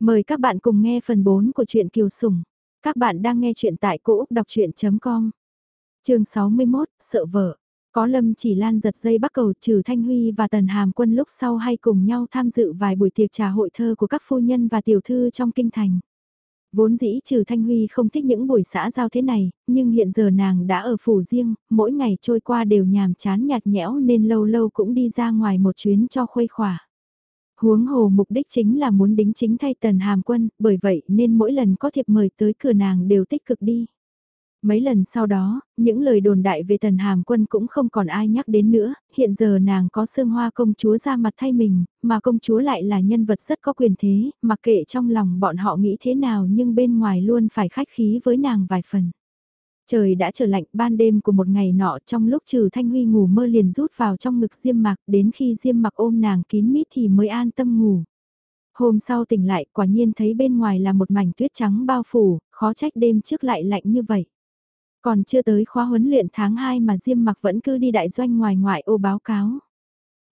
Mời các bạn cùng nghe phần 4 của truyện Kiều Sủng. Các bạn đang nghe truyện tại cỗ đọc chuyện.com. Trường 61, sợ vợ. Có Lâm chỉ lan giật dây bắt cầu trừ Thanh Huy và Tần Hàm Quân lúc sau hay cùng nhau tham dự vài buổi tiệc trà hội thơ của các phu nhân và tiểu thư trong kinh thành. Vốn dĩ trừ Thanh Huy không thích những buổi xã giao thế này, nhưng hiện giờ nàng đã ở phủ riêng, mỗi ngày trôi qua đều nhàm chán nhạt nhẽo nên lâu lâu cũng đi ra ngoài một chuyến cho khuây khỏa. Huống hồ mục đích chính là muốn đính chính thay tần hàm quân, bởi vậy nên mỗi lần có thiệp mời tới cửa nàng đều tích cực đi. Mấy lần sau đó, những lời đồn đại về tần hàm quân cũng không còn ai nhắc đến nữa, hiện giờ nàng có sương hoa công chúa ra mặt thay mình, mà công chúa lại là nhân vật rất có quyền thế, mặc kệ trong lòng bọn họ nghĩ thế nào nhưng bên ngoài luôn phải khách khí với nàng vài phần. Trời đã trở lạnh ban đêm của một ngày nọ trong lúc trừ Thanh Huy ngủ mơ liền rút vào trong ngực Diêm Mặc đến khi Diêm Mặc ôm nàng kín mít thì mới an tâm ngủ. Hôm sau tỉnh lại quả nhiên thấy bên ngoài là một mảnh tuyết trắng bao phủ, khó trách đêm trước lại lạnh như vậy. Còn chưa tới khóa huấn luyện tháng 2 mà Diêm Mặc vẫn cứ đi đại doanh ngoài ngoại ô báo cáo.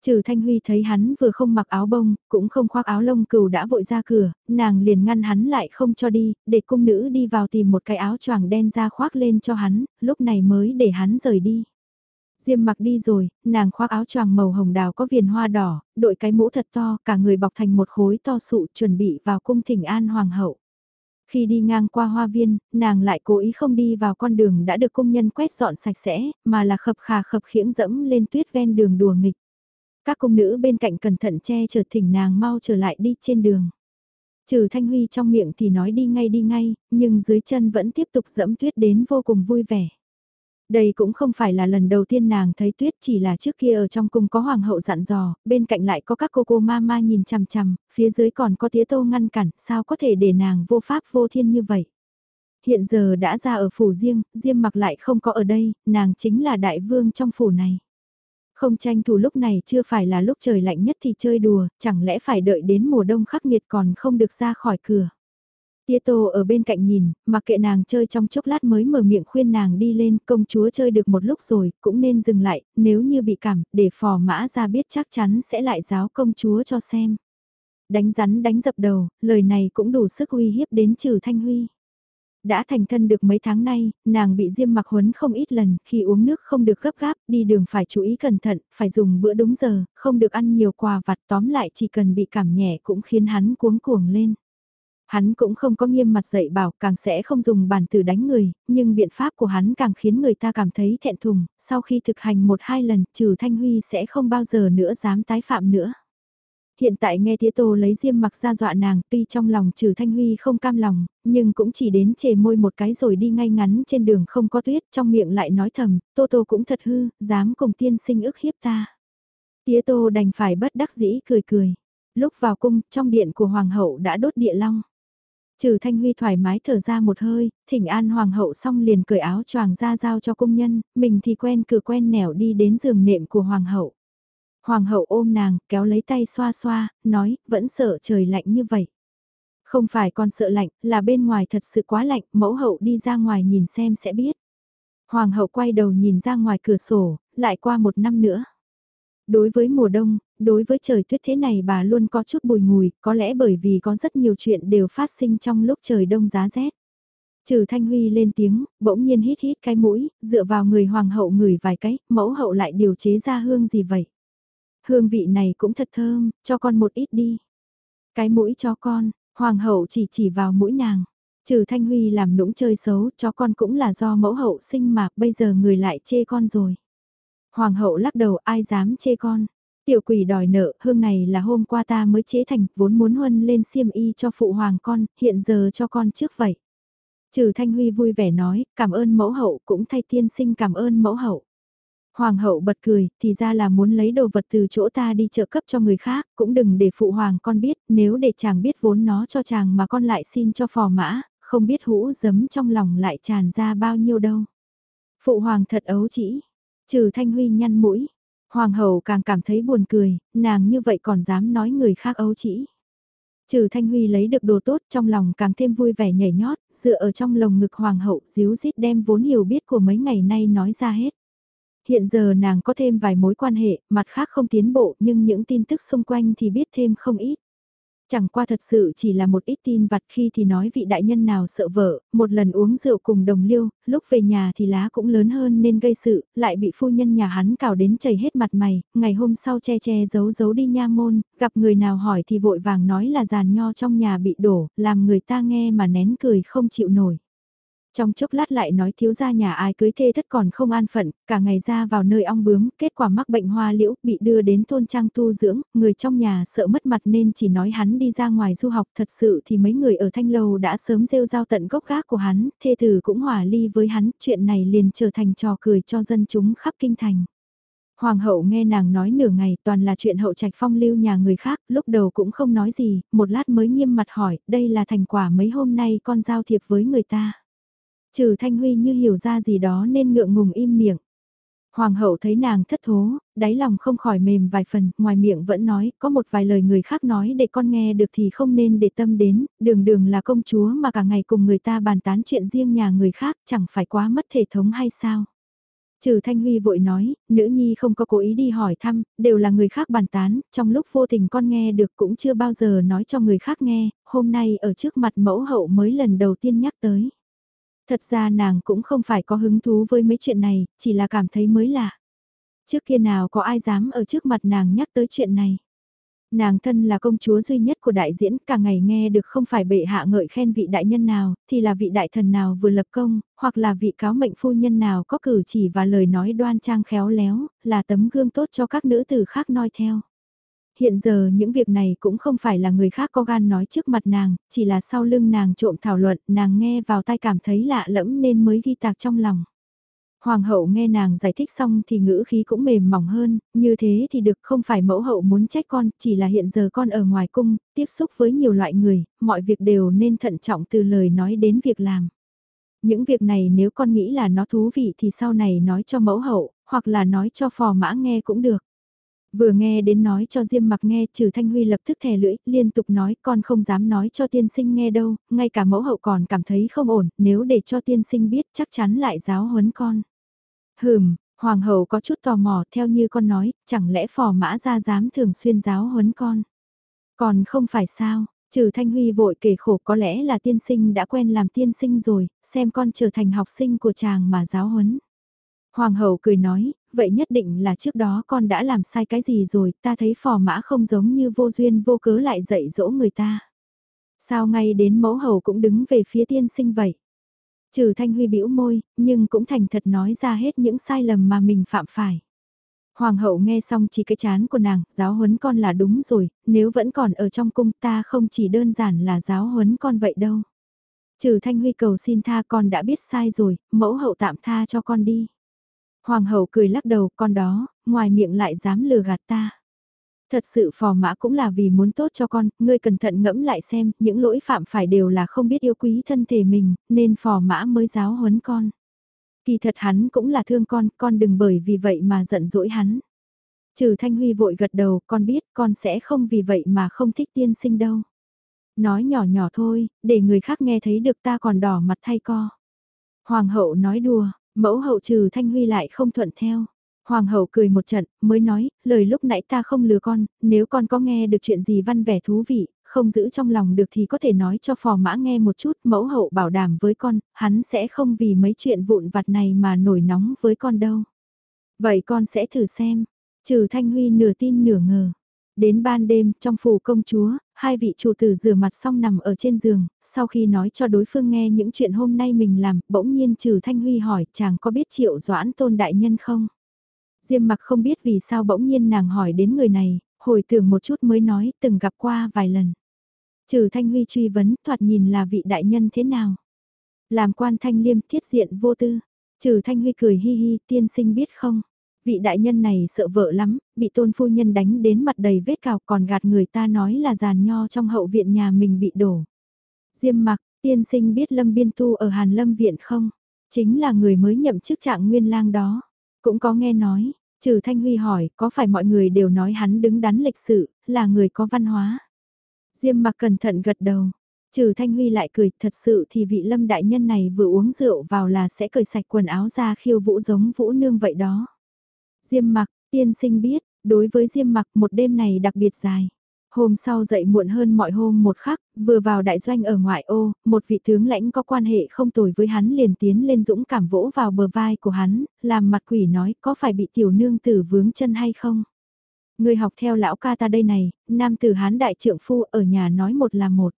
Trừ Thanh Huy thấy hắn vừa không mặc áo bông, cũng không khoác áo lông cừu đã vội ra cửa, nàng liền ngăn hắn lại không cho đi, để cung nữ đi vào tìm một cái áo choàng đen ra khoác lên cho hắn, lúc này mới để hắn rời đi. Diêm mặc đi rồi, nàng khoác áo choàng màu hồng đào có viền hoa đỏ, đội cái mũ thật to, cả người bọc thành một khối to sụ chuẩn bị vào cung thỉnh an hoàng hậu. Khi đi ngang qua hoa viên, nàng lại cố ý không đi vào con đường đã được công nhân quét dọn sạch sẽ, mà là khập khà khập khiễng dẫm lên tuyết ven đường đùa nghịch. Các cung nữ bên cạnh cẩn thận che chở thỉnh nàng mau trở lại đi trên đường. Trừ Thanh Huy trong miệng thì nói đi ngay đi ngay, nhưng dưới chân vẫn tiếp tục dẫm tuyết đến vô cùng vui vẻ. Đây cũng không phải là lần đầu tiên nàng thấy tuyết chỉ là trước kia ở trong cung có hoàng hậu dặn dò, bên cạnh lại có các cô cô ma ma nhìn chằm chằm, phía dưới còn có tía tô ngăn cản, sao có thể để nàng vô pháp vô thiên như vậy. Hiện giờ đã ra ở phủ riêng, riêng mặc lại không có ở đây, nàng chính là đại vương trong phủ này. Không tranh thủ lúc này chưa phải là lúc trời lạnh nhất thì chơi đùa, chẳng lẽ phải đợi đến mùa đông khắc nghiệt còn không được ra khỏi cửa. Tia Tô ở bên cạnh nhìn, mặc kệ nàng chơi trong chốc lát mới mở miệng khuyên nàng đi lên, công chúa chơi được một lúc rồi, cũng nên dừng lại, nếu như bị cảm, để phò mã ra biết chắc chắn sẽ lại giáo công chúa cho xem. Đánh rắn đánh dập đầu, lời này cũng đủ sức uy hiếp đến trừ Thanh Huy. Đã thành thân được mấy tháng nay, nàng bị diêm mặc huấn không ít lần, khi uống nước không được gấp gáp, đi đường phải chú ý cẩn thận, phải dùng bữa đúng giờ, không được ăn nhiều quà vặt tóm lại chỉ cần bị cảm nhẹ cũng khiến hắn cuống cuồng lên. Hắn cũng không có nghiêm mặt dạy bảo càng sẽ không dùng bản từ đánh người, nhưng biện pháp của hắn càng khiến người ta cảm thấy thẹn thùng, sau khi thực hành một hai lần trừ Thanh Huy sẽ không bao giờ nữa dám tái phạm nữa hiện tại nghe tía tô lấy diêm mặc ra dọa nàng tuy trong lòng trừ thanh huy không cam lòng, nhưng cũng chỉ đến chề môi một cái rồi đi ngay ngắn trên đường không có tuyết trong miệng lại nói thầm, tô tô cũng thật hư, dám cùng tiên sinh ức hiếp ta. Tía tô đành phải bất đắc dĩ cười cười. Lúc vào cung, trong điện của hoàng hậu đã đốt địa long. Trừ Thanh Huy thoải mái thở ra một hơi, thỉnh an hoàng hậu xong liền cởi áo choàng ra giao cho công nhân, mình thì quen cửa quen nẻo đi đến giường nệm của hoàng hậu. Hoàng hậu ôm nàng, kéo lấy tay xoa xoa, nói, vẫn sợ trời lạnh như vậy. Không phải con sợ lạnh, là bên ngoài thật sự quá lạnh, mẫu hậu đi ra ngoài nhìn xem sẽ biết. Hoàng hậu quay đầu nhìn ra ngoài cửa sổ, lại qua một năm nữa. Đối với mùa đông, đối với trời tuyết thế này bà luôn có chút bùi ngùi, có lẽ bởi vì có rất nhiều chuyện đều phát sinh trong lúc trời đông giá rét. Trừ Thanh Huy lên tiếng, bỗng nhiên hít hít cái mũi, dựa vào người hoàng hậu ngửi vài cái, mẫu hậu lại điều chế ra hương gì vậy? Hương vị này cũng thật thơm, cho con một ít đi. Cái mũi cho con, hoàng hậu chỉ chỉ vào mũi nàng. Trừ Thanh Huy làm nũng chơi xấu, cho con cũng là do mẫu hậu sinh mà, bây giờ người lại chê con rồi. Hoàng hậu lắc đầu ai dám chê con. Tiểu quỷ đòi nợ, hương này là hôm qua ta mới chế thành, vốn muốn huân lên xiêm y cho phụ hoàng con, hiện giờ cho con trước vậy. Trừ Thanh Huy vui vẻ nói, cảm ơn mẫu hậu cũng thay tiên sinh cảm ơn mẫu hậu. Hoàng hậu bật cười, thì ra là muốn lấy đồ vật từ chỗ ta đi trợ cấp cho người khác, cũng đừng để phụ hoàng con biết, nếu để chàng biết vốn nó cho chàng mà con lại xin cho phò mã, không biết hũ giấm trong lòng lại tràn ra bao nhiêu đâu. Phụ hoàng thật ấu chỉ, trừ thanh huy nhăn mũi, hoàng hậu càng cảm thấy buồn cười, nàng như vậy còn dám nói người khác ấu chỉ. Trừ Thanh Huy lấy được đồ tốt trong lòng càng thêm vui vẻ nhảy nhót, dựa ở trong lồng ngực hoàng hậu díu dít đem vốn hiểu biết của mấy ngày nay nói ra hết. Hiện giờ nàng có thêm vài mối quan hệ, mặt khác không tiến bộ nhưng những tin tức xung quanh thì biết thêm không ít. Chẳng qua thật sự chỉ là một ít tin vặt khi thì nói vị đại nhân nào sợ vợ, một lần uống rượu cùng đồng liêu, lúc về nhà thì lá cũng lớn hơn nên gây sự, lại bị phu nhân nhà hắn cào đến chảy hết mặt mày, ngày hôm sau che che giấu giấu đi nha môn, gặp người nào hỏi thì vội vàng nói là giàn nho trong nhà bị đổ, làm người ta nghe mà nén cười không chịu nổi. Trong chốc lát lại nói thiếu gia nhà ai cưới thê thất còn không an phận, cả ngày ra vào nơi ong bướm, kết quả mắc bệnh hoa liễu, bị đưa đến thôn trang tu dưỡng, người trong nhà sợ mất mặt nên chỉ nói hắn đi ra ngoài du học thật sự thì mấy người ở thanh lâu đã sớm rêu rao tận gốc gác của hắn, thê tử cũng hòa ly với hắn, chuyện này liền trở thành trò cười cho dân chúng khắp kinh thành. Hoàng hậu nghe nàng nói nửa ngày toàn là chuyện hậu trạch phong lưu nhà người khác, lúc đầu cũng không nói gì, một lát mới nghiêm mặt hỏi, đây là thành quả mấy hôm nay con giao thiệp với người ta. Trừ Thanh Huy như hiểu ra gì đó nên ngượng ngùng im miệng. Hoàng hậu thấy nàng thất thố, đáy lòng không khỏi mềm vài phần, ngoài miệng vẫn nói, có một vài lời người khác nói để con nghe được thì không nên để tâm đến, đường đường là công chúa mà cả ngày cùng người ta bàn tán chuyện riêng nhà người khác, chẳng phải quá mất thể thống hay sao. Trừ Thanh Huy vội nói, nữ nhi không có cố ý đi hỏi thăm, đều là người khác bàn tán, trong lúc vô tình con nghe được cũng chưa bao giờ nói cho người khác nghe, hôm nay ở trước mặt mẫu hậu mới lần đầu tiên nhắc tới. Thật ra nàng cũng không phải có hứng thú với mấy chuyện này, chỉ là cảm thấy mới lạ. Trước kia nào có ai dám ở trước mặt nàng nhắc tới chuyện này. Nàng thân là công chúa duy nhất của đại diễn, cả ngày nghe được không phải bệ hạ ngợi khen vị đại nhân nào, thì là vị đại thần nào vừa lập công, hoặc là vị cáo mệnh phu nhân nào có cử chỉ và lời nói đoan trang khéo léo, là tấm gương tốt cho các nữ tử khác noi theo. Hiện giờ những việc này cũng không phải là người khác có gan nói trước mặt nàng, chỉ là sau lưng nàng trộm thảo luận, nàng nghe vào tai cảm thấy lạ lẫm nên mới ghi tạc trong lòng. Hoàng hậu nghe nàng giải thích xong thì ngữ khí cũng mềm mỏng hơn, như thế thì được không phải mẫu hậu muốn trách con, chỉ là hiện giờ con ở ngoài cung, tiếp xúc với nhiều loại người, mọi việc đều nên thận trọng từ lời nói đến việc làm. Những việc này nếu con nghĩ là nó thú vị thì sau này nói cho mẫu hậu, hoặc là nói cho phò mã nghe cũng được. Vừa nghe đến nói cho Diêm mặc nghe trừ Thanh Huy lập tức thè lưỡi, liên tục nói con không dám nói cho tiên sinh nghe đâu, ngay cả mẫu hậu còn cảm thấy không ổn, nếu để cho tiên sinh biết chắc chắn lại giáo huấn con. Hừm, hoàng hậu có chút tò mò theo như con nói, chẳng lẽ phò mã ra dám thường xuyên giáo huấn con. Còn không phải sao, trừ Thanh Huy vội kể khổ có lẽ là tiên sinh đã quen làm tiên sinh rồi, xem con trở thành học sinh của chàng mà giáo huấn. Hoàng hậu cười nói, vậy nhất định là trước đó con đã làm sai cái gì rồi, ta thấy phò mã không giống như vô duyên vô cớ lại dạy dỗ người ta. Sao ngay đến mẫu hầu cũng đứng về phía tiên sinh vậy? Trừ thanh huy bĩu môi, nhưng cũng thành thật nói ra hết những sai lầm mà mình phạm phải. Hoàng hậu nghe xong chỉ cái chán của nàng, giáo huấn con là đúng rồi, nếu vẫn còn ở trong cung ta không chỉ đơn giản là giáo huấn con vậy đâu. Trừ thanh huy cầu xin tha con đã biết sai rồi, mẫu hậu tạm tha cho con đi. Hoàng hậu cười lắc đầu, con đó, ngoài miệng lại dám lừa gạt ta. Thật sự phò mã cũng là vì muốn tốt cho con, ngươi cẩn thận ngẫm lại xem, những lỗi phạm phải đều là không biết yêu quý thân thể mình, nên phò mã mới giáo huấn con. Kỳ thật hắn cũng là thương con, con đừng bởi vì vậy mà giận dỗi hắn. Trừ Thanh Huy vội gật đầu, con biết con sẽ không vì vậy mà không thích tiên sinh đâu. Nói nhỏ nhỏ thôi, để người khác nghe thấy được ta còn đỏ mặt thay co. Hoàng hậu nói đùa, Mẫu hậu trừ Thanh Huy lại không thuận theo. Hoàng hậu cười một trận, mới nói, lời lúc nãy ta không lừa con, nếu con có nghe được chuyện gì văn vẻ thú vị, không giữ trong lòng được thì có thể nói cho phò mã nghe một chút, mẫu hậu bảo đảm với con, hắn sẽ không vì mấy chuyện vụn vặt này mà nổi nóng với con đâu. Vậy con sẽ thử xem, trừ Thanh Huy nửa tin nửa ngờ. Đến ban đêm, trong phủ công chúa, hai vị chủ tử rửa mặt xong nằm ở trên giường, sau khi nói cho đối phương nghe những chuyện hôm nay mình làm, bỗng nhiên trừ Thanh Huy hỏi chàng có biết triệu doãn tôn đại nhân không? Diêm mặc không biết vì sao bỗng nhiên nàng hỏi đến người này, hồi tưởng một chút mới nói từng gặp qua vài lần. Trừ Thanh Huy truy vấn thoạt nhìn là vị đại nhân thế nào? Làm quan thanh liêm thiết diện vô tư. Trừ Thanh Huy cười hi hi tiên sinh biết không? Vị đại nhân này sợ vợ lắm, bị tôn phu nhân đánh đến mặt đầy vết cào còn gạt người ta nói là giàn nho trong hậu viện nhà mình bị đổ. Diêm mặc, tiên sinh biết Lâm Biên Tu ở Hàn Lâm Viện không? Chính là người mới nhậm chức trạng nguyên lang đó. Cũng có nghe nói, trừ Thanh Huy hỏi có phải mọi người đều nói hắn đứng đắn lịch sự, là người có văn hóa. Diêm mặc cẩn thận gật đầu. Trừ Thanh Huy lại cười, thật sự thì vị lâm đại nhân này vừa uống rượu vào là sẽ cởi sạch quần áo ra khiêu vũ giống vũ nương vậy đó. Diêm mặc, tiên sinh biết, đối với Diêm mặc một đêm này đặc biệt dài. Hôm sau dậy muộn hơn mọi hôm một khắc, vừa vào đại doanh ở ngoại ô, một vị tướng lãnh có quan hệ không tồi với hắn liền tiến lên dũng cảm vỗ vào bờ vai của hắn, làm mặt quỷ nói có phải bị tiểu nương tử vướng chân hay không. Người học theo lão ca ta đây này, nam tử hán đại trượng phu ở nhà nói một là một.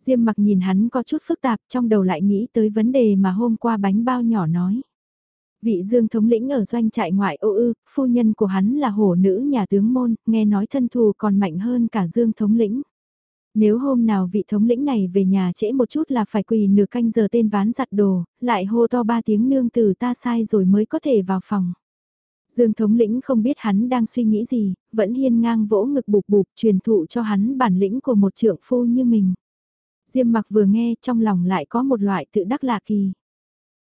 Diêm mặc nhìn hắn có chút phức tạp trong đầu lại nghĩ tới vấn đề mà hôm qua bánh bao nhỏ nói. Vị dương thống lĩnh ở doanh trại ngoại ô ư, phu nhân của hắn là hổ nữ nhà tướng môn, nghe nói thân thù còn mạnh hơn cả dương thống lĩnh. Nếu hôm nào vị thống lĩnh này về nhà trễ một chút là phải quỳ nửa canh giờ tên ván giặt đồ, lại hô to ba tiếng nương từ ta sai rồi mới có thể vào phòng. Dương thống lĩnh không biết hắn đang suy nghĩ gì, vẫn hiên ngang vỗ ngực bụp bụp truyền thụ cho hắn bản lĩnh của một trượng phu như mình. Diêm mặc vừa nghe trong lòng lại có một loại tự đắc lạ kỳ.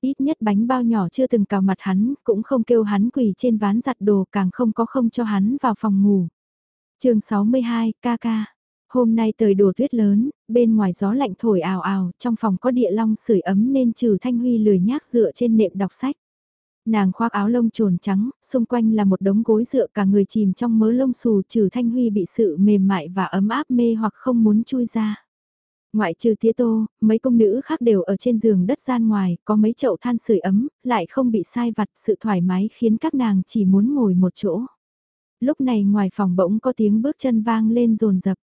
Ít nhất bánh bao nhỏ chưa từng cào mặt hắn, cũng không kêu hắn quỳ trên ván giặt đồ càng không có không cho hắn vào phòng ngủ. chương 62, ca ca. Hôm nay trời đổ tuyết lớn, bên ngoài gió lạnh thổi ào ào, trong phòng có địa long sưởi ấm nên trừ Thanh Huy lười nhác dựa trên nệm đọc sách. Nàng khoác áo lông trồn trắng, xung quanh là một đống gối dựa cả người chìm trong mớ lông xù trừ Thanh Huy bị sự mềm mại và ấm áp mê hoặc không muốn chui ra. Ngoại trừ tía tô, mấy công nữ khác đều ở trên giường đất gian ngoài, có mấy chậu than sưởi ấm, lại không bị sai vặt sự thoải mái khiến các nàng chỉ muốn ngồi một chỗ. Lúc này ngoài phòng bỗng có tiếng bước chân vang lên rồn rập.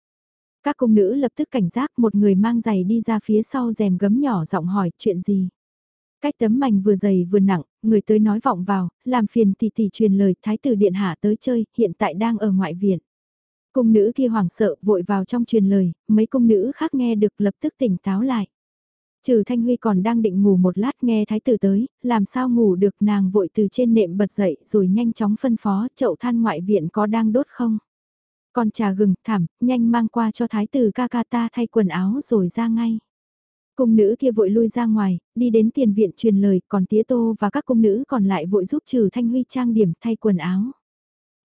Các công nữ lập tức cảnh giác một người mang giày đi ra phía sau rèm gấm nhỏ giọng hỏi chuyện gì. Cách tấm mảnh vừa dày vừa nặng, người tới nói vọng vào, làm phiền tỷ tỷ truyền lời thái tử điện hạ tới chơi, hiện tại đang ở ngoại viện. Cung nữ kia hoảng sợ vội vào trong truyền lời, mấy cung nữ khác nghe được lập tức tỉnh táo lại. Trừ Thanh Huy còn đang định ngủ một lát nghe thái tử tới, làm sao ngủ được nàng vội từ trên nệm bật dậy rồi nhanh chóng phân phó chậu than ngoại viện có đang đốt không. Còn trà gừng thảm, nhanh mang qua cho thái tử ca ca ta thay quần áo rồi ra ngay. Cung nữ kia vội lui ra ngoài, đi đến tiền viện truyền lời, còn tía tô và các cung nữ còn lại vội giúp trừ Thanh Huy trang điểm thay quần áo.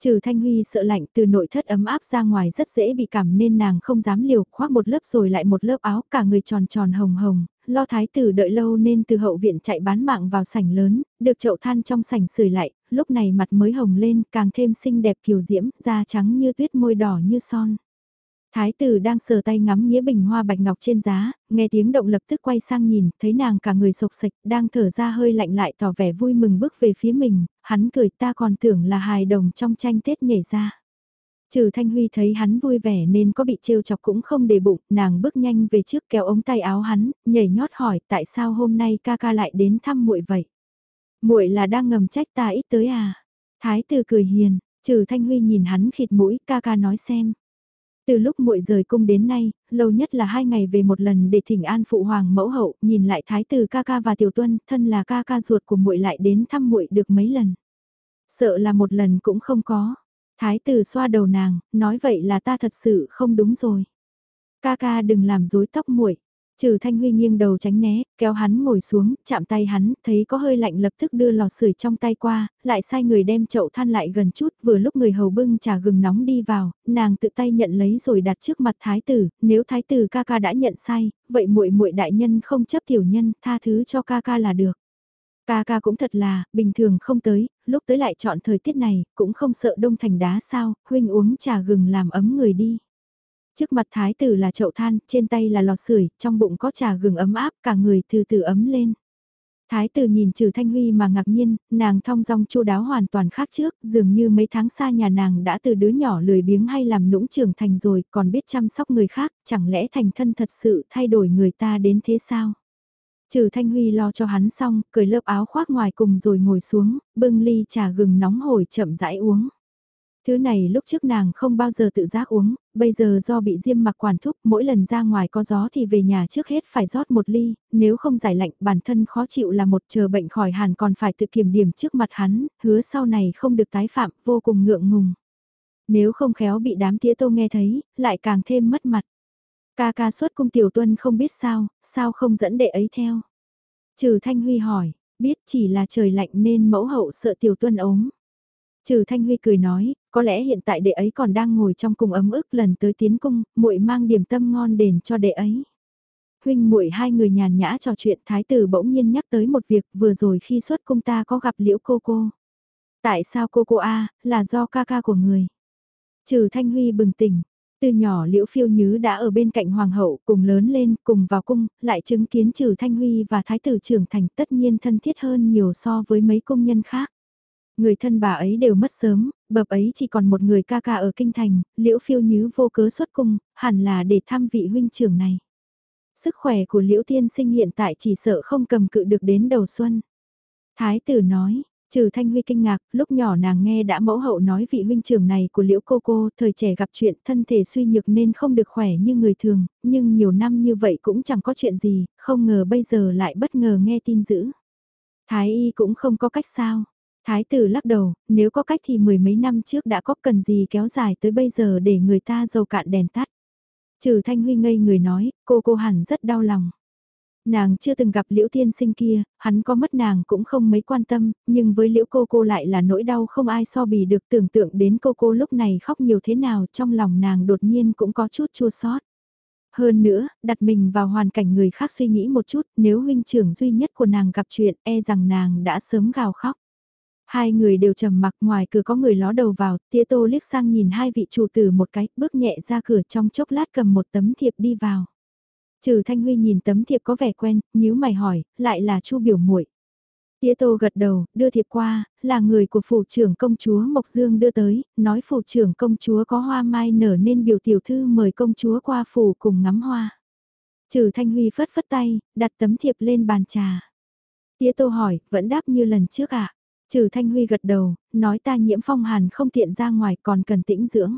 Trừ Thanh Huy sợ lạnh từ nội thất ấm áp ra ngoài rất dễ bị cảm nên nàng không dám liều, khoác một lớp rồi lại một lớp áo, cả người tròn tròn hồng hồng, lo thái tử đợi lâu nên từ hậu viện chạy bán mạng vào sảnh lớn, được chậu than trong sảnh sưởi lại, lúc này mặt mới hồng lên, càng thêm xinh đẹp kiều diễm, da trắng như tuyết môi đỏ như son. Thái tử đang sờ tay ngắm nghĩa bình hoa bạch ngọc trên giá, nghe tiếng động lập tức quay sang nhìn, thấy nàng cả người sộc sạch, đang thở ra hơi lạnh lại tỏ vẻ vui mừng bước về phía mình, hắn cười ta còn tưởng là hài đồng trong tranh Tết nhảy ra. Trừ Thanh Huy thấy hắn vui vẻ nên có bị trêu chọc cũng không để bụng, nàng bước nhanh về trước kéo ống tay áo hắn, nhảy nhót hỏi tại sao hôm nay ca ca lại đến thăm muội vậy. Muội là đang ngầm trách ta ít tới à? Thái tử cười hiền, Trừ Thanh Huy nhìn hắn khịt mũi, ca ca nói xem. Từ lúc muội rời cung đến nay, lâu nhất là hai ngày về một lần để thỉnh an phụ hoàng mẫu hậu, nhìn lại thái tử ca ca và tiểu tuân, thân là ca ca ruột của muội lại đến thăm muội được mấy lần. Sợ là một lần cũng không có. Thái tử xoa đầu nàng, nói vậy là ta thật sự không đúng rồi. Ca ca đừng làm rối tóc muội. Trừ Thanh Huy nghiêng đầu tránh né, kéo hắn ngồi xuống, chạm tay hắn, thấy có hơi lạnh lập tức đưa lò sưởi trong tay qua, lại sai người đem chậu than lại gần chút, vừa lúc người hầu bưng trà gừng nóng đi vào, nàng tự tay nhận lấy rồi đặt trước mặt thái tử, nếu thái tử ca ca đã nhận sai, vậy muội muội đại nhân không chấp tiểu nhân, tha thứ cho ca ca là được. Ca ca cũng thật là, bình thường không tới, lúc tới lại chọn thời tiết này, cũng không sợ đông thành đá sao, huynh uống trà gừng làm ấm người đi. Trước mặt thái tử là chậu than, trên tay là lò sưởi, trong bụng có trà gừng ấm áp, cả người từ từ ấm lên. Thái tử nhìn trừ Thanh Huy mà ngạc nhiên, nàng thong dong chu đáo hoàn toàn khác trước, dường như mấy tháng xa nhà nàng đã từ đứa nhỏ lười biếng hay làm nũng trưởng thành rồi, còn biết chăm sóc người khác, chẳng lẽ thành thân thật sự thay đổi người ta đến thế sao? Trừ Thanh Huy lo cho hắn xong, cởi lớp áo khoác ngoài cùng rồi ngồi xuống, bưng ly trà gừng nóng hổi chậm rãi uống. Thứ này lúc trước nàng không bao giờ tự giác uống, bây giờ do bị diêm mặc quản thúc mỗi lần ra ngoài có gió thì về nhà trước hết phải rót một ly, nếu không giải lạnh bản thân khó chịu là một chờ bệnh khỏi hàn còn phải tự kiểm điểm trước mặt hắn, hứa sau này không được tái phạm, vô cùng ngượng ngùng. Nếu không khéo bị đám tía tô nghe thấy, lại càng thêm mất mặt. Ca ca suốt cung tiểu tuân không biết sao, sao không dẫn đệ ấy theo. Trừ Thanh Huy hỏi, biết chỉ là trời lạnh nên mẫu hậu sợ tiểu tuân ốm. Trừ Thanh Huy cười nói, có lẽ hiện tại đệ ấy còn đang ngồi trong cung ấm ức lần tới tiến cung, muội mang điểm tâm ngon đền cho đệ ấy. Huynh muội hai người nhàn nhã trò chuyện thái tử bỗng nhiên nhắc tới một việc vừa rồi khi xuất cung ta có gặp liễu cô cô. Tại sao cô cô A, là do ca ca của người. Trừ Thanh Huy bừng tỉnh, Từ nhỏ Liễu Phiêu Nhứ đã ở bên cạnh hoàng hậu, cùng lớn lên, cùng vào cung, lại chứng kiến trừ Thanh Huy và thái tử trưởng thành tất nhiên thân thiết hơn nhiều so với mấy công nhân khác. Người thân bà ấy đều mất sớm, bập ấy chỉ còn một người ca ca ở kinh thành, Liễu Phiêu Nhứ vô cớ xuất cung, hẳn là để thăm vị huynh trưởng này. Sức khỏe của Liễu Tiên Sinh hiện tại chỉ sợ không cầm cự được đến đầu xuân. Thái tử nói, Trừ Thanh Huy kinh ngạc, lúc nhỏ nàng nghe đã mẫu hậu nói vị huynh trưởng này của Liễu Cô Cô, thời trẻ gặp chuyện thân thể suy nhược nên không được khỏe như người thường, nhưng nhiều năm như vậy cũng chẳng có chuyện gì, không ngờ bây giờ lại bất ngờ nghe tin dữ. Thái y cũng không có cách sao. Thái tử lắc đầu, nếu có cách thì mười mấy năm trước đã có cần gì kéo dài tới bây giờ để người ta dầu cạn đèn tắt. Trừ Thanh Huy ngây người nói, cô cô hẳn rất đau lòng. Nàng chưa từng gặp liễu Thiên sinh kia, hắn có mất nàng cũng không mấy quan tâm, nhưng với liễu cô cô lại là nỗi đau không ai so bì được tưởng tượng đến cô cô lúc này khóc nhiều thế nào trong lòng nàng đột nhiên cũng có chút chua xót. Hơn nữa, đặt mình vào hoàn cảnh người khác suy nghĩ một chút, nếu huynh trưởng duy nhất của nàng gặp chuyện e rằng nàng đã sớm gào khóc. Hai người đều trầm mặc ngoài cửa có người ló đầu vào, tía tô liếc sang nhìn hai vị chủ tử một cái, bước nhẹ ra cửa trong chốc lát cầm một tấm thiệp đi vào. Trừ Thanh Huy nhìn tấm thiệp có vẻ quen, nhíu mày hỏi, lại là Chu biểu muội. Tía Tô gật đầu, đưa thiệp qua, là người của phủ trưởng công chúa Mộc Dương đưa tới, nói phủ trưởng công chúa có hoa mai nở nên biểu tiểu thư mời công chúa qua phủ cùng ngắm hoa. Trừ Thanh Huy phất phất tay, đặt tấm thiệp lên bàn trà. Tía Tô hỏi, vẫn đáp như lần trước ạ. À? Trừ Thanh Huy gật đầu, nói ta nhiễm phong hàn không tiện ra ngoài còn cần tĩnh dưỡng.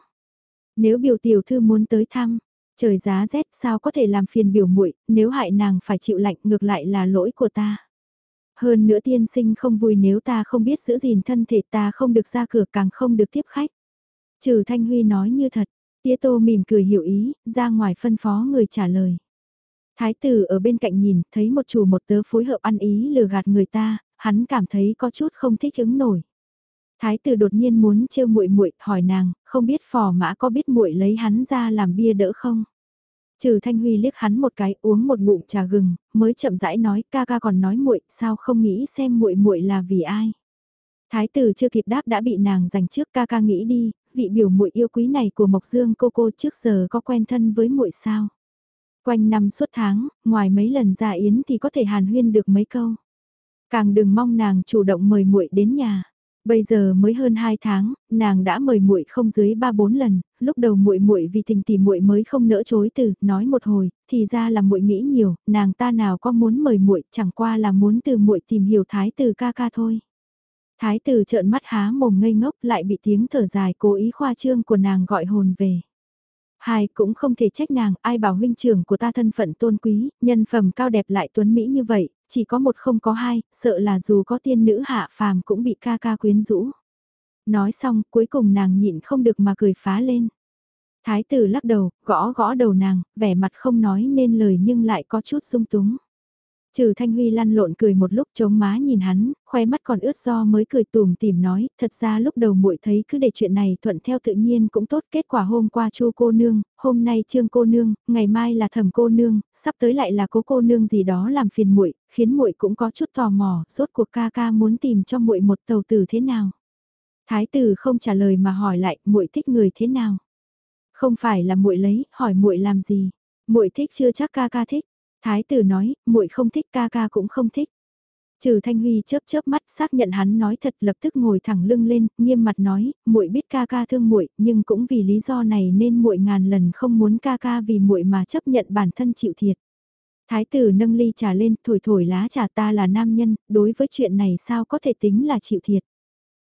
Nếu biểu tiểu thư muốn tới thăm, Trời giá rét sao có thể làm phiền biểu muội nếu hại nàng phải chịu lạnh ngược lại là lỗi của ta. Hơn nữa tiên sinh không vui nếu ta không biết giữ gìn thân thể ta không được ra cửa càng không được tiếp khách. Trừ Thanh Huy nói như thật, tía tô mỉm cười hiểu ý, ra ngoài phân phó người trả lời. Thái tử ở bên cạnh nhìn, thấy một chủ một tớ phối hợp ăn ý lừa gạt người ta, hắn cảm thấy có chút không thích ứng nổi. Thái tử đột nhiên muốn trêu muội muội, hỏi nàng, không biết phò mã có biết muội lấy hắn ra làm bia đỡ không? Trừ Thanh Huy liếc hắn một cái, uống một ngụm trà gừng, mới chậm rãi nói, ca ca còn nói muội, sao không nghĩ xem muội muội là vì ai? Thái tử chưa kịp đáp đã bị nàng giành trước, ca ca nghĩ đi, vị biểu muội yêu quý này của Mộc Dương cô cô trước giờ có quen thân với muội sao? Quanh năm suốt tháng, ngoài mấy lần ra yến thì có thể hàn huyên được mấy câu. Càng đừng mong nàng chủ động mời muội đến nhà. Bây giờ mới hơn 2 tháng, nàng đã mời muội không dưới 3-4 lần, lúc đầu muội muội vì tình tỷ muội mới không nỡ chối từ, nói một hồi, thì ra là muội nghĩ nhiều, nàng ta nào có muốn mời muội, chẳng qua là muốn từ muội tìm hiểu thái tử ca ca thôi. Thái tử trợn mắt há mồm ngây ngốc lại bị tiếng thở dài cố ý khoa trương của nàng gọi hồn về. Hai cũng không thể trách nàng, ai bảo huynh trưởng của ta thân phận tôn quý, nhân phẩm cao đẹp lại tuấn Mỹ như vậy, chỉ có một không có hai, sợ là dù có tiên nữ hạ phàm cũng bị ca ca quyến rũ. Nói xong, cuối cùng nàng nhịn không được mà cười phá lên. Thái tử lắc đầu, gõ gõ đầu nàng, vẻ mặt không nói nên lời nhưng lại có chút sung túng. Trừ Thanh Huy lăn lộn cười một lúc chống má nhìn hắn, khoe mắt còn ướt do mới cười tùm tìm nói, thật ra lúc đầu muội thấy cứ để chuyện này thuận theo tự nhiên cũng tốt, kết quả hôm qua chu cô nương, hôm nay trương cô nương, ngày mai là thẩm cô nương, sắp tới lại là cố cô nương gì đó làm phiền muội, khiến muội cũng có chút tò mò, rốt cuộc ca ca muốn tìm cho muội một tàu tử thế nào. Thái tử không trả lời mà hỏi lại, muội thích người thế nào? Không phải là muội lấy, hỏi muội làm gì? Muội thích chưa chắc ca ca thích. Thái tử nói, muội không thích ca ca cũng không thích. Trừ Thanh Huy chớp chớp mắt xác nhận hắn nói thật lập tức ngồi thẳng lưng lên, nghiêm mặt nói, muội biết ca ca thương muội, nhưng cũng vì lý do này nên muội ngàn lần không muốn ca ca vì muội mà chấp nhận bản thân chịu thiệt. Thái tử nâng ly trà lên, thổi thổi lá trà ta là nam nhân, đối với chuyện này sao có thể tính là chịu thiệt.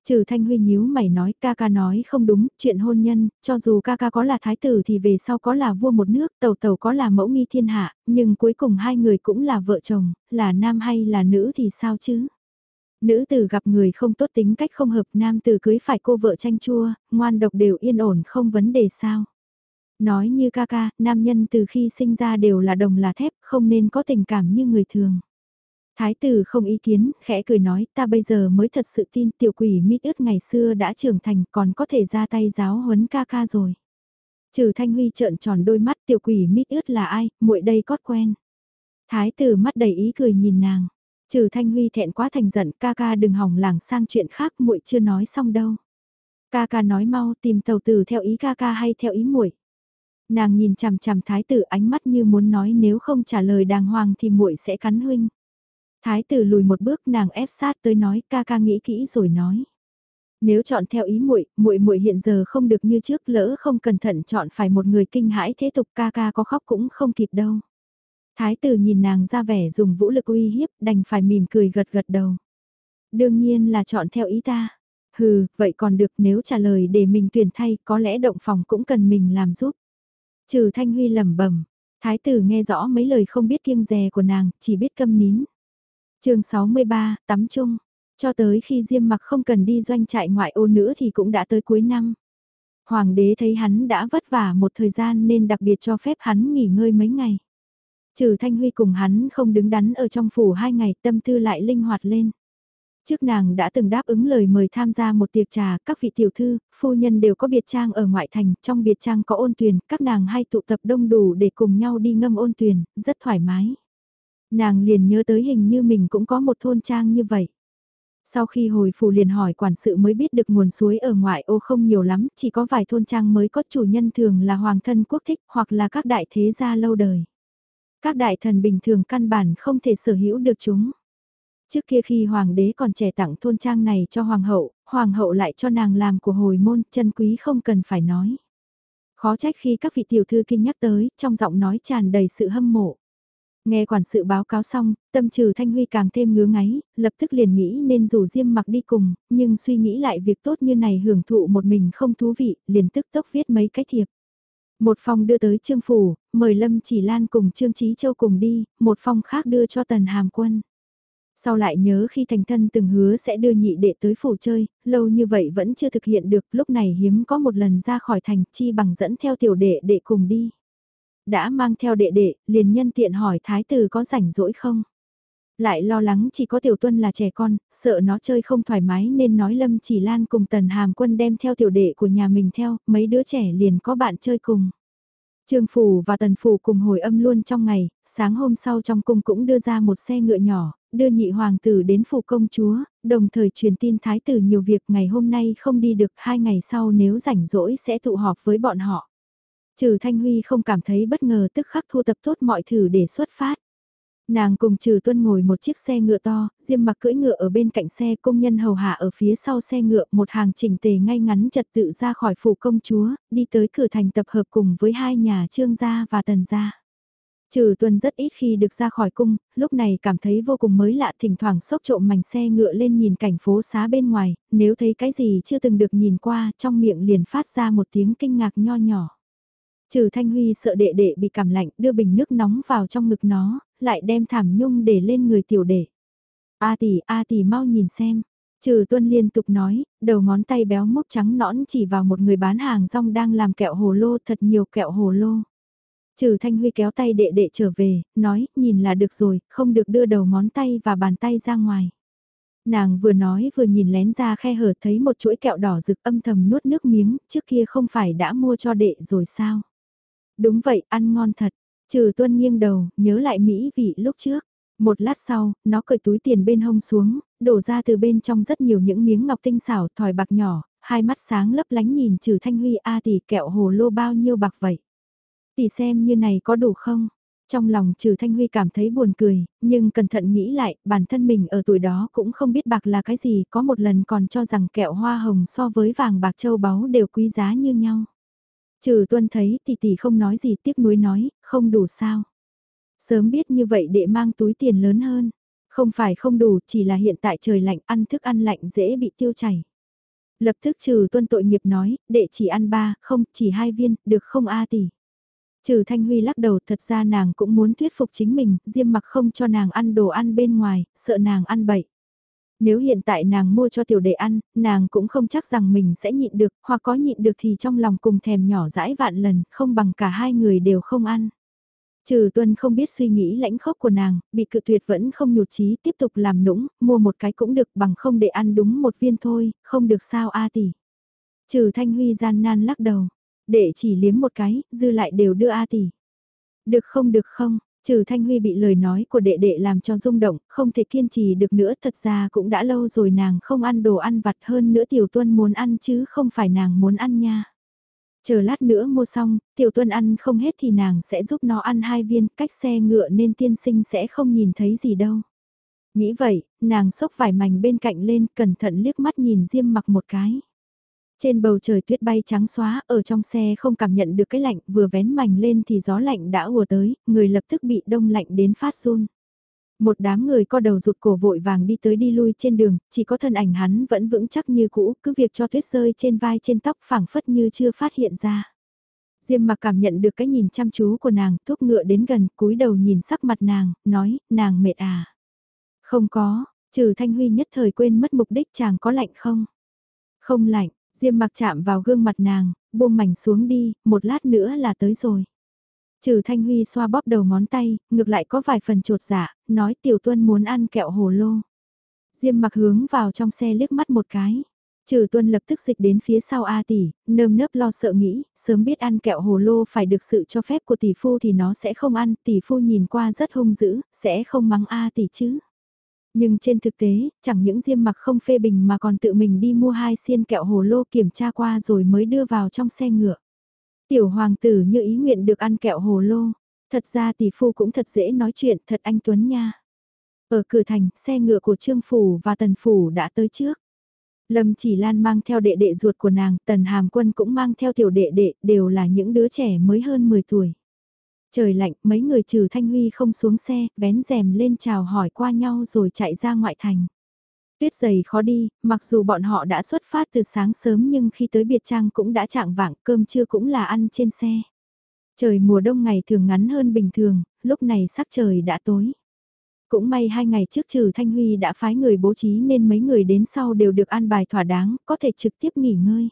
Trừ Thanh Huy nhíu mày nói ca ca nói không đúng, chuyện hôn nhân, cho dù ca ca có là thái tử thì về sau có là vua một nước, tàu tàu có là mẫu nghi thiên hạ, nhưng cuối cùng hai người cũng là vợ chồng, là nam hay là nữ thì sao chứ? Nữ tử gặp người không tốt tính cách không hợp nam tử cưới phải cô vợ tranh chua, ngoan độc đều yên ổn không vấn đề sao. Nói như ca ca, nam nhân từ khi sinh ra đều là đồng là thép, không nên có tình cảm như người thường. Thái tử không ý kiến, khẽ cười nói ta bây giờ mới thật sự tin tiểu quỷ mít ướt ngày xưa đã trưởng thành còn có thể ra tay giáo huấn ca ca rồi. Trừ Thanh Huy trợn tròn đôi mắt tiểu quỷ mít ướt là ai, muội đây cót quen. Thái tử mắt đầy ý cười nhìn nàng. Trừ Thanh Huy thẹn quá thành giận ca ca đừng hỏng làng sang chuyện khác muội chưa nói xong đâu. Ca ca nói mau tìm tàu tử theo ý ca ca hay theo ý muội. Nàng nhìn chằm chằm thái tử ánh mắt như muốn nói nếu không trả lời đàng hoàng thì muội sẽ cắn huynh. Thái tử lùi một bước nàng ép sát tới nói ca ca nghĩ kỹ rồi nói. Nếu chọn theo ý muội, muội muội hiện giờ không được như trước, lỡ không cẩn thận chọn phải một người kinh hãi thế tục ca ca có khóc cũng không kịp đâu. Thái tử nhìn nàng ra vẻ dùng vũ lực uy hiếp, đành phải mỉm cười gật gật đầu. Đương nhiên là chọn theo ý ta. Hừ, vậy còn được nếu trả lời để mình tuyển thay, có lẽ động phòng cũng cần mình làm giúp. Trừ Thanh Huy lẩm bẩm, thái tử nghe rõ mấy lời không biết kiêng dè của nàng, chỉ biết câm nín chương 63, tắm chung. Cho tới khi Diêm mặc không cần đi doanh trại ngoại ô nữa thì cũng đã tới cuối năm. Hoàng đế thấy hắn đã vất vả một thời gian nên đặc biệt cho phép hắn nghỉ ngơi mấy ngày. Trừ Thanh Huy cùng hắn không đứng đắn ở trong phủ hai ngày tâm tư lại linh hoạt lên. Trước nàng đã từng đáp ứng lời mời tham gia một tiệc trà, các vị tiểu thư, phu nhân đều có biệt trang ở ngoại thành, trong biệt trang có ôn tuyền, các nàng hay tụ tập đông đủ để cùng nhau đi ngâm ôn tuyền, rất thoải mái. Nàng liền nhớ tới hình như mình cũng có một thôn trang như vậy. Sau khi hồi phủ liền hỏi quản sự mới biết được nguồn suối ở ngoại ô không nhiều lắm, chỉ có vài thôn trang mới có chủ nhân thường là hoàng thân quốc thích hoặc là các đại thế gia lâu đời. Các đại thần bình thường căn bản không thể sở hữu được chúng. Trước kia khi hoàng đế còn trẻ tặng thôn trang này cho hoàng hậu, hoàng hậu lại cho nàng làm của hồi môn, chân quý không cần phải nói. Khó trách khi các vị tiểu thư kinh nhắc tới, trong giọng nói tràn đầy sự hâm mộ. Nghe quản sự báo cáo xong, tâm trừ Thanh Huy càng thêm ngứa ngáy, lập tức liền nghĩ nên rủ Diêm mặc đi cùng, nhưng suy nghĩ lại việc tốt như này hưởng thụ một mình không thú vị, liền tức tốc viết mấy cái thiệp. Một phong đưa tới Trương Phủ, mời Lâm Chỉ Lan cùng Trương Trí Châu cùng đi, một phong khác đưa cho Tần Hàm Quân. Sau lại nhớ khi thành thân từng hứa sẽ đưa nhị đệ tới phủ chơi, lâu như vậy vẫn chưa thực hiện được, lúc này hiếm có một lần ra khỏi thành chi bằng dẫn theo tiểu đệ đệ cùng đi. Đã mang theo đệ đệ, liền nhân tiện hỏi thái tử có rảnh rỗi không? Lại lo lắng chỉ có tiểu tuân là trẻ con, sợ nó chơi không thoải mái nên nói Lâm chỉ lan cùng tần hàm quân đem theo tiểu đệ của nhà mình theo, mấy đứa trẻ liền có bạn chơi cùng. Trương Phủ và Tần Phủ cùng hồi âm luôn trong ngày, sáng hôm sau trong cung cũng đưa ra một xe ngựa nhỏ, đưa nhị hoàng tử đến phủ công chúa, đồng thời truyền tin thái tử nhiều việc ngày hôm nay không đi được hai ngày sau nếu rảnh rỗi sẽ tụ họp với bọn họ. Trừ Thanh Huy không cảm thấy bất ngờ tức khắc thu tập tốt mọi thử để xuất phát. Nàng cùng trừ tuân ngồi một chiếc xe ngựa to, diêm mặc cưỡi ngựa ở bên cạnh xe công nhân hầu hạ ở phía sau xe ngựa một hàng chỉnh tề ngay ngắn trật tự ra khỏi phủ công chúa, đi tới cửa thành tập hợp cùng với hai nhà trương gia và tần gia. Trừ tuân rất ít khi được ra khỏi cung, lúc này cảm thấy vô cùng mới lạ thỉnh thoảng sốc trộm mảnh xe ngựa lên nhìn cảnh phố xá bên ngoài, nếu thấy cái gì chưa từng được nhìn qua trong miệng liền phát ra một tiếng kinh ngạc nho nhỏ. Trừ Thanh Huy sợ đệ đệ bị cảm lạnh đưa bình nước nóng vào trong ngực nó, lại đem thảm nhung để lên người tiểu đệ. A tỷ, A tỷ mau nhìn xem. Trừ tuân liên tục nói, đầu ngón tay béo mốc trắng nõn chỉ vào một người bán hàng rong đang làm kẹo hồ lô thật nhiều kẹo hồ lô. Trừ Thanh Huy kéo tay đệ đệ trở về, nói, nhìn là được rồi, không được đưa đầu ngón tay và bàn tay ra ngoài. Nàng vừa nói vừa nhìn lén ra khe hở thấy một chuỗi kẹo đỏ rực âm thầm nuốt nước miếng, trước kia không phải đã mua cho đệ rồi sao? Đúng vậy, ăn ngon thật. Trừ tuân nghiêng đầu, nhớ lại mỹ vị lúc trước. Một lát sau, nó cởi túi tiền bên hông xuống, đổ ra từ bên trong rất nhiều những miếng ngọc tinh xảo thỏi bạc nhỏ, hai mắt sáng lấp lánh nhìn trừ thanh huy a tỷ kẹo hồ lô bao nhiêu bạc vậy. Tỷ xem như này có đủ không? Trong lòng trừ Thanh Huy cảm thấy buồn cười, nhưng cẩn thận nghĩ lại, bản thân mình ở tuổi đó cũng không biết bạc là cái gì, có một lần còn cho rằng kẹo hoa hồng so với vàng bạc châu báu đều quý giá như nhau. Trừ tuân thấy thì tỷ không nói gì tiếc nuối nói, không đủ sao. Sớm biết như vậy để mang túi tiền lớn hơn. Không phải không đủ, chỉ là hiện tại trời lạnh ăn thức ăn lạnh dễ bị tiêu chảy. Lập tức trừ tuân tội nghiệp nói, đệ chỉ ăn ba, không, chỉ hai viên, được không a tỷ. Trừ Thanh Huy lắc đầu thật ra nàng cũng muốn thuyết phục chính mình, Diêm mặc không cho nàng ăn đồ ăn bên ngoài, sợ nàng ăn bậy. Nếu hiện tại nàng mua cho tiểu đệ ăn, nàng cũng không chắc rằng mình sẽ nhịn được, hoặc có nhịn được thì trong lòng cùng thèm nhỏ dãi vạn lần, không bằng cả hai người đều không ăn. Trừ tuân không biết suy nghĩ lãnh khốc của nàng, bị cự tuyệt vẫn không nhụt chí tiếp tục làm nũng, mua một cái cũng được bằng không để ăn đúng một viên thôi, không được sao a tỷ. Trừ thanh huy gian nan lắc đầu, để chỉ liếm một cái, dư lại đều đưa A tỷ. Được không được không, trừ Thanh Huy bị lời nói của đệ đệ làm cho rung động, không thể kiên trì được nữa, thật ra cũng đã lâu rồi nàng không ăn đồ ăn vặt hơn nữa tiểu tuân muốn ăn chứ không phải nàng muốn ăn nha. Chờ lát nữa mua xong, tiểu tuân ăn không hết thì nàng sẽ giúp nó ăn hai viên, cách xe ngựa nên tiên sinh sẽ không nhìn thấy gì đâu. Nghĩ vậy, nàng xốc vải mảnh bên cạnh lên, cẩn thận liếc mắt nhìn Diêm mặc một cái. Trên bầu trời tuyết bay trắng xóa, ở trong xe không cảm nhận được cái lạnh, vừa vén mảnh lên thì gió lạnh đã ùa tới, người lập tức bị đông lạnh đến phát run. Một đám người co đầu rụt cổ vội vàng đi tới đi lui trên đường, chỉ có thân ảnh hắn vẫn vững chắc như cũ, cứ việc cho tuyết rơi trên vai trên tóc phảng phất như chưa phát hiện ra. Diêm mặc cảm nhận được cái nhìn chăm chú của nàng, thúc ngựa đến gần, cúi đầu nhìn sắc mặt nàng, nói, nàng mệt à. Không có, trừ Thanh Huy nhất thời quên mất mục đích chàng có lạnh không? Không lạnh, Diêm mặc chạm vào gương mặt nàng, buông mảnh xuống đi, một lát nữa là tới rồi. Trừ Thanh Huy xoa bóp đầu ngón tay, ngược lại có vài phần trột dạ, nói Tiểu Tuân muốn ăn kẹo hồ lô. Diêm mặc hướng vào trong xe liếc mắt một cái. Trừ Tuân lập tức dịch đến phía sau A tỷ, nơm nớp lo sợ nghĩ, sớm biết ăn kẹo hồ lô phải được sự cho phép của tỷ phu thì nó sẽ không ăn, tỷ phu nhìn qua rất hung dữ, sẽ không mắng A tỷ chứ. Nhưng trên thực tế, chẳng những Diêm mặc không phê bình mà còn tự mình đi mua hai xiên kẹo hồ lô kiểm tra qua rồi mới đưa vào trong xe ngựa. Tiểu hoàng tử như ý nguyện được ăn kẹo hồ lô. Thật ra tỷ phu cũng thật dễ nói chuyện, thật anh Tuấn nha. Ở cửa thành, xe ngựa của Trương Phủ và Tần Phủ đã tới trước. Lâm chỉ lan mang theo đệ đệ ruột của nàng, Tần Hàm Quân cũng mang theo tiểu đệ đệ, đều là những đứa trẻ mới hơn 10 tuổi. Trời lạnh, mấy người trừ Thanh Huy không xuống xe, vén rèm lên chào hỏi qua nhau rồi chạy ra ngoại thành. Tuyết dày khó đi, mặc dù bọn họ đã xuất phát từ sáng sớm nhưng khi tới biệt trang cũng đã chạng vạng cơm trưa cũng là ăn trên xe. Trời mùa đông ngày thường ngắn hơn bình thường, lúc này sắc trời đã tối. Cũng may hai ngày trước trừ Thanh Huy đã phái người bố trí nên mấy người đến sau đều được an bài thỏa đáng, có thể trực tiếp nghỉ ngơi.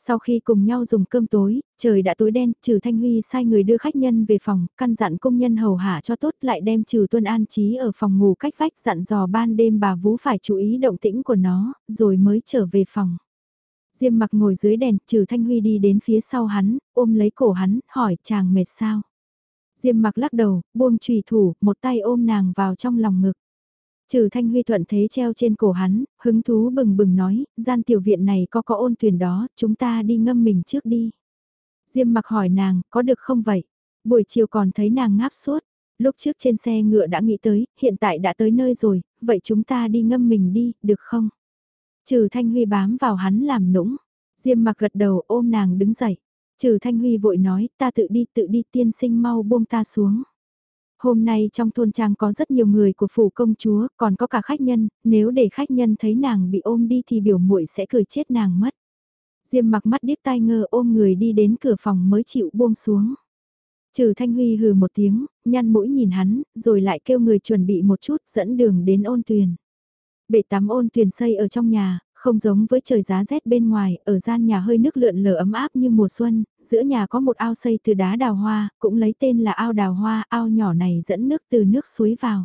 Sau khi cùng nhau dùng cơm tối, trời đã tối đen, trừ Thanh Huy sai người đưa khách nhân về phòng, căn dặn công nhân hầu hạ cho tốt lại đem trừ tuân an trí ở phòng ngủ cách vách dặn dò ban đêm bà vũ phải chú ý động tĩnh của nó, rồi mới trở về phòng. Diêm mặc ngồi dưới đèn, trừ Thanh Huy đi đến phía sau hắn, ôm lấy cổ hắn, hỏi chàng mệt sao. Diêm mặc lắc đầu, buông trùy thủ, một tay ôm nàng vào trong lòng ngực. Trừ thanh huy thuận thế treo trên cổ hắn, hứng thú bừng bừng nói, gian tiểu viện này có có ôn tuyển đó, chúng ta đi ngâm mình trước đi. Diêm mặc hỏi nàng, có được không vậy? Buổi chiều còn thấy nàng ngáp suốt. Lúc trước trên xe ngựa đã nghĩ tới, hiện tại đã tới nơi rồi, vậy chúng ta đi ngâm mình đi, được không? Trừ Thanh Huy bám vào hắn làm nũng. Diêm mặc gật đầu ôm nàng đứng dậy. Trừ Thanh Huy vội nói, ta tự đi tự đi tiên sinh mau buông ta xuống. Hôm nay trong thôn trang có rất nhiều người của phủ công chúa, còn có cả khách nhân, nếu để khách nhân thấy nàng bị ôm đi thì biểu muội sẽ cười chết nàng mất. Diêm mặc mắt điếc tai ngơ ôm người đi đến cửa phòng mới chịu buông xuống. Trừ Thanh Huy hừ một tiếng, nhăn mũi nhìn hắn, rồi lại kêu người chuẩn bị một chút dẫn đường đến ôn tuyền. Bệ tắm ôn tuyền xây ở trong nhà, không giống với trời giá rét bên ngoài, ở gian nhà hơi nước lượn lờ ấm áp như mùa xuân, giữa nhà có một ao xây từ đá đào hoa, cũng lấy tên là ao đào hoa, ao nhỏ này dẫn nước từ nước suối vào.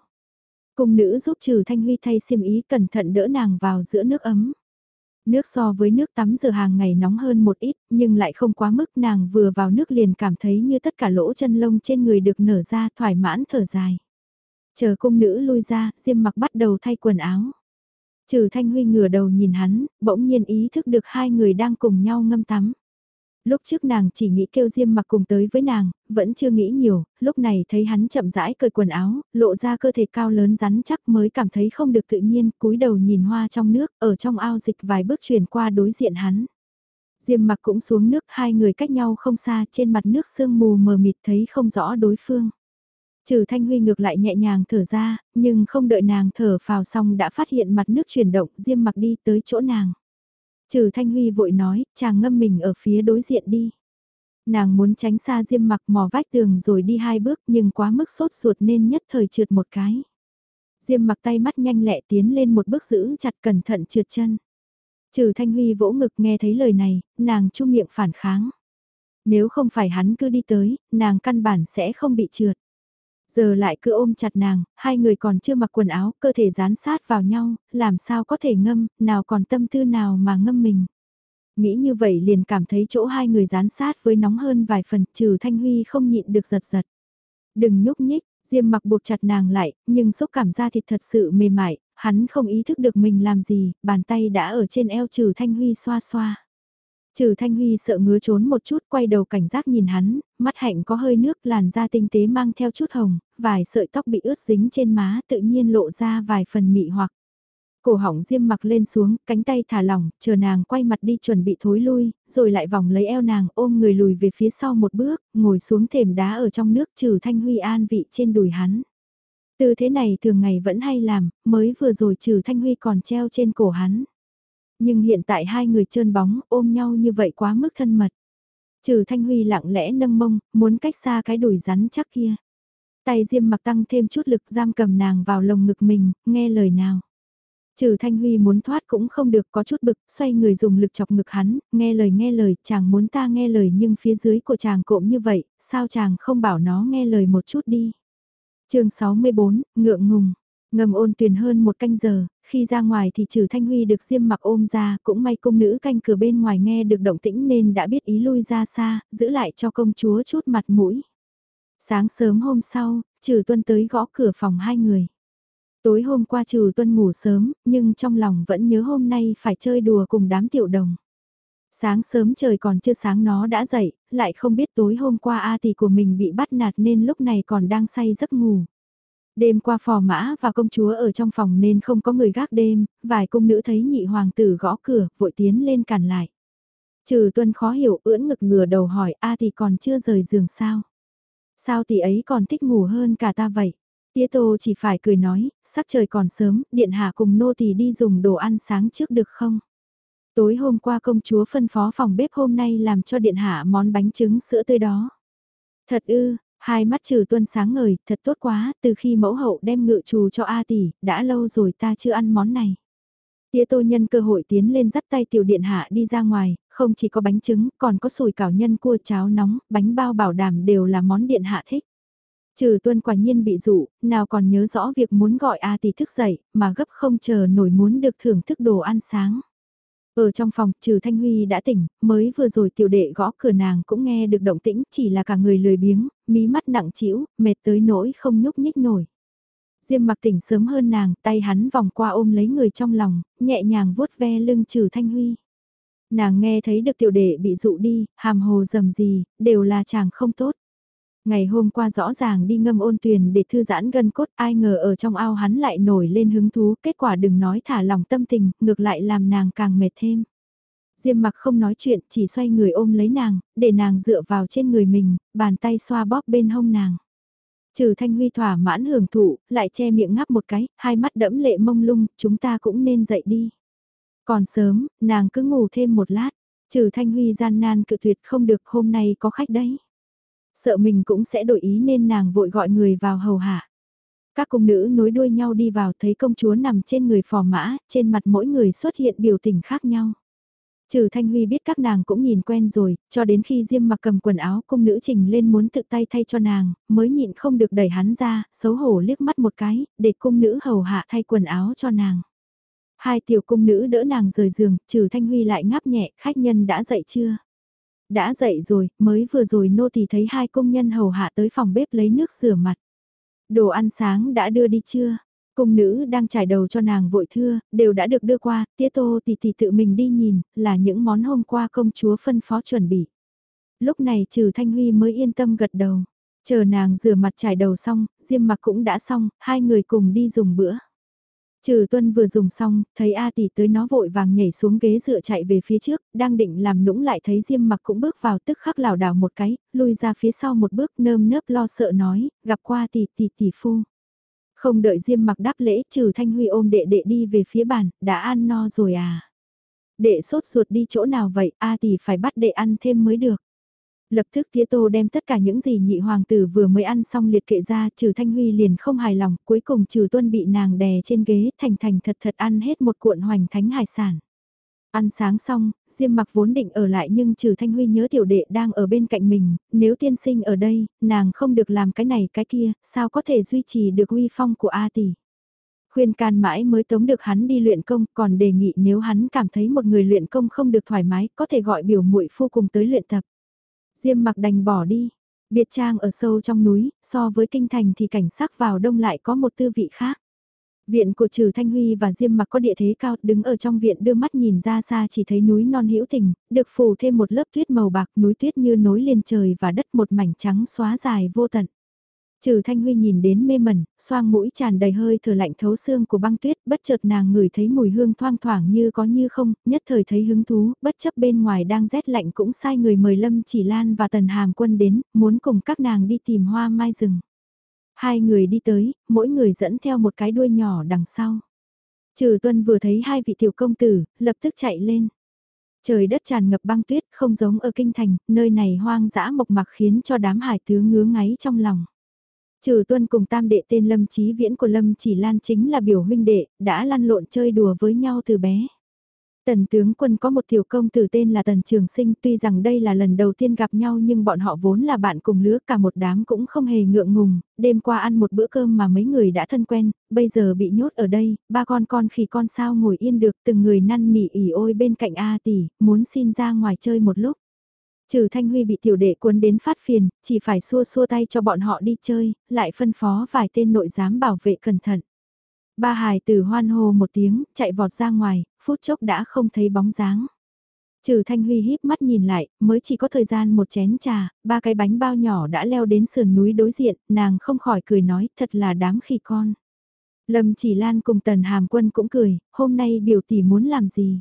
Cung nữ giúp trừ Thanh Huy thay xiêm ý cẩn thận đỡ nàng vào giữa nước ấm. Nước so với nước tắm giờ hàng ngày nóng hơn một ít, nhưng lại không quá mức nàng vừa vào nước liền cảm thấy như tất cả lỗ chân lông trên người được nở ra thoải mãn thở dài. Chờ cung nữ lui ra, Diêm mặc bắt đầu thay quần áo. Trừ Thanh Huy ngửa đầu nhìn hắn, bỗng nhiên ý thức được hai người đang cùng nhau ngâm tắm. Lúc trước nàng chỉ nghĩ kêu Diêm mặc cùng tới với nàng, vẫn chưa nghĩ nhiều, lúc này thấy hắn chậm rãi cởi quần áo, lộ ra cơ thể cao lớn rắn chắc mới cảm thấy không được tự nhiên, cúi đầu nhìn hoa trong nước, ở trong ao dịch vài bước chuyển qua đối diện hắn. Diêm mặc cũng xuống nước, hai người cách nhau không xa, trên mặt nước sương mù mờ mịt thấy không rõ đối phương. Trừ Thanh Huy ngược lại nhẹ nhàng thở ra, nhưng không đợi nàng thở phào xong đã phát hiện mặt nước chuyển động, Diêm mặc đi tới chỗ nàng. Trừ Thanh Huy vội nói, chàng ngâm mình ở phía đối diện đi. Nàng muốn tránh xa Diêm mặc mò vách tường rồi đi hai bước nhưng quá mức sốt ruột nên nhất thời trượt một cái. Diêm mặc tay mắt nhanh lẹ tiến lên một bước giữ chặt cẩn thận trượt chân. Trừ Thanh Huy vỗ ngực nghe thấy lời này, nàng chu miệng phản kháng. Nếu không phải hắn cứ đi tới, nàng căn bản sẽ không bị trượt. Giờ lại cứ ôm chặt nàng, hai người còn chưa mặc quần áo, cơ thể dán sát vào nhau, làm sao có thể ngâm, nào còn tâm tư nào mà ngâm mình. Nghĩ như vậy liền cảm thấy chỗ hai người dán sát với nóng hơn vài phần, trừ Thanh Huy không nhịn được giật giật. Đừng nhúc nhích, Diêm mặc buộc chặt nàng lại, nhưng xúc cảm ra thịt thật sự mềm mại, hắn không ý thức được mình làm gì, bàn tay đã ở trên eo trừ Thanh Huy xoa xoa. Trừ Thanh Huy sợ ngứa trốn một chút quay đầu cảnh giác nhìn hắn, mắt hạnh có hơi nước làn da tinh tế mang theo chút hồng, vài sợi tóc bị ướt dính trên má tự nhiên lộ ra vài phần mị hoặc. Cổ họng diêm mặc lên xuống, cánh tay thả lỏng, chờ nàng quay mặt đi chuẩn bị thối lui, rồi lại vòng lấy eo nàng ôm người lùi về phía sau một bước, ngồi xuống thềm đá ở trong nước trừ Thanh Huy an vị trên đùi hắn. Từ thế này thường ngày vẫn hay làm, mới vừa rồi trừ Thanh Huy còn treo trên cổ hắn. Nhưng hiện tại hai người trơn bóng ôm nhau như vậy quá mức thân mật. Trừ Thanh Huy lặng lẽ nâng mông, muốn cách xa cái đùi rắn chắc kia. Tay Diêm mặc tăng thêm chút lực giam cầm nàng vào lồng ngực mình, nghe lời nào. Trừ Thanh Huy muốn thoát cũng không được có chút bực, xoay người dùng lực chọc ngực hắn, nghe lời nghe lời, chàng muốn ta nghe lời nhưng phía dưới của chàng cộm như vậy, sao chàng không bảo nó nghe lời một chút đi. chương 64, ngượng ngùng, ngầm ôn tuyền hơn một canh giờ, khi ra ngoài thì trừ Thanh Huy được Diêm mặc ôm ra, cũng may cung nữ canh cửa bên ngoài nghe được động tĩnh nên đã biết ý lui ra xa, giữ lại cho công chúa chút mặt mũi. Sáng sớm hôm sau, trừ tuân tới gõ cửa phòng hai người. Tối hôm qua trừ tuân ngủ sớm, nhưng trong lòng vẫn nhớ hôm nay phải chơi đùa cùng đám tiểu đồng. Sáng sớm trời còn chưa sáng nó đã dậy, lại không biết tối hôm qua A tỷ của mình bị bắt nạt nên lúc này còn đang say giấc ngủ. Đêm qua phò mã và công chúa ở trong phòng nên không có người gác đêm, vài cung nữ thấy nhị hoàng tử gõ cửa, vội tiến lên cản lại. Trừ tuân khó hiểu ưỡn ngực ngửa đầu hỏi A thì còn chưa rời giường sao? Sao tỷ ấy còn thích ngủ hơn cả ta vậy? Tía Tô chỉ phải cười nói, sắc trời còn sớm, điện hạ cùng nô tỳ đi dùng đồ ăn sáng trước được không? Tối hôm qua công chúa phân phó phòng bếp hôm nay làm cho điện hạ món bánh trứng sữa tươi đó. Thật ư, hai mắt trừ tuân sáng ngời, thật tốt quá, từ khi mẫu hậu đem ngự trù cho A tỷ, đã lâu rồi ta chưa ăn món này. Tía tô nhân cơ hội tiến lên dắt tay tiểu điện hạ đi ra ngoài, không chỉ có bánh trứng, còn có sùi cảo nhân cua cháo nóng, bánh bao bảo đảm đều là món điện hạ thích. Trừ tuân quả nhiên bị dụ, nào còn nhớ rõ việc muốn gọi A tỷ thức dậy, mà gấp không chờ nổi muốn được thưởng thức đồ ăn sáng. Ở trong phòng, trừ Thanh Huy đã tỉnh, mới vừa rồi tiểu đệ gõ cửa nàng cũng nghe được động tĩnh, chỉ là cả người lười biếng, mí mắt nặng trĩu, mệt tới nỗi không nhúc nhích nổi. Diêm mặc tỉnh sớm hơn nàng, tay hắn vòng qua ôm lấy người trong lòng, nhẹ nhàng vuốt ve lưng trừ Thanh Huy. Nàng nghe thấy được tiểu đệ bị dụ đi, hàm hồ dầm gì, đều là chàng không tốt. Ngày hôm qua rõ ràng đi ngâm ôn tuyền để thư giãn gân cốt ai ngờ ở trong ao hắn lại nổi lên hứng thú, kết quả đừng nói thả lòng tâm tình, ngược lại làm nàng càng mệt thêm. Diêm mặc không nói chuyện, chỉ xoay người ôm lấy nàng, để nàng dựa vào trên người mình, bàn tay xoa bóp bên hông nàng. Trừ Thanh Huy thỏa mãn hưởng thụ, lại che miệng ngắp một cái, hai mắt đẫm lệ mông lung, chúng ta cũng nên dậy đi. Còn sớm, nàng cứ ngủ thêm một lát, trừ Thanh Huy gian nan cự tuyệt không được hôm nay có khách đấy. Sợ mình cũng sẽ đổi ý nên nàng vội gọi người vào hầu hạ. Các cung nữ nối đuôi nhau đi vào thấy công chúa nằm trên người phò mã, trên mặt mỗi người xuất hiện biểu tình khác nhau. Trừ Thanh Huy biết các nàng cũng nhìn quen rồi, cho đến khi Diêm mặc cầm quần áo cung nữ trình lên muốn tự tay thay cho nàng, mới nhịn không được đẩy hắn ra, xấu hổ liếc mắt một cái, để cung nữ hầu hạ thay quần áo cho nàng. Hai tiểu cung nữ đỡ nàng rời giường, trừ Thanh Huy lại ngáp nhẹ, khách nhân đã dậy chưa? Đã dậy rồi, mới vừa rồi nô thì thấy hai công nhân hầu hạ tới phòng bếp lấy nước rửa mặt. Đồ ăn sáng đã đưa đi chưa? Cung nữ đang trải đầu cho nàng vội thưa, đều đã được đưa qua, tía tô thì thì tự mình đi nhìn, là những món hôm qua công chúa phân phó chuẩn bị. Lúc này trừ Thanh Huy mới yên tâm gật đầu. Chờ nàng rửa mặt trải đầu xong, diêm mặc cũng đã xong, hai người cùng đi dùng bữa. Trừ tuân vừa dùng xong, thấy A tỷ tới nó vội vàng nhảy xuống ghế dựa chạy về phía trước, đang định làm nũng lại thấy Diêm mặc cũng bước vào tức khắc lảo đảo một cái, lui ra phía sau một bước nơm nớp lo sợ nói, gặp qua tỷ tỷ tỷ phu. Không đợi Diêm mặc đáp lễ trừ Thanh Huy ôm đệ đệ đi về phía bàn, đã ăn no rồi à. Đệ sốt ruột đi chỗ nào vậy, A tỷ phải bắt đệ ăn thêm mới được. Lập tức tía tô đem tất cả những gì nhị hoàng tử vừa mới ăn xong liệt kệ ra, trừ Thanh Huy liền không hài lòng, cuối cùng trừ tuân bị nàng đè trên ghế, thành thành thật thật ăn hết một cuộn hoành thánh hải sản. Ăn sáng xong, Diêm mặc vốn định ở lại nhưng trừ Thanh Huy nhớ tiểu đệ đang ở bên cạnh mình, nếu tiên sinh ở đây, nàng không được làm cái này cái kia, sao có thể duy trì được uy phong của A tỷ. Khuyên can mãi mới tống được hắn đi luyện công, còn đề nghị nếu hắn cảm thấy một người luyện công không được thoải mái, có thể gọi biểu muội phu cùng tới luyện tập. Diêm mặc đành bỏ đi. Biệt trang ở sâu trong núi, so với kinh thành thì cảnh sắc vào đông lại có một tư vị khác. Viện của Trừ Thanh Huy và Diêm mặc có địa thế cao, đứng ở trong viện đưa mắt nhìn ra xa chỉ thấy núi non hữu tình, được phủ thêm một lớp tuyết màu bạc, núi tuyết như nối liền trời và đất một mảnh trắng xóa dài vô tận. Trừ Thanh Huy nhìn đến mê mẩn, xoang mũi tràn đầy hơi thở lạnh thấu xương của băng tuyết, bất chợt nàng ngửi thấy mùi hương thoang thoảng như có như không, nhất thời thấy hứng thú, bất chấp bên ngoài đang rét lạnh cũng sai người mời Lâm Chỉ Lan và Tần Hàm Quân đến, muốn cùng các nàng đi tìm hoa mai rừng. Hai người đi tới, mỗi người dẫn theo một cái đuôi nhỏ đằng sau. Trừ Tuân vừa thấy hai vị tiểu công tử, lập tức chạy lên. Trời đất tràn ngập băng tuyết, không giống ở kinh thành, nơi này hoang dã mộc mạc khiến cho đám hải tướng ngứa ngáy trong lòng. Trừ tuân cùng tam đệ tên Lâm Chí Viễn của Lâm Chỉ Lan chính là biểu huynh đệ, đã lăn lộn chơi đùa với nhau từ bé. Tần tướng quân có một tiểu công tử tên là Tần Trường Sinh tuy rằng đây là lần đầu tiên gặp nhau nhưng bọn họ vốn là bạn cùng lứa cả một đám cũng không hề ngượng ngùng, đêm qua ăn một bữa cơm mà mấy người đã thân quen, bây giờ bị nhốt ở đây, ba con con khi con sao ngồi yên được từng người năn nỉ ỉ ôi bên cạnh A tỷ, muốn xin ra ngoài chơi một lúc. Trừ Thanh Huy bị tiểu đệ cuốn đến phát phiền, chỉ phải xua xua tay cho bọn họ đi chơi, lại phân phó vài tên nội giám bảo vệ cẩn thận. Ba hài tử hoan hô một tiếng, chạy vọt ra ngoài, phút chốc đã không thấy bóng dáng. Trừ Thanh Huy híp mắt nhìn lại, mới chỉ có thời gian một chén trà, ba cái bánh bao nhỏ đã leo đến sườn núi đối diện, nàng không khỏi cười nói, thật là đám khỉ con. Lâm Chỉ Lan cùng Tần Hàm Quân cũng cười, hôm nay biểu tỷ muốn làm gì?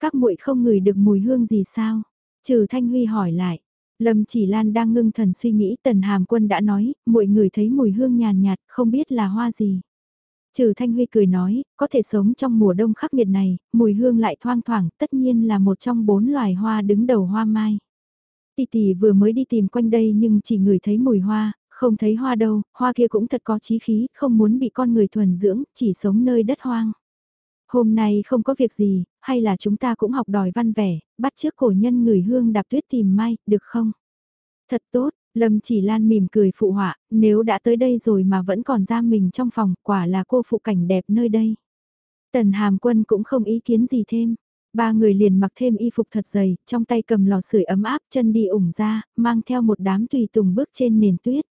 Các muội không ngửi được mùi hương gì sao? Trừ Thanh Huy hỏi lại. Lâm Chỉ Lan đang ngưng thần suy nghĩ, Tần Hàm Quân đã nói, mọi người thấy mùi hương nhàn nhạt, không biết là hoa gì. Trừ Thanh Huy cười nói, có thể sống trong mùa đông khắc nghiệt này, mùi hương lại thoang thoảng, tất nhiên là một trong bốn loài hoa đứng đầu hoa mai. tì tì vừa mới đi tìm quanh đây nhưng chỉ ngửi thấy mùi hoa, không thấy hoa đâu, hoa kia cũng thật có chí khí, không muốn bị con người thuần dưỡng, chỉ sống nơi đất hoang. Hôm nay không có việc gì, hay là chúng ta cũng học đòi văn vẻ, bắt trước cổ nhân người hương đạp tuyết tìm mai, được không? Thật tốt, Lâm chỉ lan mỉm cười phụ họa, nếu đã tới đây rồi mà vẫn còn giam mình trong phòng, quả là cô phụ cảnh đẹp nơi đây. Tần hàm quân cũng không ý kiến gì thêm. Ba người liền mặc thêm y phục thật dày, trong tay cầm lò sưởi ấm áp chân đi ủng ra, mang theo một đám tùy tùng bước trên nền tuyết.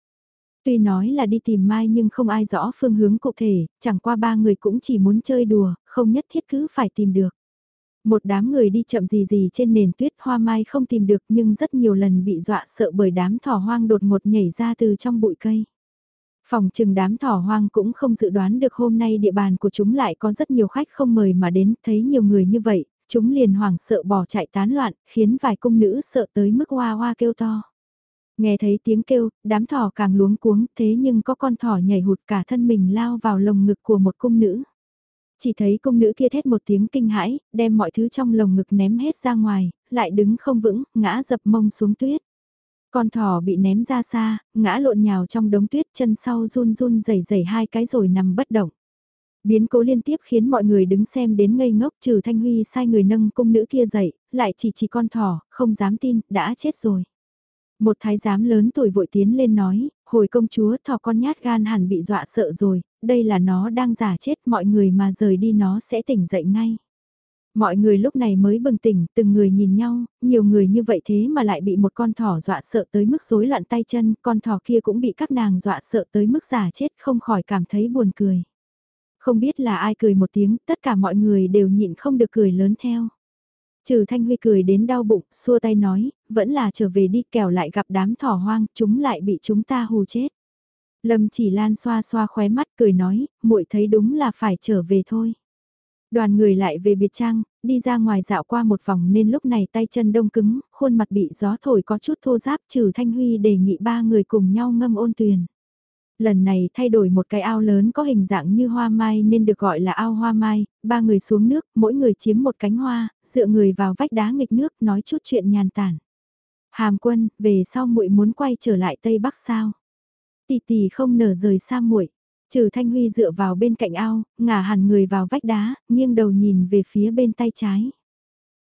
Tuy nói là đi tìm Mai nhưng không ai rõ phương hướng cụ thể, chẳng qua ba người cũng chỉ muốn chơi đùa, không nhất thiết cứ phải tìm được. Một đám người đi chậm gì gì trên nền tuyết hoa mai không tìm được nhưng rất nhiều lần bị dọa sợ bởi đám thỏ hoang đột ngột nhảy ra từ trong bụi cây. Phòng trừng đám thỏ hoang cũng không dự đoán được hôm nay địa bàn của chúng lại có rất nhiều khách không mời mà đến, thấy nhiều người như vậy, chúng liền hoảng sợ bỏ chạy tán loạn, khiến vài cung nữ sợ tới mức hoa hoa kêu to. Nghe thấy tiếng kêu, đám thỏ càng luống cuống thế nhưng có con thỏ nhảy hụt cả thân mình lao vào lồng ngực của một cung nữ. Chỉ thấy cung nữ kia thét một tiếng kinh hãi, đem mọi thứ trong lồng ngực ném hết ra ngoài, lại đứng không vững, ngã dập mông xuống tuyết. Con thỏ bị ném ra xa, ngã lộn nhào trong đống tuyết chân sau run run rẩy rẩy hai cái rồi nằm bất động. Biến cố liên tiếp khiến mọi người đứng xem đến ngây ngốc trừ Thanh Huy sai người nâng cung nữ kia dậy, lại chỉ chỉ con thỏ, không dám tin, đã chết rồi. Một thái giám lớn tuổi vội tiến lên nói, hồi công chúa thỏ con nhát gan hẳn bị dọa sợ rồi, đây là nó đang giả chết mọi người mà rời đi nó sẽ tỉnh dậy ngay. Mọi người lúc này mới bừng tỉnh, từng người nhìn nhau, nhiều người như vậy thế mà lại bị một con thỏ dọa sợ tới mức rối loạn tay chân, con thỏ kia cũng bị các nàng dọa sợ tới mức giả chết không khỏi cảm thấy buồn cười. Không biết là ai cười một tiếng, tất cả mọi người đều nhịn không được cười lớn theo. Trừ Thanh Huy cười đến đau bụng, xua tay nói, vẫn là trở về đi kẻo lại gặp đám thỏ hoang, chúng lại bị chúng ta hù chết. Lâm chỉ lan xoa xoa khóe mắt cười nói, muội thấy đúng là phải trở về thôi. Đoàn người lại về biệt trang, đi ra ngoài dạo qua một vòng nên lúc này tay chân đông cứng, khuôn mặt bị gió thổi có chút thô giáp trừ Thanh Huy đề nghị ba người cùng nhau ngâm ôn tuyền. Lần này thay đổi một cái ao lớn có hình dạng như hoa mai nên được gọi là ao hoa mai, ba người xuống nước, mỗi người chiếm một cánh hoa, dựa người vào vách đá nghịch nước nói chút chuyện nhàn tản. Hàm quân, về sau muội muốn quay trở lại Tây Bắc sao? Tỷ tỷ không nở rời xa muội. Trừ Thanh Huy dựa vào bên cạnh ao, ngả hẳn người vào vách đá, nghiêng đầu nhìn về phía bên tay trái.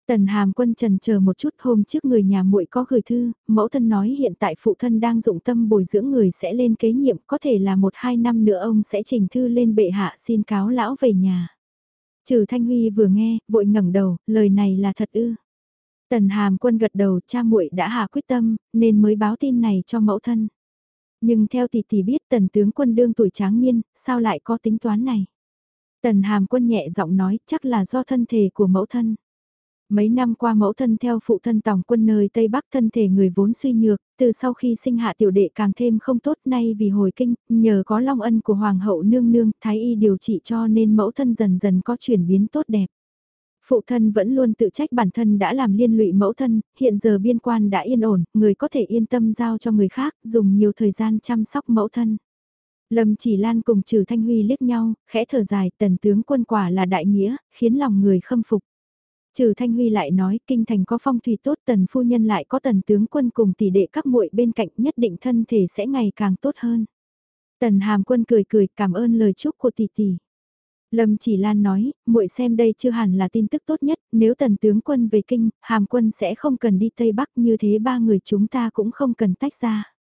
Tần Hàm Quân trần chờ một chút hôm trước người nhà muội có gửi thư, mẫu thân nói hiện tại phụ thân đang dụng tâm bồi dưỡng người sẽ lên kế nhiệm, có thể là một hai năm nữa ông sẽ trình thư lên bệ hạ xin cáo lão về nhà. Trừ Thanh Huy vừa nghe, vội ngẩng đầu, lời này là thật ư. Tần Hàm Quân gật đầu, cha muội đã hạ quyết tâm, nên mới báo tin này cho mẫu thân. Nhưng theo tỷ tỷ biết tần tướng quân đương tuổi tráng niên, sao lại có tính toán này? Tần hàm quân nhẹ giọng nói chắc là do thân thể của mẫu thân. Mấy năm qua mẫu thân theo phụ thân tòng quân nơi Tây Bắc thân thể người vốn suy nhược, từ sau khi sinh hạ tiểu đệ càng thêm không tốt nay vì hồi kinh, nhờ có long ân của Hoàng hậu nương nương, thái y điều trị cho nên mẫu thân dần dần có chuyển biến tốt đẹp. Phụ thân vẫn luôn tự trách bản thân đã làm liên lụy mẫu thân, hiện giờ biên quan đã yên ổn, người có thể yên tâm giao cho người khác, dùng nhiều thời gian chăm sóc mẫu thân. Lâm chỉ lan cùng trừ thanh huy liếc nhau, khẽ thở dài, tần tướng quân quả là đại nghĩa, khiến lòng người khâm phục. Trừ Thanh Huy lại nói kinh thành có phong thủy tốt tần phu nhân lại có tần tướng quân cùng tỷ đệ các muội bên cạnh nhất định thân thể sẽ ngày càng tốt hơn. Tần hàm quân cười cười cảm ơn lời chúc của tỷ tỷ. Lâm chỉ lan nói, muội xem đây chưa hẳn là tin tức tốt nhất, nếu tần tướng quân về kinh, hàm quân sẽ không cần đi Tây Bắc như thế ba người chúng ta cũng không cần tách ra.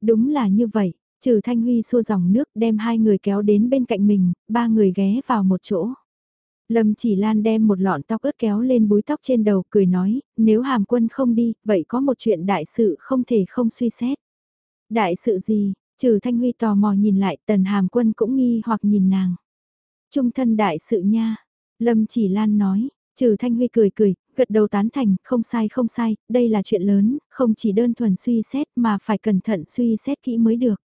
Đúng là như vậy, trừ Thanh Huy xua dòng nước đem hai người kéo đến bên cạnh mình, ba người ghé vào một chỗ. Lâm chỉ lan đem một lọn tóc ướt kéo lên búi tóc trên đầu cười nói, nếu hàm quân không đi, vậy có một chuyện đại sự không thể không suy xét. Đại sự gì, trừ Thanh Huy tò mò nhìn lại tần hàm quân cũng nghi hoặc nhìn nàng. Trung thân đại sự nha, Lâm chỉ lan nói, trừ Thanh Huy cười cười, gật đầu tán thành, không sai không sai, đây là chuyện lớn, không chỉ đơn thuần suy xét mà phải cẩn thận suy xét kỹ mới được.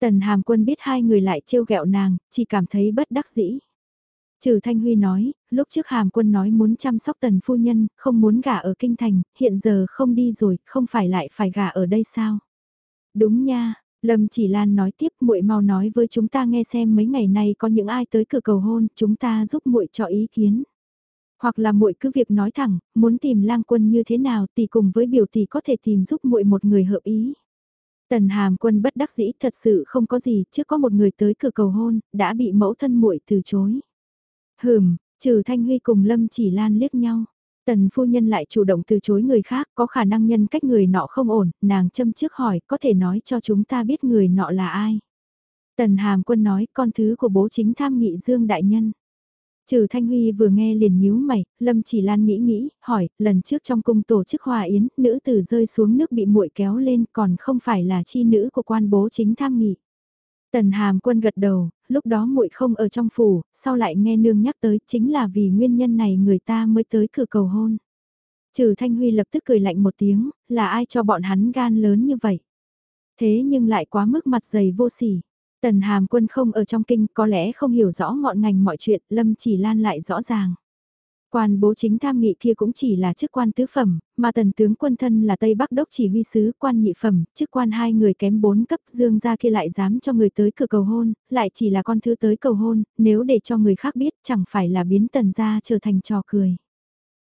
Tần hàm quân biết hai người lại trêu ghẹo nàng, chỉ cảm thấy bất đắc dĩ. Trừ Thanh Huy nói, lúc trước hàm quân nói muốn chăm sóc tần phu nhân, không muốn gả ở kinh thành, hiện giờ không đi rồi, không phải lại phải gả ở đây sao? Đúng nha, Lâm Chỉ Lan nói tiếp, muội mau nói với chúng ta nghe xem mấy ngày nay có những ai tới cửa cầu hôn, chúng ta giúp muội cho ý kiến. Hoặc là muội cứ việc nói thẳng, muốn tìm lang quân như thế nào thì cùng với biểu tỷ có thể tìm giúp muội một người hợp ý. Tần Hàm Quân bất đắc dĩ thật sự không có gì, trước có một người tới cửa cầu hôn, đã bị mẫu thân muội từ chối. Hừm, trừ Thanh Huy cùng Lâm Chỉ Lan liếc nhau. Tần phu nhân lại chủ động từ chối người khác, có khả năng nhân cách người nọ không ổn, nàng châm trước hỏi, có thể nói cho chúng ta biết người nọ là ai. Tần Hàm Quân nói, con thứ của bố chính tham nghị Dương Đại Nhân. Trừ Thanh Huy vừa nghe liền nhíu mày, Lâm Chỉ Lan nghĩ nghĩ, hỏi, lần trước trong cung tổ chức hòa yến, nữ tử rơi xuống nước bị muội kéo lên, còn không phải là chi nữ của quan bố chính tham nghị. Tần Hàm Quân gật đầu, lúc đó muội không ở trong phủ, sau lại nghe nương nhắc tới chính là vì nguyên nhân này người ta mới tới cửa cầu hôn. Trừ Thanh Huy lập tức cười lạnh một tiếng, là ai cho bọn hắn gan lớn như vậy? Thế nhưng lại quá mức mặt dày vô sỉ. Tần Hàm Quân không ở trong kinh có lẽ không hiểu rõ ngọn ngành mọi chuyện, Lâm chỉ lan lại rõ ràng. Quan bố chính tham nghị kia cũng chỉ là chức quan tứ phẩm, mà tần tướng quân thân là Tây Bắc đốc chỉ huy sứ quan nhị phẩm, chức quan hai người kém bốn cấp dương ra kia lại dám cho người tới cửa cầu hôn, lại chỉ là con thứ tới cầu hôn, nếu để cho người khác biết chẳng phải là biến tần gia trở thành trò cười.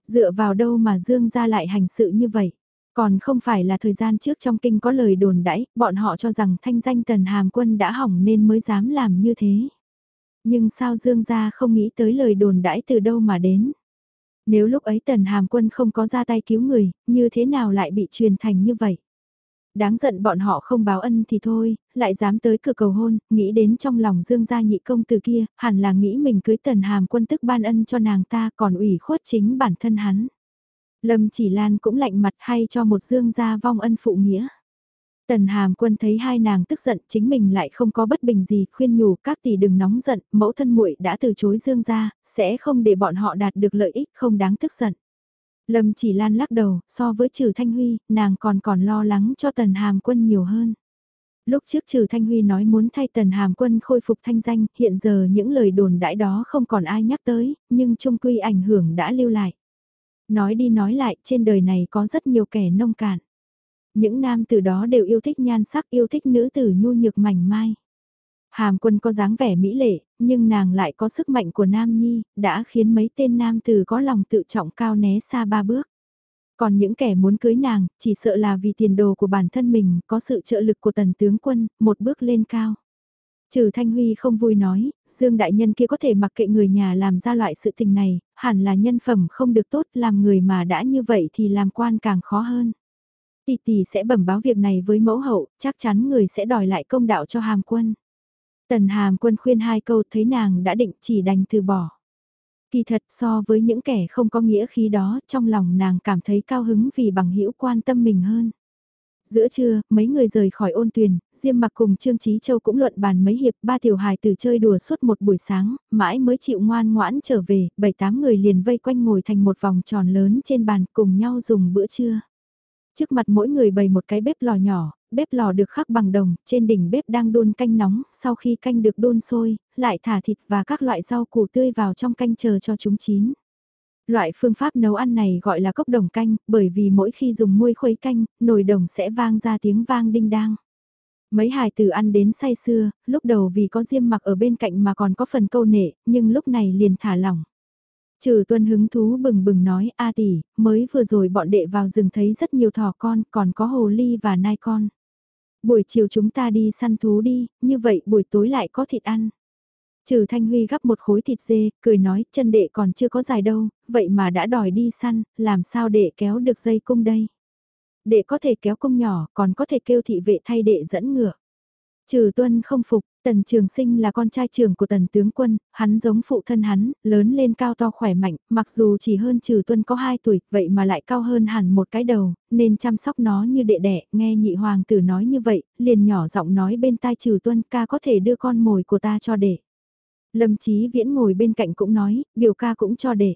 Dựa vào đâu mà dương ra lại hành sự như vậy? Còn không phải là thời gian trước trong kinh có lời đồn đãi, bọn họ cho rằng thanh danh tần hàm quân đã hỏng nên mới dám làm như thế. Nhưng sao Dương gia không nghĩ tới lời đồn đãi từ đâu mà đến? Nếu lúc ấy tần hàm quân không có ra tay cứu người, như thế nào lại bị truyền thành như vậy? Đáng giận bọn họ không báo ân thì thôi, lại dám tới cửa cầu hôn, nghĩ đến trong lòng dương gia nhị công từ kia, hẳn là nghĩ mình cưới tần hàm quân tức ban ân cho nàng ta còn ủy khuất chính bản thân hắn. Lâm chỉ lan cũng lạnh mặt hay cho một dương gia vong ân phụ nghĩa. Tần Hàm Quân thấy hai nàng tức giận, chính mình lại không có bất bình gì, khuyên nhủ các tỷ đừng nóng giận, mẫu thân muội đã từ chối Dương gia, sẽ không để bọn họ đạt được lợi ích không đáng tức giận. Lâm Chỉ Lan lắc đầu, so với Trừ Thanh Huy, nàng còn còn lo lắng cho Tần Hàm Quân nhiều hơn. Lúc trước Trừ Thanh Huy nói muốn thay Tần Hàm Quân khôi phục thanh danh, hiện giờ những lời đồn đãi đó không còn ai nhắc tới, nhưng trung quy ảnh hưởng đã lưu lại. Nói đi nói lại, trên đời này có rất nhiều kẻ nông cạn. Những nam từ đó đều yêu thích nhan sắc yêu thích nữ tử nhu nhược mảnh mai. Hàm quân có dáng vẻ mỹ lệ, nhưng nàng lại có sức mạnh của nam nhi, đã khiến mấy tên nam tử có lòng tự trọng cao né xa ba bước. Còn những kẻ muốn cưới nàng, chỉ sợ là vì tiền đồ của bản thân mình, có sự trợ lực của tần tướng quân, một bước lên cao. Trừ Thanh Huy không vui nói, Dương Đại Nhân kia có thể mặc kệ người nhà làm ra loại sự tình này, hẳn là nhân phẩm không được tốt làm người mà đã như vậy thì làm quan càng khó hơn. Tỷ tỷ sẽ bẩm báo việc này với mẫu hậu, chắc chắn người sẽ đòi lại công đạo cho hàm quân. Tần hàm quân khuyên hai câu thấy nàng đã định chỉ đành từ bỏ. Kỳ thật so với những kẻ không có nghĩa khí đó, trong lòng nàng cảm thấy cao hứng vì bằng hữu quan tâm mình hơn. Giữa trưa, mấy người rời khỏi ôn tuyền, Diêm mặc cùng Trương Trí Châu cũng luận bàn mấy hiệp, ba tiểu hài từ chơi đùa suốt một buổi sáng, mãi mới chịu ngoan ngoãn trở về, bảy tám người liền vây quanh ngồi thành một vòng tròn lớn trên bàn cùng nhau dùng bữa trưa. Trước mặt mỗi người bày một cái bếp lò nhỏ, bếp lò được khắc bằng đồng, trên đỉnh bếp đang đun canh nóng, sau khi canh được đun sôi, lại thả thịt và các loại rau củ tươi vào trong canh chờ cho chúng chín. Loại phương pháp nấu ăn này gọi là cốc đồng canh, bởi vì mỗi khi dùng muôi khuấy canh, nồi đồng sẽ vang ra tiếng vang đinh đang. Mấy hài từ ăn đến say xưa, lúc đầu vì có diêm mặc ở bên cạnh mà còn có phần câu nệ, nhưng lúc này liền thả lỏng. Trừ tuân hứng thú bừng bừng nói, a tỷ, mới vừa rồi bọn đệ vào rừng thấy rất nhiều thỏ con, còn có hồ ly và nai con. Buổi chiều chúng ta đi săn thú đi, như vậy buổi tối lại có thịt ăn. Trừ Thanh Huy gắp một khối thịt dê, cười nói, chân đệ còn chưa có dài đâu, vậy mà đã đòi đi săn, làm sao đệ kéo được dây cung đây? Đệ có thể kéo cung nhỏ, còn có thể kêu thị vệ thay đệ dẫn ngựa. Trừ Tuân không phục, Tần Trường Sinh là con trai trưởng của Tần Tướng Quân, hắn giống phụ thân hắn, lớn lên cao to khỏe mạnh, mặc dù chỉ hơn Trừ Tuân có 2 tuổi, vậy mà lại cao hơn hẳn một cái đầu, nên chăm sóc nó như đệ đẻ, nghe nhị hoàng tử nói như vậy, liền nhỏ giọng nói bên tai Trừ Tuân ca có thể đưa con mồi của ta cho đệ. Lâm Chí Viễn ngồi bên cạnh cũng nói, biểu ca cũng cho đệ.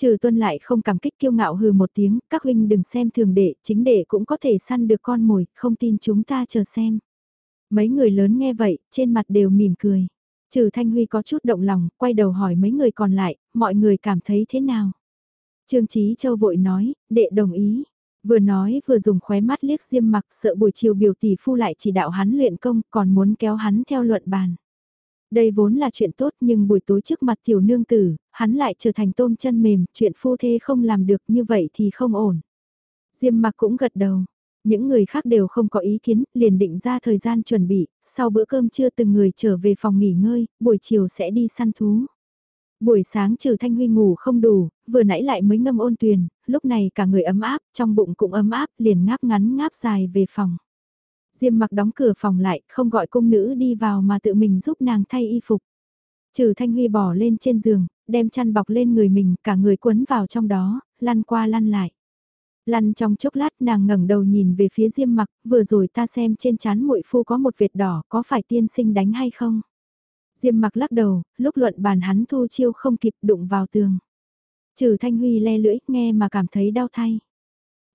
Trừ tuân lại không cảm kích kiêu ngạo hừ một tiếng, các huynh đừng xem thường đệ, chính đệ cũng có thể săn được con mồi, không tin chúng ta chờ xem. Mấy người lớn nghe vậy, trên mặt đều mỉm cười. Trừ Thanh Huy có chút động lòng, quay đầu hỏi mấy người còn lại, mọi người cảm thấy thế nào? Trương Chí Châu vội nói, đệ đồng ý. Vừa nói vừa dùng khóe mắt liếc diêm mặc sợ buổi chiều biểu tỷ phu lại chỉ đạo hắn luyện công còn muốn kéo hắn theo luận bàn. Đây vốn là chuyện tốt nhưng buổi tối trước mặt tiểu nương tử, hắn lại trở thành tôm chân mềm, chuyện phu thê không làm được như vậy thì không ổn. Diêm mặc cũng gật đầu, những người khác đều không có ý kiến, liền định ra thời gian chuẩn bị, sau bữa cơm trưa từng người trở về phòng nghỉ ngơi, buổi chiều sẽ đi săn thú. Buổi sáng trừ Thanh Huy ngủ không đủ, vừa nãy lại mới ngâm ôn tuyền, lúc này cả người ấm áp, trong bụng cũng ấm áp, liền ngáp ngắn ngáp dài về phòng. Diêm mặc đóng cửa phòng lại, không gọi cung nữ đi vào mà tự mình giúp nàng thay y phục. Trừ Thanh Huy bỏ lên trên giường, đem chăn bọc lên người mình, cả người quấn vào trong đó, lăn qua lăn lại. Lăn trong chốc lát nàng ngẩng đầu nhìn về phía Diêm mặc, vừa rồi ta xem trên chán muội phu có một vệt đỏ, có phải tiên sinh đánh hay không? Diêm mặc lắc đầu, lúc luận bàn hắn thu chiêu không kịp đụng vào tường. Trừ Thanh Huy le lưỡi, nghe mà cảm thấy đau thay.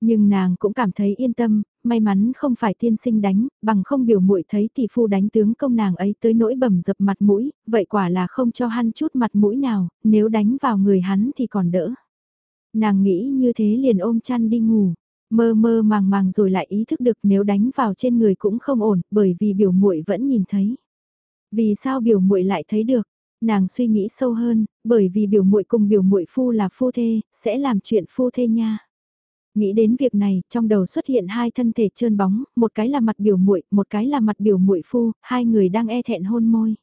Nhưng nàng cũng cảm thấy yên tâm, may mắn không phải tiên sinh đánh, bằng không biểu muội thấy tỷ phu đánh tướng công nàng ấy tới nỗi bầm dập mặt mũi, vậy quả là không cho hắn chút mặt mũi nào, nếu đánh vào người hắn thì còn đỡ. Nàng nghĩ như thế liền ôm chăn đi ngủ, mơ mơ màng màng rồi lại ý thức được nếu đánh vào trên người cũng không ổn, bởi vì biểu muội vẫn nhìn thấy. Vì sao biểu muội lại thấy được? Nàng suy nghĩ sâu hơn, bởi vì biểu muội cùng biểu muội phu là phu thê, sẽ làm chuyện phu thê nha. Nghĩ đến việc này, trong đầu xuất hiện hai thân thể trơn bóng, một cái là mặt biểu muội, một cái là mặt biểu muội phu, hai người đang e thẹn hôn môi.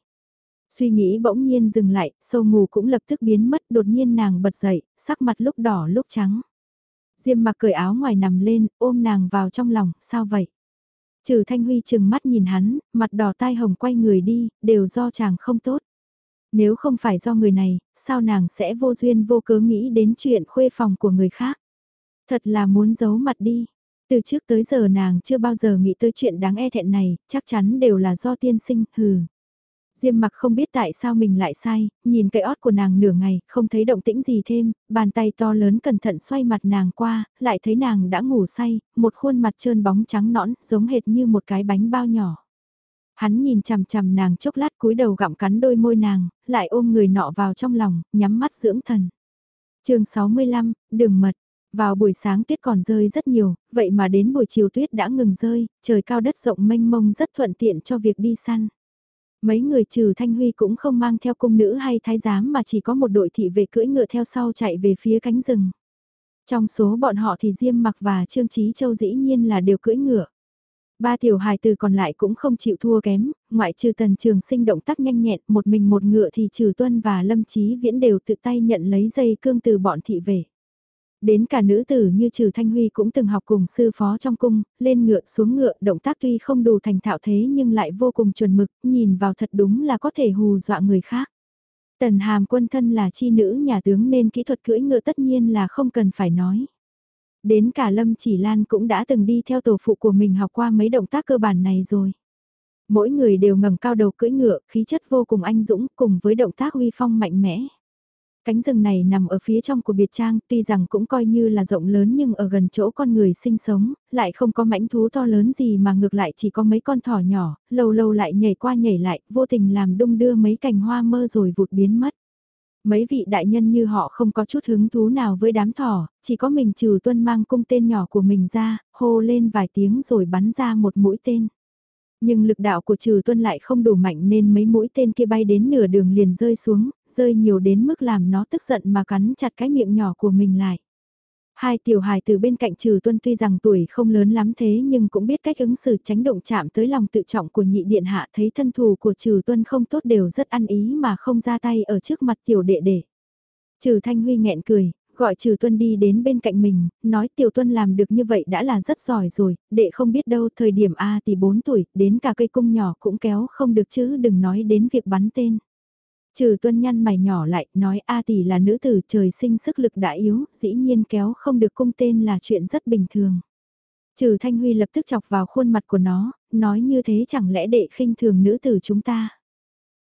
Suy nghĩ bỗng nhiên dừng lại, sâu ngủ cũng lập tức biến mất, đột nhiên nàng bật dậy, sắc mặt lúc đỏ lúc trắng. Diêm mặc cởi áo ngoài nằm lên, ôm nàng vào trong lòng, sao vậy? Trừ Thanh Huy chừng mắt nhìn hắn, mặt đỏ tai hồng quay người đi, đều do chàng không tốt. Nếu không phải do người này, sao nàng sẽ vô duyên vô cớ nghĩ đến chuyện khuê phòng của người khác? Thật là muốn giấu mặt đi. Từ trước tới giờ nàng chưa bao giờ nghĩ tới chuyện đáng e thẹn này, chắc chắn đều là do tiên sinh, hừ. Diêm mặc không biết tại sao mình lại sai, nhìn cái ót của nàng nửa ngày, không thấy động tĩnh gì thêm, bàn tay to lớn cẩn thận xoay mặt nàng qua, lại thấy nàng đã ngủ say, một khuôn mặt trơn bóng trắng nõn, giống hệt như một cái bánh bao nhỏ. Hắn nhìn chằm chằm nàng chốc lát cúi đầu gặm cắn đôi môi nàng, lại ôm người nọ vào trong lòng, nhắm mắt dưỡng thần. chương 65, đường mật. Vào buổi sáng tuyết còn rơi rất nhiều, vậy mà đến buổi chiều tuyết đã ngừng rơi, trời cao đất rộng mênh mông rất thuận tiện cho việc đi săn. Mấy người trừ Thanh Huy cũng không mang theo cung nữ hay thái giám mà chỉ có một đội thị vệ cưỡi ngựa theo sau chạy về phía cánh rừng. Trong số bọn họ thì Diêm Mặc và Trương Trí Châu dĩ nhiên là đều cưỡi ngựa. Ba tiểu hài từ còn lại cũng không chịu thua kém, ngoại trừ tần trường sinh động tác nhanh nhẹn, một mình một ngựa thì trừ tuân và lâm trí viễn đều tự tay nhận lấy dây cương từ bọn thị vệ. Đến cả nữ tử như Trừ Thanh Huy cũng từng học cùng sư phó trong cung, lên ngựa xuống ngựa, động tác tuy không đủ thành thạo thế nhưng lại vô cùng chuẩn mực, nhìn vào thật đúng là có thể hù dọa người khác. Tần Hàm quân thân là chi nữ nhà tướng nên kỹ thuật cưỡi ngựa tất nhiên là không cần phải nói. Đến cả Lâm Chỉ Lan cũng đã từng đi theo tổ phụ của mình học qua mấy động tác cơ bản này rồi. Mỗi người đều ngẩng cao đầu cưỡi ngựa, khí chất vô cùng anh dũng cùng với động tác uy phong mạnh mẽ. Cánh rừng này nằm ở phía trong của biệt trang, tuy rằng cũng coi như là rộng lớn nhưng ở gần chỗ con người sinh sống, lại không có mãnh thú to lớn gì mà ngược lại chỉ có mấy con thỏ nhỏ, lâu lâu lại nhảy qua nhảy lại, vô tình làm đung đưa mấy cành hoa mơ rồi vụt biến mất. Mấy vị đại nhân như họ không có chút hứng thú nào với đám thỏ, chỉ có mình trừ tuân mang cung tên nhỏ của mình ra, hô lên vài tiếng rồi bắn ra một mũi tên. Nhưng lực đạo của trừ tuân lại không đủ mạnh nên mấy mũi tên kia bay đến nửa đường liền rơi xuống, rơi nhiều đến mức làm nó tức giận mà cắn chặt cái miệng nhỏ của mình lại. Hai tiểu hài từ bên cạnh trừ tuân tuy rằng tuổi không lớn lắm thế nhưng cũng biết cách ứng xử tránh động chạm tới lòng tự trọng của nhị điện hạ thấy thân thù của trừ tuân không tốt đều rất ăn ý mà không ra tay ở trước mặt tiểu đệ đệ. Trừ thanh huy nghẹn cười, gọi trừ tuân đi đến bên cạnh mình, nói tiểu tuân làm được như vậy đã là rất giỏi rồi, đệ không biết đâu thời điểm A thì 4 tuổi, đến cả cây cung nhỏ cũng kéo không được chứ đừng nói đến việc bắn tên. Trừ tuân nhăn mày nhỏ lại, nói A tỷ là nữ tử trời sinh sức lực đã yếu, dĩ nhiên kéo không được cung tên là chuyện rất bình thường. Trừ Thanh Huy lập tức chọc vào khuôn mặt của nó, nói như thế chẳng lẽ đệ khinh thường nữ tử chúng ta.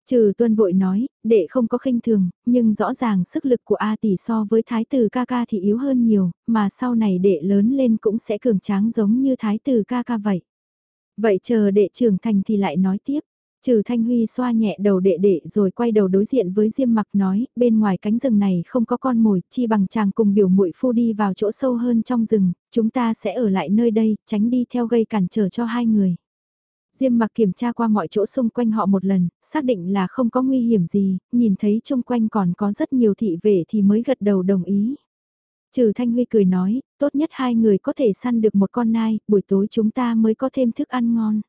Trừ tuân vội nói, đệ không có khinh thường, nhưng rõ ràng sức lực của A tỷ so với thái tử ca ca thì yếu hơn nhiều, mà sau này đệ lớn lên cũng sẽ cường tráng giống như thái tử ca ca vậy. Vậy chờ đệ trưởng thành thì lại nói tiếp. Trừ Thanh Huy xoa nhẹ đầu đệ đệ rồi quay đầu đối diện với Diêm Mặc nói, bên ngoài cánh rừng này không có con mồi, chi bằng chàng cùng biểu muội phu đi vào chỗ sâu hơn trong rừng, chúng ta sẽ ở lại nơi đây, tránh đi theo gây cản trở cho hai người. Diêm mặc kiểm tra qua mọi chỗ xung quanh họ một lần, xác định là không có nguy hiểm gì, nhìn thấy xung quanh còn có rất nhiều thị vệ thì mới gật đầu đồng ý. Trừ Thanh Huy cười nói, tốt nhất hai người có thể săn được một con nai, buổi tối chúng ta mới có thêm thức ăn ngon.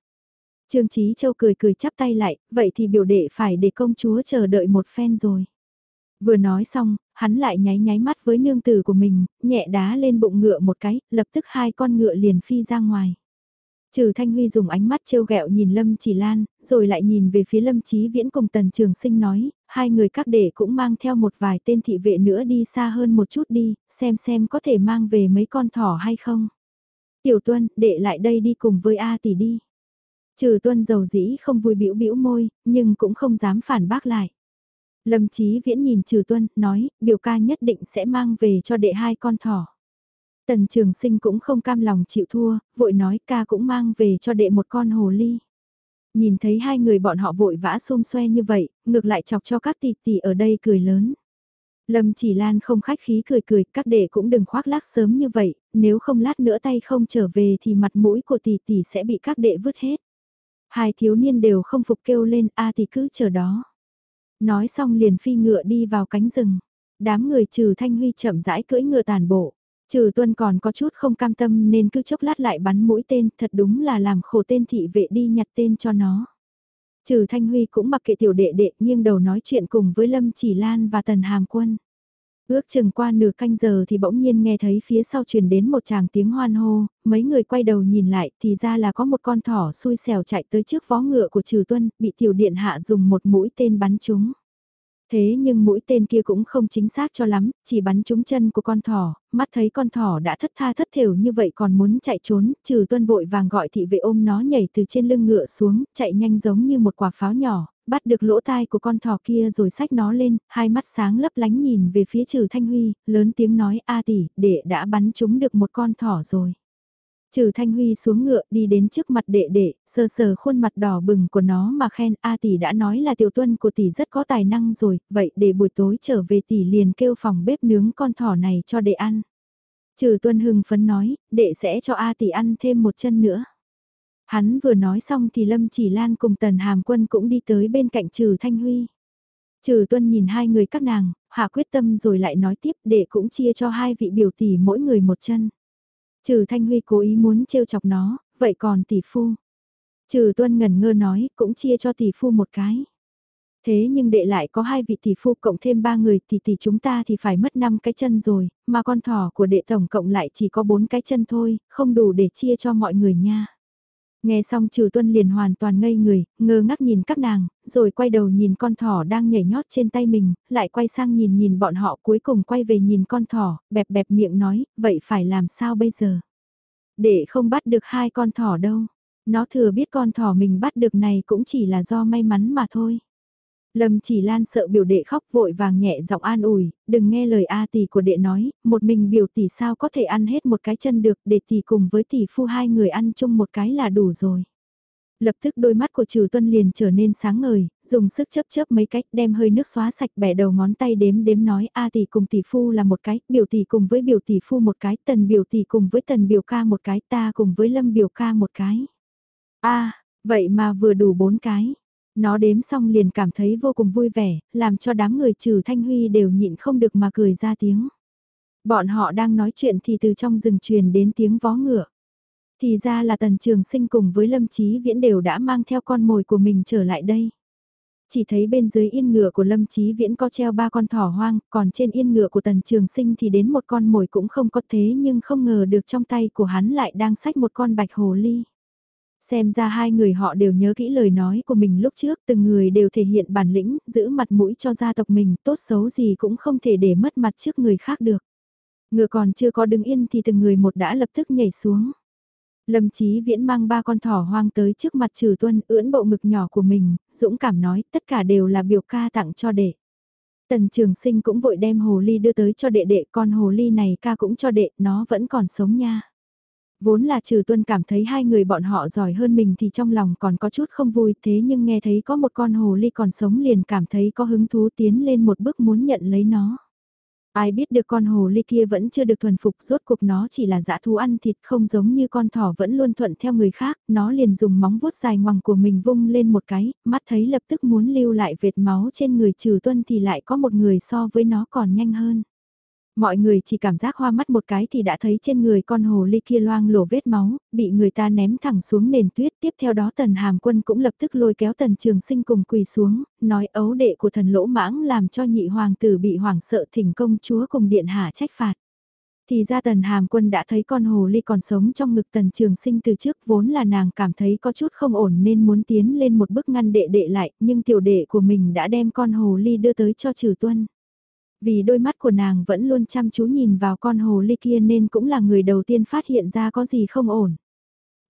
Trương Chí Châu cười cười chắp tay lại, vậy thì biểu đệ phải để công chúa chờ đợi một phen rồi. Vừa nói xong, hắn lại nháy nháy mắt với nương tử của mình, nhẹ đá lên bụng ngựa một cái, lập tức hai con ngựa liền phi ra ngoài. Trừ Thanh Huy dùng ánh mắt trêu ghẹo nhìn Lâm Chỉ Lan, rồi lại nhìn về phía Lâm Chí Viễn cùng Tần Trường Sinh nói, hai người các đệ cũng mang theo một vài tên thị vệ nữa đi xa hơn một chút đi, xem xem có thể mang về mấy con thỏ hay không. Tiểu Tuân, đệ lại đây đi cùng với A tỷ đi. Trừ Tuân giàu dĩ không vui bĩu bĩu môi, nhưng cũng không dám phản bác lại. Lâm Chí Viễn nhìn Trừ Tuân, nói, biểu ca nhất định sẽ mang về cho đệ hai con thỏ. Tần Trường Sinh cũng không cam lòng chịu thua, vội nói ca cũng mang về cho đệ một con hồ ly. Nhìn thấy hai người bọn họ vội vã xôn xoe như vậy, ngược lại chọc cho các tỷ tỷ ở đây cười lớn. Lâm chỉ lan không khách khí cười cười, các đệ cũng đừng khoác lác sớm như vậy, nếu không lát nữa tay không trở về thì mặt mũi của tỷ tỷ sẽ bị các đệ vứt hết. Hai thiếu niên đều không phục kêu lên a thì cứ chờ đó. Nói xong liền phi ngựa đi vào cánh rừng. Đám người trừ thanh huy chậm rãi cưỡi ngựa tàn bộ. Trừ tuân còn có chút không cam tâm nên cứ chốc lát lại bắn mũi tên, thật đúng là làm khổ tên thị vệ đi nhặt tên cho nó. Trừ Thanh Huy cũng mặc kệ tiểu đệ đệ nghiêng đầu nói chuyện cùng với Lâm Chỉ Lan và Tần Hàm Quân. Ước chừng qua nửa canh giờ thì bỗng nhiên nghe thấy phía sau truyền đến một tràng tiếng hoan hô, mấy người quay đầu nhìn lại thì ra là có một con thỏ xui xèo chạy tới trước vó ngựa của Trừ Tuân, bị tiểu điện hạ dùng một mũi tên bắn trúng. Thế nhưng mũi tên kia cũng không chính xác cho lắm, chỉ bắn trúng chân của con thỏ, mắt thấy con thỏ đã thất tha thất thểu như vậy còn muốn chạy trốn, trừ tuân vội vàng gọi thị vệ ôm nó nhảy từ trên lưng ngựa xuống, chạy nhanh giống như một quả pháo nhỏ, bắt được lỗ tai của con thỏ kia rồi xách nó lên, hai mắt sáng lấp lánh nhìn về phía trừ Thanh Huy, lớn tiếng nói a tỷ, để đã bắn trúng được một con thỏ rồi. Trừ Thanh Huy xuống ngựa đi đến trước mặt đệ đệ, sờ sờ khuôn mặt đỏ bừng của nó mà khen A tỷ đã nói là tiểu tuân của tỷ rất có tài năng rồi, vậy để buổi tối trở về tỷ liền kêu phòng bếp nướng con thỏ này cho đệ ăn. Trừ tuân hưng phấn nói, đệ sẽ cho A tỷ ăn thêm một chân nữa. Hắn vừa nói xong thì Lâm Chỉ Lan cùng Tần Hàm Quân cũng đi tới bên cạnh Trừ Thanh Huy. Trừ tuân nhìn hai người các nàng, hạ quyết tâm rồi lại nói tiếp đệ cũng chia cho hai vị biểu tỷ mỗi người một chân. Trừ Thanh Huy cố ý muốn trêu chọc nó, vậy còn tỷ phu. Trừ Tuân ngần ngơ nói, cũng chia cho tỷ phu một cái. Thế nhưng đệ lại có hai vị tỷ phu cộng thêm ba người thì tỷ chúng ta thì phải mất năm cái chân rồi, mà con thỏ của đệ tổng cộng lại chỉ có bốn cái chân thôi, không đủ để chia cho mọi người nha. Nghe xong trừ tuân liền hoàn toàn ngây người, ngơ ngác nhìn các nàng, rồi quay đầu nhìn con thỏ đang nhảy nhót trên tay mình, lại quay sang nhìn nhìn bọn họ cuối cùng quay về nhìn con thỏ, bẹp bẹp miệng nói, vậy phải làm sao bây giờ? Để không bắt được hai con thỏ đâu, nó thừa biết con thỏ mình bắt được này cũng chỉ là do may mắn mà thôi. Lâm chỉ lan sợ biểu đệ khóc vội vàng nhẹ giọng an ủi, đừng nghe lời A tỷ của đệ nói, một mình biểu tỷ sao có thể ăn hết một cái chân được để tỷ cùng với tỷ phu hai người ăn chung một cái là đủ rồi. Lập tức đôi mắt của trừ tuân liền trở nên sáng ngời, dùng sức chớp chớp mấy cách đem hơi nước xóa sạch bẻ đầu ngón tay đếm đếm nói A tỷ cùng tỷ phu là một cái, biểu tỷ cùng với biểu tỷ phu một cái, tần biểu tỷ cùng với tần biểu ca một cái, ta cùng với lâm biểu ca một cái. A, vậy mà vừa đủ bốn cái. Nó đếm xong liền cảm thấy vô cùng vui vẻ, làm cho đám người trừ Thanh Huy đều nhịn không được mà cười ra tiếng. Bọn họ đang nói chuyện thì từ trong rừng truyền đến tiếng vó ngựa. Thì ra là Tần Trường Sinh cùng với Lâm Chí Viễn đều đã mang theo con mồi của mình trở lại đây. Chỉ thấy bên dưới yên ngựa của Lâm Chí Viễn có treo ba con thỏ hoang, còn trên yên ngựa của Tần Trường Sinh thì đến một con mồi cũng không có thế nhưng không ngờ được trong tay của hắn lại đang xách một con bạch hồ ly. Xem ra hai người họ đều nhớ kỹ lời nói của mình lúc trước, từng người đều thể hiện bản lĩnh, giữ mặt mũi cho gia tộc mình, tốt xấu gì cũng không thể để mất mặt trước người khác được. Ngựa còn chưa có đứng yên thì từng người một đã lập tức nhảy xuống. Lâm Chí Viễn mang ba con thỏ hoang tới trước mặt Trừ Tuân, ưỡn bộ ngực nhỏ của mình, dũng cảm nói, tất cả đều là biểu ca tặng cho đệ. Tần Trường Sinh cũng vội đem hồ ly đưa tới cho đệ đệ, con hồ ly này ca cũng cho đệ, nó vẫn còn sống nha. Vốn là trừ tuân cảm thấy hai người bọn họ giỏi hơn mình thì trong lòng còn có chút không vui thế nhưng nghe thấy có một con hồ ly còn sống liền cảm thấy có hứng thú tiến lên một bước muốn nhận lấy nó. Ai biết được con hồ ly kia vẫn chưa được thuần phục rốt cuộc nó chỉ là dã thú ăn thịt không giống như con thỏ vẫn luôn thuận theo người khác, nó liền dùng móng vuốt dài ngoằng của mình vung lên một cái, mắt thấy lập tức muốn lưu lại vệt máu trên người trừ tuân thì lại có một người so với nó còn nhanh hơn. Mọi người chỉ cảm giác hoa mắt một cái thì đã thấy trên người con hồ ly kia loang lổ vết máu, bị người ta ném thẳng xuống nền tuyết. Tiếp theo đó tần hàm quân cũng lập tức lôi kéo tần trường sinh cùng quỳ xuống, nói ấu đệ của thần lỗ mãng làm cho nhị hoàng tử bị hoảng sợ thỉnh công chúa cùng điện hạ trách phạt. Thì ra tần hàm quân đã thấy con hồ ly còn sống trong ngực tần trường sinh từ trước vốn là nàng cảm thấy có chút không ổn nên muốn tiến lên một bước ngăn đệ đệ lại, nhưng tiểu đệ của mình đã đem con hồ ly đưa tới cho trừ tuân. Vì đôi mắt của nàng vẫn luôn chăm chú nhìn vào con hồ ly kia nên cũng là người đầu tiên phát hiện ra có gì không ổn.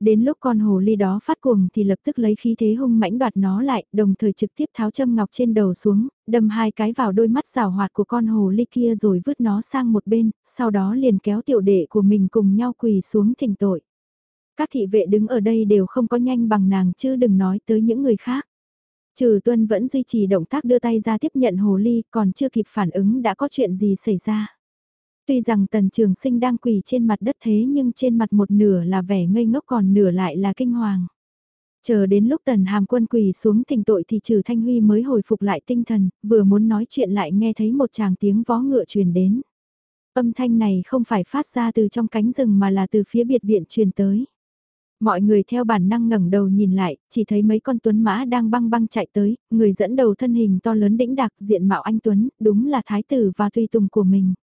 Đến lúc con hồ ly đó phát cuồng thì lập tức lấy khí thế hung mãnh đoạt nó lại, đồng thời trực tiếp tháo châm ngọc trên đầu xuống, đâm hai cái vào đôi mắt rào hoạt của con hồ ly kia rồi vứt nó sang một bên, sau đó liền kéo tiểu đệ của mình cùng nhau quỳ xuống thỉnh tội. Các thị vệ đứng ở đây đều không có nhanh bằng nàng chứ đừng nói tới những người khác. Trừ tuân vẫn duy trì động tác đưa tay ra tiếp nhận hồ ly, còn chưa kịp phản ứng đã có chuyện gì xảy ra. Tuy rằng tần trường sinh đang quỳ trên mặt đất thế nhưng trên mặt một nửa là vẻ ngây ngốc còn nửa lại là kinh hoàng. Chờ đến lúc tần hàm quân quỳ xuống thỉnh tội thì trừ thanh huy mới hồi phục lại tinh thần, vừa muốn nói chuyện lại nghe thấy một chàng tiếng vó ngựa truyền đến. Âm thanh này không phải phát ra từ trong cánh rừng mà là từ phía biệt viện truyền tới. Mọi người theo bản năng ngẩng đầu nhìn lại, chỉ thấy mấy con tuấn mã đang băng băng chạy tới, người dẫn đầu thân hình to lớn đĩnh đạc diện mạo anh Tuấn, đúng là thái tử và tùy tùng của mình.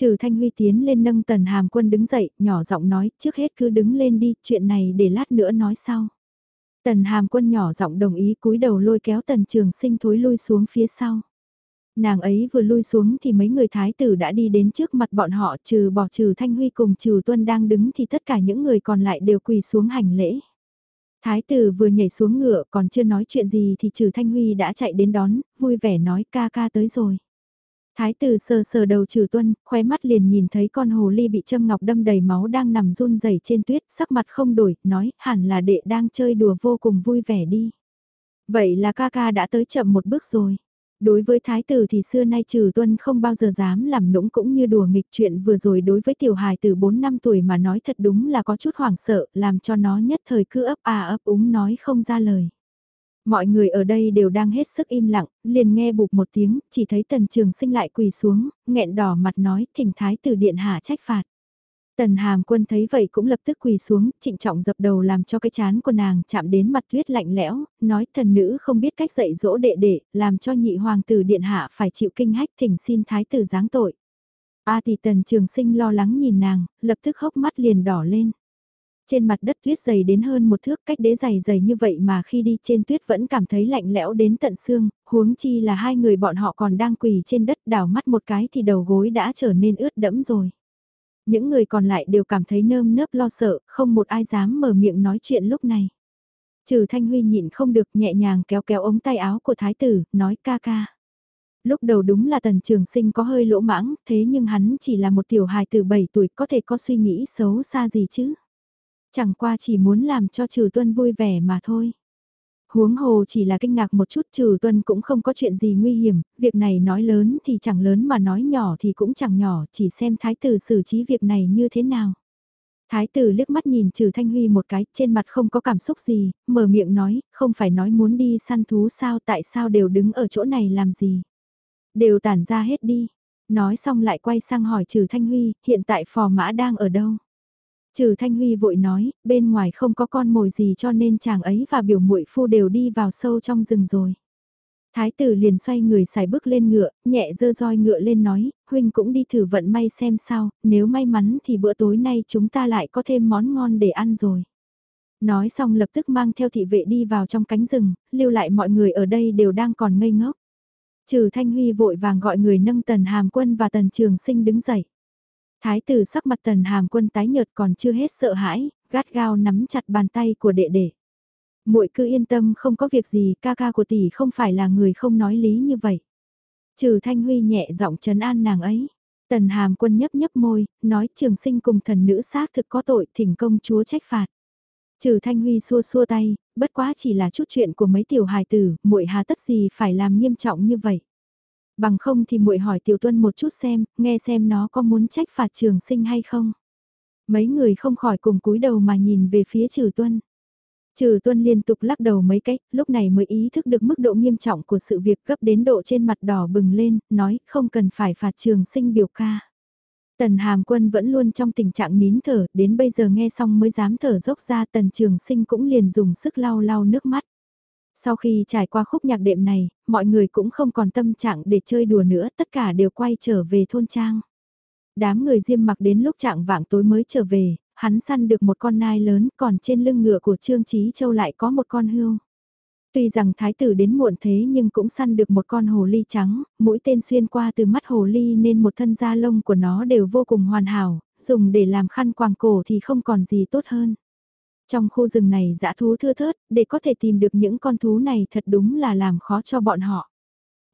Trừ Thanh Huy tiến lên nâng tần hàm quân đứng dậy, nhỏ giọng nói, trước hết cứ đứng lên đi, chuyện này để lát nữa nói sau. Tần hàm quân nhỏ giọng đồng ý cúi đầu lôi kéo tần trường sinh thối lui xuống phía sau. Nàng ấy vừa lui xuống thì mấy người thái tử đã đi đến trước mặt bọn họ trừ bỏ trừ Thanh Huy cùng trừ Tuân đang đứng thì tất cả những người còn lại đều quỳ xuống hành lễ. Thái tử vừa nhảy xuống ngựa còn chưa nói chuyện gì thì trừ Thanh Huy đã chạy đến đón, vui vẻ nói ca ca tới rồi. Thái tử sờ sờ đầu trừ tuân, khóe mắt liền nhìn thấy con hồ ly bị châm ngọc đâm đầy máu đang nằm run rẩy trên tuyết, sắc mặt không đổi, nói hẳn là đệ đang chơi đùa vô cùng vui vẻ đi. Vậy là ca ca đã tới chậm một bước rồi. Đối với thái tử thì xưa nay trừ tuân không bao giờ dám làm nũng cũng như đùa nghịch chuyện vừa rồi đối với tiểu hài từ 4 năm tuổi mà nói thật đúng là có chút hoảng sợ, làm cho nó nhất thời cứ ấp à ấp úng nói không ra lời. Mọi người ở đây đều đang hết sức im lặng, liền nghe bụp một tiếng, chỉ thấy tần trường sinh lại quỳ xuống, nghẹn đỏ mặt nói thỉnh thái tử điện hạ trách phạt. Tần hàm quân thấy vậy cũng lập tức quỳ xuống, trịnh trọng dập đầu làm cho cái chán của nàng chạm đến mặt tuyết lạnh lẽo, nói thần nữ không biết cách dạy dỗ đệ đệ, làm cho nhị hoàng tử điện hạ phải chịu kinh hách thỉnh xin thái tử giáng tội. A thì tần trường sinh lo lắng nhìn nàng, lập tức hốc mắt liền đỏ lên. Trên mặt đất tuyết dày đến hơn một thước cách đế dày dày như vậy mà khi đi trên tuyết vẫn cảm thấy lạnh lẽo đến tận xương, huống chi là hai người bọn họ còn đang quỳ trên đất đảo mắt một cái thì đầu gối đã trở nên ướt đẫm rồi. Những người còn lại đều cảm thấy nơm nớp lo sợ, không một ai dám mở miệng nói chuyện lúc này. Trừ Thanh Huy nhịn không được nhẹ nhàng kéo kéo ống tay áo của thái tử, nói ca ca. Lúc đầu đúng là tần trường sinh có hơi lỗ mãng, thế nhưng hắn chỉ là một tiểu hài từ 7 tuổi có thể có suy nghĩ xấu xa gì chứ. Chẳng qua chỉ muốn làm cho trừ tuân vui vẻ mà thôi. Huống hồ chỉ là kinh ngạc một chút trừ tuân cũng không có chuyện gì nguy hiểm, việc này nói lớn thì chẳng lớn mà nói nhỏ thì cũng chẳng nhỏ, chỉ xem thái tử xử trí việc này như thế nào. Thái tử liếc mắt nhìn trừ Thanh Huy một cái, trên mặt không có cảm xúc gì, mở miệng nói, không phải nói muốn đi săn thú sao tại sao đều đứng ở chỗ này làm gì. Đều tản ra hết đi. Nói xong lại quay sang hỏi trừ Thanh Huy, hiện tại phò mã đang ở đâu. Trừ Thanh Huy vội nói, bên ngoài không có con mồi gì cho nên chàng ấy và biểu muội phu đều đi vào sâu trong rừng rồi. Thái tử liền xoay người xài bước lên ngựa, nhẹ dơ roi ngựa lên nói, huynh cũng đi thử vận may xem sao, nếu may mắn thì bữa tối nay chúng ta lại có thêm món ngon để ăn rồi. Nói xong lập tức mang theo thị vệ đi vào trong cánh rừng, lưu lại mọi người ở đây đều đang còn ngây ngốc. Trừ Thanh Huy vội vàng gọi người nâng tần hàm quân và tần trường sinh đứng dậy. Thái tử sắc mặt tần hàm quân tái nhợt còn chưa hết sợ hãi, gắt gao nắm chặt bàn tay của đệ đệ. muội cứ yên tâm không có việc gì, ca ca của tỷ không phải là người không nói lý như vậy. Trừ Thanh Huy nhẹ giọng trấn an nàng ấy. Tần hàm quân nhấp nhấp môi, nói trường sinh cùng thần nữ xác thực có tội thỉnh công chúa trách phạt. Trừ Thanh Huy xua xua tay, bất quá chỉ là chút chuyện của mấy tiểu hài tử, muội hà tất gì phải làm nghiêm trọng như vậy. Bằng không thì muội hỏi Tiểu Tuân một chút xem, nghe xem nó có muốn trách phạt trường sinh hay không. Mấy người không khỏi cùng cúi đầu mà nhìn về phía Trừ Tuân. Trừ Tuân liên tục lắc đầu mấy cách, lúc này mới ý thức được mức độ nghiêm trọng của sự việc gấp đến độ trên mặt đỏ bừng lên, nói không cần phải phạt trường sinh biểu ca. Tần Hàm Quân vẫn luôn trong tình trạng nín thở, đến bây giờ nghe xong mới dám thở dốc ra Tần Trường Sinh cũng liền dùng sức lau lau nước mắt. Sau khi trải qua khúc nhạc đệm này, mọi người cũng không còn tâm trạng để chơi đùa nữa, tất cả đều quay trở về thôn trang. Đám người diêm mặc đến lúc trạng vạng tối mới trở về, hắn săn được một con nai lớn, còn trên lưng ngựa của Trương Trí Châu lại có một con hươu. Tuy rằng thái tử đến muộn thế nhưng cũng săn được một con hồ ly trắng, mũi tên xuyên qua từ mắt hồ ly nên một thân da lông của nó đều vô cùng hoàn hảo, dùng để làm khăn quàng cổ thì không còn gì tốt hơn. Trong khu rừng này dã thú thưa thớt, để có thể tìm được những con thú này thật đúng là làm khó cho bọn họ.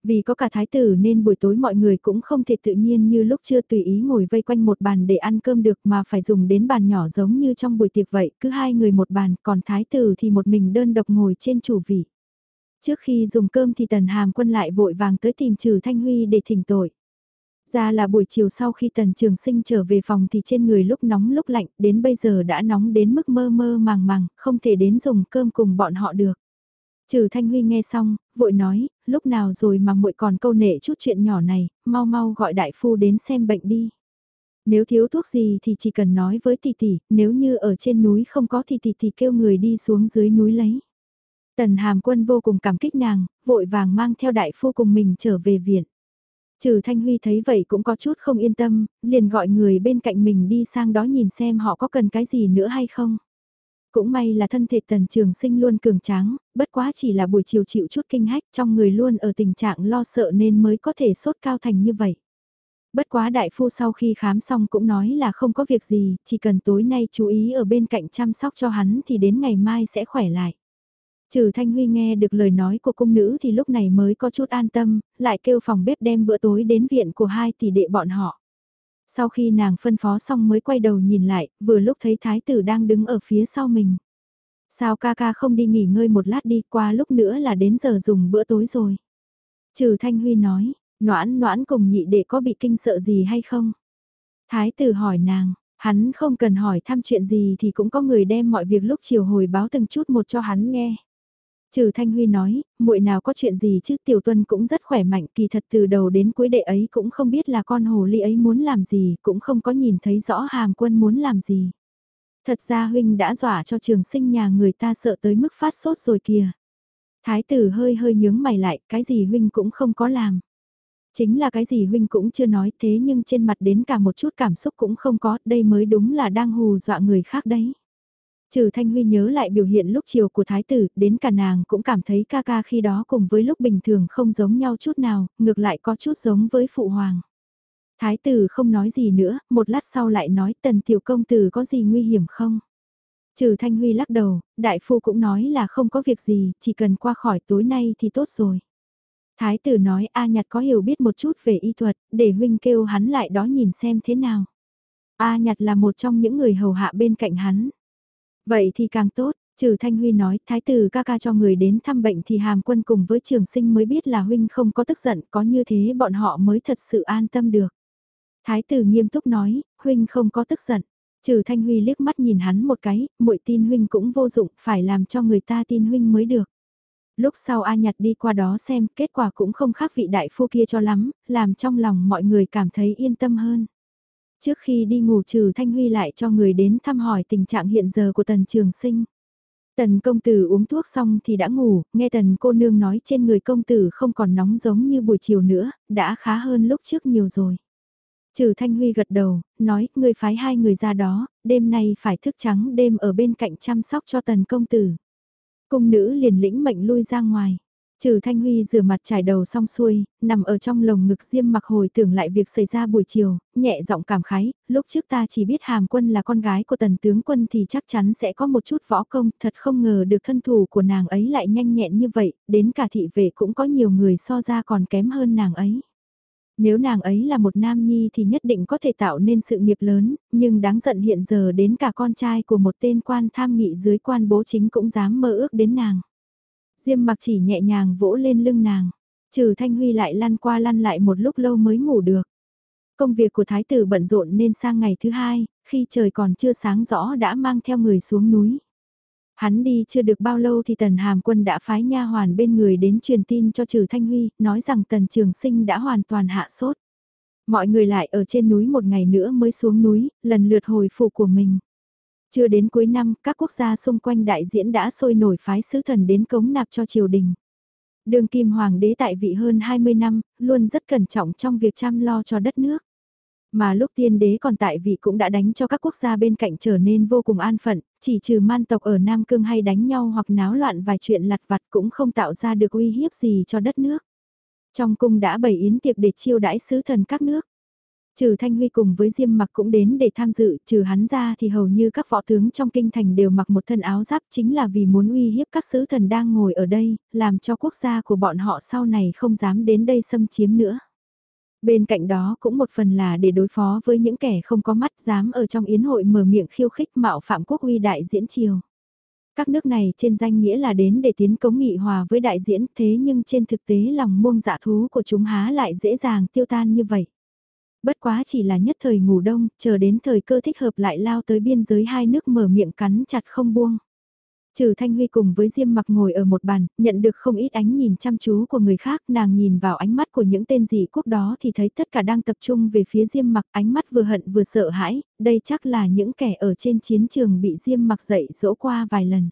Vì có cả thái tử nên buổi tối mọi người cũng không thể tự nhiên như lúc chưa tùy ý ngồi vây quanh một bàn để ăn cơm được mà phải dùng đến bàn nhỏ giống như trong buổi tiệc vậy, cứ hai người một bàn, còn thái tử thì một mình đơn độc ngồi trên chủ vị. Trước khi dùng cơm thì tần hàm quân lại vội vàng tới tìm trừ Thanh Huy để thỉnh tội. Ra là buổi chiều sau khi tần trường sinh trở về phòng thì trên người lúc nóng lúc lạnh, đến bây giờ đã nóng đến mức mơ mơ màng màng, không thể đến dùng cơm cùng bọn họ được. Trừ Thanh Huy nghe xong, vội nói, lúc nào rồi mà muội còn câu nệ chút chuyện nhỏ này, mau mau gọi đại phu đến xem bệnh đi. Nếu thiếu thuốc gì thì chỉ cần nói với tỷ tỷ, nếu như ở trên núi không có thì tỷ tỷ kêu người đi xuống dưới núi lấy. Tần Hàm Quân vô cùng cảm kích nàng, vội vàng mang theo đại phu cùng mình trở về viện. Trừ Thanh Huy thấy vậy cũng có chút không yên tâm, liền gọi người bên cạnh mình đi sang đó nhìn xem họ có cần cái gì nữa hay không. Cũng may là thân thể tần trường sinh luôn cường tráng, bất quá chỉ là buổi chiều chịu chút kinh hách trong người luôn ở tình trạng lo sợ nên mới có thể sốt cao thành như vậy. Bất quá đại phu sau khi khám xong cũng nói là không có việc gì, chỉ cần tối nay chú ý ở bên cạnh chăm sóc cho hắn thì đến ngày mai sẽ khỏe lại. Trừ Thanh Huy nghe được lời nói của cung nữ thì lúc này mới có chút an tâm, lại kêu phòng bếp đem bữa tối đến viện của hai tỷ đệ bọn họ. Sau khi nàng phân phó xong mới quay đầu nhìn lại, vừa lúc thấy thái tử đang đứng ở phía sau mình. Sao ca ca không đi nghỉ ngơi một lát đi qua lúc nữa là đến giờ dùng bữa tối rồi. Trừ Thanh Huy nói, noãn noãn cùng nhị đệ có bị kinh sợ gì hay không? Thái tử hỏi nàng, hắn không cần hỏi thăm chuyện gì thì cũng có người đem mọi việc lúc chiều hồi báo từng chút một cho hắn nghe. Trừ Thanh Huy nói, muội nào có chuyện gì chứ Tiểu Tuân cũng rất khỏe mạnh kỳ thật từ đầu đến cuối đệ ấy cũng không biết là con hồ ly ấy muốn làm gì, cũng không có nhìn thấy rõ hàm quân muốn làm gì. Thật ra Huynh đã dọa cho trường sinh nhà người ta sợ tới mức phát sốt rồi kìa. Thái tử hơi hơi nhướng mày lại, cái gì Huynh cũng không có làm. Chính là cái gì Huynh cũng chưa nói thế nhưng trên mặt đến cả một chút cảm xúc cũng không có, đây mới đúng là đang hù dọa người khác đấy. Trừ Thanh Huy nhớ lại biểu hiện lúc chiều của thái tử, đến cả nàng cũng cảm thấy ca ca khi đó cùng với lúc bình thường không giống nhau chút nào, ngược lại có chút giống với phụ hoàng. Thái tử không nói gì nữa, một lát sau lại nói tần tiểu công tử có gì nguy hiểm không? Trừ Thanh Huy lắc đầu, đại phu cũng nói là không có việc gì, chỉ cần qua khỏi tối nay thì tốt rồi. Thái tử nói A Nhặt có hiểu biết một chút về y thuật, để huynh kêu hắn lại đó nhìn xem thế nào. A Nhặt là một trong những người hầu hạ bên cạnh hắn. Vậy thì càng tốt, trừ Thanh Huy nói, thái tử ca ca cho người đến thăm bệnh thì hàm quân cùng với trường sinh mới biết là huynh không có tức giận, có như thế bọn họ mới thật sự an tâm được. Thái tử nghiêm túc nói, huynh không có tức giận. Trừ Thanh Huy liếc mắt nhìn hắn một cái, muội tin huynh cũng vô dụng, phải làm cho người ta tin huynh mới được. Lúc sau A Nhặt đi qua đó xem, kết quả cũng không khác vị đại phu kia cho lắm, làm trong lòng mọi người cảm thấy yên tâm hơn. Trước khi đi ngủ trừ Thanh Huy lại cho người đến thăm hỏi tình trạng hiện giờ của Tần Trường Sinh. Tần công tử uống thuốc xong thì đã ngủ, nghe tần cô nương nói trên người công tử không còn nóng giống như buổi chiều nữa, đã khá hơn lúc trước nhiều rồi. Trừ Thanh Huy gật đầu, nói, người phái hai người ra đó, đêm nay phải thức trắng đêm ở bên cạnh chăm sóc cho tần công tử. Cung nữ liền lĩnh mệnh lui ra ngoài. Trừ Thanh Huy rửa mặt trải đầu xong xuôi, nằm ở trong lồng ngực diêm mặc hồi tưởng lại việc xảy ra buổi chiều, nhẹ giọng cảm khái, lúc trước ta chỉ biết hàm quân là con gái của tần tướng quân thì chắc chắn sẽ có một chút võ công, thật không ngờ được thân thủ của nàng ấy lại nhanh nhẹn như vậy, đến cả thị vệ cũng có nhiều người so ra còn kém hơn nàng ấy. Nếu nàng ấy là một nam nhi thì nhất định có thể tạo nên sự nghiệp lớn, nhưng đáng giận hiện giờ đến cả con trai của một tên quan tham nghị dưới quan bố chính cũng dám mơ ước đến nàng. Diêm mặc chỉ nhẹ nhàng vỗ lên lưng nàng, trừ Thanh Huy lại lăn qua lăn lại một lúc lâu mới ngủ được. Công việc của thái tử bận rộn nên sang ngày thứ hai, khi trời còn chưa sáng rõ đã mang theo người xuống núi. Hắn đi chưa được bao lâu thì Tần Hàm Quân đã phái nha hoàn bên người đến truyền tin cho Trừ Thanh Huy, nói rằng Tần Trường Sinh đã hoàn toàn hạ sốt. Mọi người lại ở trên núi một ngày nữa mới xuống núi, lần lượt hồi phục của mình. Chưa đến cuối năm, các quốc gia xung quanh đại diễn đã sôi nổi phái sứ thần đến cống nạp cho triều đình. Đường Kim Hoàng đế tại vị hơn 20 năm, luôn rất cẩn trọng trong việc chăm lo cho đất nước. Mà lúc tiên đế còn tại vị cũng đã đánh cho các quốc gia bên cạnh trở nên vô cùng an phận, chỉ trừ man tộc ở Nam Cương hay đánh nhau hoặc náo loạn vài chuyện lặt vặt cũng không tạo ra được uy hiếp gì cho đất nước. Trong cung đã bày yến tiệc để chiêu đãi sứ thần các nước. Trừ Thanh Huy cùng với Diêm mặc cũng đến để tham dự, trừ hắn ra thì hầu như các võ tướng trong kinh thành đều mặc một thân áo giáp chính là vì muốn uy hiếp các sứ thần đang ngồi ở đây, làm cho quốc gia của bọn họ sau này không dám đến đây xâm chiếm nữa. Bên cạnh đó cũng một phần là để đối phó với những kẻ không có mắt dám ở trong yến hội mở miệng khiêu khích mạo phạm quốc uy đại diễn triều. Các nước này trên danh nghĩa là đến để tiến cống nghị hòa với đại diễn thế nhưng trên thực tế lòng muông dạ thú của chúng há lại dễ dàng tiêu tan như vậy. Bất quá chỉ là nhất thời ngủ đông, chờ đến thời cơ thích hợp lại lao tới biên giới hai nước mở miệng cắn chặt không buông. Trừ Thanh Huy cùng với Diêm mặc ngồi ở một bàn, nhận được không ít ánh nhìn chăm chú của người khác, nàng nhìn vào ánh mắt của những tên dị quốc đó thì thấy tất cả đang tập trung về phía Diêm mặc, ánh mắt vừa hận vừa sợ hãi, đây chắc là những kẻ ở trên chiến trường bị Diêm mặc dạy dỗ qua vài lần.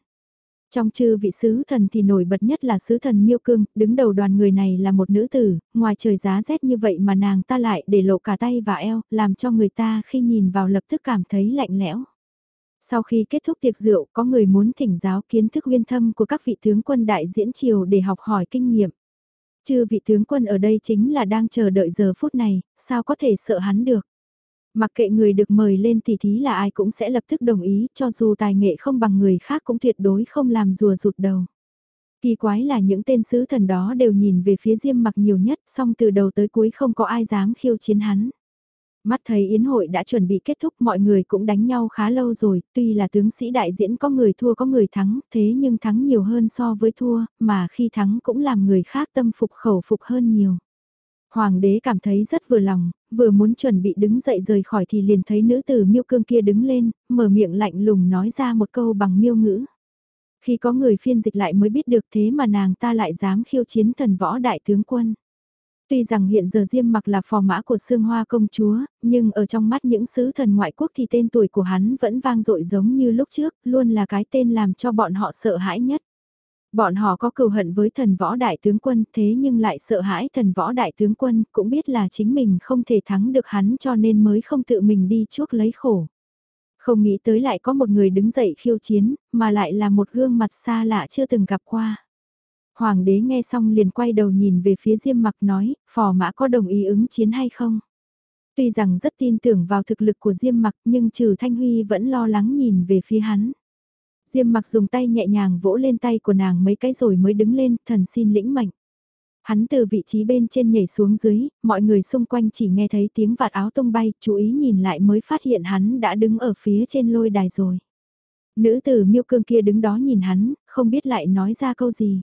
Trong chư vị sứ thần thì nổi bật nhất là sứ thần Miêu Cương, đứng đầu đoàn người này là một nữ tử, ngoài trời giá rét như vậy mà nàng ta lại để lộ cả tay và eo, làm cho người ta khi nhìn vào lập tức cảm thấy lạnh lẽo. Sau khi kết thúc tiệc rượu, có người muốn thỉnh giáo kiến thức uyên thâm của các vị tướng quân đại diễn triều để học hỏi kinh nghiệm. Chư vị tướng quân ở đây chính là đang chờ đợi giờ phút này, sao có thể sợ hắn được. Mặc kệ người được mời lên tỉ thí là ai cũng sẽ lập tức đồng ý, cho dù tài nghệ không bằng người khác cũng tuyệt đối không làm rùa rụt đầu. Kỳ quái là những tên sứ thần đó đều nhìn về phía Diêm mặc nhiều nhất, song từ đầu tới cuối không có ai dám khiêu chiến hắn. Mắt thấy yến hội đã chuẩn bị kết thúc mọi người cũng đánh nhau khá lâu rồi, tuy là tướng sĩ đại diễn có người thua có người thắng, thế nhưng thắng nhiều hơn so với thua, mà khi thắng cũng làm người khác tâm phục khẩu phục hơn nhiều. Hoàng đế cảm thấy rất vừa lòng, vừa muốn chuẩn bị đứng dậy rời khỏi thì liền thấy nữ tử miêu cương kia đứng lên, mở miệng lạnh lùng nói ra một câu bằng miêu ngữ. Khi có người phiên dịch lại mới biết được thế mà nàng ta lại dám khiêu chiến thần võ đại tướng quân. Tuy rằng hiện giờ Diêm mặc là phò mã của Sương Hoa công chúa, nhưng ở trong mắt những sứ thần ngoại quốc thì tên tuổi của hắn vẫn vang dội giống như lúc trước, luôn là cái tên làm cho bọn họ sợ hãi nhất. Bọn họ có cừu hận với thần võ đại tướng quân thế nhưng lại sợ hãi thần võ đại tướng quân cũng biết là chính mình không thể thắng được hắn cho nên mới không tự mình đi chuốc lấy khổ. Không nghĩ tới lại có một người đứng dậy khiêu chiến, mà lại là một gương mặt xa lạ chưa từng gặp qua. Hoàng đế nghe xong liền quay đầu nhìn về phía Diêm mặc nói, phò mã có đồng ý ứng chiến hay không? Tuy rằng rất tin tưởng vào thực lực của Diêm mặc nhưng trừ Thanh Huy vẫn lo lắng nhìn về phía hắn. Diêm mặc dùng tay nhẹ nhàng vỗ lên tay của nàng mấy cái rồi mới đứng lên, thần xin lĩnh mệnh. Hắn từ vị trí bên trên nhảy xuống dưới, mọi người xung quanh chỉ nghe thấy tiếng vạt áo tung bay, chú ý nhìn lại mới phát hiện hắn đã đứng ở phía trên lôi đài rồi. Nữ tử miêu cương kia đứng đó nhìn hắn, không biết lại nói ra câu gì.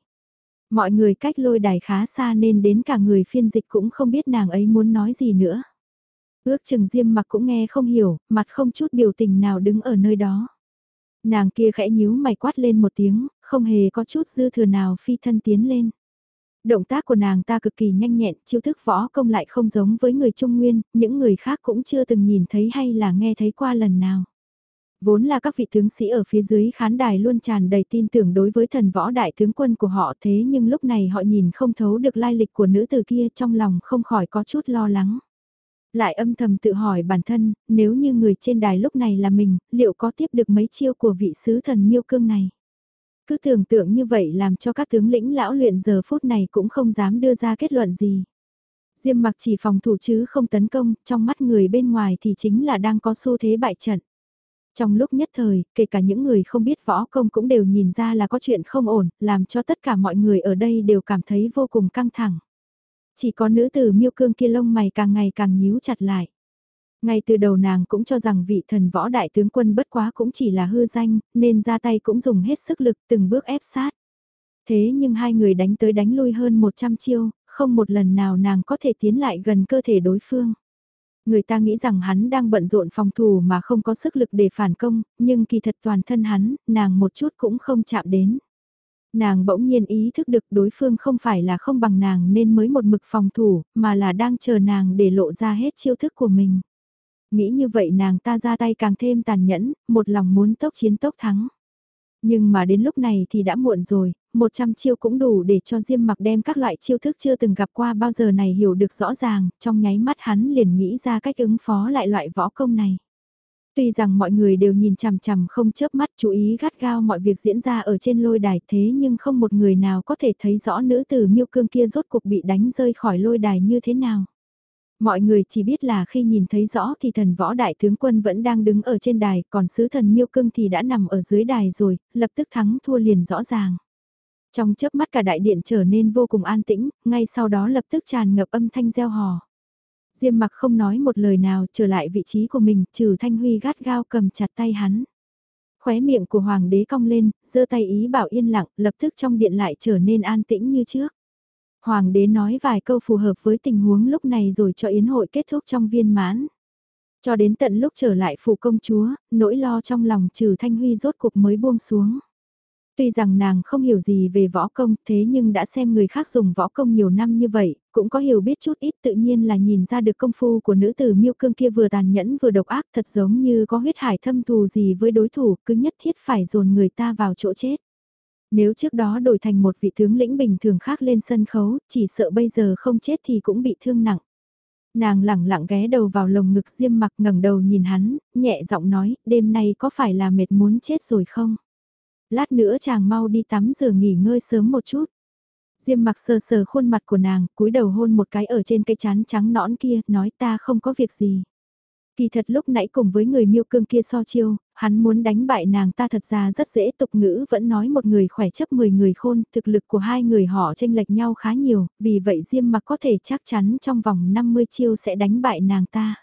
Mọi người cách lôi đài khá xa nên đến cả người phiên dịch cũng không biết nàng ấy muốn nói gì nữa. Ước chừng diêm mặc cũng nghe không hiểu, mặt không chút biểu tình nào đứng ở nơi đó. Nàng kia khẽ nhíu mày quát lên một tiếng, không hề có chút dư thừa nào phi thân tiến lên. Động tác của nàng ta cực kỳ nhanh nhẹn, chiêu thức võ công lại không giống với người Trung Nguyên, những người khác cũng chưa từng nhìn thấy hay là nghe thấy qua lần nào. Vốn là các vị tướng sĩ ở phía dưới khán đài luôn tràn đầy tin tưởng đối với thần võ đại tướng quân của họ thế nhưng lúc này họ nhìn không thấu được lai lịch của nữ tử kia trong lòng không khỏi có chút lo lắng. Lại âm thầm tự hỏi bản thân, nếu như người trên đài lúc này là mình, liệu có tiếp được mấy chiêu của vị sứ thần miêu cương này? Cứ tưởng tượng như vậy làm cho các tướng lĩnh lão luyện giờ phút này cũng không dám đưa ra kết luận gì. Diêm mặc chỉ phòng thủ chứ không tấn công, trong mắt người bên ngoài thì chính là đang có xu thế bại trận. Trong lúc nhất thời, kể cả những người không biết võ công cũng đều nhìn ra là có chuyện không ổn, làm cho tất cả mọi người ở đây đều cảm thấy vô cùng căng thẳng. Chỉ có nữ tử miêu cương kia lông mày càng ngày càng nhíu chặt lại. Ngay từ đầu nàng cũng cho rằng vị thần võ đại tướng quân bất quá cũng chỉ là hư danh, nên ra tay cũng dùng hết sức lực từng bước ép sát. Thế nhưng hai người đánh tới đánh lui hơn 100 chiêu, không một lần nào nàng có thể tiến lại gần cơ thể đối phương. Người ta nghĩ rằng hắn đang bận rộn phòng thủ mà không có sức lực để phản công, nhưng kỳ thật toàn thân hắn, nàng một chút cũng không chạm đến. Nàng bỗng nhiên ý thức được đối phương không phải là không bằng nàng nên mới một mực phòng thủ, mà là đang chờ nàng để lộ ra hết chiêu thức của mình. Nghĩ như vậy nàng ta ra tay càng thêm tàn nhẫn, một lòng muốn tốc chiến tốc thắng. Nhưng mà đến lúc này thì đã muộn rồi, 100 chiêu cũng đủ để cho Diêm mặc đem các loại chiêu thức chưa từng gặp qua bao giờ này hiểu được rõ ràng, trong nháy mắt hắn liền nghĩ ra cách ứng phó lại loại võ công này. Tuy rằng mọi người đều nhìn chằm chằm không chớp mắt chú ý gắt gao mọi việc diễn ra ở trên lôi đài thế nhưng không một người nào có thể thấy rõ nữ tử miêu cương kia rốt cuộc bị đánh rơi khỏi lôi đài như thế nào. Mọi người chỉ biết là khi nhìn thấy rõ thì thần võ đại tướng quân vẫn đang đứng ở trên đài, còn sứ thần miêu cương thì đã nằm ở dưới đài rồi, lập tức thắng thua liền rõ ràng. Trong chớp mắt cả đại điện trở nên vô cùng an tĩnh, ngay sau đó lập tức tràn ngập âm thanh gieo hò. Diêm mặc không nói một lời nào trở lại vị trí của mình, trừ Thanh Huy gắt gao cầm chặt tay hắn. Khóe miệng của hoàng đế cong lên, giơ tay ý bảo yên lặng, lập tức trong điện lại trở nên an tĩnh như trước. Hoàng đế nói vài câu phù hợp với tình huống lúc này rồi cho yến hội kết thúc trong viên mãn. Cho đến tận lúc trở lại phủ công chúa, nỗi lo trong lòng trừ Thanh Huy rốt cuộc mới buông xuống. Tuy rằng nàng không hiểu gì về võ công thế nhưng đã xem người khác dùng võ công nhiều năm như vậy, cũng có hiểu biết chút ít tự nhiên là nhìn ra được công phu của nữ tử miêu cương kia vừa tàn nhẫn vừa độc ác thật giống như có huyết hải thâm thù gì với đối thủ cứ nhất thiết phải dồn người ta vào chỗ chết. Nếu trước đó đổi thành một vị tướng lĩnh bình thường khác lên sân khấu, chỉ sợ bây giờ không chết thì cũng bị thương nặng. Nàng lẳng lặng ghé đầu vào lồng ngực diêm mặc ngẩng đầu nhìn hắn, nhẹ giọng nói, đêm nay có phải là mệt muốn chết rồi không? Lát nữa chàng mau đi tắm rửa nghỉ ngơi sớm một chút. Diêm mặc sờ sờ khuôn mặt của nàng, cúi đầu hôn một cái ở trên cây chán trắng nõn kia, nói ta không có việc gì. Kỳ thật lúc nãy cùng với người miêu cương kia so chiêu, hắn muốn đánh bại nàng ta thật ra rất dễ tục ngữ vẫn nói một người khỏe chấp 10 người khôn, thực lực của hai người họ tranh lệch nhau khá nhiều, vì vậy Diêm mặc có thể chắc chắn trong vòng 50 chiêu sẽ đánh bại nàng ta.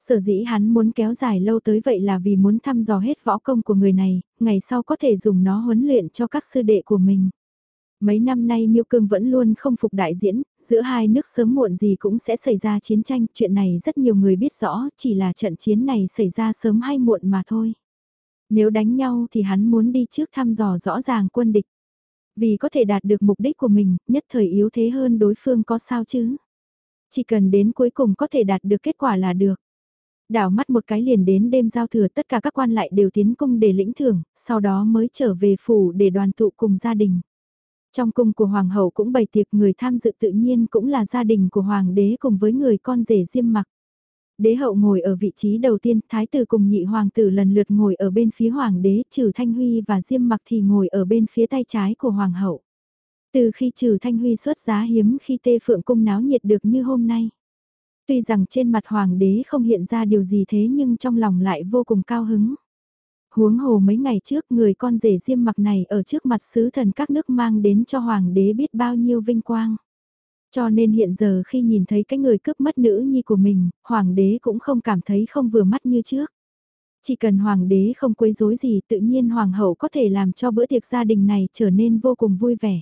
Sở dĩ hắn muốn kéo dài lâu tới vậy là vì muốn thăm dò hết võ công của người này, ngày sau có thể dùng nó huấn luyện cho các sư đệ của mình. Mấy năm nay Miêu Cương vẫn luôn không phục đại diễn, giữa hai nước sớm muộn gì cũng sẽ xảy ra chiến tranh, chuyện này rất nhiều người biết rõ, chỉ là trận chiến này xảy ra sớm hay muộn mà thôi. Nếu đánh nhau thì hắn muốn đi trước thăm dò rõ ràng quân địch. Vì có thể đạt được mục đích của mình, nhất thời yếu thế hơn đối phương có sao chứ. Chỉ cần đến cuối cùng có thể đạt được kết quả là được. Đảo mắt một cái liền đến đêm giao thừa tất cả các quan lại đều tiến cung để lĩnh thưởng, sau đó mới trở về phủ để đoàn tụ cùng gia đình. Trong cung của hoàng hậu cũng bày tiệc người tham dự tự nhiên cũng là gia đình của hoàng đế cùng với người con rể diêm mặc. Đế hậu ngồi ở vị trí đầu tiên, thái tử cùng nhị hoàng tử lần lượt ngồi ở bên phía hoàng đế, trừ Thanh Huy và Diêm Mặc thì ngồi ở bên phía tay trái của hoàng hậu. Từ khi trừ Thanh Huy xuất giá hiếm khi tê phượng cung náo nhiệt được như hôm nay. Tuy rằng trên mặt hoàng đế không hiện ra điều gì thế nhưng trong lòng lại vô cùng cao hứng. Huống hồ mấy ngày trước người con rể Diêm Mặc này ở trước mặt sứ thần các nước mang đến cho hoàng đế biết bao nhiêu vinh quang. Cho nên hiện giờ khi nhìn thấy cái người cướp mất nữ nhi của mình, hoàng đế cũng không cảm thấy không vừa mắt như trước. Chỉ cần hoàng đế không quấy rối gì tự nhiên hoàng hậu có thể làm cho bữa tiệc gia đình này trở nên vô cùng vui vẻ.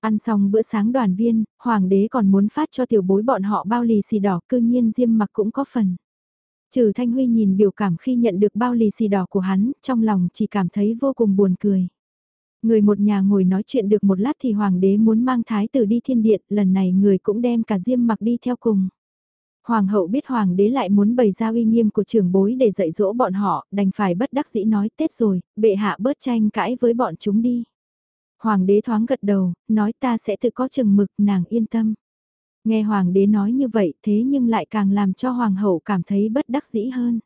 Ăn xong bữa sáng đoàn viên, hoàng đế còn muốn phát cho tiểu bối bọn họ bao lì xì đỏ cư nhiên diêm mặc cũng có phần. Trừ Thanh Huy nhìn biểu cảm khi nhận được bao lì xì đỏ của hắn, trong lòng chỉ cảm thấy vô cùng buồn cười. Người một nhà ngồi nói chuyện được một lát thì hoàng đế muốn mang thái tử đi thiên điện, lần này người cũng đem cả diêm mặc đi theo cùng. Hoàng hậu biết hoàng đế lại muốn bày ra uy nghiêm của trưởng bối để dạy dỗ bọn họ, đành phải bất đắc dĩ nói Tết rồi, bệ hạ bớt tranh cãi với bọn chúng đi. Hoàng đế thoáng gật đầu, nói ta sẽ tự có chừng mực, nàng yên tâm. Nghe hoàng đế nói như vậy thế nhưng lại càng làm cho hoàng hậu cảm thấy bất đắc dĩ hơn.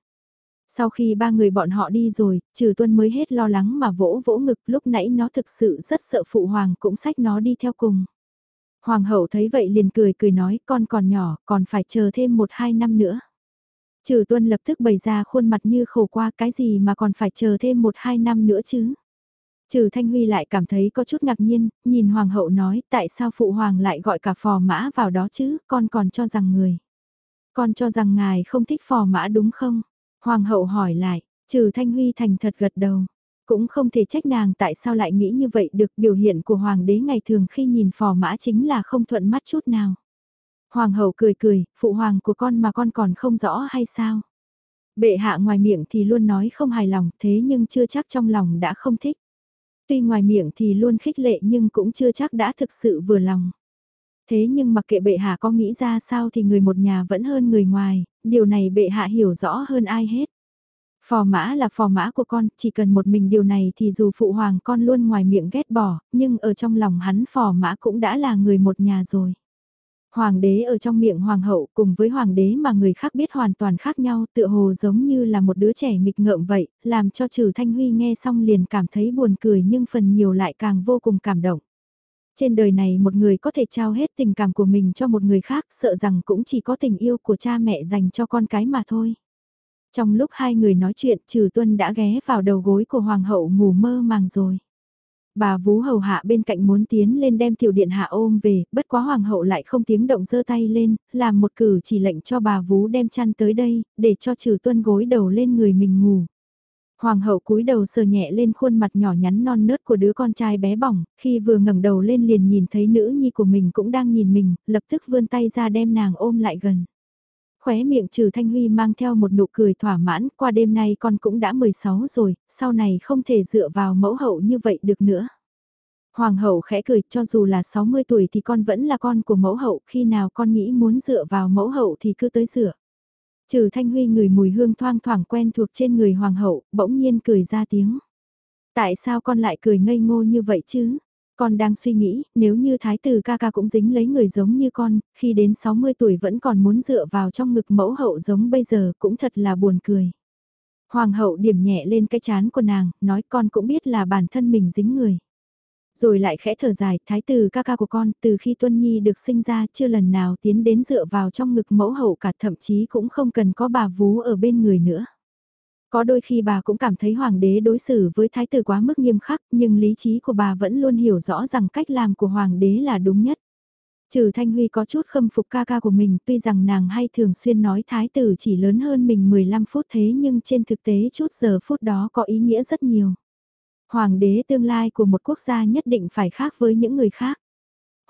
Sau khi ba người bọn họ đi rồi, trừ tuân mới hết lo lắng mà vỗ vỗ ngực lúc nãy nó thực sự rất sợ phụ hoàng cũng sách nó đi theo cùng. Hoàng hậu thấy vậy liền cười cười nói con còn nhỏ, còn phải chờ thêm một hai năm nữa. Trừ tuân lập tức bày ra khuôn mặt như khổ qua cái gì mà còn phải chờ thêm một hai năm nữa chứ. Trừ Thanh Huy lại cảm thấy có chút ngạc nhiên, nhìn Hoàng hậu nói tại sao Phụ Hoàng lại gọi cả phò mã vào đó chứ, con còn cho rằng người. Con cho rằng ngài không thích phò mã đúng không? Hoàng hậu hỏi lại, trừ Thanh Huy thành thật gật đầu. Cũng không thể trách nàng tại sao lại nghĩ như vậy được biểu hiện của Hoàng đế ngày thường khi nhìn phò mã chính là không thuận mắt chút nào. Hoàng hậu cười cười, phụ hoàng của con mà con còn không rõ hay sao? Bệ hạ ngoài miệng thì luôn nói không hài lòng thế nhưng chưa chắc trong lòng đã không thích. Tuy ngoài miệng thì luôn khích lệ nhưng cũng chưa chắc đã thực sự vừa lòng. Thế nhưng mặc kệ bệ hạ có nghĩ ra sao thì người một nhà vẫn hơn người ngoài, điều này bệ hạ hiểu rõ hơn ai hết. Phò mã là phò mã của con, chỉ cần một mình điều này thì dù phụ hoàng con luôn ngoài miệng ghét bỏ, nhưng ở trong lòng hắn phò mã cũng đã là người một nhà rồi. Hoàng đế ở trong miệng hoàng hậu cùng với hoàng đế mà người khác biết hoàn toàn khác nhau tựa hồ giống như là một đứa trẻ nghịch ngợm vậy, làm cho trừ Thanh Huy nghe xong liền cảm thấy buồn cười nhưng phần nhiều lại càng vô cùng cảm động. Trên đời này một người có thể trao hết tình cảm của mình cho một người khác sợ rằng cũng chỉ có tình yêu của cha mẹ dành cho con cái mà thôi. Trong lúc hai người nói chuyện trừ tuân đã ghé vào đầu gối của hoàng hậu ngủ mơ màng rồi. Bà vú hầu hạ bên cạnh muốn tiến lên đem tiểu điện hạ ôm về, bất quá hoàng hậu lại không tiếng động giơ tay lên, làm một cử chỉ lệnh cho bà vú đem chăn tới đây, để cho trừ tuân gối đầu lên người mình ngủ. Hoàng hậu cúi đầu sờ nhẹ lên khuôn mặt nhỏ nhắn non nớt của đứa con trai bé bỏng, khi vừa ngẩng đầu lên liền nhìn thấy nữ nhi của mình cũng đang nhìn mình, lập tức vươn tay ra đem nàng ôm lại gần. Khóe miệng trừ Thanh Huy mang theo một nụ cười thỏa mãn, qua đêm nay con cũng đã 16 rồi, sau này không thể dựa vào mẫu hậu như vậy được nữa. Hoàng hậu khẽ cười, cho dù là 60 tuổi thì con vẫn là con của mẫu hậu, khi nào con nghĩ muốn dựa vào mẫu hậu thì cứ tới dựa. Trừ Thanh Huy người mùi hương thoang thoảng quen thuộc trên người hoàng hậu, bỗng nhiên cười ra tiếng. Tại sao con lại cười ngây ngô như vậy chứ? Con đang suy nghĩ, nếu như thái tử ca ca cũng dính lấy người giống như con, khi đến 60 tuổi vẫn còn muốn dựa vào trong ngực mẫu hậu giống bây giờ cũng thật là buồn cười. Hoàng hậu điểm nhẹ lên cái chán của nàng, nói con cũng biết là bản thân mình dính người. Rồi lại khẽ thở dài, thái tử ca ca của con, từ khi Tuân Nhi được sinh ra chưa lần nào tiến đến dựa vào trong ngực mẫu hậu cả thậm chí cũng không cần có bà vú ở bên người nữa. Có đôi khi bà cũng cảm thấy hoàng đế đối xử với thái tử quá mức nghiêm khắc, nhưng lý trí của bà vẫn luôn hiểu rõ rằng cách làm của hoàng đế là đúng nhất. Trừ Thanh Huy có chút khâm phục ca ca của mình tuy rằng nàng hay thường xuyên nói thái tử chỉ lớn hơn mình 15 phút thế nhưng trên thực tế chút giờ phút đó có ý nghĩa rất nhiều. Hoàng đế tương lai của một quốc gia nhất định phải khác với những người khác.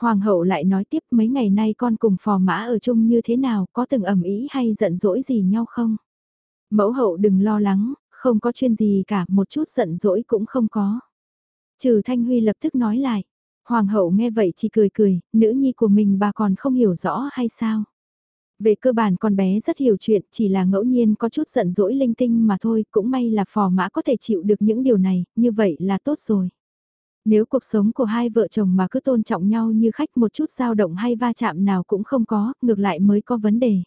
Hoàng hậu lại nói tiếp mấy ngày nay con cùng phò mã ở chung như thế nào, có từng ẩm ý hay giận dỗi gì nhau không? Mẫu hậu đừng lo lắng, không có chuyên gì cả, một chút giận dỗi cũng không có. Trừ Thanh Huy lập tức nói lại. Hoàng hậu nghe vậy chỉ cười cười, nữ nhi của mình bà còn không hiểu rõ hay sao? Về cơ bản con bé rất hiểu chuyện, chỉ là ngẫu nhiên có chút giận dỗi linh tinh mà thôi, cũng may là phò mã có thể chịu được những điều này, như vậy là tốt rồi. Nếu cuộc sống của hai vợ chồng mà cứ tôn trọng nhau như khách một chút dao động hay va chạm nào cũng không có, ngược lại mới có vấn đề.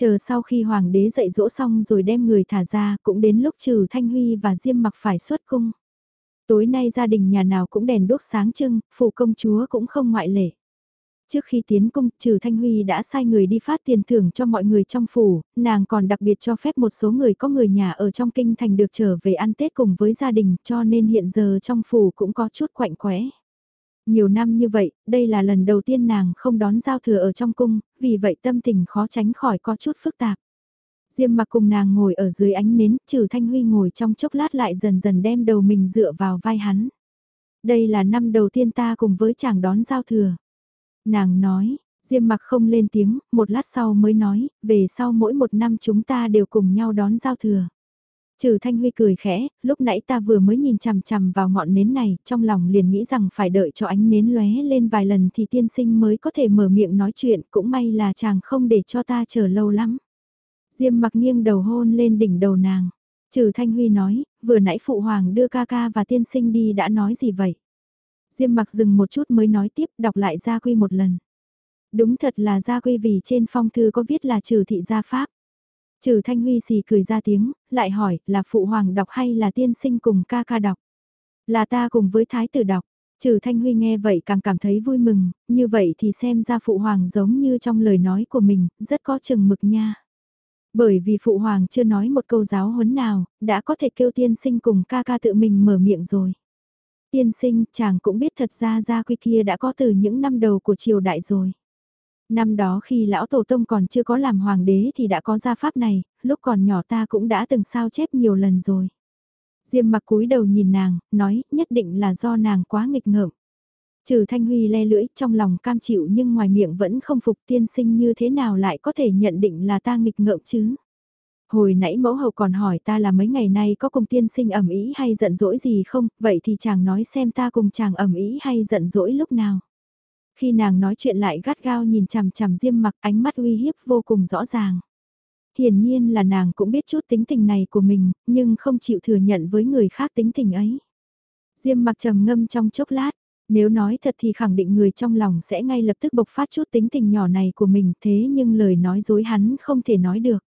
Chờ sau khi hoàng đế dạy dỗ xong rồi đem người thả ra, cũng đến lúc trừ Thanh Huy và Diêm mặc phải xuất cung. Tối nay gia đình nhà nào cũng đèn đốt sáng trưng, phụ công chúa cũng không ngoại lệ. Trước khi tiến cung, trừ Thanh Huy đã sai người đi phát tiền thưởng cho mọi người trong phủ, nàng còn đặc biệt cho phép một số người có người nhà ở trong kinh thành được trở về ăn Tết cùng với gia đình cho nên hiện giờ trong phủ cũng có chút quạnh quẽ. Nhiều năm như vậy, đây là lần đầu tiên nàng không đón giao thừa ở trong cung, vì vậy tâm tình khó tránh khỏi có chút phức tạp. Diêm mặc cùng nàng ngồi ở dưới ánh nến, trừ Thanh Huy ngồi trong chốc lát lại dần dần đem đầu mình dựa vào vai hắn. Đây là năm đầu tiên ta cùng với chàng đón giao thừa. Nàng nói, Diêm mặc không lên tiếng, một lát sau mới nói, về sau mỗi một năm chúng ta đều cùng nhau đón giao thừa. Trừ Thanh Huy cười khẽ, lúc nãy ta vừa mới nhìn chằm chằm vào ngọn nến này, trong lòng liền nghĩ rằng phải đợi cho ánh nến lóe lên vài lần thì tiên sinh mới có thể mở miệng nói chuyện, cũng may là chàng không để cho ta chờ lâu lắm. Diêm mặc nghiêng đầu hôn lên đỉnh đầu nàng. Trừ Thanh Huy nói, vừa nãy Phụ Hoàng đưa ca ca và tiên sinh đi đã nói gì vậy? Diêm mặc dừng một chút mới nói tiếp đọc lại gia quy một lần. Đúng thật là gia quy vì trên phong thư có viết là trừ thị gia pháp. Trừ Thanh Huy xì cười ra tiếng, lại hỏi là Phụ Hoàng đọc hay là tiên sinh cùng ca ca đọc? Là ta cùng với Thái tử đọc. Trừ Thanh Huy nghe vậy càng cảm thấy vui mừng, như vậy thì xem ra Phụ Hoàng giống như trong lời nói của mình, rất có chừng mực nha. Bởi vì Phụ Hoàng chưa nói một câu giáo huấn nào, đã có thể kêu tiên sinh cùng ca ca tự mình mở miệng rồi. Tiên sinh, chàng cũng biết thật ra gia quy kia đã có từ những năm đầu của triều đại rồi. Năm đó khi lão tổ tông còn chưa có làm hoàng đế thì đã có gia pháp này, lúc còn nhỏ ta cũng đã từng sao chép nhiều lần rồi. Diêm mặc cúi đầu nhìn nàng, nói nhất định là do nàng quá nghịch ngợm. Trừ Thanh Huy le lưỡi trong lòng cam chịu nhưng ngoài miệng vẫn không phục tiên sinh như thế nào lại có thể nhận định là ta nghịch ngợm chứ. Hồi nãy mẫu hậu còn hỏi ta là mấy ngày nay có cùng tiên sinh ẩm ý hay giận dỗi gì không, vậy thì chàng nói xem ta cùng chàng ẩm ý hay giận dỗi lúc nào. Khi nàng nói chuyện lại gắt gao nhìn chằm chằm diêm mặc ánh mắt uy hiếp vô cùng rõ ràng. Hiển nhiên là nàng cũng biết chút tính tình này của mình, nhưng không chịu thừa nhận với người khác tính tình ấy. Diêm mặc trầm ngâm trong chốc lát, nếu nói thật thì khẳng định người trong lòng sẽ ngay lập tức bộc phát chút tính tình nhỏ này của mình thế nhưng lời nói dối hắn không thể nói được.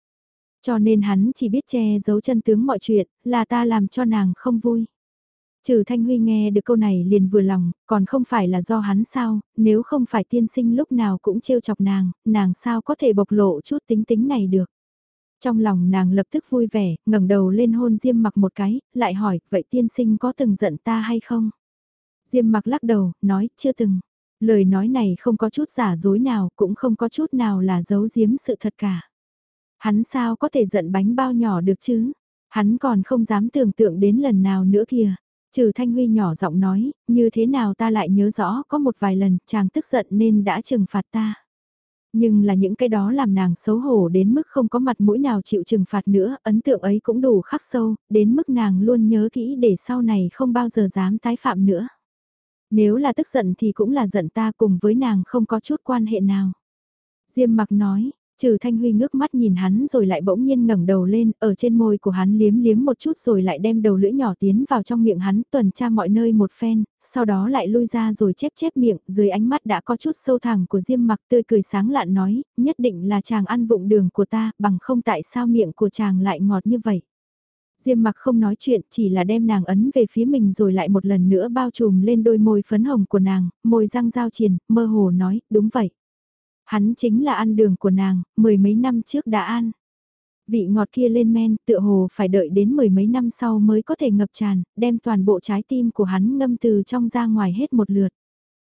Cho nên hắn chỉ biết che giấu chân tướng mọi chuyện, là ta làm cho nàng không vui. Trừ Thanh Huy nghe được câu này liền vừa lòng, còn không phải là do hắn sao, nếu không phải tiên sinh lúc nào cũng trêu chọc nàng, nàng sao có thể bộc lộ chút tính tính này được. Trong lòng nàng lập tức vui vẻ, ngẩng đầu lên hôn Diêm mặc một cái, lại hỏi, vậy tiên sinh có từng giận ta hay không? Diêm mặc lắc đầu, nói, chưa từng. Lời nói này không có chút giả dối nào, cũng không có chút nào là giấu giếm sự thật cả. Hắn sao có thể giận bánh bao nhỏ được chứ? Hắn còn không dám tưởng tượng đến lần nào nữa kìa. Trừ Thanh Huy nhỏ giọng nói, như thế nào ta lại nhớ rõ có một vài lần chàng tức giận nên đã trừng phạt ta. Nhưng là những cái đó làm nàng xấu hổ đến mức không có mặt mũi nào chịu trừng phạt nữa, ấn tượng ấy cũng đủ khắc sâu, đến mức nàng luôn nhớ kỹ để sau này không bao giờ dám tái phạm nữa. Nếu là tức giận thì cũng là giận ta cùng với nàng không có chút quan hệ nào. Diêm mặc nói, Trừ Thanh Huy ngước mắt nhìn hắn rồi lại bỗng nhiên ngẩng đầu lên, ở trên môi của hắn liếm liếm một chút rồi lại đem đầu lưỡi nhỏ tiến vào trong miệng hắn tuần tra mọi nơi một phen, sau đó lại lui ra rồi chép chép miệng, dưới ánh mắt đã có chút sâu thẳm của Diêm mặc tươi cười sáng lạn nói, nhất định là chàng ăn vụng đường của ta, bằng không tại sao miệng của chàng lại ngọt như vậy. Diêm mặc không nói chuyện, chỉ là đem nàng ấn về phía mình rồi lại một lần nữa bao trùm lên đôi môi phấn hồng của nàng, môi răng giao triền, mơ hồ nói, đúng vậy. Hắn chính là ăn đường của nàng, mười mấy năm trước đã ăn. Vị ngọt kia lên men, tựa hồ phải đợi đến mười mấy năm sau mới có thể ngập tràn, đem toàn bộ trái tim của hắn ngâm từ trong ra ngoài hết một lượt.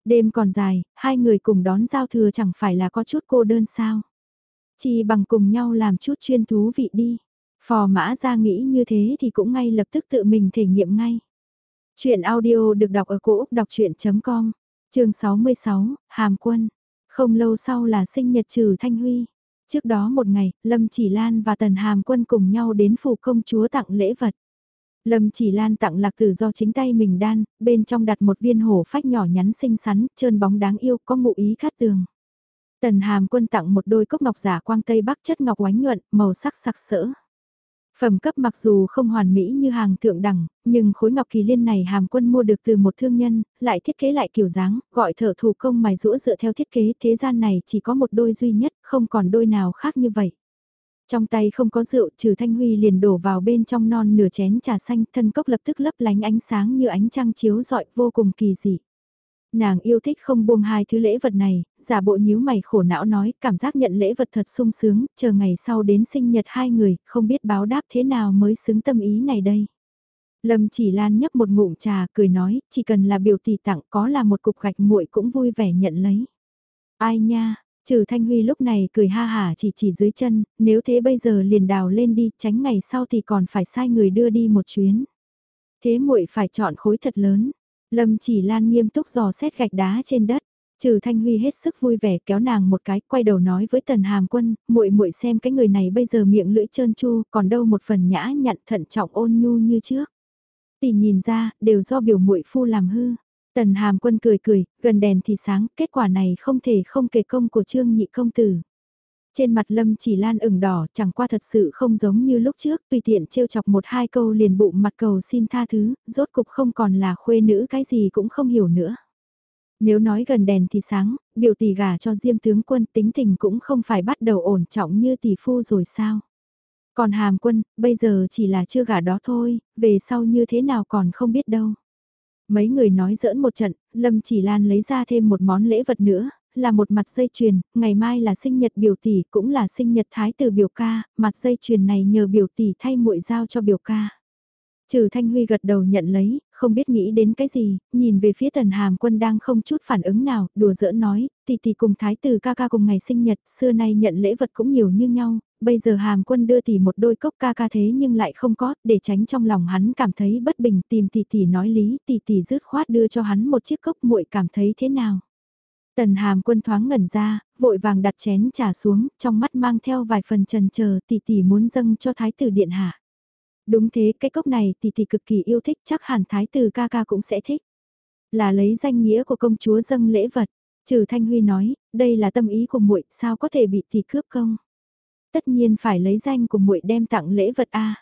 Đêm còn dài, hai người cùng đón giao thừa chẳng phải là có chút cô đơn sao. Chỉ bằng cùng nhau làm chút chuyên thú vị đi. Phò mã ra nghĩ như thế thì cũng ngay lập tức tự mình thể nghiệm ngay. Chuyện audio được đọc ở cổ Úc đọc chuyện.com, trường 66, Hàm Quân. Không lâu sau là sinh nhật trừ Thanh Huy. Trước đó một ngày, Lâm Chỉ Lan và Tần Hàm Quân cùng nhau đến phủ công chúa tặng lễ vật. Lâm Chỉ Lan tặng lạc tử do chính tay mình đan, bên trong đặt một viên hổ phách nhỏ nhắn xinh xắn, trơn bóng đáng yêu, có ngụ ý khát tường. Tần Hàm Quân tặng một đôi cốc ngọc giả quang tây bắc chất ngọc oánh nhuận, màu sắc sặc sỡ. Phẩm cấp mặc dù không hoàn mỹ như hàng thượng đẳng, nhưng khối ngọc kỳ liên này hàm quân mua được từ một thương nhân, lại thiết kế lại kiểu dáng, gọi thợ thủ công mài rũa dựa theo thiết kế thế gian này chỉ có một đôi duy nhất, không còn đôi nào khác như vậy. Trong tay không có rượu, trừ Thanh Huy liền đổ vào bên trong non nửa chén trà xanh, thân cốc lập tức lấp lánh ánh sáng như ánh trăng chiếu rọi vô cùng kỳ dị. Nàng yêu thích không buông hai thứ lễ vật này, giả bộ nhíu mày khổ não nói, cảm giác nhận lễ vật thật sung sướng, chờ ngày sau đến sinh nhật hai người, không biết báo đáp thế nào mới xứng tâm ý này đây. Lâm chỉ lan nhấp một ngụm trà, cười nói, chỉ cần là biểu tỷ tặng có là một cục gạch muội cũng vui vẻ nhận lấy. Ai nha, trừ Thanh Huy lúc này cười ha hả chỉ chỉ dưới chân, nếu thế bây giờ liền đào lên đi, tránh ngày sau thì còn phải sai người đưa đi một chuyến. Thế muội phải chọn khối thật lớn. Lâm chỉ lan nghiêm túc dò xét gạch đá trên đất. Trừ Thanh Huy hết sức vui vẻ kéo nàng một cái, quay đầu nói với Tần Hàm Quân, muội muội xem cái người này bây giờ miệng lưỡi trơn chu, còn đâu một phần nhã nhặn thận trọng ôn nhu như trước. Tỷ nhìn ra, đều do biểu muội phu làm hư. Tần Hàm Quân cười cười, gần đèn thì sáng, kết quả này không thể không kể công của Trương Nhị công tử. Trên mặt Lâm chỉ lan ửng đỏ, chẳng qua thật sự không giống như lúc trước, tùy tiện trêu chọc một hai câu liền bụng mặt cầu xin tha thứ, rốt cục không còn là khuê nữ cái gì cũng không hiểu nữa. Nếu nói gần đèn thì sáng, biểu tỷ gả cho Diêm tướng quân tính tình cũng không phải bắt đầu ổn trọng như tỷ phu rồi sao. Còn hàm quân, bây giờ chỉ là chưa gả đó thôi, về sau như thế nào còn không biết đâu. Mấy người nói giỡn một trận, Lâm chỉ lan lấy ra thêm một món lễ vật nữa, là một mặt dây chuyền, ngày mai là sinh nhật biểu tỷ cũng là sinh nhật thái tử biểu ca, mặt dây chuyền này nhờ biểu tỷ thay muội giao cho biểu ca. Trừ Thanh Huy gật đầu nhận lấy, không biết nghĩ đến cái gì, nhìn về phía tần hàm quân đang không chút phản ứng nào, đùa giỡn nói, tỷ tỷ cùng thái tử ca ca cùng ngày sinh nhật, xưa nay nhận lễ vật cũng nhiều như nhau, bây giờ hàm quân đưa tỷ một đôi cốc ca ca thế nhưng lại không có, để tránh trong lòng hắn cảm thấy bất bình tìm tỷ tỷ nói lý, tỷ tỷ rứt khoát đưa cho hắn một chiếc cốc muội cảm thấy thế nào. Tần hàm quân thoáng ngẩn ra, vội vàng đặt chén trà xuống, trong mắt mang theo vài phần trần chờ tỷ tỷ muốn dâng cho thái tử điện hạ. Đúng thế, cái cốc này tỷ tỷ cực kỳ yêu thích chắc hẳn thái tử ca ca cũng sẽ thích. Là lấy danh nghĩa của công chúa dâng lễ vật. Trừ Thanh Huy nói, đây là tâm ý của muội, sao có thể bị tỷ cướp công? Tất nhiên phải lấy danh của muội đem tặng lễ vật a.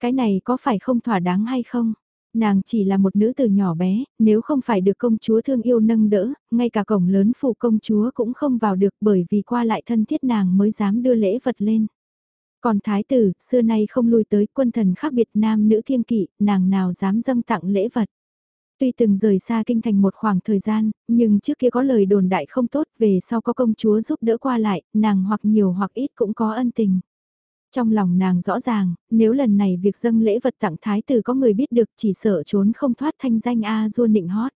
Cái này có phải không thỏa đáng hay không? Nàng chỉ là một nữ từ nhỏ bé, nếu không phải được công chúa thương yêu nâng đỡ, ngay cả cổng lớn phủ công chúa cũng không vào được bởi vì qua lại thân thiết nàng mới dám đưa lễ vật lên. Còn thái tử, xưa nay không lui tới quân thần khác biệt nam nữ kiêng kỵ, nàng nào dám dâng tặng lễ vật. Tuy từng rời xa kinh thành một khoảng thời gian, nhưng trước kia có lời đồn đại không tốt về sau có công chúa giúp đỡ qua lại, nàng hoặc nhiều hoặc ít cũng có ân tình. Trong lòng nàng rõ ràng, nếu lần này việc dâng lễ vật tặng thái tử có người biết được chỉ sợ trốn không thoát thanh danh A du nịnh hót.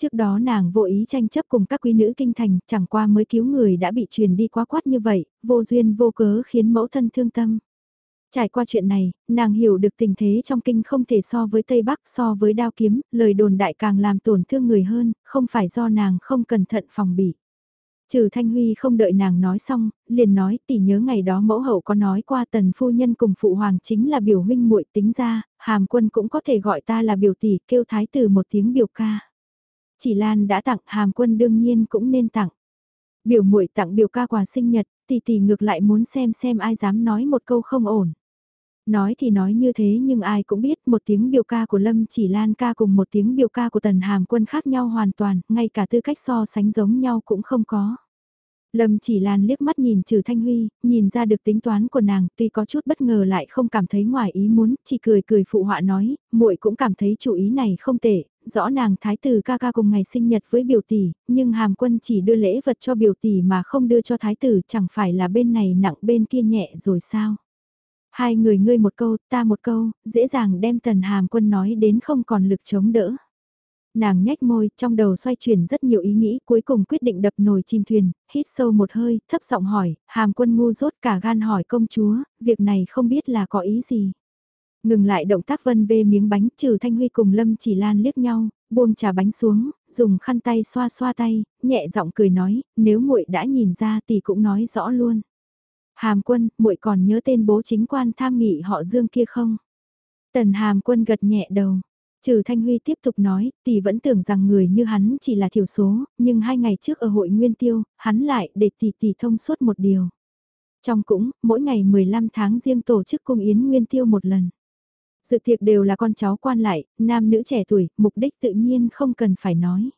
Trước đó nàng vô ý tranh chấp cùng các quý nữ kinh thành, chẳng qua mới cứu người đã bị truyền đi quá quát như vậy, vô duyên vô cớ khiến mẫu thân thương tâm. Trải qua chuyện này, nàng hiểu được tình thế trong kinh không thể so với Tây Bắc so với đao kiếm, lời đồn đại càng làm tổn thương người hơn, không phải do nàng không cẩn thận phòng bị. Trừ Thanh Huy không đợi nàng nói xong, liền nói tỷ nhớ ngày đó mẫu hậu có nói qua tần phu nhân cùng phụ hoàng chính là biểu huynh muội tính ra, hàm quân cũng có thể gọi ta là biểu tỷ kêu thái tử một tiếng biểu ca. Chỉ Lan đã tặng hàm quân đương nhiên cũng nên tặng. Biểu muội tặng biểu ca quà sinh nhật, tỷ tỷ ngược lại muốn xem xem ai dám nói một câu không ổn. Nói thì nói như thế nhưng ai cũng biết một tiếng biểu ca của Lâm chỉ Lan ca cùng một tiếng biểu ca của Tần Hàm Quân khác nhau hoàn toàn, ngay cả tư cách so sánh giống nhau cũng không có. Lâm chỉ Lan liếc mắt nhìn trừ Thanh Huy, nhìn ra được tính toán của nàng, tuy có chút bất ngờ lại không cảm thấy ngoài ý muốn, chỉ cười cười phụ họa nói, muội cũng cảm thấy chủ ý này không tệ, rõ nàng thái tử ca ca cùng ngày sinh nhật với biểu tỷ, nhưng hàm quân chỉ đưa lễ vật cho biểu tỷ mà không đưa cho thái tử, chẳng phải là bên này nặng bên kia nhẹ rồi sao? Hai người ngươi một câu, ta một câu, dễ dàng đem tần hàm quân nói đến không còn lực chống đỡ. Nàng nhếch môi, trong đầu xoay chuyển rất nhiều ý nghĩ, cuối cùng quyết định đập nồi chim thuyền, hít sâu một hơi, thấp giọng hỏi, hàm quân ngu rốt cả gan hỏi công chúa, việc này không biết là có ý gì. Ngừng lại động tác vân về miếng bánh, trừ Thanh Huy cùng Lâm chỉ lan liếc nhau, buông trà bánh xuống, dùng khăn tay xoa xoa tay, nhẹ giọng cười nói, nếu muội đã nhìn ra thì cũng nói rõ luôn. Hàm quân, muội còn nhớ tên bố chính quan tham nghị họ Dương kia không? Tần Hàm quân gật nhẹ đầu. Trừ Thanh Huy tiếp tục nói, tỷ vẫn tưởng rằng người như hắn chỉ là thiểu số, nhưng hai ngày trước ở hội Nguyên Tiêu, hắn lại để tỷ tỷ thông suốt một điều. Trong cũng, mỗi ngày 15 tháng riêng tổ chức cung yến Nguyên Tiêu một lần. Dự tiệc đều là con cháu quan lại, nam nữ trẻ tuổi, mục đích tự nhiên không cần phải nói.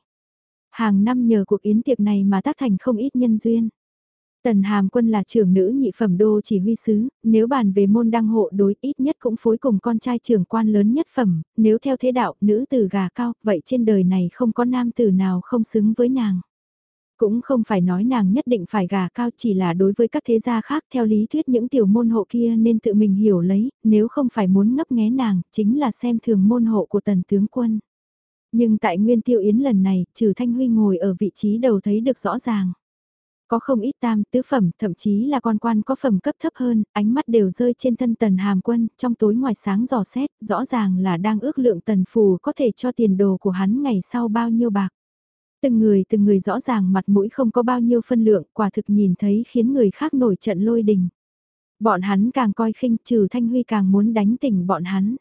Hàng năm nhờ cuộc yến tiệc này mà tác thành không ít nhân duyên. Tần Hàm Quân là trưởng nữ nhị phẩm đô chỉ huy sứ, nếu bàn về môn đăng hộ đối ít nhất cũng phối cùng con trai trưởng quan lớn nhất phẩm, nếu theo thế đạo nữ tử gà cao, vậy trên đời này không có nam tử nào không xứng với nàng. Cũng không phải nói nàng nhất định phải gà cao chỉ là đối với các thế gia khác theo lý thuyết những tiểu môn hộ kia nên tự mình hiểu lấy, nếu không phải muốn ngấp nghé nàng, chính là xem thường môn hộ của tần tướng quân. Nhưng tại Nguyên Tiêu Yến lần này, trừ Thanh Huy ngồi ở vị trí đầu thấy được rõ ràng. Có không ít tam, tứ phẩm, thậm chí là con quan có phẩm cấp thấp hơn, ánh mắt đều rơi trên thân tần hàm quân, trong tối ngoài sáng dò xét, rõ ràng là đang ước lượng tần phù có thể cho tiền đồ của hắn ngày sau bao nhiêu bạc. Từng người từng người rõ ràng mặt mũi không có bao nhiêu phân lượng, quả thực nhìn thấy khiến người khác nổi trận lôi đình. Bọn hắn càng coi khinh trừ Thanh Huy càng muốn đánh tỉnh bọn hắn.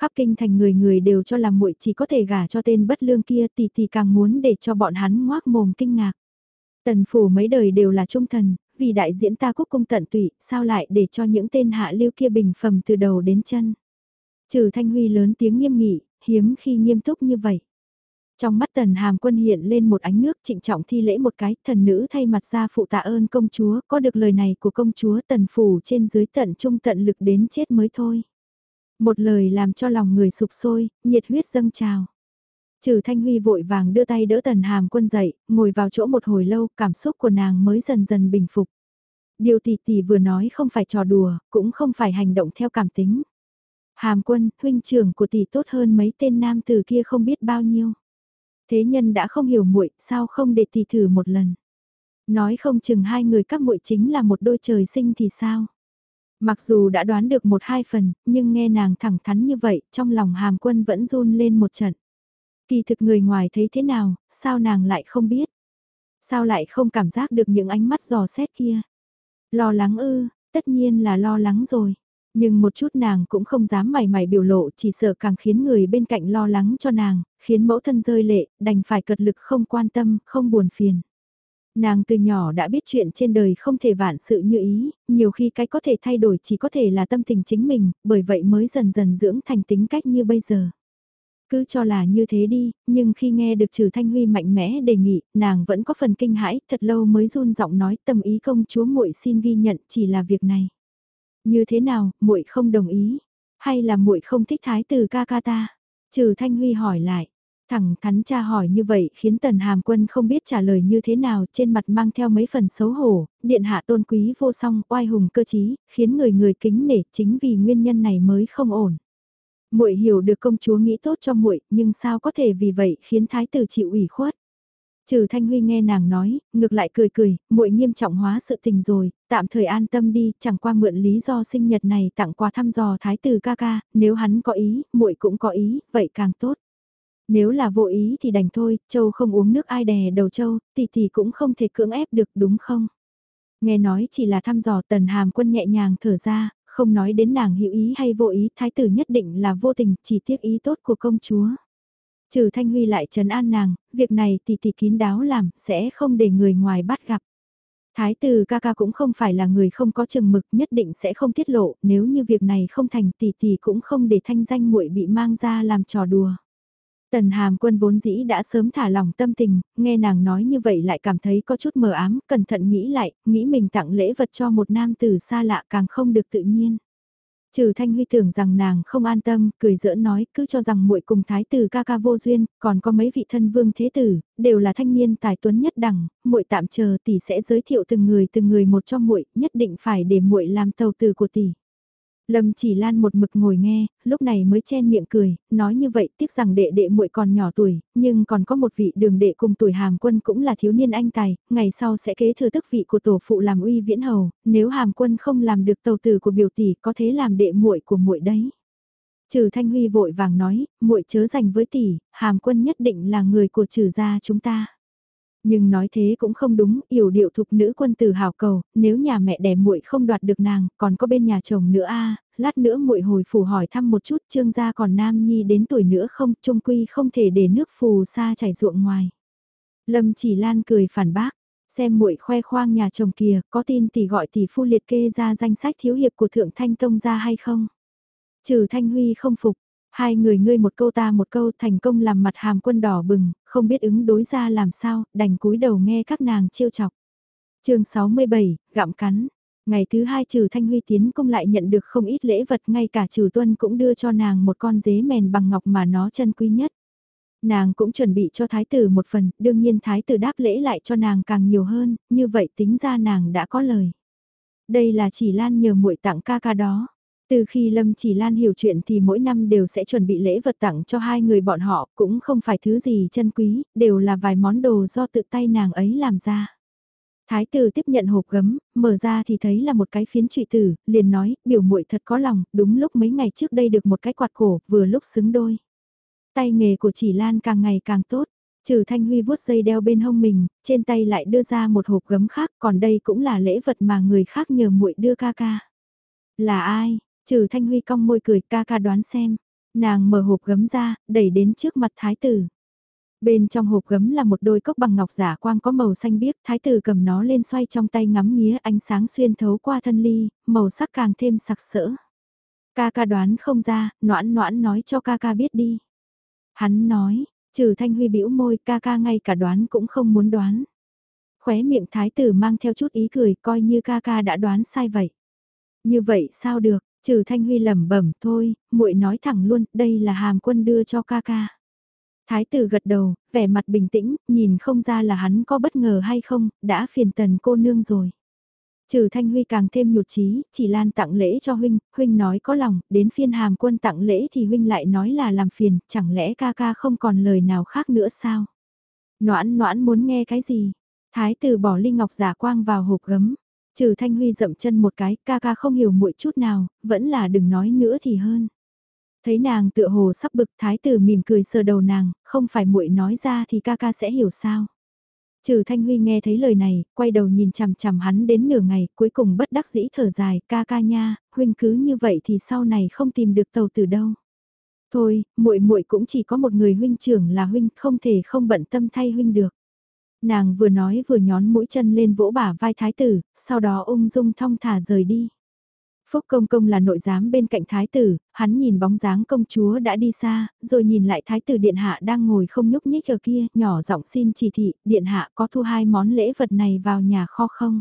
Khắp kinh thành người người đều cho là muội chỉ có thể gả cho tên bất lương kia tỷ tỷ càng muốn để cho bọn hắn ngoác mồm kinh ngạc. Tần phủ mấy đời đều là trung thần, vì đại diễn ta quốc cung tận tụy, sao lại để cho những tên hạ lưu kia bình phẩm từ đầu đến chân. Trừ Thanh Huy lớn tiếng nghiêm nghị, hiếm khi nghiêm túc như vậy. Trong mắt tần hàm quân hiện lên một ánh nước trịnh trọng thi lễ một cái, thần nữ thay mặt ra phụ tạ ơn công chúa, có được lời này của công chúa tần phủ trên dưới tận trung tận lực đến chết mới thôi. Một lời làm cho lòng người sụp sôi, nhiệt huyết dâng trào. Trừ Thanh Huy vội vàng đưa tay đỡ tần hàm quân dậy, ngồi vào chỗ một hồi lâu, cảm xúc của nàng mới dần dần bình phục. Điều tỷ tỷ vừa nói không phải trò đùa, cũng không phải hành động theo cảm tính. Hàm quân, huynh trưởng của tỷ tốt hơn mấy tên nam từ kia không biết bao nhiêu. Thế nhân đã không hiểu muội, sao không để tỷ thử một lần. Nói không chừng hai người các muội chính là một đôi trời sinh thì sao. Mặc dù đã đoán được một hai phần, nhưng nghe nàng thẳng thắn như vậy, trong lòng hàm quân vẫn run lên một trận. Kỳ thực người ngoài thấy thế nào, sao nàng lại không biết? Sao lại không cảm giác được những ánh mắt giò xét kia? Lo lắng ư, tất nhiên là lo lắng rồi. Nhưng một chút nàng cũng không dám mày mày biểu lộ chỉ sợ càng khiến người bên cạnh lo lắng cho nàng, khiến mẫu thân rơi lệ, đành phải cật lực không quan tâm, không buồn phiền. Nàng từ nhỏ đã biết chuyện trên đời không thể vạn sự như ý, nhiều khi cái có thể thay đổi chỉ có thể là tâm tình chính mình, bởi vậy mới dần dần dưỡng thành tính cách như bây giờ. Cứ cho là như thế đi, nhưng khi nghe được trừ Thanh Huy mạnh mẽ đề nghị, nàng vẫn có phần kinh hãi, thật lâu mới run giọng nói tâm ý công chúa muội xin ghi nhận chỉ là việc này. Như thế nào, muội không đồng ý, hay là muội không thích thái tử ca ca ta? Trừ Thanh Huy hỏi lại. Thẳng thắn cha hỏi như vậy khiến tần hàm quân không biết trả lời như thế nào trên mặt mang theo mấy phần xấu hổ, điện hạ tôn quý vô song, oai hùng cơ chí, khiến người người kính nể chính vì nguyên nhân này mới không ổn. Muội hiểu được công chúa nghĩ tốt cho muội, nhưng sao có thể vì vậy khiến thái tử chịu ủy khuất. Trừ Thanh Huy nghe nàng nói, ngược lại cười cười, muội nghiêm trọng hóa sự tình rồi, tạm thời an tâm đi, chẳng qua mượn lý do sinh nhật này tặng quà thăm dò thái tử ca ca, nếu hắn có ý, muội cũng có ý, vậy càng tốt. Nếu là vô ý thì đành thôi, châu không uống nước ai đè đầu châu, tỷ tỷ cũng không thể cưỡng ép được đúng không? Nghe nói chỉ là thăm dò tần hàm quân nhẹ nhàng thở ra, không nói đến nàng hữu ý hay vô ý, thái tử nhất định là vô tình, chỉ tiếc ý tốt của công chúa. Trừ Thanh Huy lại trấn an nàng, việc này tỷ tỷ kín đáo làm, sẽ không để người ngoài bắt gặp. Thái tử ca ca cũng không phải là người không có chừng mực, nhất định sẽ không tiết lộ, nếu như việc này không thành tỷ tỷ cũng không để thanh danh muội bị mang ra làm trò đùa. Tần hàm quân vốn dĩ đã sớm thả lòng tâm tình, nghe nàng nói như vậy lại cảm thấy có chút mờ ám, cẩn thận nghĩ lại, nghĩ mình tặng lễ vật cho một nam tử xa lạ càng không được tự nhiên. Trừ Thanh Huy tưởng rằng nàng không an tâm, cười giỡn nói, cứ cho rằng muội cùng thái tử ca ca vô duyên, còn có mấy vị thân vương thế tử, đều là thanh niên tài tuấn nhất đẳng, muội tạm chờ tỷ sẽ giới thiệu từng người từng người một cho muội, nhất định phải để muội làm tàu tử của tỷ. Lâm chỉ lan một mực ngồi nghe, lúc này mới chen miệng cười, nói như vậy tiếc rằng đệ đệ muội còn nhỏ tuổi, nhưng còn có một vị đường đệ cùng tuổi hàm quân cũng là thiếu niên anh tài, ngày sau sẽ kế thừa tức vị của tổ phụ làm uy viễn hầu, nếu hàm quân không làm được tàu tử của biểu tỷ có thế làm đệ muội của muội đấy. Trừ Thanh Huy vội vàng nói, muội chớ dành với tỷ, hàm quân nhất định là người của trừ gia chúng ta. Nhưng nói thế cũng không đúng, yểu điệu thục nữ quân tử hào cầu, nếu nhà mẹ đẻ muội không đoạt được nàng, còn có bên nhà chồng nữa a, lát nữa muội hồi phủ hỏi thăm một chút, trương gia còn nam nhi đến tuổi nữa không, trung quy không thể để nước phù sa chảy ruộng ngoài. Lâm Chỉ Lan cười phản bác, xem muội khoe khoang nhà chồng kìa, có tin tỷ gọi tỷ phu liệt kê ra danh sách thiếu hiệp của thượng thanh tông gia hay không? Trừ Thanh Huy không phục, Hai người ngươi một câu ta một câu thành công làm mặt hàm quân đỏ bừng, không biết ứng đối ra làm sao, đành cúi đầu nghe các nàng chiêu chọc. chương 67, gặm cắn. Ngày thứ hai trừ Thanh Huy tiến công lại nhận được không ít lễ vật ngay cả trừ tuân cũng đưa cho nàng một con dế mèn bằng ngọc mà nó chân quý nhất. Nàng cũng chuẩn bị cho thái tử một phần, đương nhiên thái tử đáp lễ lại cho nàng càng nhiều hơn, như vậy tính ra nàng đã có lời. Đây là chỉ Lan nhờ muội tặng ca ca đó. Từ khi Lâm Chỉ Lan hiểu chuyện thì mỗi năm đều sẽ chuẩn bị lễ vật tặng cho hai người bọn họ, cũng không phải thứ gì chân quý, đều là vài món đồ do tự tay nàng ấy làm ra. Thái tử tiếp nhận hộp gấm, mở ra thì thấy là một cái phiến trụy tử, liền nói, biểu muội thật có lòng, đúng lúc mấy ngày trước đây được một cái quạt cổ, vừa lúc xứng đôi. Tay nghề của chỉ Lan càng ngày càng tốt, trừ Thanh Huy vuốt dây đeo bên hông mình, trên tay lại đưa ra một hộp gấm khác, còn đây cũng là lễ vật mà người khác nhờ muội đưa ca ca. Là ai? Trừ Thanh Huy cong môi cười ca ca đoán xem. Nàng mở hộp gấm ra, đẩy đến trước mặt thái tử. Bên trong hộp gấm là một đôi cốc bằng ngọc giả quang có màu xanh biếc, thái tử cầm nó lên xoay trong tay ngắm nghía ánh sáng xuyên thấu qua thân ly, màu sắc càng thêm sặc sỡ. Ca ca đoán không ra, noãn noãn nói cho ca ca biết đi. Hắn nói, trừ thanh huy bĩu môi ca ca ngay cả đoán cũng không muốn đoán. Khóe miệng thái tử mang theo chút ý cười coi như ca ca đã đoán sai vậy. Như vậy sao được, trừ thanh huy lẩm bẩm thôi, muội nói thẳng luôn, đây là hàm quân đưa cho ca ca. Thái tử gật đầu, vẻ mặt bình tĩnh, nhìn không ra là hắn có bất ngờ hay không, đã phiền tần cô nương rồi. Trừ Thanh Huy càng thêm nhụt chí, chỉ Lan tặng lễ cho huynh, huynh nói có lòng, đến phiên hàm quân tặng lễ thì huynh lại nói là làm phiền, chẳng lẽ ca ca không còn lời nào khác nữa sao? Noãn noãn muốn nghe cái gì? Thái tử bỏ ly ngọc giả quang vào hộp gấm. Trừ Thanh Huy dậm chân một cái, ca ca không hiểu muội chút nào, vẫn là đừng nói nữa thì hơn. Thấy nàng tựa hồ sắp bực thái tử mỉm cười sờ đầu nàng, không phải muội nói ra thì ca ca sẽ hiểu sao. Trừ Thanh Huy nghe thấy lời này, quay đầu nhìn chằm chằm hắn đến nửa ngày, cuối cùng bất đắc dĩ thở dài, ca ca nha, huynh cứ như vậy thì sau này không tìm được tàu từ đâu. Thôi, muội muội cũng chỉ có một người huynh trưởng là huynh, không thể không bận tâm thay huynh được. Nàng vừa nói vừa nhón mũi chân lên vỗ bả vai thái tử, sau đó ung dung thong thả rời đi. Phúc Công Công là nội giám bên cạnh thái tử, hắn nhìn bóng dáng công chúa đã đi xa, rồi nhìn lại thái tử điện hạ đang ngồi không nhúc nhích ở kia, nhỏ giọng xin chỉ thị, điện hạ có thu hai món lễ vật này vào nhà kho không?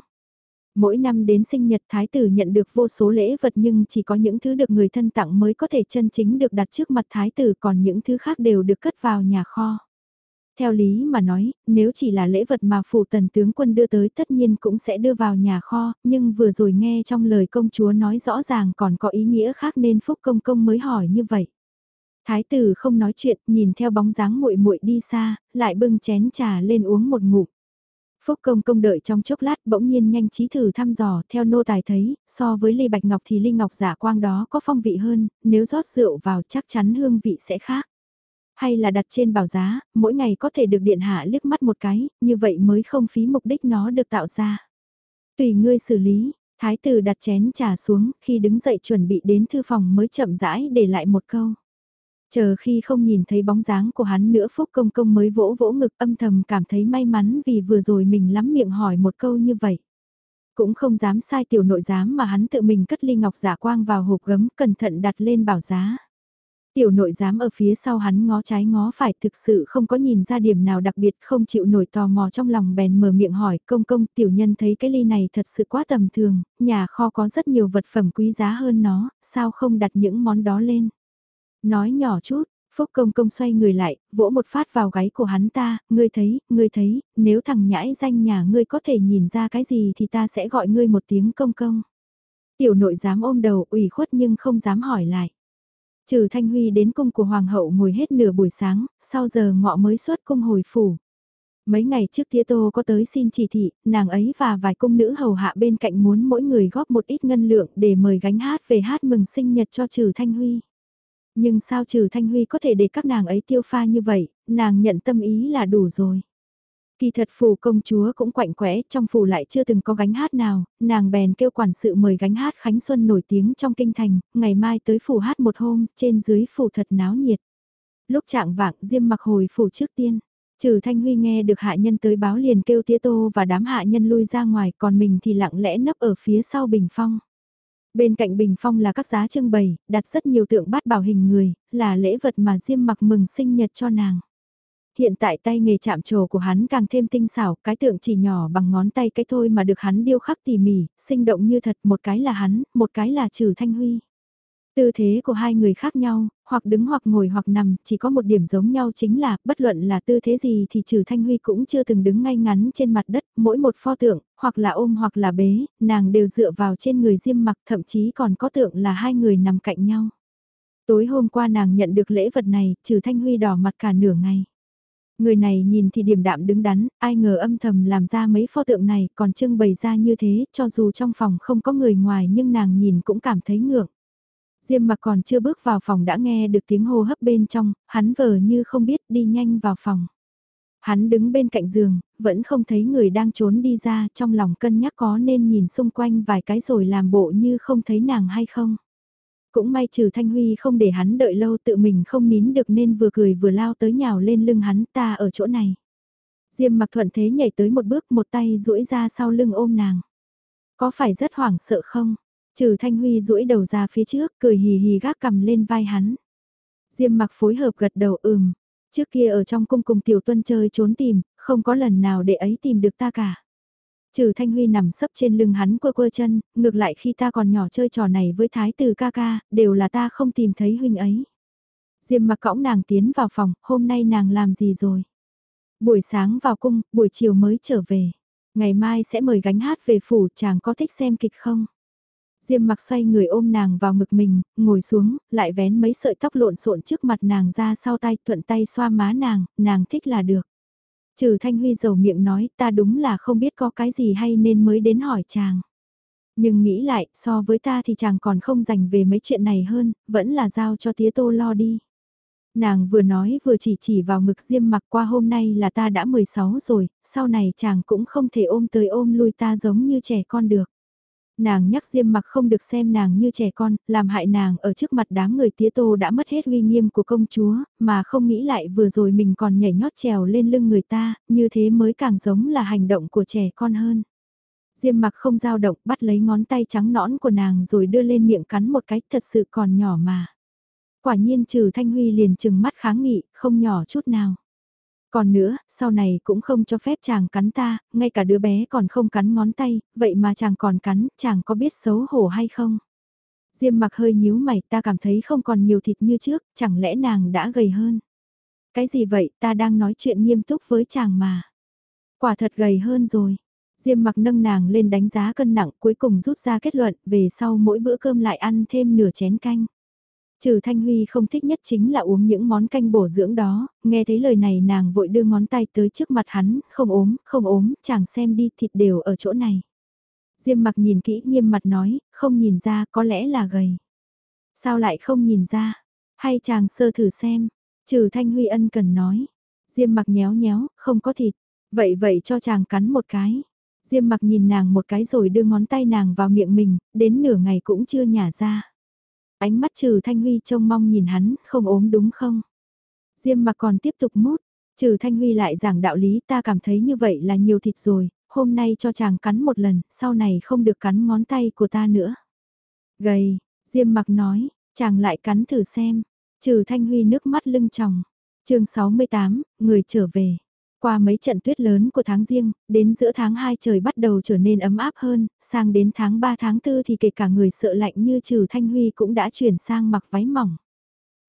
Mỗi năm đến sinh nhật thái tử nhận được vô số lễ vật nhưng chỉ có những thứ được người thân tặng mới có thể chân chính được đặt trước mặt thái tử còn những thứ khác đều được cất vào nhà kho. Theo lý mà nói, nếu chỉ là lễ vật mà phủ tần tướng quân đưa tới tất nhiên cũng sẽ đưa vào nhà kho, nhưng vừa rồi nghe trong lời công chúa nói rõ ràng còn có ý nghĩa khác nên Phúc Công Công mới hỏi như vậy. Thái tử không nói chuyện, nhìn theo bóng dáng muội muội đi xa, lại bưng chén trà lên uống một ngụm. Phúc công công đợi trong chốc lát bỗng nhiên nhanh trí thử thăm dò theo nô tài thấy, so với ly bạch ngọc thì ly ngọc giả quang đó có phong vị hơn, nếu rót rượu vào chắc chắn hương vị sẽ khác. Hay là đặt trên bảo giá, mỗi ngày có thể được điện hạ liếc mắt một cái, như vậy mới không phí mục đích nó được tạo ra. Tùy ngươi xử lý, thái tử đặt chén trà xuống, khi đứng dậy chuẩn bị đến thư phòng mới chậm rãi để lại một câu. Chờ khi không nhìn thấy bóng dáng của hắn nữa Phúc Công Công mới vỗ vỗ ngực âm thầm cảm thấy may mắn vì vừa rồi mình lắm miệng hỏi một câu như vậy. Cũng không dám sai tiểu nội giám mà hắn tự mình cất ly ngọc giả quang vào hộp gấm cẩn thận đặt lên bảo giá. Tiểu nội giám ở phía sau hắn ngó trái ngó phải thực sự không có nhìn ra điểm nào đặc biệt không chịu nổi tò mò trong lòng bèn mở miệng hỏi công công tiểu nhân thấy cái ly này thật sự quá tầm thường, nhà kho có rất nhiều vật phẩm quý giá hơn nó, sao không đặt những món đó lên. Nói nhỏ chút, Phúc công công xoay người lại, vỗ một phát vào gáy của hắn ta, ngươi thấy, ngươi thấy, nếu thằng nhãi danh nhà ngươi có thể nhìn ra cái gì thì ta sẽ gọi ngươi một tiếng công công. Tiểu nội dám ôm đầu ủy khuất nhưng không dám hỏi lại. Trừ Thanh Huy đến cung của Hoàng hậu ngồi hết nửa buổi sáng, sau giờ ngọ mới xuất cung hồi phủ. Mấy ngày trước Tía Tô có tới xin chỉ thị, nàng ấy và vài cung nữ hầu hạ bên cạnh muốn mỗi người góp một ít ngân lượng để mời gánh hát về hát mừng sinh nhật cho Trừ Thanh Huy. Nhưng sao Trừ Thanh Huy có thể để các nàng ấy tiêu pha như vậy, nàng nhận tâm ý là đủ rồi. Kỳ thật phủ công chúa cũng quạnh quẽ, trong phủ lại chưa từng có gánh hát nào, nàng bèn kêu quản sự mời gánh hát Khánh Xuân nổi tiếng trong kinh thành, ngày mai tới phủ hát một hôm, trên dưới phủ thật náo nhiệt. Lúc trạng vạng Diêm mặc hồi phủ trước tiên, trừ Thanh Huy nghe được hạ nhân tới báo liền kêu tía tô và đám hạ nhân lui ra ngoài còn mình thì lặng lẽ nấp ở phía sau bình phong. Bên cạnh bình phong là các giá trưng bày, đặt rất nhiều tượng bát bảo hình người, là lễ vật mà Diêm mặc mừng sinh nhật cho nàng hiện tại tay nghề chạm trổ của hắn càng thêm tinh xảo, cái tượng chỉ nhỏ bằng ngón tay cái thôi mà được hắn điêu khắc tỉ mỉ, sinh động như thật, một cái là hắn, một cái là Trừ Thanh Huy. Tư thế của hai người khác nhau, hoặc đứng hoặc ngồi hoặc nằm, chỉ có một điểm giống nhau chính là, bất luận là tư thế gì thì trừ Thanh Huy cũng chưa từng đứng ngay ngắn trên mặt đất, mỗi một pho tượng, hoặc là ôm hoặc là bế, nàng đều dựa vào trên người diêm mặc, thậm chí còn có tượng là hai người nằm cạnh nhau. Tối hôm qua nàng nhận được lễ vật này, trừ Thanh Huy đỏ mặt cả nửa ngày. Người này nhìn thì điềm đạm đứng đắn, ai ngờ âm thầm làm ra mấy pho tượng này còn trưng bày ra như thế, cho dù trong phòng không có người ngoài nhưng nàng nhìn cũng cảm thấy ngượng. Diêm mặc còn chưa bước vào phòng đã nghe được tiếng hô hấp bên trong, hắn vờ như không biết đi nhanh vào phòng. Hắn đứng bên cạnh giường, vẫn không thấy người đang trốn đi ra, trong lòng cân nhắc có nên nhìn xung quanh vài cái rồi làm bộ như không thấy nàng hay không. Cũng may trừ Thanh Huy không để hắn đợi lâu tự mình không nín được nên vừa cười vừa lao tới nhào lên lưng hắn ta ở chỗ này. Diêm mặc thuận thế nhảy tới một bước một tay duỗi ra sau lưng ôm nàng. Có phải rất hoảng sợ không? Trừ Thanh Huy duỗi đầu ra phía trước, cười hì hì gác cầm lên vai hắn. Diêm mặc phối hợp gật đầu ừm, trước kia ở trong cung cùng tiểu tuân chơi trốn tìm, không có lần nào để ấy tìm được ta cả. Trừ Thanh Huy nằm sấp trên lưng hắn quơ quơ chân, ngược lại khi ta còn nhỏ chơi trò này với thái tử ca ca, đều là ta không tìm thấy huynh ấy. Diêm mặc cõng nàng tiến vào phòng, hôm nay nàng làm gì rồi? Buổi sáng vào cung, buổi chiều mới trở về. Ngày mai sẽ mời gánh hát về phủ, chàng có thích xem kịch không? Diêm mặc xoay người ôm nàng vào ngực mình, ngồi xuống, lại vén mấy sợi tóc lộn xộn trước mặt nàng ra sau tay, thuận tay xoa má nàng, nàng thích là được. Trừ Thanh Huy dầu miệng nói ta đúng là không biết có cái gì hay nên mới đến hỏi chàng. Nhưng nghĩ lại, so với ta thì chàng còn không dành về mấy chuyện này hơn, vẫn là giao cho tía tô lo đi. Nàng vừa nói vừa chỉ chỉ vào ngực diêm mặc qua hôm nay là ta đã 16 rồi, sau này chàng cũng không thể ôm tới ôm lui ta giống như trẻ con được. Nàng nhắc Diêm mặc không được xem nàng như trẻ con, làm hại nàng ở trước mặt đám người tía tô đã mất hết uy nghiêm của công chúa, mà không nghĩ lại vừa rồi mình còn nhảy nhót trèo lên lưng người ta, như thế mới càng giống là hành động của trẻ con hơn. Diêm mặc không dao động bắt lấy ngón tay trắng nõn của nàng rồi đưa lên miệng cắn một cái thật sự còn nhỏ mà. Quả nhiên trừ Thanh Huy liền chừng mắt kháng nghị, không nhỏ chút nào. Còn nữa, sau này cũng không cho phép chàng cắn ta, ngay cả đứa bé còn không cắn ngón tay, vậy mà chàng còn cắn, chàng có biết xấu hổ hay không? Diêm mặc hơi nhíu mày ta cảm thấy không còn nhiều thịt như trước, chẳng lẽ nàng đã gầy hơn? Cái gì vậy, ta đang nói chuyện nghiêm túc với chàng mà. Quả thật gầy hơn rồi. Diêm mặc nâng nàng lên đánh giá cân nặng cuối cùng rút ra kết luận về sau mỗi bữa cơm lại ăn thêm nửa chén canh. Trừ Thanh Huy không thích nhất chính là uống những món canh bổ dưỡng đó, nghe thấy lời này nàng vội đưa ngón tay tới trước mặt hắn, không ốm, không ốm, chàng xem đi thịt đều ở chỗ này. Diêm mặc nhìn kỹ nghiêm mặt nói, không nhìn ra có lẽ là gầy. Sao lại không nhìn ra? Hay chàng sơ thử xem? Trừ Thanh Huy ân cần nói. Diêm mặc nhéo nhéo, không có thịt. Vậy vậy cho chàng cắn một cái. Diêm mặc nhìn nàng một cái rồi đưa ngón tay nàng vào miệng mình, đến nửa ngày cũng chưa nhả ra. Ánh mắt trừ Thanh Huy trông mong nhìn hắn, không ốm đúng không? Diêm mặc còn tiếp tục mút, trừ Thanh Huy lại giảng đạo lý ta cảm thấy như vậy là nhiều thịt rồi, hôm nay cho chàng cắn một lần, sau này không được cắn ngón tay của ta nữa. Gầy, Diêm mặc nói, chàng lại cắn thử xem, trừ Thanh Huy nước mắt lưng tròng. chương 68, người trở về. Qua mấy trận tuyết lớn của tháng riêng, đến giữa tháng 2 trời bắt đầu trở nên ấm áp hơn, sang đến tháng 3 tháng 4 thì kể cả người sợ lạnh như trừ Thanh Huy cũng đã chuyển sang mặc váy mỏng.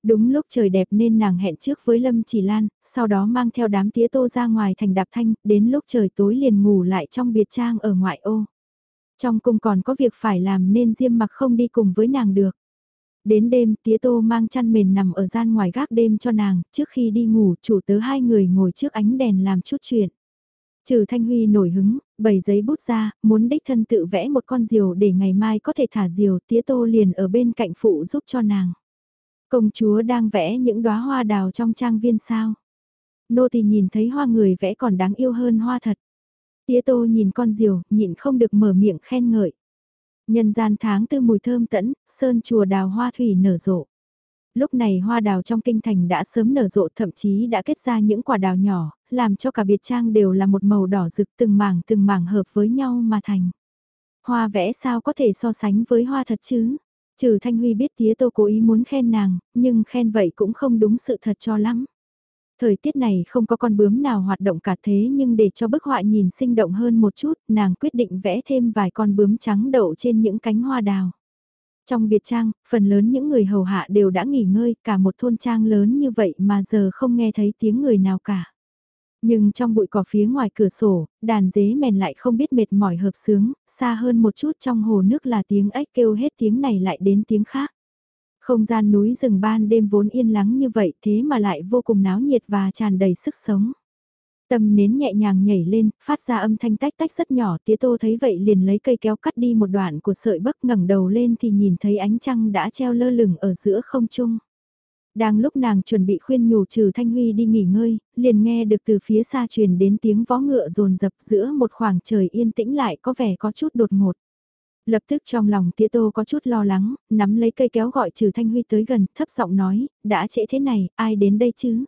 Đúng lúc trời đẹp nên nàng hẹn trước với Lâm Chỉ Lan, sau đó mang theo đám tía tô ra ngoài thành đạp thanh, đến lúc trời tối liền ngủ lại trong biệt trang ở ngoại ô. Trong cung còn có việc phải làm nên Diêm mặc không đi cùng với nàng được. Đến đêm tía tô mang chăn mền nằm ở gian ngoài gác đêm cho nàng, trước khi đi ngủ chủ tớ hai người ngồi trước ánh đèn làm chút chuyện. Trừ Thanh Huy nổi hứng, bày giấy bút ra, muốn đích thân tự vẽ một con diều để ngày mai có thể thả diều, tía tô liền ở bên cạnh phụ giúp cho nàng. Công chúa đang vẽ những đóa hoa đào trong trang viên sao. Nô thì nhìn thấy hoa người vẽ còn đáng yêu hơn hoa thật. Tía tô nhìn con diều, nhịn không được mở miệng khen ngợi. Nhân gian tháng tư mùi thơm tẫn, sơn chùa đào hoa thủy nở rộ. Lúc này hoa đào trong kinh thành đã sớm nở rộ thậm chí đã kết ra những quả đào nhỏ, làm cho cả biệt trang đều là một màu đỏ rực từng mảng từng mảng hợp với nhau mà thành. Hoa vẽ sao có thể so sánh với hoa thật chứ? Trừ Thanh Huy biết tía tô cố ý muốn khen nàng, nhưng khen vậy cũng không đúng sự thật cho lắm. Thời tiết này không có con bướm nào hoạt động cả thế nhưng để cho bức họa nhìn sinh động hơn một chút, nàng quyết định vẽ thêm vài con bướm trắng đậu trên những cánh hoa đào. Trong biệt trang, phần lớn những người hầu hạ đều đã nghỉ ngơi, cả một thôn trang lớn như vậy mà giờ không nghe thấy tiếng người nào cả. Nhưng trong bụi cỏ phía ngoài cửa sổ, đàn dế mèn lại không biết mệt mỏi hợp sướng, xa hơn một chút trong hồ nước là tiếng ếch kêu hết tiếng này lại đến tiếng khác. Không gian núi rừng ban đêm vốn yên lắng như vậy thế mà lại vô cùng náo nhiệt và tràn đầy sức sống. Tâm nến nhẹ nhàng nhảy lên, phát ra âm thanh tách tách rất nhỏ, tía tô thấy vậy liền lấy cây kéo cắt đi một đoạn của sợi bấc ngẩng đầu lên thì nhìn thấy ánh trăng đã treo lơ lửng ở giữa không trung. Đang lúc nàng chuẩn bị khuyên nhủ trừ Thanh Huy đi nghỉ ngơi, liền nghe được từ phía xa truyền đến tiếng vó ngựa rồn rập giữa một khoảng trời yên tĩnh lại có vẻ có chút đột ngột. Lập tức trong lòng tía tô có chút lo lắng, nắm lấy cây kéo gọi trừ Thanh Huy tới gần, thấp giọng nói, đã trễ thế này, ai đến đây chứ?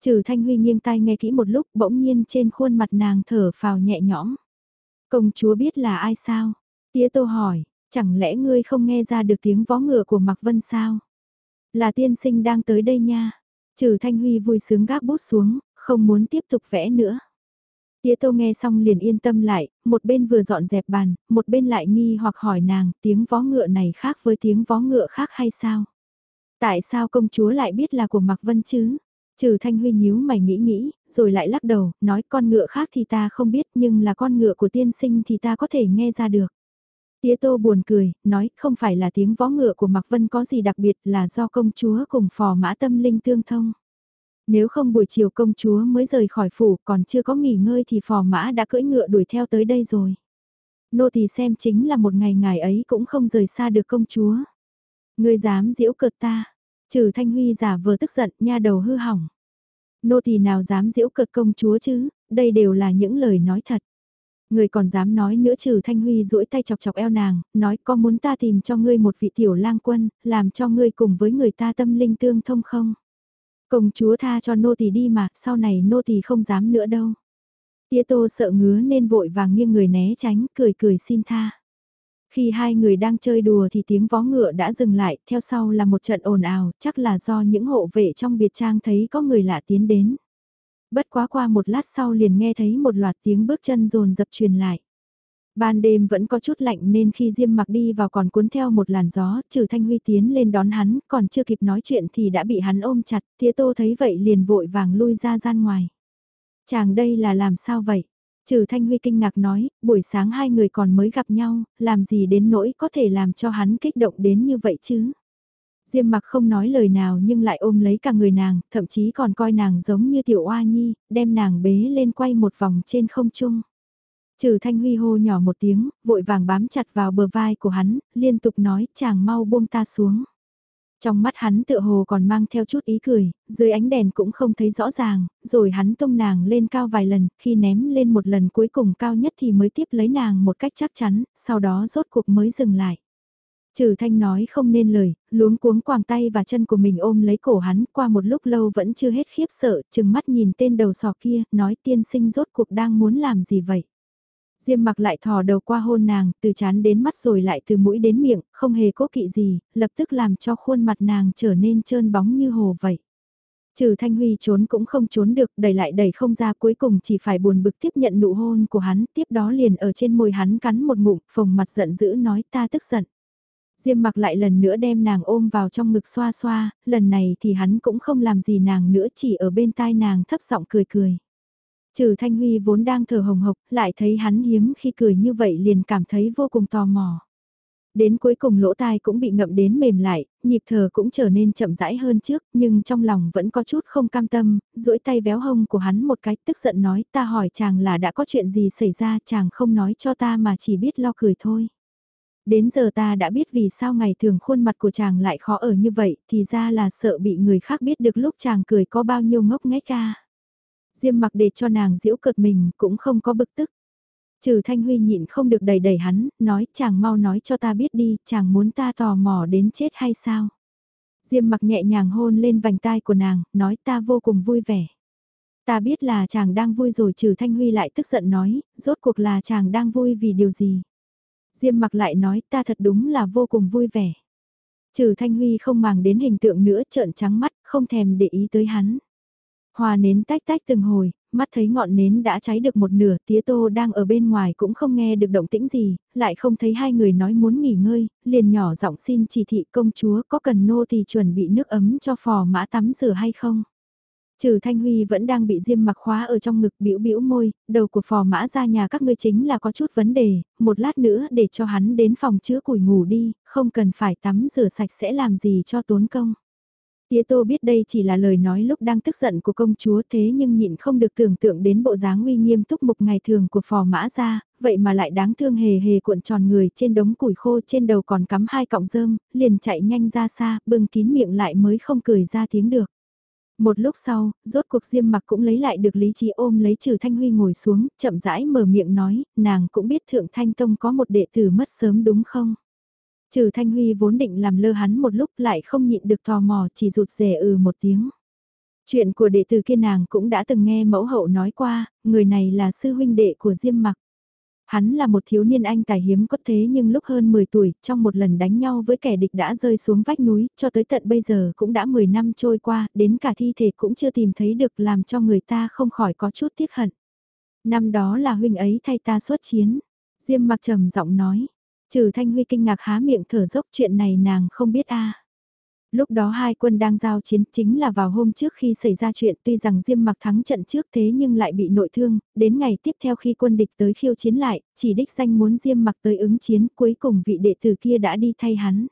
Trừ Thanh Huy nghiêng tai nghe kỹ một lúc, bỗng nhiên trên khuôn mặt nàng thở phào nhẹ nhõm. Công chúa biết là ai sao? Tía tô hỏi, chẳng lẽ ngươi không nghe ra được tiếng vó ngựa của Mạc Vân sao? Là tiên sinh đang tới đây nha. Trừ Thanh Huy vui sướng gác bút xuống, không muốn tiếp tục vẽ nữa. Tía Tô nghe xong liền yên tâm lại, một bên vừa dọn dẹp bàn, một bên lại nghi hoặc hỏi nàng, tiếng vó ngựa này khác với tiếng vó ngựa khác hay sao? Tại sao công chúa lại biết là của Mạc Vân chứ? Trừ Thanh Huy nhíu mày nghĩ nghĩ, rồi lại lắc đầu, nói con ngựa khác thì ta không biết nhưng là con ngựa của tiên sinh thì ta có thể nghe ra được. Tía Tô buồn cười, nói không phải là tiếng vó ngựa của Mạc Vân có gì đặc biệt là do công chúa cùng phò mã tâm linh tương thông. Nếu không buổi chiều công chúa mới rời khỏi phủ còn chưa có nghỉ ngơi thì phò mã đã cưỡi ngựa đuổi theo tới đây rồi. Nô tỳ xem chính là một ngày ngày ấy cũng không rời xa được công chúa. Ngươi dám diễu cợt ta, trừ thanh huy giả vờ tức giận nha đầu hư hỏng. Nô tỳ nào dám diễu cợt công chúa chứ, đây đều là những lời nói thật. Người còn dám nói nữa trừ Thanh Huy duỗi tay chọc chọc eo nàng, nói có muốn ta tìm cho ngươi một vị tiểu lang quân, làm cho ngươi cùng với người ta tâm linh tương thông không? Công chúa tha cho nô tỳ đi mà, sau này nô tỳ không dám nữa đâu. Tía tô sợ ngứa nên vội vàng nghiêng người né tránh, cười cười xin tha. Khi hai người đang chơi đùa thì tiếng vó ngựa đã dừng lại, theo sau là một trận ồn ào, chắc là do những hộ vệ trong biệt trang thấy có người lạ tiến đến. Bất quá qua một lát sau liền nghe thấy một loạt tiếng bước chân rồn dập truyền lại. Ban đêm vẫn có chút lạnh nên khi Diêm mặc đi vào còn cuốn theo một làn gió, trừ Thanh Huy tiến lên đón hắn, còn chưa kịp nói chuyện thì đã bị hắn ôm chặt, tía tô thấy vậy liền vội vàng lui ra gian ngoài. Chàng đây là làm sao vậy? Trừ Thanh Huy kinh ngạc nói, buổi sáng hai người còn mới gặp nhau, làm gì đến nỗi có thể làm cho hắn kích động đến như vậy chứ? Diêm mặc không nói lời nào nhưng lại ôm lấy cả người nàng, thậm chí còn coi nàng giống như tiểu oa nhi, đem nàng bế lên quay một vòng trên không trung. Trừ thanh huy hô nhỏ một tiếng, vội vàng bám chặt vào bờ vai của hắn, liên tục nói chàng mau buông ta xuống. Trong mắt hắn tựa hồ còn mang theo chút ý cười, dưới ánh đèn cũng không thấy rõ ràng, rồi hắn tung nàng lên cao vài lần, khi ném lên một lần cuối cùng cao nhất thì mới tiếp lấy nàng một cách chắc chắn, sau đó rốt cuộc mới dừng lại. Trừ thanh nói không nên lời, luống cuống quàng tay và chân của mình ôm lấy cổ hắn qua một lúc lâu vẫn chưa hết khiếp sợ, chừng mắt nhìn tên đầu sò kia, nói tiên sinh rốt cuộc đang muốn làm gì vậy. Diêm mặc lại thò đầu qua hôn nàng, từ chán đến mắt rồi lại từ mũi đến miệng, không hề cố kỵ gì, lập tức làm cho khuôn mặt nàng trở nên trơn bóng như hồ vậy. Trừ Thanh Huy trốn cũng không trốn được, đẩy lại đẩy không ra cuối cùng chỉ phải buồn bực tiếp nhận nụ hôn của hắn, tiếp đó liền ở trên môi hắn cắn một ngụm, phồng mặt giận dữ nói ta tức giận. Diêm mặc lại lần nữa đem nàng ôm vào trong ngực xoa xoa, lần này thì hắn cũng không làm gì nàng nữa chỉ ở bên tai nàng thấp giọng cười cười. Trừ Thanh Huy vốn đang thở hồng hộc, lại thấy hắn hiếm khi cười như vậy liền cảm thấy vô cùng tò mò. Đến cuối cùng lỗ tai cũng bị ngậm đến mềm lại, nhịp thở cũng trở nên chậm rãi hơn trước, nhưng trong lòng vẫn có chút không cam tâm, duỗi tay véo hông của hắn một cái tức giận nói ta hỏi chàng là đã có chuyện gì xảy ra chàng không nói cho ta mà chỉ biết lo cười thôi. Đến giờ ta đã biết vì sao ngày thường khuôn mặt của chàng lại khó ở như vậy, thì ra là sợ bị người khác biết được lúc chàng cười có bao nhiêu ngốc nghếch ca. Diêm mặc để cho nàng diễu cợt mình cũng không có bực tức. Trừ Thanh Huy nhịn không được đẩy đẩy hắn, nói chàng mau nói cho ta biết đi, chàng muốn ta tò mò đến chết hay sao? Diêm mặc nhẹ nhàng hôn lên vành tai của nàng, nói ta vô cùng vui vẻ. Ta biết là chàng đang vui rồi trừ Thanh Huy lại tức giận nói, rốt cuộc là chàng đang vui vì điều gì? Diêm mặc lại nói ta thật đúng là vô cùng vui vẻ. Trừ Thanh Huy không màng đến hình tượng nữa trợn trắng mắt, không thèm để ý tới hắn. Hoa nến tách tách từng hồi, mắt thấy ngọn nến đã cháy được một nửa, tía tô đang ở bên ngoài cũng không nghe được động tĩnh gì, lại không thấy hai người nói muốn nghỉ ngơi, liền nhỏ giọng xin chỉ thị công chúa có cần nô thì chuẩn bị nước ấm cho phò mã tắm rửa hay không. Trừ Thanh Huy vẫn đang bị diêm mặc khóa ở trong ngực biểu biểu môi, đầu của phò mã ra nhà các ngươi chính là có chút vấn đề, một lát nữa để cho hắn đến phòng chữa củi ngủ đi, không cần phải tắm rửa sạch sẽ làm gì cho tốn công. Tía Tô biết đây chỉ là lời nói lúc đang tức giận của công chúa thế nhưng nhịn không được tưởng tượng đến bộ dáng uy nghiêm túc mục ngày thường của phò mã ra, vậy mà lại đáng thương hề hề cuộn tròn người trên đống củi khô trên đầu còn cắm hai cọng rơm, liền chạy nhanh ra xa, bưng kín miệng lại mới không cười ra tiếng được. Một lúc sau, rốt cuộc Diêm mặc cũng lấy lại được lý trí ôm lấy trừ Thanh Huy ngồi xuống, chậm rãi mở miệng nói, nàng cũng biết Thượng Thanh Tông có một đệ tử mất sớm đúng không? Trừ Thanh Huy vốn định làm lơ hắn một lúc lại không nhịn được tò mò chỉ rụt rè ừ một tiếng. Chuyện của đệ tử kia nàng cũng đã từng nghe mẫu hậu nói qua, người này là sư huynh đệ của Diêm mặc. Hắn là một thiếu niên anh tài hiếm có thế nhưng lúc hơn 10 tuổi, trong một lần đánh nhau với kẻ địch đã rơi xuống vách núi, cho tới tận bây giờ cũng đã 10 năm trôi qua, đến cả thi thể cũng chưa tìm thấy được làm cho người ta không khỏi có chút tiếc hận. Năm đó là huynh ấy thay ta xuất chiến. Diêm mặc trầm giọng nói, Trừ Thanh Huy kinh ngạc há miệng thở dốc chuyện này nàng không biết a. Lúc đó hai quân đang giao chiến chính là vào hôm trước khi xảy ra chuyện tuy rằng Diêm mặc thắng trận trước thế nhưng lại bị nội thương, đến ngày tiếp theo khi quân địch tới khiêu chiến lại, chỉ đích danh muốn Diêm mặc tới ứng chiến cuối cùng vị đệ tử kia đã đi thay hắn.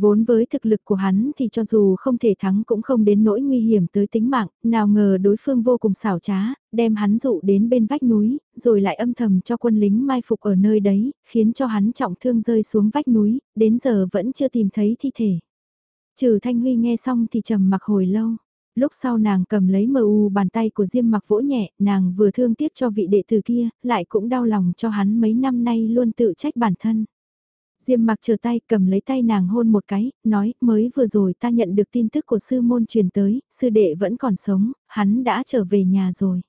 Vốn với thực lực của hắn thì cho dù không thể thắng cũng không đến nỗi nguy hiểm tới tính mạng, nào ngờ đối phương vô cùng xảo trá, đem hắn dụ đến bên vách núi, rồi lại âm thầm cho quân lính mai phục ở nơi đấy, khiến cho hắn trọng thương rơi xuống vách núi, đến giờ vẫn chưa tìm thấy thi thể. Trừ Thanh Huy nghe xong thì trầm mặc hồi lâu. Lúc sau nàng cầm lấy mờ u bàn tay của Diêm mặc vỗ nhẹ, nàng vừa thương tiếc cho vị đệ tử kia, lại cũng đau lòng cho hắn mấy năm nay luôn tự trách bản thân. Diêm mặc chờ tay cầm lấy tay nàng hôn một cái, nói mới vừa rồi ta nhận được tin tức của sư môn truyền tới, sư đệ vẫn còn sống, hắn đã trở về nhà rồi.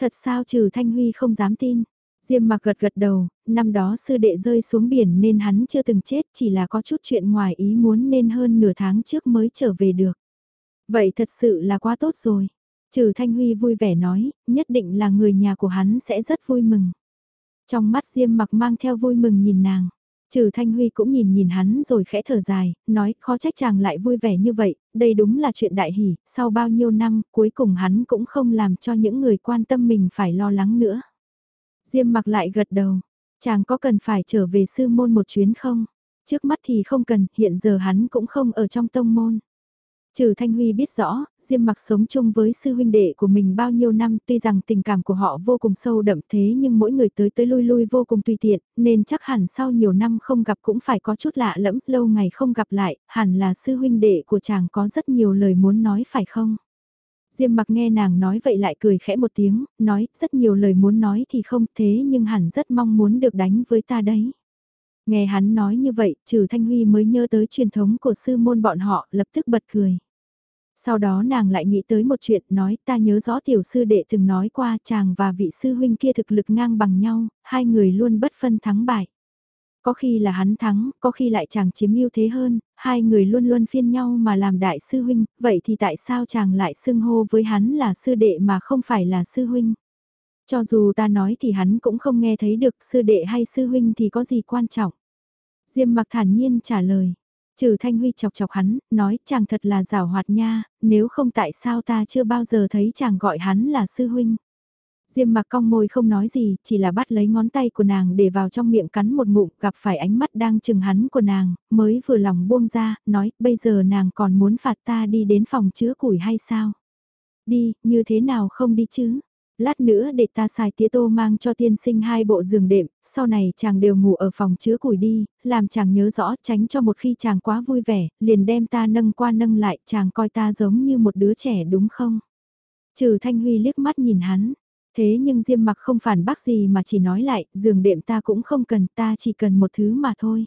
Thật sao trừ Thanh Huy không dám tin. Diêm mặc gật gật đầu, năm đó sư đệ rơi xuống biển nên hắn chưa từng chết chỉ là có chút chuyện ngoài ý muốn nên hơn nửa tháng trước mới trở về được. Vậy thật sự là quá tốt rồi. Trừ Thanh Huy vui vẻ nói, nhất định là người nhà của hắn sẽ rất vui mừng. Trong mắt Diêm mặc mang theo vui mừng nhìn nàng. Trừ Thanh Huy cũng nhìn nhìn hắn rồi khẽ thở dài, nói khó trách chàng lại vui vẻ như vậy, đây đúng là chuyện đại hỷ, sau bao nhiêu năm cuối cùng hắn cũng không làm cho những người quan tâm mình phải lo lắng nữa. Diêm mặc lại gật đầu, chàng có cần phải trở về sư môn một chuyến không? Trước mắt thì không cần, hiện giờ hắn cũng không ở trong tông môn. Trừ Thanh Huy biết rõ, Diêm mặc sống chung với sư huynh đệ của mình bao nhiêu năm tuy rằng tình cảm của họ vô cùng sâu đậm thế nhưng mỗi người tới tới lui lui vô cùng tùy tiện, nên chắc hẳn sau nhiều năm không gặp cũng phải có chút lạ lẫm, lâu ngày không gặp lại, hẳn là sư huynh đệ của chàng có rất nhiều lời muốn nói phải không? Diêm mặc nghe nàng nói vậy lại cười khẽ một tiếng, nói rất nhiều lời muốn nói thì không thế nhưng hẳn rất mong muốn được đánh với ta đấy. Nghe hắn nói như vậy, trừ Thanh Huy mới nhớ tới truyền thống của sư môn bọn họ, lập tức bật cười. Sau đó nàng lại nghĩ tới một chuyện nói ta nhớ rõ tiểu sư đệ từng nói qua chàng và vị sư huynh kia thực lực ngang bằng nhau, hai người luôn bất phân thắng bại. Có khi là hắn thắng, có khi lại chàng chiếm ưu thế hơn, hai người luôn luôn phiên nhau mà làm đại sư huynh, vậy thì tại sao chàng lại xưng hô với hắn là sư đệ mà không phải là sư huynh? Cho dù ta nói thì hắn cũng không nghe thấy được sư đệ hay sư huynh thì có gì quan trọng. Diêm mặc thản nhiên trả lời. Trừ Thanh Huy chọc chọc hắn, nói chàng thật là rào hoạt nha, nếu không tại sao ta chưa bao giờ thấy chàng gọi hắn là sư huynh. Diêm mặc cong môi không nói gì, chỉ là bắt lấy ngón tay của nàng để vào trong miệng cắn một ngụm, gặp phải ánh mắt đang chừng hắn của nàng, mới vừa lòng buông ra, nói, bây giờ nàng còn muốn phạt ta đi đến phòng chứa củi hay sao? Đi, như thế nào không đi chứ? Lát nữa để ta xài tía tô mang cho tiên sinh hai bộ giường đệm, sau này chàng đều ngủ ở phòng chứa củi đi, làm chàng nhớ rõ tránh cho một khi chàng quá vui vẻ, liền đem ta nâng qua nâng lại, chàng coi ta giống như một đứa trẻ đúng không? Trừ Thanh Huy liếc mắt nhìn hắn, thế nhưng Diêm mặc không phản bác gì mà chỉ nói lại, giường đệm ta cũng không cần, ta chỉ cần một thứ mà thôi.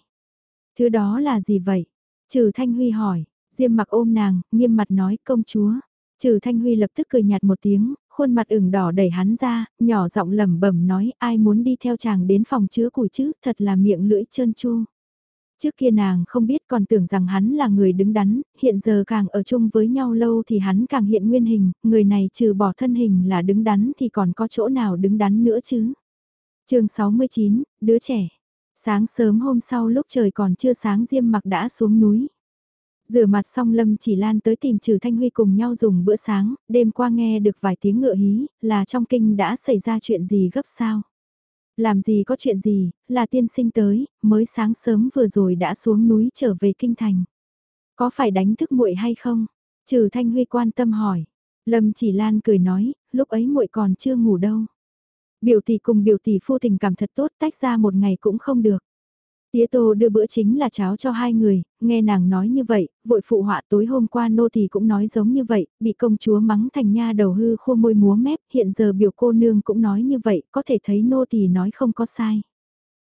Thứ đó là gì vậy? Trừ Thanh Huy hỏi, Diêm mặc ôm nàng, nghiêm mặt nói công chúa. Trừ Thanh Huy lập tức cười nhạt một tiếng, khuôn mặt ửng đỏ đẩy hắn ra, nhỏ giọng lẩm bẩm nói ai muốn đi theo chàng đến phòng chứa củi chứ, thật là miệng lưỡi trơn chu. Trước kia nàng không biết còn tưởng rằng hắn là người đứng đắn, hiện giờ càng ở chung với nhau lâu thì hắn càng hiện nguyên hình, người này trừ bỏ thân hình là đứng đắn thì còn có chỗ nào đứng đắn nữa chứ. chương 69, đứa trẻ. Sáng sớm hôm sau lúc trời còn chưa sáng Diêm mặc đã xuống núi. Rửa mặt xong Lâm chỉ lan tới tìm trừ Thanh Huy cùng nhau dùng bữa sáng, đêm qua nghe được vài tiếng ngựa hí, là trong kinh đã xảy ra chuyện gì gấp sao. Làm gì có chuyện gì, là tiên sinh tới, mới sáng sớm vừa rồi đã xuống núi trở về kinh thành. Có phải đánh thức muội hay không? Trừ Thanh Huy quan tâm hỏi. Lâm chỉ lan cười nói, lúc ấy muội còn chưa ngủ đâu. Biểu tỷ cùng biểu tỷ phu tình cảm thật tốt tách ra một ngày cũng không được. Tía Tô đưa bữa chính là cháo cho hai người, nghe nàng nói như vậy, vội phụ họa tối hôm qua nô thì cũng nói giống như vậy, bị công chúa mắng thành nha đầu hư khô môi múa mép, hiện giờ biểu cô nương cũng nói như vậy, có thể thấy nô thì nói không có sai.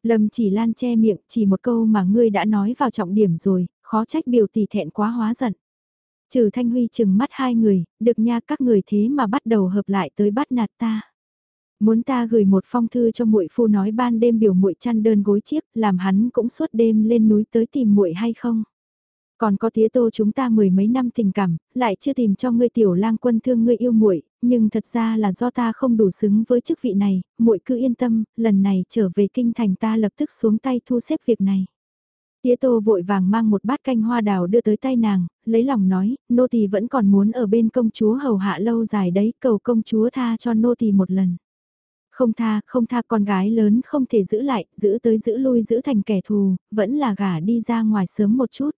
Lâm chỉ lan che miệng, chỉ một câu mà ngươi đã nói vào trọng điểm rồi, khó trách biểu tỷ thẹn quá hóa giận. Trừ Thanh Huy chừng mắt hai người, được nha các người thế mà bắt đầu hợp lại tới bắt nạt ta. Muốn ta gửi một phong thư cho muội phu nói ban đêm biểu muội chăn đơn gối chiếc, làm hắn cũng suốt đêm lên núi tới tìm muội hay không? Còn có tía tô chúng ta mười mấy năm tình cảm, lại chưa tìm cho ngươi tiểu lang quân thương ngươi yêu muội, nhưng thật ra là do ta không đủ xứng với chức vị này, muội cứ yên tâm, lần này trở về kinh thành ta lập tức xuống tay thu xếp việc này. Tía tô vội vàng mang một bát canh hoa đào đưa tới tay nàng, lấy lòng nói, nô tỳ vẫn còn muốn ở bên công chúa hầu hạ lâu dài đấy, cầu công chúa tha cho nô tỳ một lần. Không tha, không tha con gái lớn không thể giữ lại, giữ tới giữ lui giữ thành kẻ thù, vẫn là gả đi ra ngoài sớm một chút.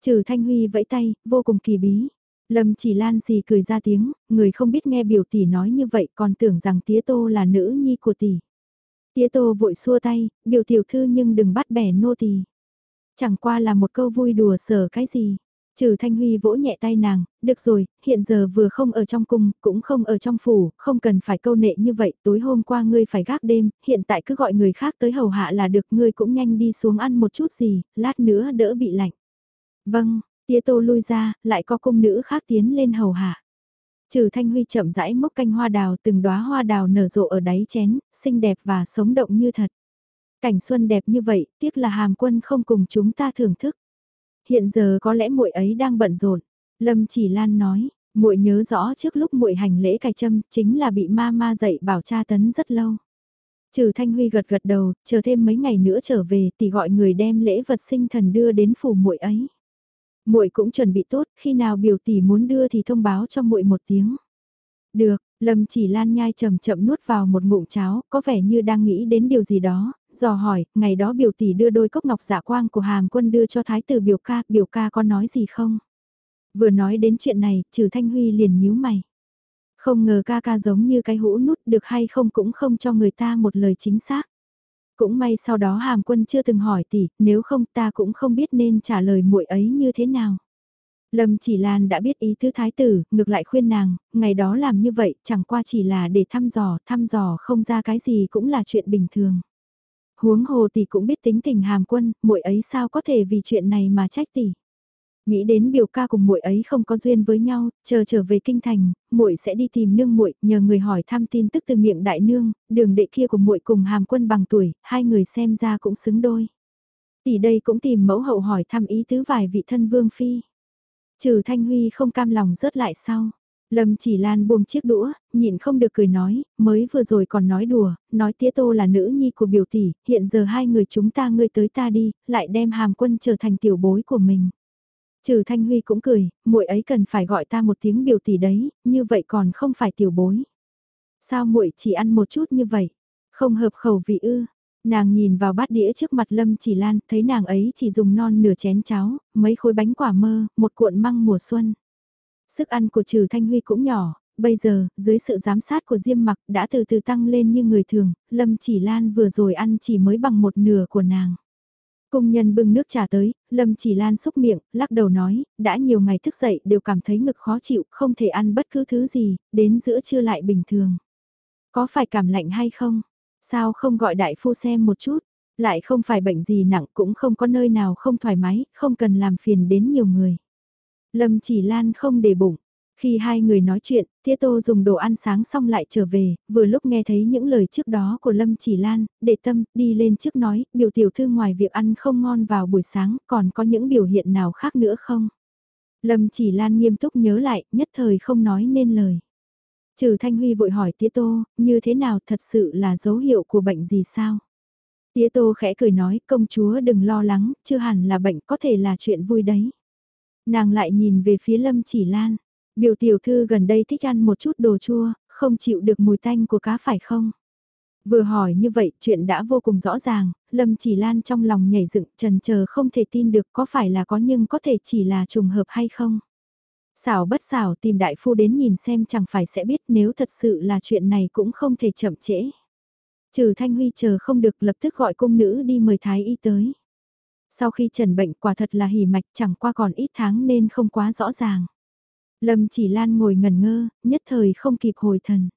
Trừ Thanh Huy vẫy tay, vô cùng kỳ bí. Lâm chỉ lan gì cười ra tiếng, người không biết nghe biểu tỷ nói như vậy còn tưởng rằng tía tô là nữ nhi của tỷ. Tía tô vội xua tay, biểu tiểu thư nhưng đừng bắt bẻ nô tỳ. Chẳng qua là một câu vui đùa sở cái gì. Trừ Thanh Huy vỗ nhẹ tay nàng, được rồi, hiện giờ vừa không ở trong cung, cũng không ở trong phủ, không cần phải câu nệ như vậy, tối hôm qua ngươi phải gác đêm, hiện tại cứ gọi người khác tới hầu hạ là được, ngươi cũng nhanh đi xuống ăn một chút gì, lát nữa đỡ bị lạnh. Vâng, tía tô lui ra, lại có cung nữ khác tiến lên hầu hạ. Trừ Thanh Huy chậm rãi mốc canh hoa đào từng đóa hoa đào nở rộ ở đáy chén, xinh đẹp và sống động như thật. Cảnh xuân đẹp như vậy, tiếc là hàm quân không cùng chúng ta thưởng thức. Hiện giờ có lẽ muội ấy đang bận rộn. Lâm Chỉ Lan nói, muội nhớ rõ trước lúc muội hành lễ cài châm, chính là bị ma ma dạy bảo tra tấn rất lâu. Trừ Thanh Huy gật gật đầu, chờ thêm mấy ngày nữa trở về thì gọi người đem lễ vật sinh thần đưa đến phủ muội ấy. Muội cũng chuẩn bị tốt, khi nào biểu tỷ muốn đưa thì thông báo cho muội một tiếng. Được, Lâm chỉ lan nhai chậm chậm nuốt vào một ngụm cháo, có vẻ như đang nghĩ đến điều gì đó, dò hỏi, ngày đó biểu tỷ đưa đôi cốc ngọc dạ quang của hàm quân đưa cho thái tử biểu ca, biểu ca có nói gì không? Vừa nói đến chuyện này, trừ Thanh Huy liền nhíu mày. Không ngờ ca ca giống như cái hũ nút được hay không cũng không cho người ta một lời chính xác. Cũng may sau đó hàm quân chưa từng hỏi tỷ, nếu không ta cũng không biết nên trả lời muội ấy như thế nào. Lâm chỉ Lan đã biết ý tứ thái tử, ngược lại khuyên nàng, ngày đó làm như vậy chẳng qua chỉ là để thăm dò, thăm dò không ra cái gì cũng là chuyện bình thường. Huống hồ tỷ cũng biết tính tình hàm quân, muội ấy sao có thể vì chuyện này mà trách tỷ. Nghĩ đến biểu ca cùng muội ấy không có duyên với nhau, chờ trở về kinh thành, muội sẽ đi tìm nương muội, nhờ người hỏi thăm tin tức từ miệng đại nương, đường đệ kia của muội cùng hàm quân bằng tuổi, hai người xem ra cũng xứng đôi. Tỷ đây cũng tìm mẫu hậu hỏi thăm ý tứ vài vị thân vương phi. Trừ Thanh Huy không cam lòng rớt lại sau. Lâm chỉ lan buông chiếc đũa, nhịn không được cười nói, mới vừa rồi còn nói đùa, nói tía tô là nữ nhi của biểu tỷ, hiện giờ hai người chúng ta ngươi tới ta đi, lại đem hàm quân trở thành tiểu bối của mình. Trừ Thanh Huy cũng cười, muội ấy cần phải gọi ta một tiếng biểu tỷ đấy, như vậy còn không phải tiểu bối. Sao muội chỉ ăn một chút như vậy? Không hợp khẩu vị ư? Nàng nhìn vào bát đĩa trước mặt Lâm Chỉ Lan, thấy nàng ấy chỉ dùng non nửa chén cháo, mấy khối bánh quả mơ, một cuộn măng mùa xuân. Sức ăn của Trừ Thanh Huy cũng nhỏ, bây giờ, dưới sự giám sát của Diêm Mặc đã từ từ tăng lên như người thường, Lâm Chỉ Lan vừa rồi ăn chỉ mới bằng một nửa của nàng. Công nhân bưng nước trà tới, Lâm Chỉ Lan xúc miệng, lắc đầu nói, đã nhiều ngày thức dậy đều cảm thấy ngực khó chịu, không thể ăn bất cứ thứ gì, đến giữa trưa lại bình thường. Có phải cảm lạnh hay không? Sao không gọi đại phu xem một chút? Lại không phải bệnh gì nặng cũng không có nơi nào không thoải mái, không cần làm phiền đến nhiều người. Lâm chỉ lan không để bụng. Khi hai người nói chuyện, Tía Tô dùng đồ ăn sáng xong lại trở về, vừa lúc nghe thấy những lời trước đó của Lâm Chỉ Lan, để tâm, đi lên trước nói, biểu tiểu thư ngoài việc ăn không ngon vào buổi sáng, còn có những biểu hiện nào khác nữa không? Lâm Chỉ Lan nghiêm túc nhớ lại, nhất thời không nói nên lời. Trừ Thanh Huy vội hỏi Tía Tô, như thế nào thật sự là dấu hiệu của bệnh gì sao? Tía Tô khẽ cười nói, công chúa đừng lo lắng, chưa hẳn là bệnh có thể là chuyện vui đấy. Nàng lại nhìn về phía Lâm Chỉ Lan, biểu tiểu thư gần đây thích ăn một chút đồ chua, không chịu được mùi tanh của cá phải không? Vừa hỏi như vậy, chuyện đã vô cùng rõ ràng, Lâm Chỉ Lan trong lòng nhảy dựng, trần chờ không thể tin được có phải là có nhưng có thể chỉ là trùng hợp hay không? Xảo bất xảo tìm đại phu đến nhìn xem chẳng phải sẽ biết nếu thật sự là chuyện này cũng không thể chậm trễ. Trừ Thanh Huy chờ không được lập tức gọi cung nữ đi mời Thái Y tới. Sau khi trần bệnh quả thật là hỉ mạch chẳng qua còn ít tháng nên không quá rõ ràng. Lâm chỉ lan ngồi ngần ngơ, nhất thời không kịp hồi thần.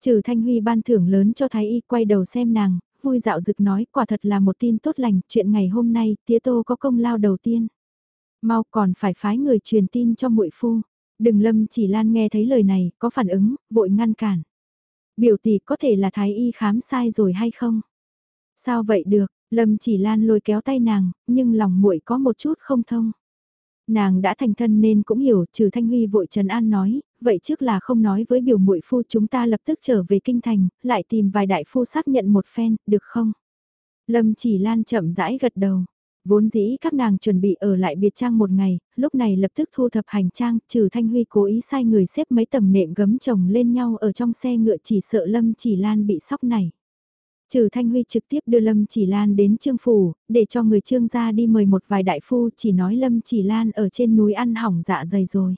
Trừ Thanh Huy ban thưởng lớn cho Thái Y quay đầu xem nàng, vui dạo dực nói quả thật là một tin tốt lành, chuyện ngày hôm nay tía tô có công lao đầu tiên. Mau còn phải phái người truyền tin cho muội phu. Đừng lâm chỉ lan nghe thấy lời này, có phản ứng, vội ngăn cản. Biểu tỷ có thể là thái y khám sai rồi hay không? Sao vậy được, lâm chỉ lan lôi kéo tay nàng, nhưng lòng muội có một chút không thông. Nàng đã thành thân nên cũng hiểu, trừ Thanh Huy vội Trần An nói, vậy trước là không nói với biểu muội phu chúng ta lập tức trở về kinh thành, lại tìm vài đại phu xác nhận một phen, được không? Lâm chỉ lan chậm rãi gật đầu. Vốn dĩ các nàng chuẩn bị ở lại biệt trang một ngày, lúc này lập tức thu thập hành trang, trừ Thanh Huy cố ý sai người xếp mấy tầng nệm gấm chồng lên nhau ở trong xe ngựa chỉ sợ Lâm Chỉ Lan bị sóc này. Trừ Thanh Huy trực tiếp đưa Lâm Chỉ Lan đến Trương Phủ, để cho người Trương ra đi mời một vài đại phu chỉ nói Lâm Chỉ Lan ở trên núi ăn hỏng dạ dày rồi.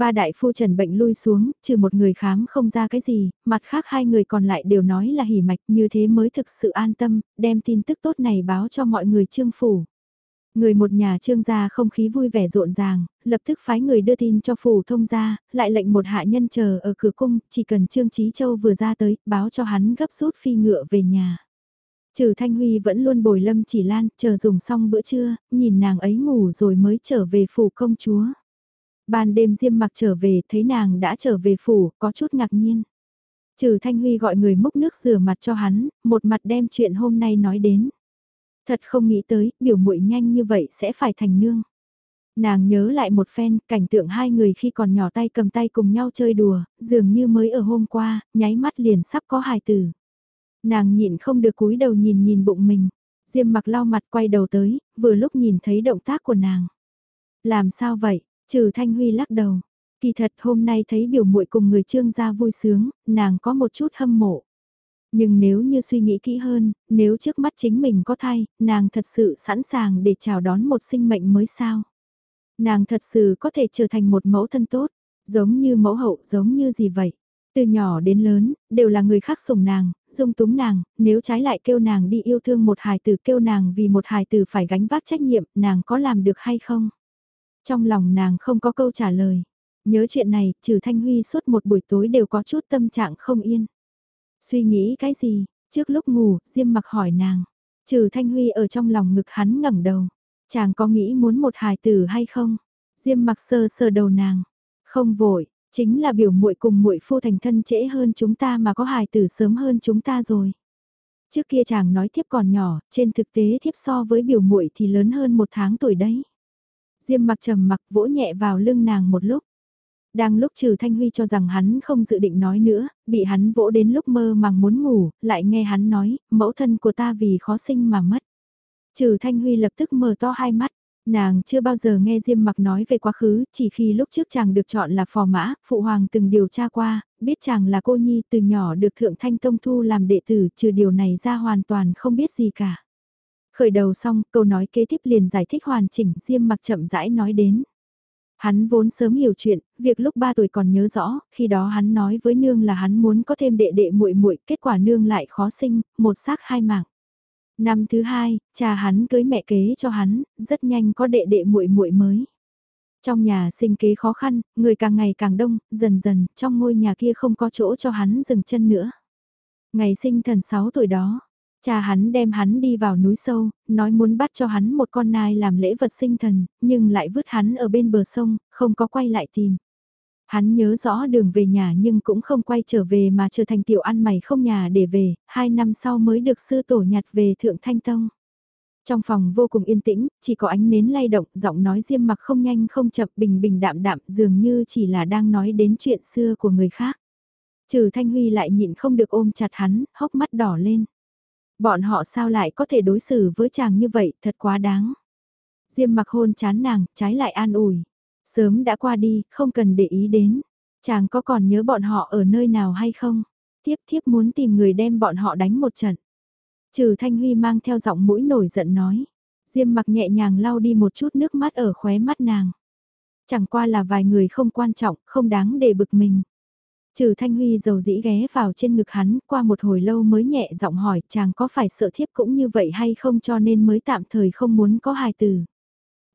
Ba đại phu trần bệnh lui xuống, trừ một người khám không ra cái gì, mặt khác hai người còn lại đều nói là hỉ mạch như thế mới thực sự an tâm, đem tin tức tốt này báo cho mọi người trương phủ. Người một nhà trương gia không khí vui vẻ rộn ràng, lập tức phái người đưa tin cho phủ thông gia, lại lệnh một hạ nhân chờ ở cửa cung, chỉ cần trương trí châu vừa ra tới, báo cho hắn gấp rút phi ngựa về nhà. Trừ Thanh Huy vẫn luôn bồi lâm chỉ lan, chờ dùng xong bữa trưa, nhìn nàng ấy ngủ rồi mới trở về phủ công chúa. Ban đêm Diêm mặc trở về thấy nàng đã trở về phủ, có chút ngạc nhiên. Trừ Thanh Huy gọi người múc nước rửa mặt cho hắn, một mặt đem chuyện hôm nay nói đến. Thật không nghĩ tới, biểu muội nhanh như vậy sẽ phải thành nương. Nàng nhớ lại một phen, cảnh tượng hai người khi còn nhỏ tay cầm tay cùng nhau chơi đùa, dường như mới ở hôm qua, nháy mắt liền sắp có hài tử. Nàng nhịn không được cúi đầu nhìn nhìn bụng mình. Diêm mặc lau mặt quay đầu tới, vừa lúc nhìn thấy động tác của nàng. Làm sao vậy? Trừ Thanh Huy lắc đầu. Kỳ thật hôm nay thấy biểu muội cùng người trương gia vui sướng, nàng có một chút hâm mộ. Nhưng nếu như suy nghĩ kỹ hơn, nếu trước mắt chính mình có thai, nàng thật sự sẵn sàng để chào đón một sinh mệnh mới sao. Nàng thật sự có thể trở thành một mẫu thân tốt, giống như mẫu hậu, giống như gì vậy. Từ nhỏ đến lớn, đều là người khác sủng nàng, dung túng nàng, nếu trái lại kêu nàng đi yêu thương một hài tử kêu nàng vì một hài tử phải gánh vác trách nhiệm, nàng có làm được hay không? Trong lòng nàng không có câu trả lời. Nhớ chuyện này, trừ Thanh Huy suốt một buổi tối đều có chút tâm trạng không yên. Suy nghĩ cái gì? Trước lúc ngủ, Diêm mặc hỏi nàng. Trừ Thanh Huy ở trong lòng ngực hắn ngẩng đầu. Chàng có nghĩ muốn một hài tử hay không? Diêm mặc sơ sờ đầu nàng. Không vội, chính là biểu muội cùng muội phu thành thân trễ hơn chúng ta mà có hài tử sớm hơn chúng ta rồi. Trước kia chàng nói thiếp còn nhỏ, trên thực tế thiếp so với biểu muội thì lớn hơn một tháng tuổi đấy. Diêm mặc trầm mặc vỗ nhẹ vào lưng nàng một lúc. Đang lúc trừ Thanh Huy cho rằng hắn không dự định nói nữa, bị hắn vỗ đến lúc mơ màng muốn ngủ, lại nghe hắn nói, mẫu thân của ta vì khó sinh mà mất. Trừ Thanh Huy lập tức mở to hai mắt, nàng chưa bao giờ nghe Diêm mặc nói về quá khứ, chỉ khi lúc trước chàng được chọn là phò mã, phụ hoàng từng điều tra qua, biết chàng là cô nhi từ nhỏ được Thượng Thanh Tông Thu làm đệ tử, trừ điều này ra hoàn toàn không biết gì cả. Khởi đầu xong, câu nói kế tiếp liền giải thích hoàn chỉnh, Diêm mặc chậm rãi nói đến. Hắn vốn sớm hiểu chuyện, việc lúc 3 tuổi còn nhớ rõ, khi đó hắn nói với nương là hắn muốn có thêm đệ đệ muội muội, kết quả nương lại khó sinh, một xác hai mạng. Năm thứ hai, cha hắn cưới mẹ kế cho hắn, rất nhanh có đệ đệ muội muội mới. Trong nhà sinh kế khó khăn, người càng ngày càng đông, dần dần, trong ngôi nhà kia không có chỗ cho hắn dừng chân nữa. Ngày sinh thần 6 tuổi đó, Cha hắn đem hắn đi vào núi sâu, nói muốn bắt cho hắn một con nai làm lễ vật sinh thần, nhưng lại vứt hắn ở bên bờ sông, không có quay lại tìm. Hắn nhớ rõ đường về nhà nhưng cũng không quay trở về mà trở thành tiểu ăn mày không nhà để về, hai năm sau mới được sư tổ nhặt về Thượng Thanh Tông. Trong phòng vô cùng yên tĩnh, chỉ có ánh nến lay động, giọng nói diêm mặc không nhanh không chậm bình bình đạm đạm dường như chỉ là đang nói đến chuyện xưa của người khác. Trừ Thanh Huy lại nhịn không được ôm chặt hắn, hốc mắt đỏ lên. Bọn họ sao lại có thể đối xử với chàng như vậy, thật quá đáng. Diêm mặc hôn chán nàng, trái lại an ủi. Sớm đã qua đi, không cần để ý đến. Chàng có còn nhớ bọn họ ở nơi nào hay không? Tiếp thiếp muốn tìm người đem bọn họ đánh một trận. Trừ Thanh Huy mang theo giọng mũi nổi giận nói. Diêm mặc nhẹ nhàng lau đi một chút nước mắt ở khóe mắt nàng. Chẳng qua là vài người không quan trọng, không đáng để bực mình. Trừ Thanh Huy dầu dĩ ghé vào trên ngực hắn, qua một hồi lâu mới nhẹ giọng hỏi chàng có phải sợ thiếp cũng như vậy hay không cho nên mới tạm thời không muốn có hài từ.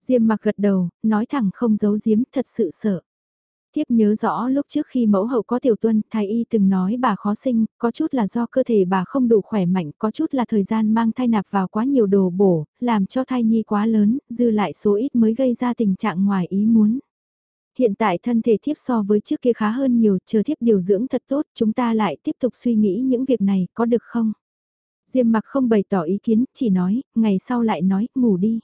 Diêm mặc gật đầu, nói thẳng không giấu giếm, thật sự sợ. Tiếp nhớ rõ lúc trước khi mẫu hậu có tiểu tuân, thái y từng nói bà khó sinh, có chút là do cơ thể bà không đủ khỏe mạnh, có chút là thời gian mang thai nạp vào quá nhiều đồ bổ, làm cho thai nhi quá lớn, dư lại số ít mới gây ra tình trạng ngoài ý muốn. Hiện tại thân thể thiếp so với trước kia khá hơn nhiều, chờ thiếp điều dưỡng thật tốt, chúng ta lại tiếp tục suy nghĩ những việc này, có được không? Diêm mặc không bày tỏ ý kiến, chỉ nói, ngày sau lại nói, ngủ đi.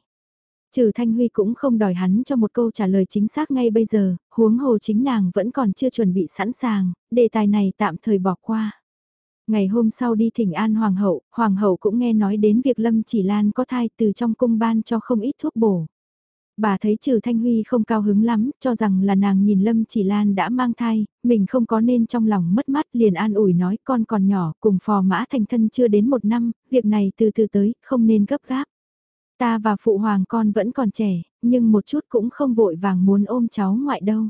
Trừ Thanh Huy cũng không đòi hắn cho một câu trả lời chính xác ngay bây giờ, huống hồ chính nàng vẫn còn chưa chuẩn bị sẵn sàng, đề tài này tạm thời bỏ qua. Ngày hôm sau đi thỉnh an hoàng hậu, hoàng hậu cũng nghe nói đến việc Lâm Chỉ Lan có thai từ trong cung ban cho không ít thuốc bổ. Bà thấy trừ Thanh Huy không cao hứng lắm, cho rằng là nàng nhìn Lâm Chỉ Lan đã mang thai, mình không có nên trong lòng mất mát liền an ủi nói con còn nhỏ, cùng phò mã thành thân chưa đến một năm, việc này từ từ tới, không nên gấp gáp. Ta và phụ hoàng con vẫn còn trẻ, nhưng một chút cũng không vội vàng muốn ôm cháu ngoại đâu.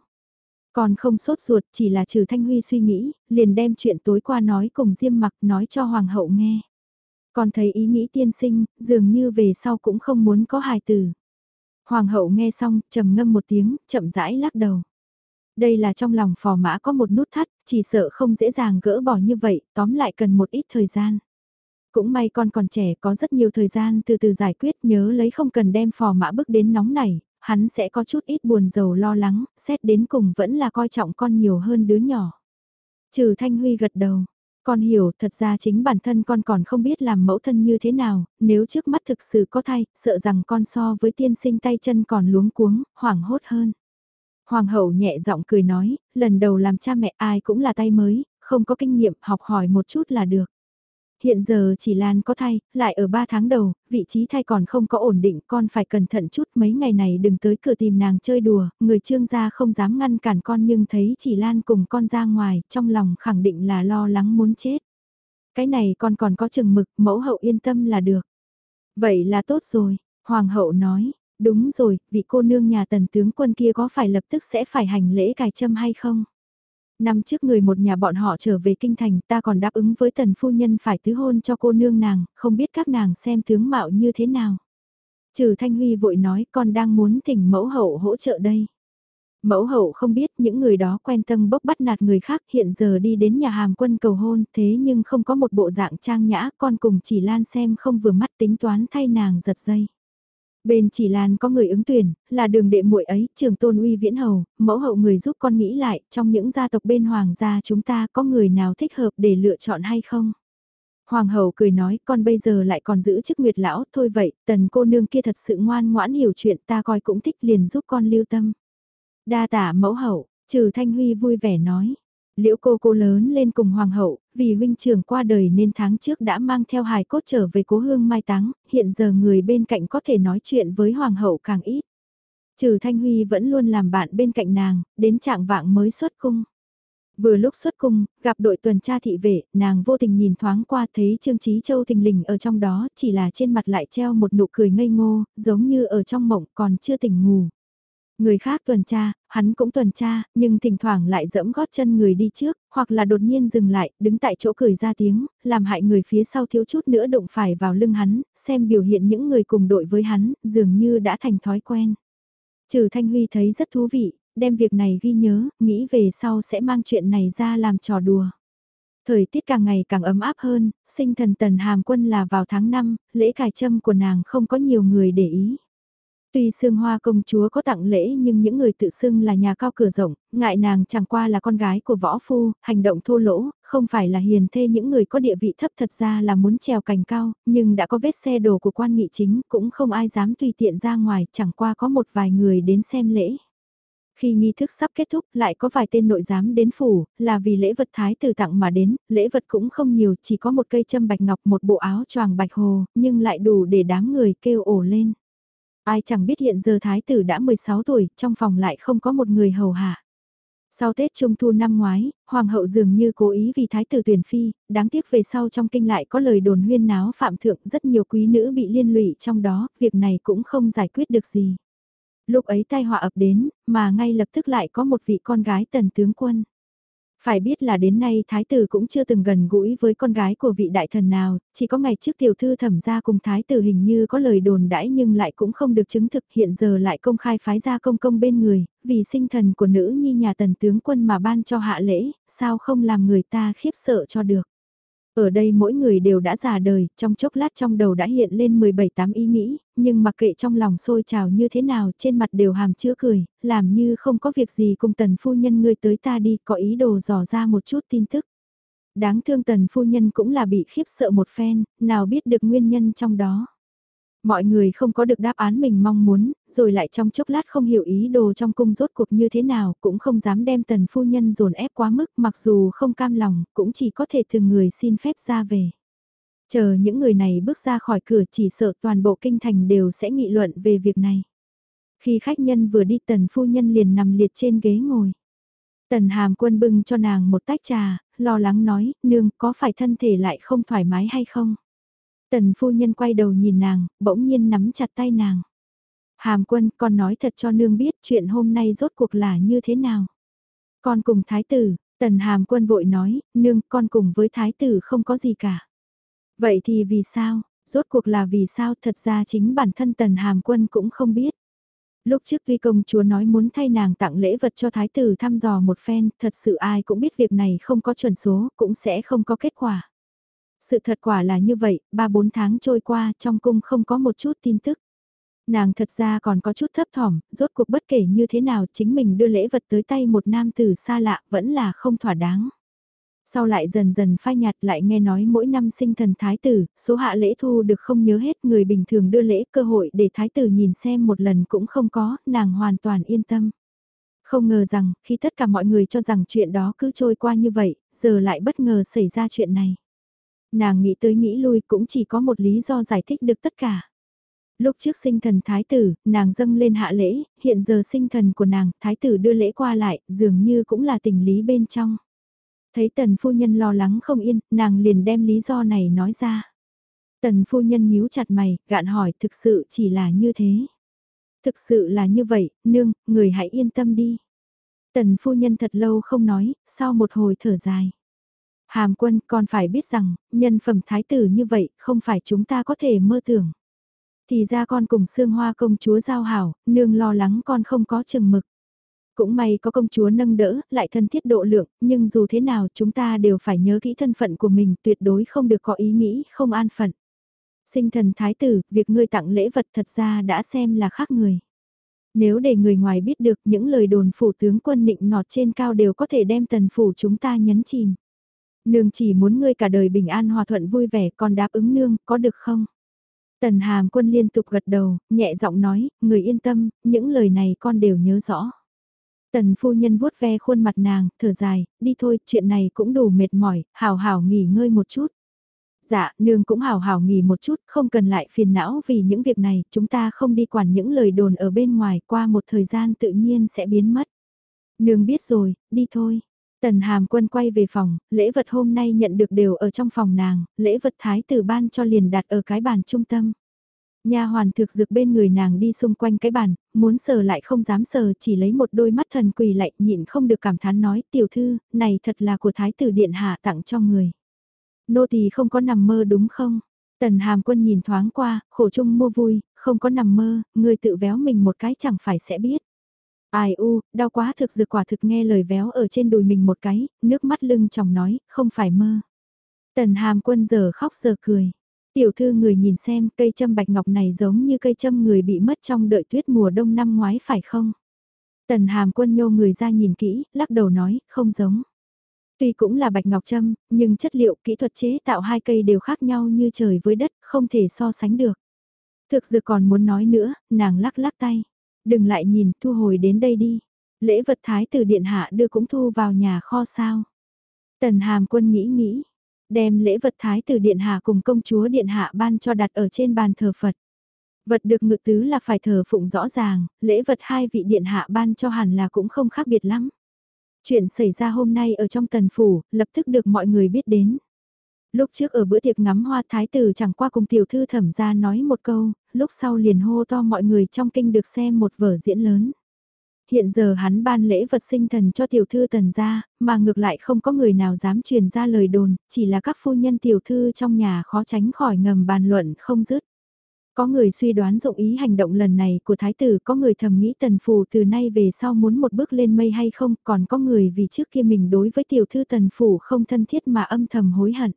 Còn không sốt ruột chỉ là trừ Thanh Huy suy nghĩ, liền đem chuyện tối qua nói cùng Diêm mặc nói cho hoàng hậu nghe. Còn thấy ý nghĩ tiên sinh, dường như về sau cũng không muốn có hài tử. Hoàng hậu nghe xong, trầm ngâm một tiếng, chậm rãi lắc đầu. Đây là trong lòng phò mã có một nút thắt, chỉ sợ không dễ dàng gỡ bỏ như vậy, tóm lại cần một ít thời gian. Cũng may con còn trẻ có rất nhiều thời gian từ từ giải quyết nhớ lấy không cần đem phò mã bước đến nóng này, hắn sẽ có chút ít buồn giàu lo lắng, xét đến cùng vẫn là coi trọng con nhiều hơn đứa nhỏ. Trừ Thanh Huy gật đầu, con hiểu thật ra chính bản thân con còn không biết làm mẫu thân như thế nào, nếu trước mắt thực sự có thai, sợ rằng con so với tiên sinh tay chân còn luống cuống, hoảng hốt hơn. Hoàng hậu nhẹ giọng cười nói, lần đầu làm cha mẹ ai cũng là tay mới, không có kinh nghiệm học hỏi một chút là được. Hiện giờ chỉ Lan có thai, lại ở 3 tháng đầu, vị trí thai còn không có ổn định, con phải cẩn thận chút mấy ngày này đừng tới cửa tìm nàng chơi đùa, người trương gia không dám ngăn cản con nhưng thấy chỉ Lan cùng con ra ngoài, trong lòng khẳng định là lo lắng muốn chết. Cái này con còn có chừng mực, mẫu hậu yên tâm là được. Vậy là tốt rồi, hoàng hậu nói, đúng rồi, vị cô nương nhà tần tướng quân kia có phải lập tức sẽ phải hành lễ cài châm hay không? Năm trước người một nhà bọn họ trở về kinh thành ta còn đáp ứng với tần phu nhân phải tứ hôn cho cô nương nàng, không biết các nàng xem tướng mạo như thế nào. Trừ Thanh Huy vội nói con đang muốn thỉnh mẫu hậu hỗ trợ đây. Mẫu hậu không biết những người đó quen tâm bốc bắt nạt người khác hiện giờ đi đến nhà hàm quân cầu hôn thế nhưng không có một bộ dạng trang nhã con cùng chỉ lan xem không vừa mắt tính toán thay nàng giật dây. Bên chỉ Lan có người ứng tuyển, là đường đệ muội ấy, trường tôn uy viễn hầu, mẫu hậu người giúp con nghĩ lại, trong những gia tộc bên hoàng gia chúng ta có người nào thích hợp để lựa chọn hay không? Hoàng hậu cười nói con bây giờ lại còn giữ chức nguyệt lão, thôi vậy, tần cô nương kia thật sự ngoan ngoãn hiểu chuyện ta coi cũng thích liền giúp con lưu tâm. Đa tả mẫu hậu, trừ thanh huy vui vẻ nói, Liễu cô cô lớn lên cùng hoàng hậu, vì huynh trưởng qua đời nên tháng trước đã mang theo hài cốt trở về cố hương mai táng, hiện giờ người bên cạnh có thể nói chuyện với hoàng hậu càng ít. Trừ Thanh Huy vẫn luôn làm bạn bên cạnh nàng, đến trạng vạng mới xuất cung. Vừa lúc xuất cung, gặp đội tuần tra thị vệ, nàng vô tình nhìn thoáng qua thấy Trương Trí Châu thình lình ở trong đó, chỉ là trên mặt lại treo một nụ cười ngây ngô, giống như ở trong mộng còn chưa tỉnh ngủ. Người khác tuần tra, hắn cũng tuần tra, nhưng thỉnh thoảng lại dẫm gót chân người đi trước, hoặc là đột nhiên dừng lại, đứng tại chỗ cười ra tiếng, làm hại người phía sau thiếu chút nữa đụng phải vào lưng hắn, xem biểu hiện những người cùng đội với hắn, dường như đã thành thói quen. Trừ Thanh Huy thấy rất thú vị, đem việc này ghi nhớ, nghĩ về sau sẽ mang chuyện này ra làm trò đùa. Thời tiết càng ngày càng ấm áp hơn, sinh thần tần hàm quân là vào tháng 5, lễ cài châm của nàng không có nhiều người để ý. Tuy xương hoa công chúa có tặng lễ nhưng những người tự xưng là nhà cao cửa rộng, ngại nàng chẳng qua là con gái của võ phu, hành động thô lỗ, không phải là hiền thê những người có địa vị thấp thật ra là muốn trèo cành cao, nhưng đã có vết xe đổ của quan nghị chính cũng không ai dám tùy tiện ra ngoài, chẳng qua có một vài người đến xem lễ. Khi nghi thức sắp kết thúc lại có vài tên nội giám đến phủ, là vì lễ vật thái tử tặng mà đến, lễ vật cũng không nhiều, chỉ có một cây châm bạch ngọc một bộ áo choàng bạch hồ, nhưng lại đủ để đám người kêu ổ lên. Ai chẳng biết hiện giờ thái tử đã 16 tuổi, trong phòng lại không có một người hầu hạ. Sau Tết Trung Thu năm ngoái, Hoàng hậu dường như cố ý vì thái tử tuyển phi, đáng tiếc về sau trong kinh lại có lời đồn huyên náo phạm thượng rất nhiều quý nữ bị liên lụy trong đó, việc này cũng không giải quyết được gì. Lúc ấy tai họa ập đến, mà ngay lập tức lại có một vị con gái tần tướng quân. Phải biết là đến nay thái tử cũng chưa từng gần gũi với con gái của vị đại thần nào, chỉ có ngày trước tiểu thư thẩm ra cùng thái tử hình như có lời đồn đãi nhưng lại cũng không được chứng thực hiện giờ lại công khai phái ra công công bên người, vì sinh thần của nữ nhi nhà tần tướng quân mà ban cho hạ lễ, sao không làm người ta khiếp sợ cho được. Ở đây mỗi người đều đã già đời, trong chốc lát trong đầu đã hiện lên 17-8 ý nghĩ, nhưng mặc kệ trong lòng sôi trào như thế nào trên mặt đều hàm chứa cười, làm như không có việc gì cùng tần phu nhân ngươi tới ta đi, có ý đồ dò ra một chút tin tức. Đáng thương tần phu nhân cũng là bị khiếp sợ một phen, nào biết được nguyên nhân trong đó. Mọi người không có được đáp án mình mong muốn, rồi lại trong chốc lát không hiểu ý đồ trong cung rốt cuộc như thế nào, cũng không dám đem tần phu nhân dồn ép quá mức mặc dù không cam lòng, cũng chỉ có thể thường người xin phép ra về. Chờ những người này bước ra khỏi cửa chỉ sợ toàn bộ kinh thành đều sẽ nghị luận về việc này. Khi khách nhân vừa đi tần phu nhân liền nằm liệt trên ghế ngồi. Tần hàm quân bưng cho nàng một tách trà, lo lắng nói, nương có phải thân thể lại không thoải mái hay không? Tần phu nhân quay đầu nhìn nàng, bỗng nhiên nắm chặt tay nàng. Hàm quân, con nói thật cho nương biết chuyện hôm nay rốt cuộc là như thế nào. Con cùng thái tử, tần hàm quân vội nói, nương con cùng với thái tử không có gì cả. Vậy thì vì sao, rốt cuộc là vì sao thật ra chính bản thân tần hàm quân cũng không biết. Lúc trước tuy công chúa nói muốn thay nàng tặng lễ vật cho thái tử thăm dò một phen, thật sự ai cũng biết việc này không có chuẩn số, cũng sẽ không có kết quả. Sự thật quả là như vậy, 3-4 tháng trôi qua trong cung không có một chút tin tức. Nàng thật ra còn có chút thấp thỏm, rốt cuộc bất kể như thế nào chính mình đưa lễ vật tới tay một nam tử xa lạ vẫn là không thỏa đáng. Sau lại dần dần phai nhạt lại nghe nói mỗi năm sinh thần thái tử, số hạ lễ thu được không nhớ hết người bình thường đưa lễ cơ hội để thái tử nhìn xem một lần cũng không có, nàng hoàn toàn yên tâm. Không ngờ rằng, khi tất cả mọi người cho rằng chuyện đó cứ trôi qua như vậy, giờ lại bất ngờ xảy ra chuyện này. Nàng nghĩ tới nghĩ lui cũng chỉ có một lý do giải thích được tất cả. Lúc trước sinh thần thái tử, nàng dâng lên hạ lễ, hiện giờ sinh thần của nàng, thái tử đưa lễ qua lại, dường như cũng là tình lý bên trong. Thấy tần phu nhân lo lắng không yên, nàng liền đem lý do này nói ra. Tần phu nhân nhíu chặt mày, gạn hỏi thực sự chỉ là như thế. Thực sự là như vậy, nương, người hãy yên tâm đi. Tần phu nhân thật lâu không nói, sau một hồi thở dài. Hàm quân còn phải biết rằng, nhân phẩm thái tử như vậy không phải chúng ta có thể mơ tưởng. Thì ra con cùng xương hoa công chúa giao hảo, nương lo lắng con không có chừng mực. Cũng may có công chúa nâng đỡ, lại thân thiết độ lượng, nhưng dù thế nào chúng ta đều phải nhớ kỹ thân phận của mình tuyệt đối không được có ý nghĩ không an phận. Sinh thần thái tử, việc ngươi tặng lễ vật thật ra đã xem là khác người. Nếu để người ngoài biết được những lời đồn phủ tướng quân nịnh nọt trên cao đều có thể đem tần phủ chúng ta nhấn chìm. Nương chỉ muốn ngươi cả đời bình an hòa thuận vui vẻ còn đáp ứng nương, có được không? Tần hàm quân liên tục gật đầu, nhẹ giọng nói, người yên tâm, những lời này con đều nhớ rõ. Tần phu nhân vuốt ve khuôn mặt nàng, thở dài, đi thôi, chuyện này cũng đủ mệt mỏi, hào hào nghỉ ngơi một chút. Dạ, nương cũng hào hào nghỉ một chút, không cần lại phiền não vì những việc này, chúng ta không đi quản những lời đồn ở bên ngoài, qua một thời gian tự nhiên sẽ biến mất. Nương biết rồi, đi thôi. Tần Hàm Quân quay về phòng, lễ vật hôm nay nhận được đều ở trong phòng nàng, lễ vật thái tử ban cho liền đặt ở cái bàn trung tâm. Nha hoàn thực dược bên người nàng đi xung quanh cái bàn, muốn sờ lại không dám sờ, chỉ lấy một đôi mắt thần quỳ lại, nhịn không được cảm thán nói, tiểu thư, này thật là của thái tử điện hạ tặng cho người. Nô tỳ không có nằm mơ đúng không? Tần Hàm Quân nhìn thoáng qua, khổ chung mua vui, không có nằm mơ, người tự véo mình một cái chẳng phải sẽ biết. Ai u, đau quá thực dược quả thực nghe lời véo ở trên đùi mình một cái, nước mắt lưng chồng nói, không phải mơ. Tần hàm quân giờ khóc giờ cười. Tiểu thư người nhìn xem cây châm bạch ngọc này giống như cây châm người bị mất trong đợi tuyết mùa đông năm ngoái phải không? Tần hàm quân nhô người ra nhìn kỹ, lắc đầu nói, không giống. Tuy cũng là bạch ngọc châm, nhưng chất liệu kỹ thuật chế tạo hai cây đều khác nhau như trời với đất, không thể so sánh được. Thực dược còn muốn nói nữa, nàng lắc lắc tay. Đừng lại nhìn, thu hồi đến đây đi. Lễ vật thái tử điện hạ đưa cũng thu vào nhà kho sao. Tần hàm quân nghĩ nghĩ, đem lễ vật thái tử điện hạ cùng công chúa điện hạ ban cho đặt ở trên bàn thờ Phật. Vật được ngự tứ là phải thờ phụng rõ ràng, lễ vật hai vị điện hạ ban cho hẳn là cũng không khác biệt lắm. Chuyện xảy ra hôm nay ở trong tần phủ, lập tức được mọi người biết đến. Lúc trước ở bữa tiệc ngắm hoa thái tử chẳng qua cùng tiểu thư thẩm ra nói một câu, lúc sau liền hô to mọi người trong kinh được xem một vở diễn lớn. Hiện giờ hắn ban lễ vật sinh thần cho tiểu thư tần gia, mà ngược lại không có người nào dám truyền ra lời đồn, chỉ là các phu nhân tiểu thư trong nhà khó tránh khỏi ngầm bàn luận không dứt. Có người suy đoán dụng ý hành động lần này của thái tử, có người thầm nghĩ tần phủ từ nay về sau muốn một bước lên mây hay không, còn có người vì trước kia mình đối với tiểu thư tần phủ không thân thiết mà âm thầm hối hận.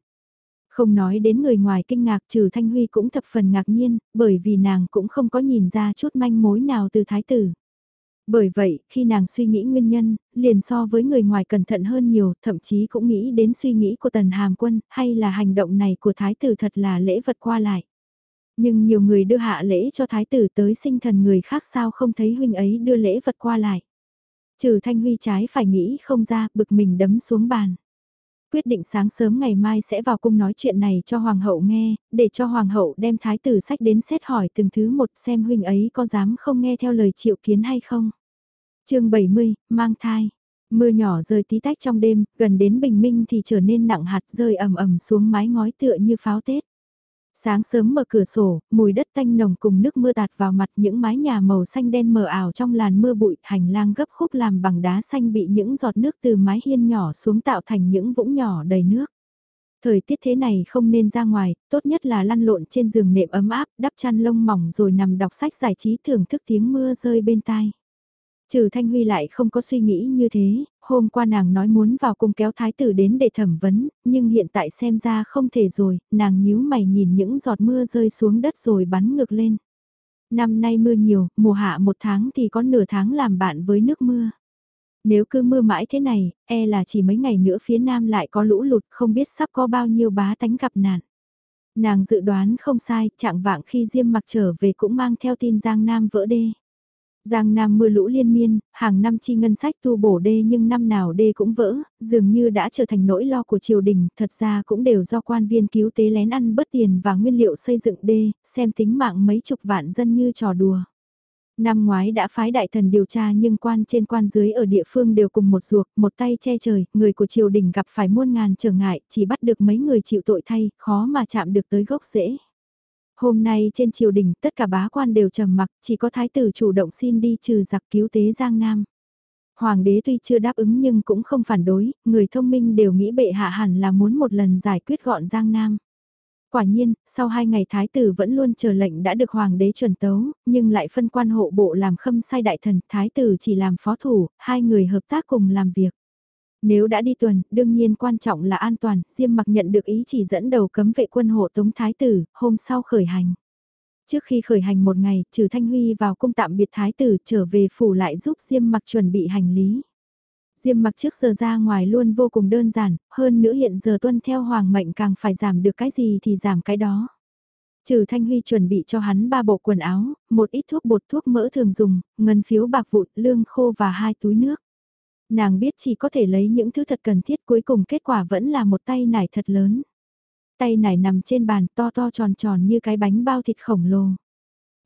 Không nói đến người ngoài kinh ngạc trừ Thanh Huy cũng thập phần ngạc nhiên, bởi vì nàng cũng không có nhìn ra chút manh mối nào từ thái tử. Bởi vậy, khi nàng suy nghĩ nguyên nhân, liền so với người ngoài cẩn thận hơn nhiều, thậm chí cũng nghĩ đến suy nghĩ của tần hàm quân, hay là hành động này của thái tử thật là lễ vật qua lại. Nhưng nhiều người đưa hạ lễ cho thái tử tới sinh thần người khác sao không thấy huynh ấy đưa lễ vật qua lại. Trừ thanh huy trái phải nghĩ không ra, bực mình đấm xuống bàn. Quyết định sáng sớm ngày mai sẽ vào cung nói chuyện này cho hoàng hậu nghe, để cho hoàng hậu đem thái tử sách đến xét hỏi từng thứ một xem huynh ấy có dám không nghe theo lời triệu kiến hay không. chương 70, mang thai. Mưa nhỏ rơi tí tách trong đêm, gần đến bình minh thì trở nên nặng hạt rơi ầm ầm xuống mái ngói tựa như pháo Tết. Sáng sớm mở cửa sổ, mùi đất tanh nồng cùng nước mưa tạt vào mặt những mái nhà màu xanh đen mờ ảo trong làn mưa bụi, hành lang gấp khúc làm bằng đá xanh bị những giọt nước từ mái hiên nhỏ xuống tạo thành những vũng nhỏ đầy nước. Thời tiết thế này không nên ra ngoài, tốt nhất là lăn lộn trên giường nệm ấm áp, đắp chăn lông mỏng rồi nằm đọc sách giải trí thưởng thức tiếng mưa rơi bên tai. Trừ Thanh Huy lại không có suy nghĩ như thế, hôm qua nàng nói muốn vào cung kéo thái tử đến để thẩm vấn, nhưng hiện tại xem ra không thể rồi, nàng nhíu mày nhìn những giọt mưa rơi xuống đất rồi bắn ngược lên. Năm nay mưa nhiều, mùa hạ một tháng thì có nửa tháng làm bạn với nước mưa. Nếu cứ mưa mãi thế này, e là chỉ mấy ngày nữa phía nam lại có lũ lụt không biết sắp có bao nhiêu bá tánh gặp nạn. Nàng dự đoán không sai, trạng vạng khi Diêm mặc trở về cũng mang theo tin Giang Nam vỡ đê. Giang Nam mưa lũ liên miên, hàng năm chi ngân sách tu bổ đê nhưng năm nào đê cũng vỡ, dường như đã trở thành nỗi lo của triều đình, thật ra cũng đều do quan viên cứu tế lén ăn bớt tiền và nguyên liệu xây dựng đê, xem tính mạng mấy chục vạn dân như trò đùa. Năm ngoái đã phái đại thần điều tra nhưng quan trên quan dưới ở địa phương đều cùng một ruột, một tay che trời, người của triều đình gặp phải muôn ngàn trở ngại, chỉ bắt được mấy người chịu tội thay, khó mà chạm được tới gốc rễ. Hôm nay trên triều đình tất cả bá quan đều trầm mặc, chỉ có thái tử chủ động xin đi trừ giặc cứu tế Giang Nam. Hoàng đế tuy chưa đáp ứng nhưng cũng không phản đối, người thông minh đều nghĩ bệ hạ hẳn là muốn một lần giải quyết gọn Giang Nam. Quả nhiên, sau hai ngày thái tử vẫn luôn chờ lệnh đã được hoàng đế chuẩn tấu, nhưng lại phân quan hộ bộ làm khâm sai đại thần, thái tử chỉ làm phó thủ, hai người hợp tác cùng làm việc. Nếu đã đi tuần, đương nhiên quan trọng là an toàn, Diêm mặc nhận được ý chỉ dẫn đầu cấm vệ quân hộ tống thái tử, hôm sau khởi hành. Trước khi khởi hành một ngày, trừ Thanh Huy vào cung tạm biệt thái tử trở về phủ lại giúp Diêm mặc chuẩn bị hành lý. Diêm mặc trước giờ ra ngoài luôn vô cùng đơn giản, hơn nữa hiện giờ tuân theo hoàng mệnh càng phải giảm được cái gì thì giảm cái đó. Trừ Thanh Huy chuẩn bị cho hắn ba bộ quần áo, một ít thuốc bột thuốc mỡ thường dùng, ngân phiếu bạc vụn, lương khô và hai túi nước. Nàng biết chỉ có thể lấy những thứ thật cần thiết cuối cùng kết quả vẫn là một tay nải thật lớn. Tay nải nằm trên bàn to to tròn tròn như cái bánh bao thịt khổng lồ.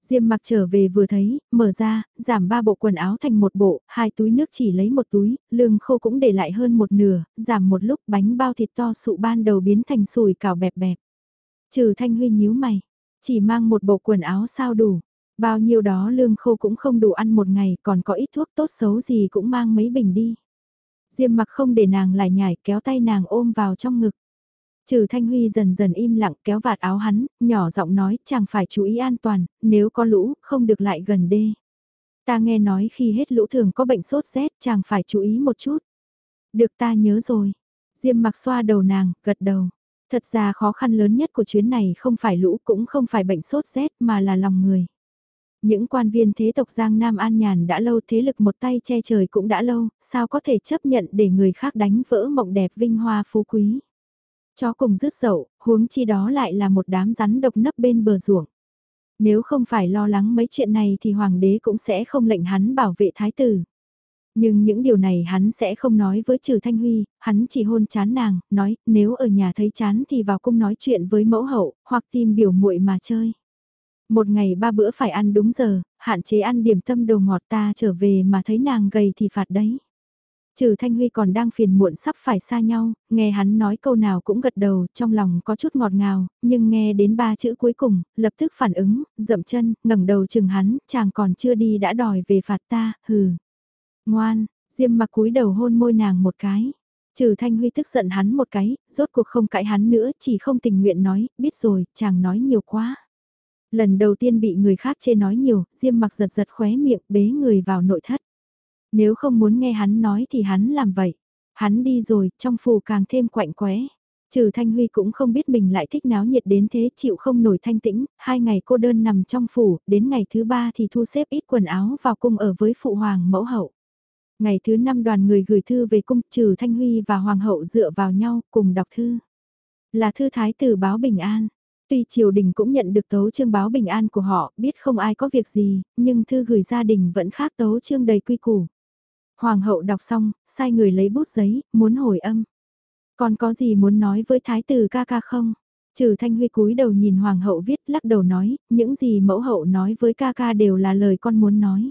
Diêm mặc trở về vừa thấy, mở ra, giảm ba bộ quần áo thành một bộ, hai túi nước chỉ lấy một túi, lương khô cũng để lại hơn một nửa, giảm một lúc bánh bao thịt to sụ ban đầu biến thành sùi cào bẹp bẹp. Trừ thanh huy nhíu mày, chỉ mang một bộ quần áo sao đủ, bao nhiêu đó lương khô cũng không đủ ăn một ngày, còn có ít thuốc tốt xấu gì cũng mang mấy bình đi. Diêm mặc không để nàng lại nhảy kéo tay nàng ôm vào trong ngực. Trừ Thanh Huy dần dần im lặng kéo vạt áo hắn, nhỏ giọng nói chàng phải chú ý an toàn, nếu có lũ, không được lại gần đê. Ta nghe nói khi hết lũ thường có bệnh sốt rét, chàng phải chú ý một chút. Được ta nhớ rồi. Diêm mặc xoa đầu nàng, gật đầu. Thật ra khó khăn lớn nhất của chuyến này không phải lũ cũng không phải bệnh sốt rét mà là lòng người. Những quan viên thế tộc Giang Nam An Nhàn đã lâu thế lực một tay che trời cũng đã lâu, sao có thể chấp nhận để người khác đánh vỡ mộng đẹp vinh hoa phú quý. Chó cùng rứt dậu, huống chi đó lại là một đám rắn độc nấp bên bờ ruộng. Nếu không phải lo lắng mấy chuyện này thì hoàng đế cũng sẽ không lệnh hắn bảo vệ thái tử. Nhưng những điều này hắn sẽ không nói với Trừ Thanh Huy, hắn chỉ hôn chán nàng, nói nếu ở nhà thấy chán thì vào cung nói chuyện với mẫu hậu, hoặc tìm biểu muội mà chơi. Một ngày ba bữa phải ăn đúng giờ, hạn chế ăn điểm tâm đồ ngọt ta trở về mà thấy nàng gầy thì phạt đấy. Trừ Thanh Huy còn đang phiền muộn sắp phải xa nhau, nghe hắn nói câu nào cũng gật đầu, trong lòng có chút ngọt ngào, nhưng nghe đến ba chữ cuối cùng, lập tức phản ứng, dậm chân, ngẩng đầu chừng hắn, chàng còn chưa đi đã đòi về phạt ta, hừ. Ngoan, Diêm mặc cúi đầu hôn môi nàng một cái. Trừ Thanh Huy tức giận hắn một cái, rốt cuộc không cãi hắn nữa, chỉ không tình nguyện nói, biết rồi, chàng nói nhiều quá. Lần đầu tiên bị người khác chê nói nhiều, Diêm mặc giật giật khóe miệng bế người vào nội thất. Nếu không muốn nghe hắn nói thì hắn làm vậy. Hắn đi rồi, trong phù càng thêm quạnh quẽ. Trừ Thanh Huy cũng không biết mình lại thích náo nhiệt đến thế chịu không nổi thanh tĩnh, hai ngày cô đơn nằm trong phủ, đến ngày thứ ba thì thu xếp ít quần áo vào cung ở với phụ hoàng mẫu hậu. Ngày thứ năm đoàn người gửi thư về cung trừ Thanh Huy và hoàng hậu dựa vào nhau cùng đọc thư. Là thư thái tử báo bình an. Tuy triều đình cũng nhận được tấu chương báo bình an của họ, biết không ai có việc gì, nhưng thư gửi gia đình vẫn khác tấu chương đầy quy củ. Hoàng hậu đọc xong, sai người lấy bút giấy, muốn hồi âm. Còn có gì muốn nói với thái tử ca ca không? Trừ Thanh Huy cúi đầu nhìn Hoàng hậu viết lắc đầu nói, những gì mẫu hậu nói với ca ca đều là lời con muốn nói.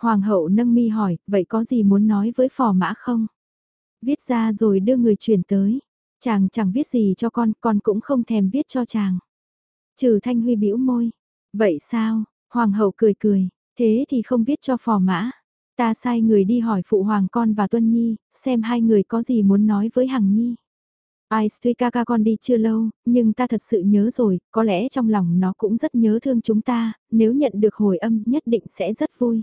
Hoàng hậu nâng mi hỏi, vậy có gì muốn nói với phò mã không? Viết ra rồi đưa người chuyển tới. Chàng chẳng viết gì cho con, con cũng không thèm viết cho chàng. Trừ Thanh Huy bĩu môi. Vậy sao? Hoàng hậu cười cười, thế thì không viết cho phò mã. Ta sai người đi hỏi phụ hoàng con và Tuân Nhi, xem hai người có gì muốn nói với Hằng Nhi. Ai tuy ca ca con đi chưa lâu, nhưng ta thật sự nhớ rồi, có lẽ trong lòng nó cũng rất nhớ thương chúng ta, nếu nhận được hồi âm nhất định sẽ rất vui.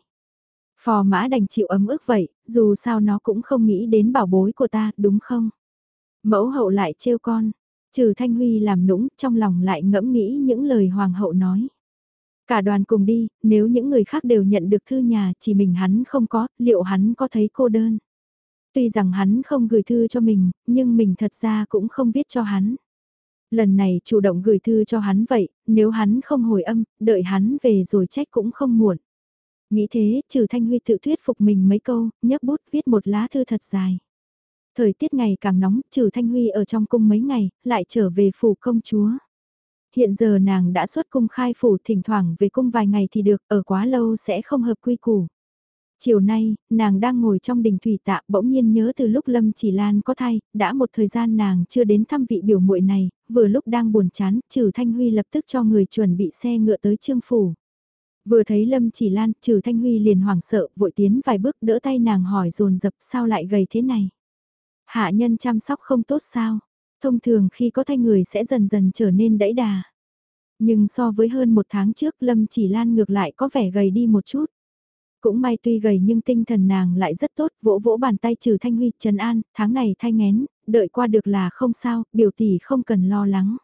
Phò mã đành chịu ấm ức vậy, dù sao nó cũng không nghĩ đến bảo bối của ta, đúng không? Mẫu hậu lại trêu con, trừ Thanh Huy làm nũng, trong lòng lại ngẫm nghĩ những lời hoàng hậu nói. Cả đoàn cùng đi, nếu những người khác đều nhận được thư nhà chỉ mình hắn không có, liệu hắn có thấy cô đơn? Tuy rằng hắn không gửi thư cho mình, nhưng mình thật ra cũng không viết cho hắn. Lần này chủ động gửi thư cho hắn vậy, nếu hắn không hồi âm, đợi hắn về rồi trách cũng không muộn. Nghĩ thế, trừ Thanh Huy tự thuyết phục mình mấy câu, nhấc bút viết một lá thư thật dài. Thời tiết ngày càng nóng, trừ Thanh Huy ở trong cung mấy ngày, lại trở về phủ công chúa. Hiện giờ nàng đã xuất cung khai phủ thỉnh thoảng về cung vài ngày thì được, ở quá lâu sẽ không hợp quy củ. Chiều nay, nàng đang ngồi trong đình thủy tạ bỗng nhiên nhớ từ lúc Lâm Chỉ Lan có thai, đã một thời gian nàng chưa đến thăm vị biểu muội này, vừa lúc đang buồn chán, trừ Thanh Huy lập tức cho người chuẩn bị xe ngựa tới trương phủ. Vừa thấy Lâm Chỉ Lan, trừ Thanh Huy liền hoảng sợ, vội tiến vài bước đỡ tay nàng hỏi dồn dập sao lại gầy thế này. Hạ nhân chăm sóc không tốt sao, thông thường khi có thai người sẽ dần dần trở nên đẫy đà. Nhưng so với hơn một tháng trước Lâm Chỉ Lan ngược lại có vẻ gầy đi một chút. Cũng may tuy gầy nhưng tinh thần nàng lại rất tốt, vỗ vỗ bàn tay trừ Thanh Huy, Trần An, tháng này thai ngén, đợi qua được là không sao, biểu tỷ không cần lo lắng.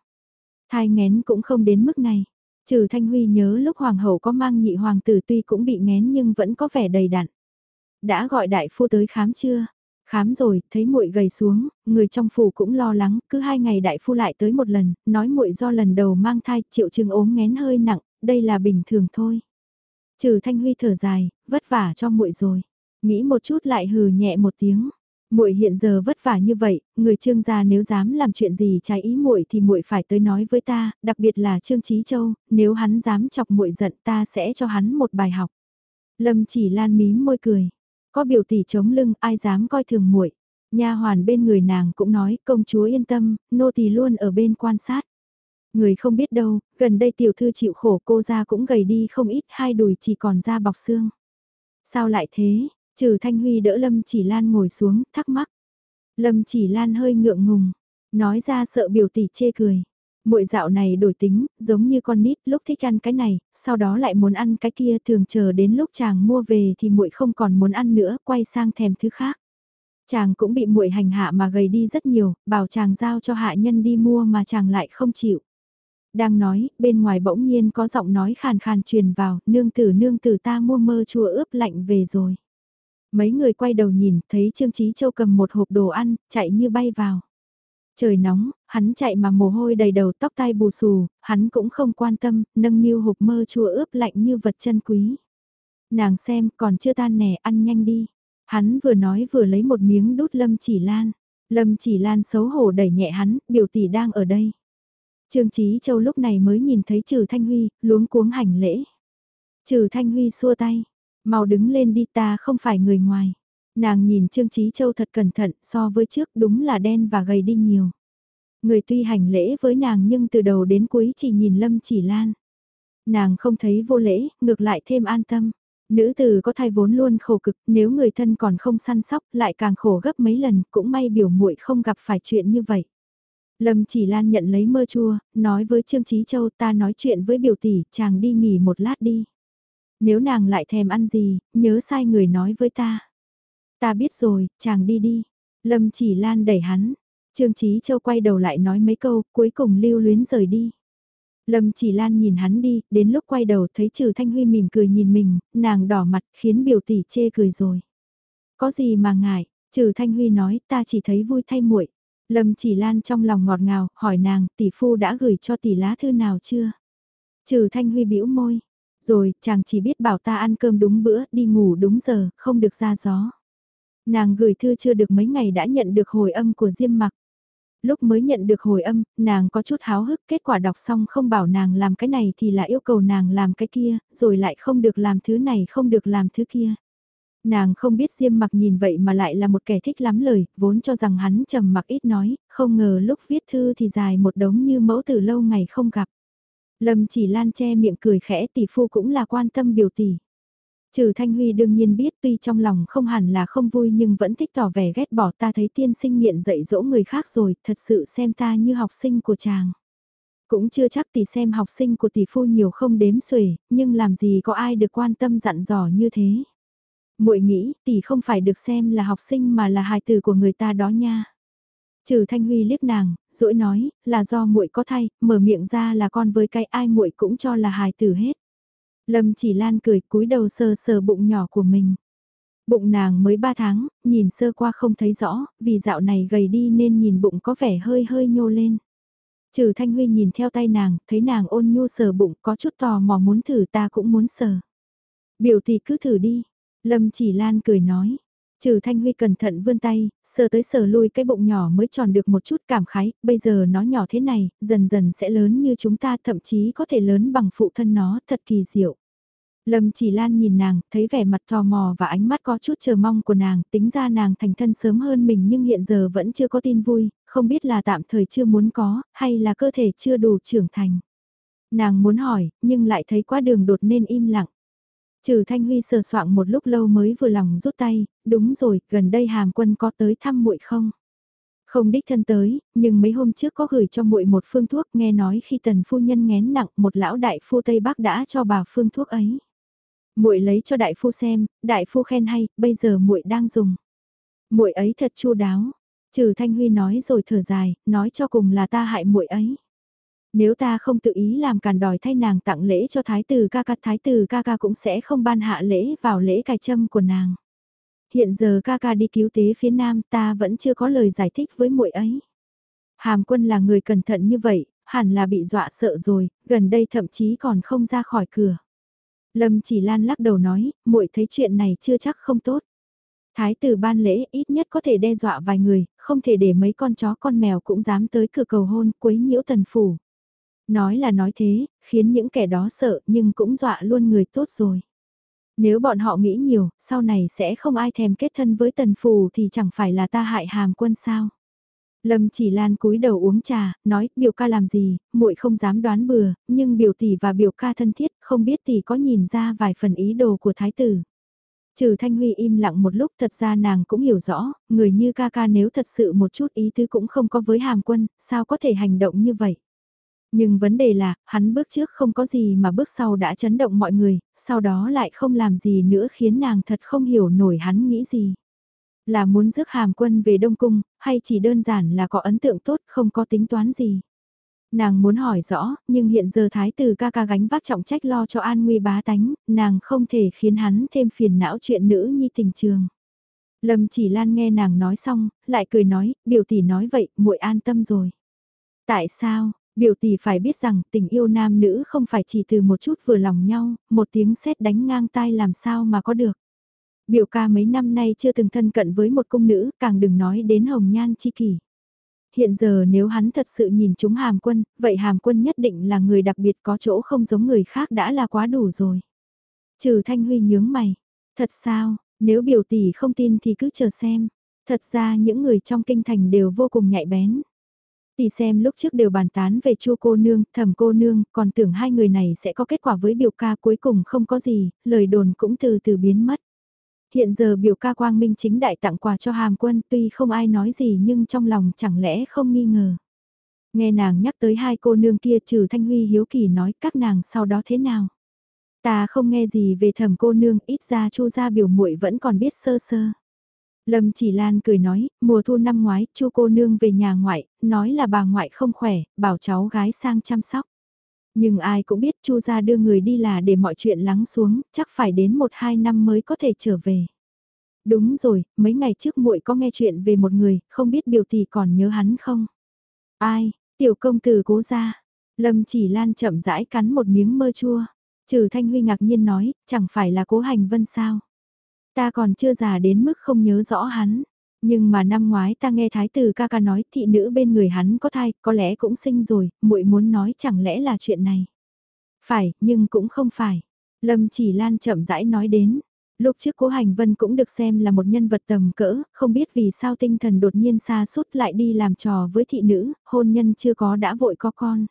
Thai ngén cũng không đến mức này. Trừ Thanh Huy nhớ lúc hoàng hậu có mang nhị hoàng tử tuy cũng bị ngén nhưng vẫn có vẻ đầy đặn. Đã gọi đại phu tới khám chưa? Khám rồi, thấy muội gầy xuống, người trong phủ cũng lo lắng, cứ hai ngày đại phu lại tới một lần, nói muội do lần đầu mang thai, triệu chứng ốm ngén hơi nặng, đây là bình thường thôi. Trừ Thanh Huy thở dài, vất vả cho muội rồi. Nghĩ một chút lại hừ nhẹ một tiếng. Muội hiện giờ vất vả như vậy, người Trương gia nếu dám làm chuyện gì trái ý muội thì muội phải tới nói với ta, đặc biệt là Trương Chí Châu, nếu hắn dám chọc muội giận ta sẽ cho hắn một bài học. Lâm Chỉ Lan mím môi cười, có biểu tỷ chống lưng, ai dám coi thường muội. Nha hoàn bên người nàng cũng nói, công chúa yên tâm, nô tỳ luôn ở bên quan sát. Người không biết đâu, gần đây tiểu thư chịu khổ cô ra cũng gầy đi không ít, hai đùi chỉ còn da bọc xương. Sao lại thế? Trừ Thanh Huy đỡ Lâm Chỉ Lan ngồi xuống, thắc mắc. Lâm Chỉ Lan hơi ngượng ngùng, nói ra sợ biểu tỷ chê cười muội dạo này đổi tính, giống như con nít, lúc thích ăn cái này, sau đó lại muốn ăn cái kia, thường chờ đến lúc chàng mua về thì muội không còn muốn ăn nữa, quay sang thèm thứ khác. Chàng cũng bị muội hành hạ mà gầy đi rất nhiều, bảo chàng giao cho hạ nhân đi mua mà chàng lại không chịu. Đang nói, bên ngoài bỗng nhiên có giọng nói khàn khàn truyền vào, nương tử nương tử ta mua mơ chua ướp lạnh về rồi. Mấy người quay đầu nhìn, thấy Trương Chí Châu cầm một hộp đồ ăn, chạy như bay vào. Trời nóng, hắn chạy mà mồ hôi đầy đầu tóc tai bù xù, hắn cũng không quan tâm, nâng niu hộp mơ chua ướp lạnh như vật chân quý. Nàng xem, còn chưa tan nè, ăn nhanh đi. Hắn vừa nói vừa lấy một miếng đút Lâm Chỉ Lan. Lâm Chỉ Lan xấu hổ đẩy nhẹ hắn, biểu tỷ đang ở đây. Trương Chí Châu lúc này mới nhìn thấy Trừ Thanh Huy, luống cuống hành lễ. Trừ Thanh Huy xua tay, mau đứng lên đi ta không phải người ngoài. Nàng nhìn Trương Chí Châu thật cẩn thận so với trước đúng là đen và gầy đi nhiều. Người tuy hành lễ với nàng nhưng từ đầu đến cuối chỉ nhìn Lâm Chỉ Lan. Nàng không thấy vô lễ, ngược lại thêm an tâm. Nữ tử có thai vốn luôn khổ cực, nếu người thân còn không săn sóc, lại càng khổ gấp mấy lần, cũng may biểu muội không gặp phải chuyện như vậy. Lâm chỉ lan nhận lấy mơ chua, nói với Trương Trí Châu ta nói chuyện với biểu tỷ, chàng đi nghỉ một lát đi. Nếu nàng lại thèm ăn gì, nhớ sai người nói với ta. Ta biết rồi, chàng đi đi. Lâm chỉ lan đẩy hắn. Trương Chí Châu quay đầu lại nói mấy câu, cuối cùng lưu luyến rời đi. Lâm chỉ lan nhìn hắn đi, đến lúc quay đầu thấy trừ Thanh Huy mỉm cười nhìn mình, nàng đỏ mặt khiến biểu tỷ chê cười rồi. Có gì mà ngại, trừ Thanh Huy nói ta chỉ thấy vui thay muội. Lâm chỉ lan trong lòng ngọt ngào, hỏi nàng tỷ phu đã gửi cho tỷ lá thư nào chưa? Trừ Thanh Huy bĩu môi. Rồi, chàng chỉ biết bảo ta ăn cơm đúng bữa, đi ngủ đúng giờ, không được ra gió. Nàng gửi thư chưa được mấy ngày đã nhận được hồi âm của Diêm Mặc lúc mới nhận được hồi âm, nàng có chút háo hức, kết quả đọc xong không bảo nàng làm cái này thì là yêu cầu nàng làm cái kia, rồi lại không được làm thứ này không được làm thứ kia. Nàng không biết Diêm mặc nhìn vậy mà lại là một kẻ thích lắm lời, vốn cho rằng hắn trầm mặc ít nói, không ngờ lúc viết thư thì dài một đống như mẫu từ lâu ngày không gặp. Lâm chỉ lan che miệng cười khẽ tỷ phu cũng là quan tâm biểu tỷ. Trừ Thanh Huy đương nhiên biết tuy trong lòng không hẳn là không vui nhưng vẫn thích tỏ vẻ ghét bỏ ta thấy tiên sinh nghiện dạy dỗ người khác rồi, thật sự xem ta như học sinh của chàng. Cũng chưa chắc tỷ xem học sinh của tỷ phu nhiều không đếm xuể, nhưng làm gì có ai được quan tâm dặn dò như thế. muội nghĩ tỷ không phải được xem là học sinh mà là hài tử của người ta đó nha. Trừ Thanh Huy liếc nàng, dỗi nói, là do muội có thay, mở miệng ra là con với cái ai muội cũng cho là hài tử hết. Lâm chỉ lan cười cúi đầu sờ sờ bụng nhỏ của mình. Bụng nàng mới 3 tháng, nhìn sơ qua không thấy rõ, vì dạo này gầy đi nên nhìn bụng có vẻ hơi hơi nhô lên. Trừ Thanh Huy nhìn theo tay nàng, thấy nàng ôn nhu sờ bụng có chút tò mò muốn thử ta cũng muốn sờ. Biểu thì cứ thử đi. Lâm chỉ lan cười nói. Trừ Thanh Huy cẩn thận vươn tay, sờ tới sờ lui cái bụng nhỏ mới tròn được một chút cảm khái, bây giờ nó nhỏ thế này, dần dần sẽ lớn như chúng ta thậm chí có thể lớn bằng phụ thân nó, thật kỳ diệu. Lâm chỉ lan nhìn nàng, thấy vẻ mặt tò mò và ánh mắt có chút chờ mong của nàng, tính ra nàng thành thân sớm hơn mình nhưng hiện giờ vẫn chưa có tin vui, không biết là tạm thời chưa muốn có, hay là cơ thể chưa đủ trưởng thành. Nàng muốn hỏi, nhưng lại thấy quá đường đột nên im lặng. Trừ Thanh Huy sờ soạng một lúc lâu mới vừa lòng rút tay, đúng rồi, gần đây hàm quân có tới thăm muội không? Không đích thân tới, nhưng mấy hôm trước có gửi cho muội một phương thuốc nghe nói khi tần phu nhân ngén nặng một lão đại phu Tây Bắc đã cho bà phương thuốc ấy muội lấy cho đại phu xem, đại phu khen hay, bây giờ muội đang dùng. Muội ấy thật chu đáo. Trừ Thanh Huy nói rồi thở dài, nói cho cùng là ta hại muội ấy. Nếu ta không tự ý làm càn đòi thay nàng tặng lễ cho thái tử ca ca, thái tử ca ca cũng sẽ không ban hạ lễ vào lễ cài châm của nàng. Hiện giờ ca ca đi cứu tế phía nam, ta vẫn chưa có lời giải thích với muội ấy. Hàm quân là người cẩn thận như vậy, hẳn là bị dọa sợ rồi, gần đây thậm chí còn không ra khỏi cửa. Lâm chỉ lan lắc đầu nói, muội thấy chuyện này chưa chắc không tốt. Thái tử ban lễ ít nhất có thể đe dọa vài người, không thể để mấy con chó con mèo cũng dám tới cửa cầu hôn quấy nhiễu tần phủ. Nói là nói thế, khiến những kẻ đó sợ nhưng cũng dọa luôn người tốt rồi. Nếu bọn họ nghĩ nhiều, sau này sẽ không ai thèm kết thân với tần phù thì chẳng phải là ta hại hàm quân sao. Lâm chỉ lan cúi đầu uống trà, nói, biểu ca làm gì, muội không dám đoán bừa, nhưng biểu tỷ và biểu ca thân thiết, không biết tỷ có nhìn ra vài phần ý đồ của thái tử. Trừ Thanh Huy im lặng một lúc thật ra nàng cũng hiểu rõ, người như ca ca nếu thật sự một chút ý tứ cũng không có với hàm quân, sao có thể hành động như vậy. Nhưng vấn đề là, hắn bước trước không có gì mà bước sau đã chấn động mọi người, sau đó lại không làm gì nữa khiến nàng thật không hiểu nổi hắn nghĩ gì. Là muốn rước hàm quân về Đông Cung, hay chỉ đơn giản là có ấn tượng tốt không có tính toán gì. Nàng muốn hỏi rõ, nhưng hiện giờ thái tử ca ca gánh vác trọng trách lo cho an nguy bá tánh, nàng không thể khiến hắn thêm phiền não chuyện nữ nhi tình trường. Lâm chỉ lan nghe nàng nói xong, lại cười nói, biểu tỷ nói vậy, muội an tâm rồi. Tại sao, biểu tỷ phải biết rằng tình yêu nam nữ không phải chỉ từ một chút vừa lòng nhau, một tiếng sét đánh ngang tai làm sao mà có được. Biểu ca mấy năm nay chưa từng thân cận với một cung nữ, càng đừng nói đến hồng nhan chi kỷ. Hiện giờ nếu hắn thật sự nhìn chúng hàm quân, vậy hàm quân nhất định là người đặc biệt có chỗ không giống người khác đã là quá đủ rồi. Trừ Thanh Huy nhướng mày. Thật sao, nếu biểu tỷ không tin thì cứ chờ xem. Thật ra những người trong kinh thành đều vô cùng nhạy bén. Tỷ xem lúc trước đều bàn tán về chu cô nương, thầm cô nương, còn tưởng hai người này sẽ có kết quả với biểu ca cuối cùng không có gì, lời đồn cũng từ từ biến mất. Hiện giờ biểu ca quang minh chính đại tặng quà cho hàm quân tuy không ai nói gì nhưng trong lòng chẳng lẽ không nghi ngờ. Nghe nàng nhắc tới hai cô nương kia trừ Thanh Huy hiếu kỳ nói các nàng sau đó thế nào. Ta không nghe gì về thẩm cô nương, ít ra chu gia biểu muội vẫn còn biết sơ sơ. Lâm chỉ lan cười nói, mùa thu năm ngoái, chu cô nương về nhà ngoại, nói là bà ngoại không khỏe, bảo cháu gái sang chăm sóc. Nhưng ai cũng biết chu gia đưa người đi là để mọi chuyện lắng xuống, chắc phải đến một hai năm mới có thể trở về. Đúng rồi, mấy ngày trước muội có nghe chuyện về một người, không biết biểu tỷ còn nhớ hắn không? Ai, tiểu công tử cố gia. Lâm chỉ lan chậm rãi cắn một miếng mơ chua. Trừ Thanh Huy ngạc nhiên nói, chẳng phải là cố hành vân sao? Ta còn chưa già đến mức không nhớ rõ hắn. Nhưng mà năm ngoái ta nghe thái tử ca ca nói thị nữ bên người hắn có thai, có lẽ cũng sinh rồi, muội muốn nói chẳng lẽ là chuyện này. Phải, nhưng cũng không phải. Lâm chỉ lan chậm rãi nói đến. Lúc trước cố hành vân cũng được xem là một nhân vật tầm cỡ, không biết vì sao tinh thần đột nhiên xa sút lại đi làm trò với thị nữ, hôn nhân chưa có đã vội có con.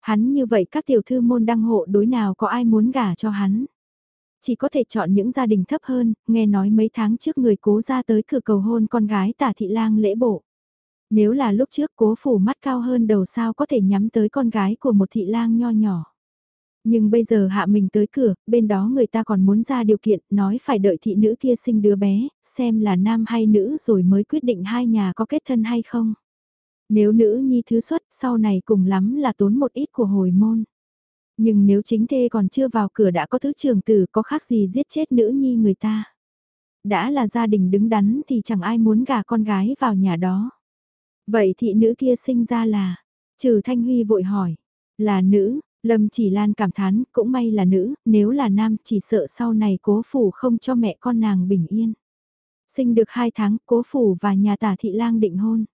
Hắn như vậy các tiểu thư môn đăng hộ đối nào có ai muốn gả cho hắn. Chỉ có thể chọn những gia đình thấp hơn, nghe nói mấy tháng trước người cố ra tới cửa cầu hôn con gái tả thị lang lễ bộ. Nếu là lúc trước cố phủ mắt cao hơn đầu sao có thể nhắm tới con gái của một thị lang nho nhỏ. Nhưng bây giờ hạ mình tới cửa, bên đó người ta còn muốn ra điều kiện, nói phải đợi thị nữ kia sinh đứa bé, xem là nam hay nữ rồi mới quyết định hai nhà có kết thân hay không. Nếu nữ nhi thứ xuất sau này cùng lắm là tốn một ít của hồi môn. Nhưng nếu chính thê còn chưa vào cửa đã có thứ trường tử có khác gì giết chết nữ nhi người ta. Đã là gia đình đứng đắn thì chẳng ai muốn gả con gái vào nhà đó. Vậy thị nữ kia sinh ra là, trừ Thanh Huy vội hỏi, là nữ, Lâm chỉ lan cảm thán, cũng may là nữ, nếu là nam chỉ sợ sau này cố phủ không cho mẹ con nàng bình yên. Sinh được hai tháng, cố phủ và nhà tả thị lang định hôn.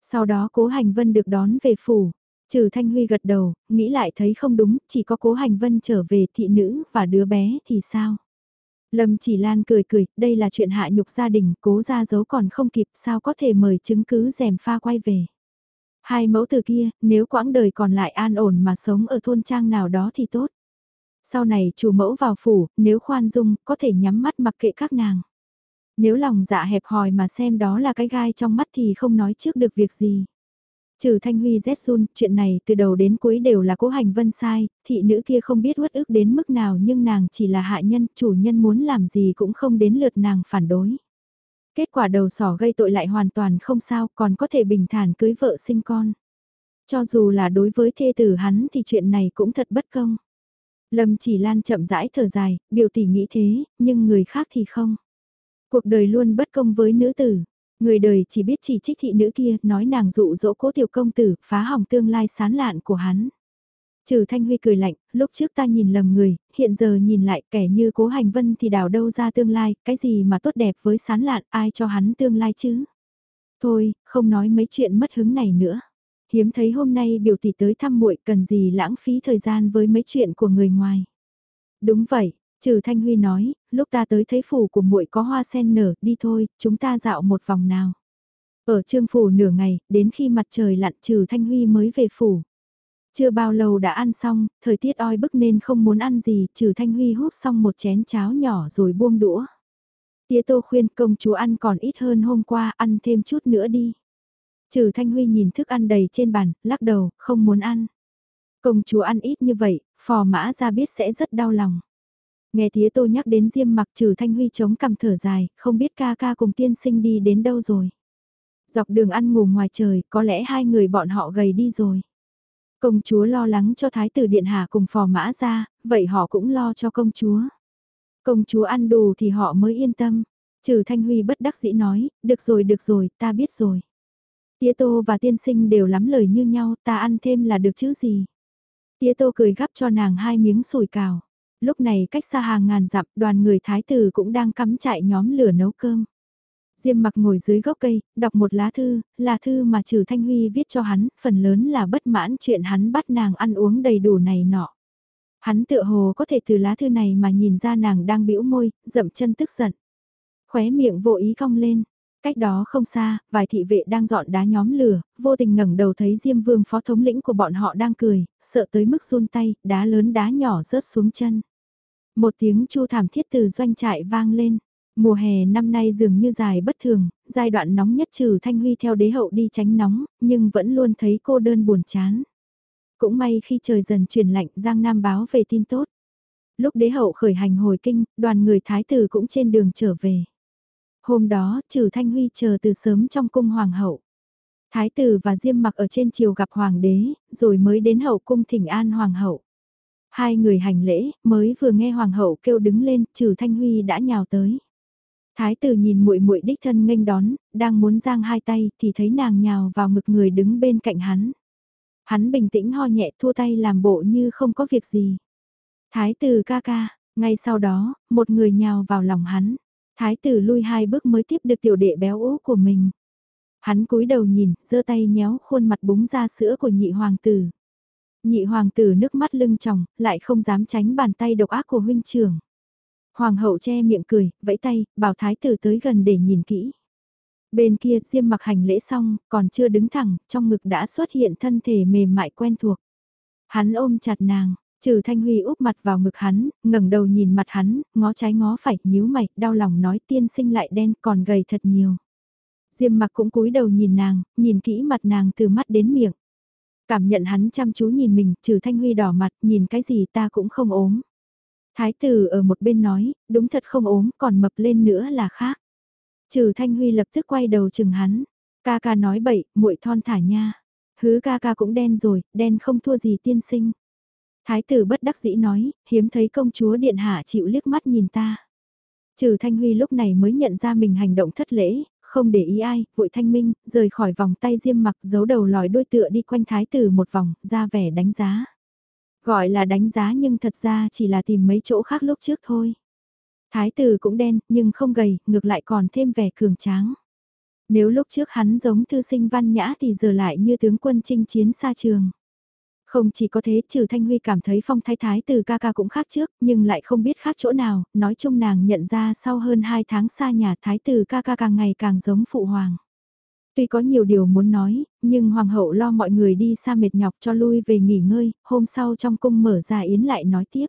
Sau đó cố hành vân được đón về phủ. Trừ Thanh Huy gật đầu, nghĩ lại thấy không đúng, chỉ có cố hành vân trở về thị nữ và đứa bé thì sao? Lâm chỉ lan cười cười, đây là chuyện hạ nhục gia đình, cố ra giấu còn không kịp, sao có thể mời chứng cứ rèm pha quay về. Hai mẫu từ kia, nếu quãng đời còn lại an ổn mà sống ở thôn trang nào đó thì tốt. Sau này chủ mẫu vào phủ, nếu khoan dung, có thể nhắm mắt mặc kệ các nàng. Nếu lòng dạ hẹp hòi mà xem đó là cái gai trong mắt thì không nói trước được việc gì. Trừ Thanh Huy rét run, chuyện này từ đầu đến cuối đều là cố hành vân sai, thị nữ kia không biết uất ức đến mức nào nhưng nàng chỉ là hạ nhân, chủ nhân muốn làm gì cũng không đến lượt nàng phản đối. Kết quả đầu sỏ gây tội lại hoàn toàn không sao, còn có thể bình thản cưới vợ sinh con. Cho dù là đối với thê tử hắn thì chuyện này cũng thật bất công. Lâm chỉ lan chậm rãi thở dài, biểu tỷ nghĩ thế, nhưng người khác thì không. Cuộc đời luôn bất công với nữ tử. Người đời chỉ biết chỉ trích thị nữ kia, nói nàng dụ dỗ cố tiểu công tử, phá hỏng tương lai sán lạn của hắn. Trừ Thanh Huy cười lạnh, lúc trước ta nhìn lầm người, hiện giờ nhìn lại kẻ như cố hành vân thì đào đâu ra tương lai, cái gì mà tốt đẹp với sán lạn, ai cho hắn tương lai chứ? Thôi, không nói mấy chuyện mất hứng này nữa. Hiếm thấy hôm nay biểu tỷ tới thăm muội cần gì lãng phí thời gian với mấy chuyện của người ngoài. Đúng vậy, Trừ Thanh Huy nói, lúc ta tới thấy phủ của muội có hoa sen nở, đi thôi, chúng ta dạo một vòng nào. Ở trương phủ nửa ngày, đến khi mặt trời lặn Trừ Thanh Huy mới về phủ. Chưa bao lâu đã ăn xong, thời tiết oi bức nên không muốn ăn gì, Trừ Thanh Huy hút xong một chén cháo nhỏ rồi buông đũa. Tía Tô khuyên công chúa ăn còn ít hơn hôm qua, ăn thêm chút nữa đi. Trừ Thanh Huy nhìn thức ăn đầy trên bàn, lắc đầu, không muốn ăn. Công chúa ăn ít như vậy, phò mã ra biết sẽ rất đau lòng. Nghe tía tô nhắc đến Diêm mặc trừ Thanh Huy chống cằm thở dài, không biết ca ca cùng tiên sinh đi đến đâu rồi. Dọc đường ăn ngủ ngoài trời, có lẽ hai người bọn họ gầy đi rồi. Công chúa lo lắng cho thái tử điện hạ cùng phò mã ra, vậy họ cũng lo cho công chúa. Công chúa ăn đủ thì họ mới yên tâm. Trừ Thanh Huy bất đắc dĩ nói, được rồi được rồi, ta biết rồi. Tía Tô và tiên sinh đều lắm lời như nhau, ta ăn thêm là được chứ gì. Tía Tô cười gắp cho nàng hai miếng sủi cào. Lúc này cách xa hàng ngàn dặm, đoàn người thái tử cũng đang cắm chạy nhóm lửa nấu cơm. Diêm mặc ngồi dưới gốc cây, đọc một lá thư, là thư mà trừ Thanh Huy viết cho hắn, phần lớn là bất mãn chuyện hắn bắt nàng ăn uống đầy đủ này nọ. Hắn tựa hồ có thể từ lá thư này mà nhìn ra nàng đang bĩu môi, dậm chân tức giận. Khóe miệng vô ý cong lên. Cách đó không xa, vài thị vệ đang dọn đá nhóm lửa, vô tình ngẩng đầu thấy Diêm Vương phó thống lĩnh của bọn họ đang cười, sợ tới mức run tay, đá lớn đá nhỏ rớt xuống chân. Một tiếng chu thảm thiết từ doanh trại vang lên. Mùa hè năm nay dường như dài bất thường, giai đoạn nóng nhất trừ Thanh Huy theo đế hậu đi tránh nóng, nhưng vẫn luôn thấy cô đơn buồn chán. Cũng may khi trời dần chuyển lạnh Giang Nam báo về tin tốt. Lúc đế hậu khởi hành hồi kinh, đoàn người thái tử cũng trên đường trở về. Hôm đó, trừ Thanh Huy chờ từ sớm trong cung hoàng hậu. Thái tử và Diêm mặc ở trên triều gặp hoàng đế, rồi mới đến hậu cung thỉnh an hoàng hậu. Hai người hành lễ, mới vừa nghe hoàng hậu kêu đứng lên, trừ Thanh Huy đã nhào tới. Thái tử nhìn muội muội đích thân nghênh đón, đang muốn giang hai tay thì thấy nàng nhào vào ngực người đứng bên cạnh hắn. Hắn bình tĩnh ho nhẹ thua tay làm bộ như không có việc gì. Thái tử ca ca, ngay sau đó, một người nhào vào lòng hắn. Thái tử lui hai bước mới tiếp được tiểu đệ béo ú của mình. Hắn cúi đầu nhìn, giơ tay nhéo khuôn mặt búng ra sữa của nhị hoàng tử. Nhị hoàng tử nước mắt lưng tròng, lại không dám tránh bàn tay độc ác của huynh trưởng. Hoàng hậu che miệng cười, vẫy tay, bảo thái tử tới gần để nhìn kỹ. Bên kia Diêm mặc hành lễ xong, còn chưa đứng thẳng, trong ngực đã xuất hiện thân thể mềm mại quen thuộc. Hắn ôm chặt nàng, trừ Thanh Huy úp mặt vào ngực hắn, ngẩng đầu nhìn mặt hắn, ngó trái ngó phải, nhíu mày, đau lòng nói tiên sinh lại đen còn gầy thật nhiều. Diêm mặc cũng cúi đầu nhìn nàng, nhìn kỹ mặt nàng từ mắt đến miệng. Cảm nhận hắn chăm chú nhìn mình, trừ Thanh Huy đỏ mặt, nhìn cái gì ta cũng không ốm. Thái tử ở một bên nói, đúng thật không ốm, còn mập lên nữa là khác. Trừ Thanh Huy lập tức quay đầu chừng hắn. Ca ca nói bậy, muội thon thả nha. Hứ ca ca cũng đen rồi, đen không thua gì tiên sinh. Thái tử bất đắc dĩ nói, hiếm thấy công chúa điện hạ chịu liếc mắt nhìn ta. Trừ Thanh Huy lúc này mới nhận ra mình hành động thất lễ, không để ý ai, vội thanh minh, rời khỏi vòng tay diêm mặc giấu đầu lòi đôi tựa đi quanh thái tử một vòng, ra vẻ đánh giá. Gọi là đánh giá nhưng thật ra chỉ là tìm mấy chỗ khác lúc trước thôi. Thái tử cũng đen, nhưng không gầy, ngược lại còn thêm vẻ cường tráng. Nếu lúc trước hắn giống thư sinh văn nhã thì giờ lại như tướng quân chinh chiến xa trường. Không chỉ có thế trừ Thanh Huy cảm thấy phong thái thái từ ca ca cũng khác trước, nhưng lại không biết khác chỗ nào, nói chung nàng nhận ra sau hơn 2 tháng xa nhà thái tử ca ca càng ngày càng giống phụ hoàng. Tuy có nhiều điều muốn nói, nhưng hoàng hậu lo mọi người đi xa mệt nhọc cho lui về nghỉ ngơi, hôm sau trong cung mở ra yến lại nói tiếp.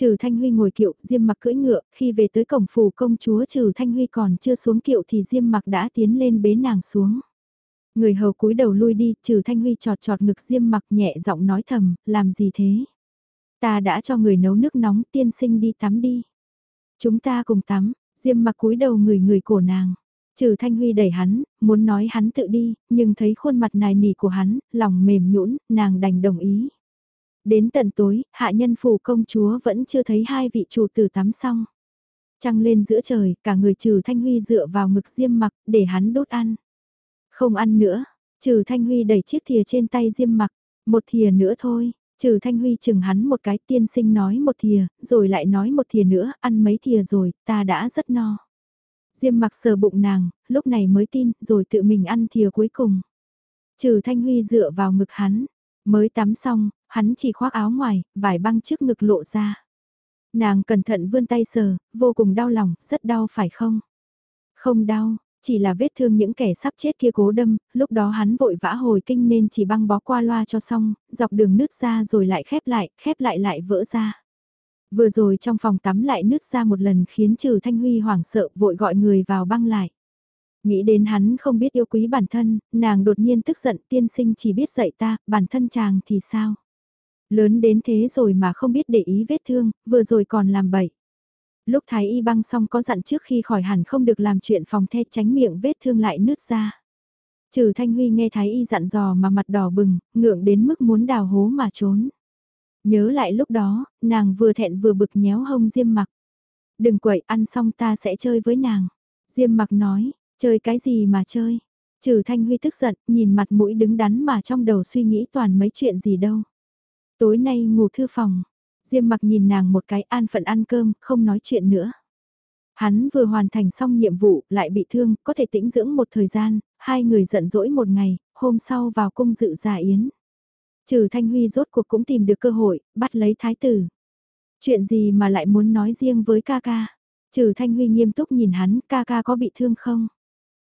Trừ Thanh Huy ngồi kiệu, Diêm mặc cưỡi ngựa, khi về tới cổng phủ công chúa Trừ Thanh Huy còn chưa xuống kiệu thì Diêm mặc đã tiến lên bế nàng xuống. Người hầu cúi đầu lui đi, Trừ Thanh Huy trọt trọt ngực Diêm mặc nhẹ giọng nói thầm, làm gì thế? Ta đã cho người nấu nước nóng tiên sinh đi tắm đi. Chúng ta cùng tắm, Diêm mặc cúi đầu người người cổ nàng. Trừ Thanh Huy đẩy hắn, muốn nói hắn tự đi, nhưng thấy khuôn mặt nài nỉ của hắn, lòng mềm nhũn, nàng đành đồng ý. Đến tận tối, hạ nhân phủ công chúa vẫn chưa thấy hai vị chủ tử tắm xong. Trăng lên giữa trời, cả người trừ Thanh Huy dựa vào ngực diêm mặc, để hắn đốt ăn. Không ăn nữa, trừ Thanh Huy đẩy chiếc thìa trên tay diêm mặc, một thìa nữa thôi. Trừ Thanh Huy chừng hắn một cái tiên sinh nói một thìa, rồi lại nói một thìa nữa, ăn mấy thìa rồi, ta đã rất no. Diêm mặc sờ bụng nàng, lúc này mới tin, rồi tự mình ăn thìa cuối cùng. Trừ Thanh Huy dựa vào ngực hắn, mới tắm xong, hắn chỉ khoác áo ngoài, vải băng trước ngực lộ ra. Nàng cẩn thận vươn tay sờ, vô cùng đau lòng, rất đau phải không? Không đau, chỉ là vết thương những kẻ sắp chết kia cố đâm, lúc đó hắn vội vã hồi kinh nên chỉ băng bó qua loa cho xong, dọc đường nứt ra rồi lại khép lại, khép lại lại vỡ ra. Vừa rồi trong phòng tắm lại nứt ra một lần khiến trừ Thanh Huy hoảng sợ vội gọi người vào băng lại. Nghĩ đến hắn không biết yêu quý bản thân, nàng đột nhiên tức giận tiên sinh chỉ biết dạy ta, bản thân chàng thì sao? Lớn đến thế rồi mà không biết để ý vết thương, vừa rồi còn làm bậy. Lúc Thái Y băng xong có dặn trước khi khỏi hẳn không được làm chuyện phòng the tránh miệng vết thương lại nứt ra. Trừ Thanh Huy nghe Thái Y dặn dò mà mặt đỏ bừng, ngượng đến mức muốn đào hố mà trốn. Nhớ lại lúc đó, nàng vừa thẹn vừa bực nhéo hông Diêm mặc. Đừng quậy ăn xong ta sẽ chơi với nàng. Diêm mặc nói, chơi cái gì mà chơi. Trừ Thanh Huy tức giận, nhìn mặt mũi đứng đắn mà trong đầu suy nghĩ toàn mấy chuyện gì đâu. Tối nay ngủ thư phòng, Diêm mặc nhìn nàng một cái an phận ăn cơm, không nói chuyện nữa. Hắn vừa hoàn thành xong nhiệm vụ, lại bị thương, có thể tĩnh dưỡng một thời gian, hai người giận dỗi một ngày, hôm sau vào cung dự giả yến. Trừ Thanh Huy rốt cuộc cũng tìm được cơ hội, bắt lấy thái tử. Chuyện gì mà lại muốn nói riêng với ca ca? Trừ Thanh Huy nghiêm túc nhìn hắn, ca ca có bị thương không?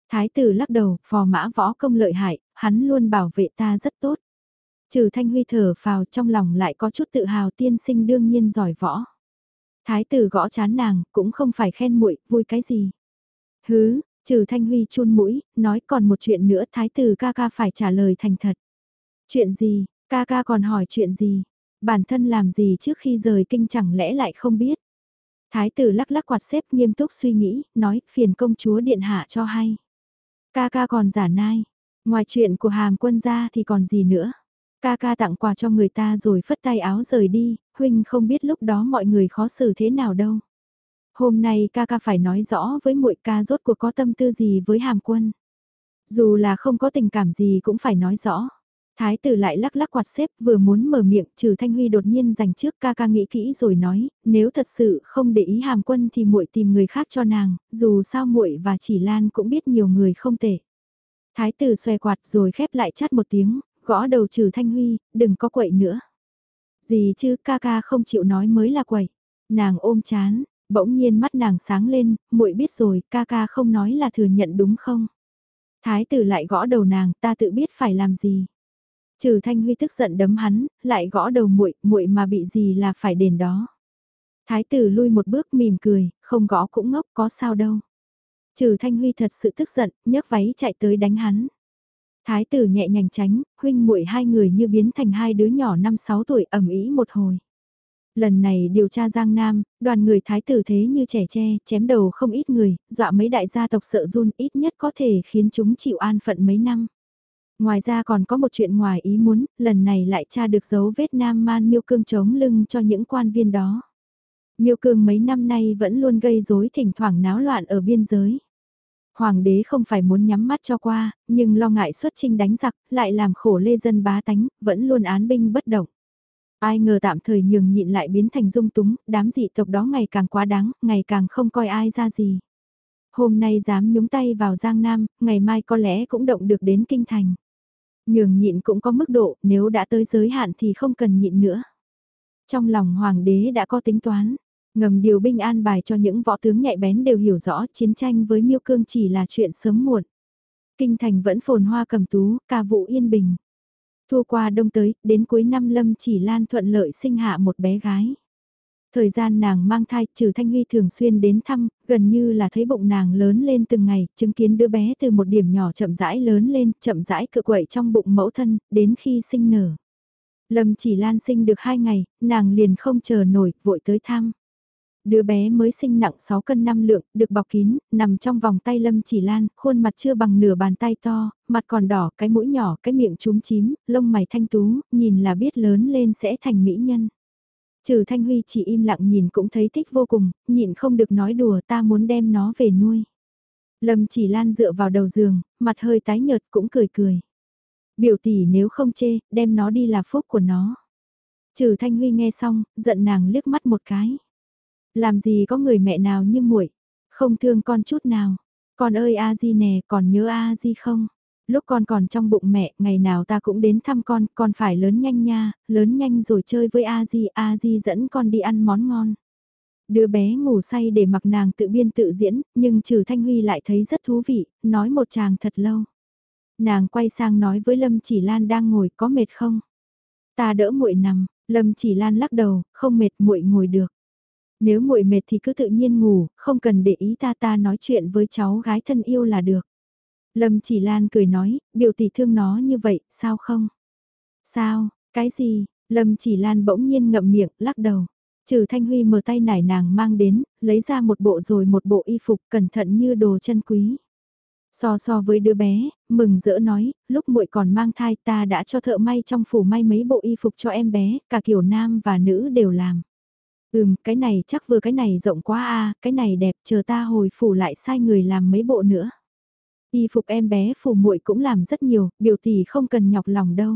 Thái tử lắc đầu, phò mã võ công lợi hại, hắn luôn bảo vệ ta rất tốt. Trừ Thanh Huy thở phào trong lòng lại có chút tự hào tiên sinh đương nhiên giỏi võ. Thái tử gõ chán nàng, cũng không phải khen muội vui cái gì. Hứ, trừ Thanh Huy chun mũi, nói còn một chuyện nữa thái tử ca ca phải trả lời thành thật. Chuyện gì, ca ca còn hỏi chuyện gì, bản thân làm gì trước khi rời kinh chẳng lẽ lại không biết. Thái tử lắc lắc quạt xếp nghiêm túc suy nghĩ, nói phiền công chúa điện hạ cho hay. Ca ca còn giả nai, ngoài chuyện của hàm quân gia thì còn gì nữa. Ca ca tặng quà cho người ta rồi phất tay áo rời đi, huynh không biết lúc đó mọi người khó xử thế nào đâu. Hôm nay ca ca phải nói rõ với muội ca rốt cuộc có tâm tư gì với hàm quân. Dù là không có tình cảm gì cũng phải nói rõ. Thái tử lại lắc lắc quạt xếp vừa muốn mở miệng trừ Thanh Huy đột nhiên dành trước ca ca nghĩ kỹ rồi nói, nếu thật sự không để ý hàm quân thì muội tìm người khác cho nàng, dù sao muội và chỉ Lan cũng biết nhiều người không tệ. Thái tử xoay quạt rồi khép lại chát một tiếng, gõ đầu trừ Thanh Huy, đừng có quậy nữa. Gì chứ ca ca không chịu nói mới là quậy. Nàng ôm chán, bỗng nhiên mắt nàng sáng lên, muội biết rồi, ca ca không nói là thừa nhận đúng không? Thái tử lại gõ đầu nàng, ta tự biết phải làm gì. Trừ Thanh Huy tức giận đấm hắn, lại gõ đầu muội, muội mà bị gì là phải đền đó. Thái tử lui một bước mỉm cười, không gõ cũng ngốc có sao đâu. Trừ Thanh Huy thật sự tức giận, nhấc váy chạy tới đánh hắn. Thái tử nhẹ nhàng tránh, huynh muội hai người như biến thành hai đứa nhỏ 5-6 tuổi ẩm ý một hồi. Lần này điều tra Giang Nam, đoàn người thái tử thế như trẻ tre, chém đầu không ít người, dọa mấy đại gia tộc sợ run ít nhất có thể khiến chúng chịu an phận mấy năm. Ngoài ra còn có một chuyện ngoài ý muốn, lần này lại tra được dấu vết Nam Man miêu cương chống lưng cho những quan viên đó. Miêu cương mấy năm nay vẫn luôn gây rối thỉnh thoảng náo loạn ở biên giới. Hoàng đế không phải muốn nhắm mắt cho qua, nhưng lo ngại xuất chinh đánh giặc, lại làm khổ lê dân bá tánh, vẫn luôn án binh bất động. Ai ngờ tạm thời nhường nhịn lại biến thành dung túng, đám dị tộc đó ngày càng quá đáng, ngày càng không coi ai ra gì. Hôm nay dám nhúng tay vào Giang Nam, ngày mai có lẽ cũng động được đến Kinh Thành. Nhường nhịn cũng có mức độ, nếu đã tới giới hạn thì không cần nhịn nữa. Trong lòng hoàng đế đã có tính toán, ngầm điều binh an bài cho những võ tướng nhạy bén đều hiểu rõ chiến tranh với miêu cương chỉ là chuyện sớm muộn. Kinh thành vẫn phồn hoa cầm tú, ca vụ yên bình. Thua qua đông tới, đến cuối năm Lâm chỉ lan thuận lợi sinh hạ một bé gái. Thời gian nàng mang thai, trừ Thanh Huy thường xuyên đến thăm, gần như là thấy bụng nàng lớn lên từng ngày, chứng kiến đứa bé từ một điểm nhỏ chậm rãi lớn lên, chậm rãi cự quậy trong bụng mẫu thân, đến khi sinh nở. Lâm chỉ lan sinh được hai ngày, nàng liền không chờ nổi, vội tới thăm. Đứa bé mới sinh nặng 6 cân 5 lượng, được bọc kín, nằm trong vòng tay Lâm Chỉ Lan, khuôn mặt chưa bằng nửa bàn tay to, mặt còn đỏ, cái mũi nhỏ, cái miệng chúm chím, lông mày thanh tú, nhìn là biết lớn lên sẽ thành mỹ nhân. Trừ Thanh Huy chỉ im lặng nhìn cũng thấy thích vô cùng, nhịn không được nói đùa ta muốn đem nó về nuôi. Lâm chỉ lan dựa vào đầu giường, mặt hơi tái nhợt cũng cười cười. Biểu tỷ nếu không chê, đem nó đi là phúc của nó. Trừ Thanh Huy nghe xong, giận nàng liếc mắt một cái. Làm gì có người mẹ nào như muội, không thương con chút nào. Con ơi A Di nè, còn nhớ A Di không? Lúc con còn trong bụng mẹ, ngày nào ta cũng đến thăm con, con phải lớn nhanh nha, lớn nhanh rồi chơi với A Di, A Di dẫn con đi ăn món ngon. Đứa bé ngủ say để mặc nàng tự biên tự diễn, nhưng trừ Thanh Huy lại thấy rất thú vị, nói một chàng thật lâu. Nàng quay sang nói với Lâm Chỉ Lan đang ngồi có mệt không? Ta đỡ muội nằm, Lâm Chỉ Lan lắc đầu, không mệt muội ngồi được. Nếu muội mệt thì cứ tự nhiên ngủ, không cần để ý ta ta nói chuyện với cháu gái thân yêu là được. Lâm chỉ lan cười nói, biểu tỷ thương nó như vậy, sao không? Sao, cái gì? Lâm chỉ lan bỗng nhiên ngậm miệng, lắc đầu. Trừ Thanh Huy mở tay nải nàng mang đến, lấy ra một bộ rồi một bộ y phục cẩn thận như đồ chân quý. So so với đứa bé, mừng rỡ nói, lúc muội còn mang thai ta đã cho thợ may trong phủ may mấy bộ y phục cho em bé, cả kiểu nam và nữ đều làm. Ừm, cái này chắc vừa cái này rộng quá a, cái này đẹp, chờ ta hồi phủ lại sai người làm mấy bộ nữa. Y phục em bé phủ muội cũng làm rất nhiều, biểu tỷ không cần nhọc lòng đâu.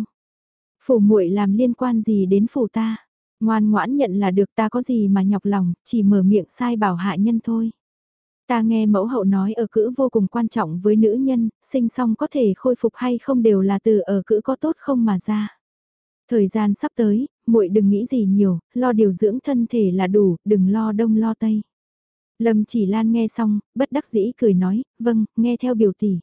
Phủ muội làm liên quan gì đến phủ ta? Ngoan ngoãn nhận là được ta có gì mà nhọc lòng, chỉ mở miệng sai bảo hạ nhân thôi. Ta nghe mẫu hậu nói ở cữ vô cùng quan trọng với nữ nhân, sinh xong có thể khôi phục hay không đều là từ ở cữ có tốt không mà ra. Thời gian sắp tới, muội đừng nghĩ gì nhiều, lo điều dưỡng thân thể là đủ, đừng lo đông lo tây. Lâm chỉ lan nghe xong, bất đắc dĩ cười nói, vâng, nghe theo biểu tỷ.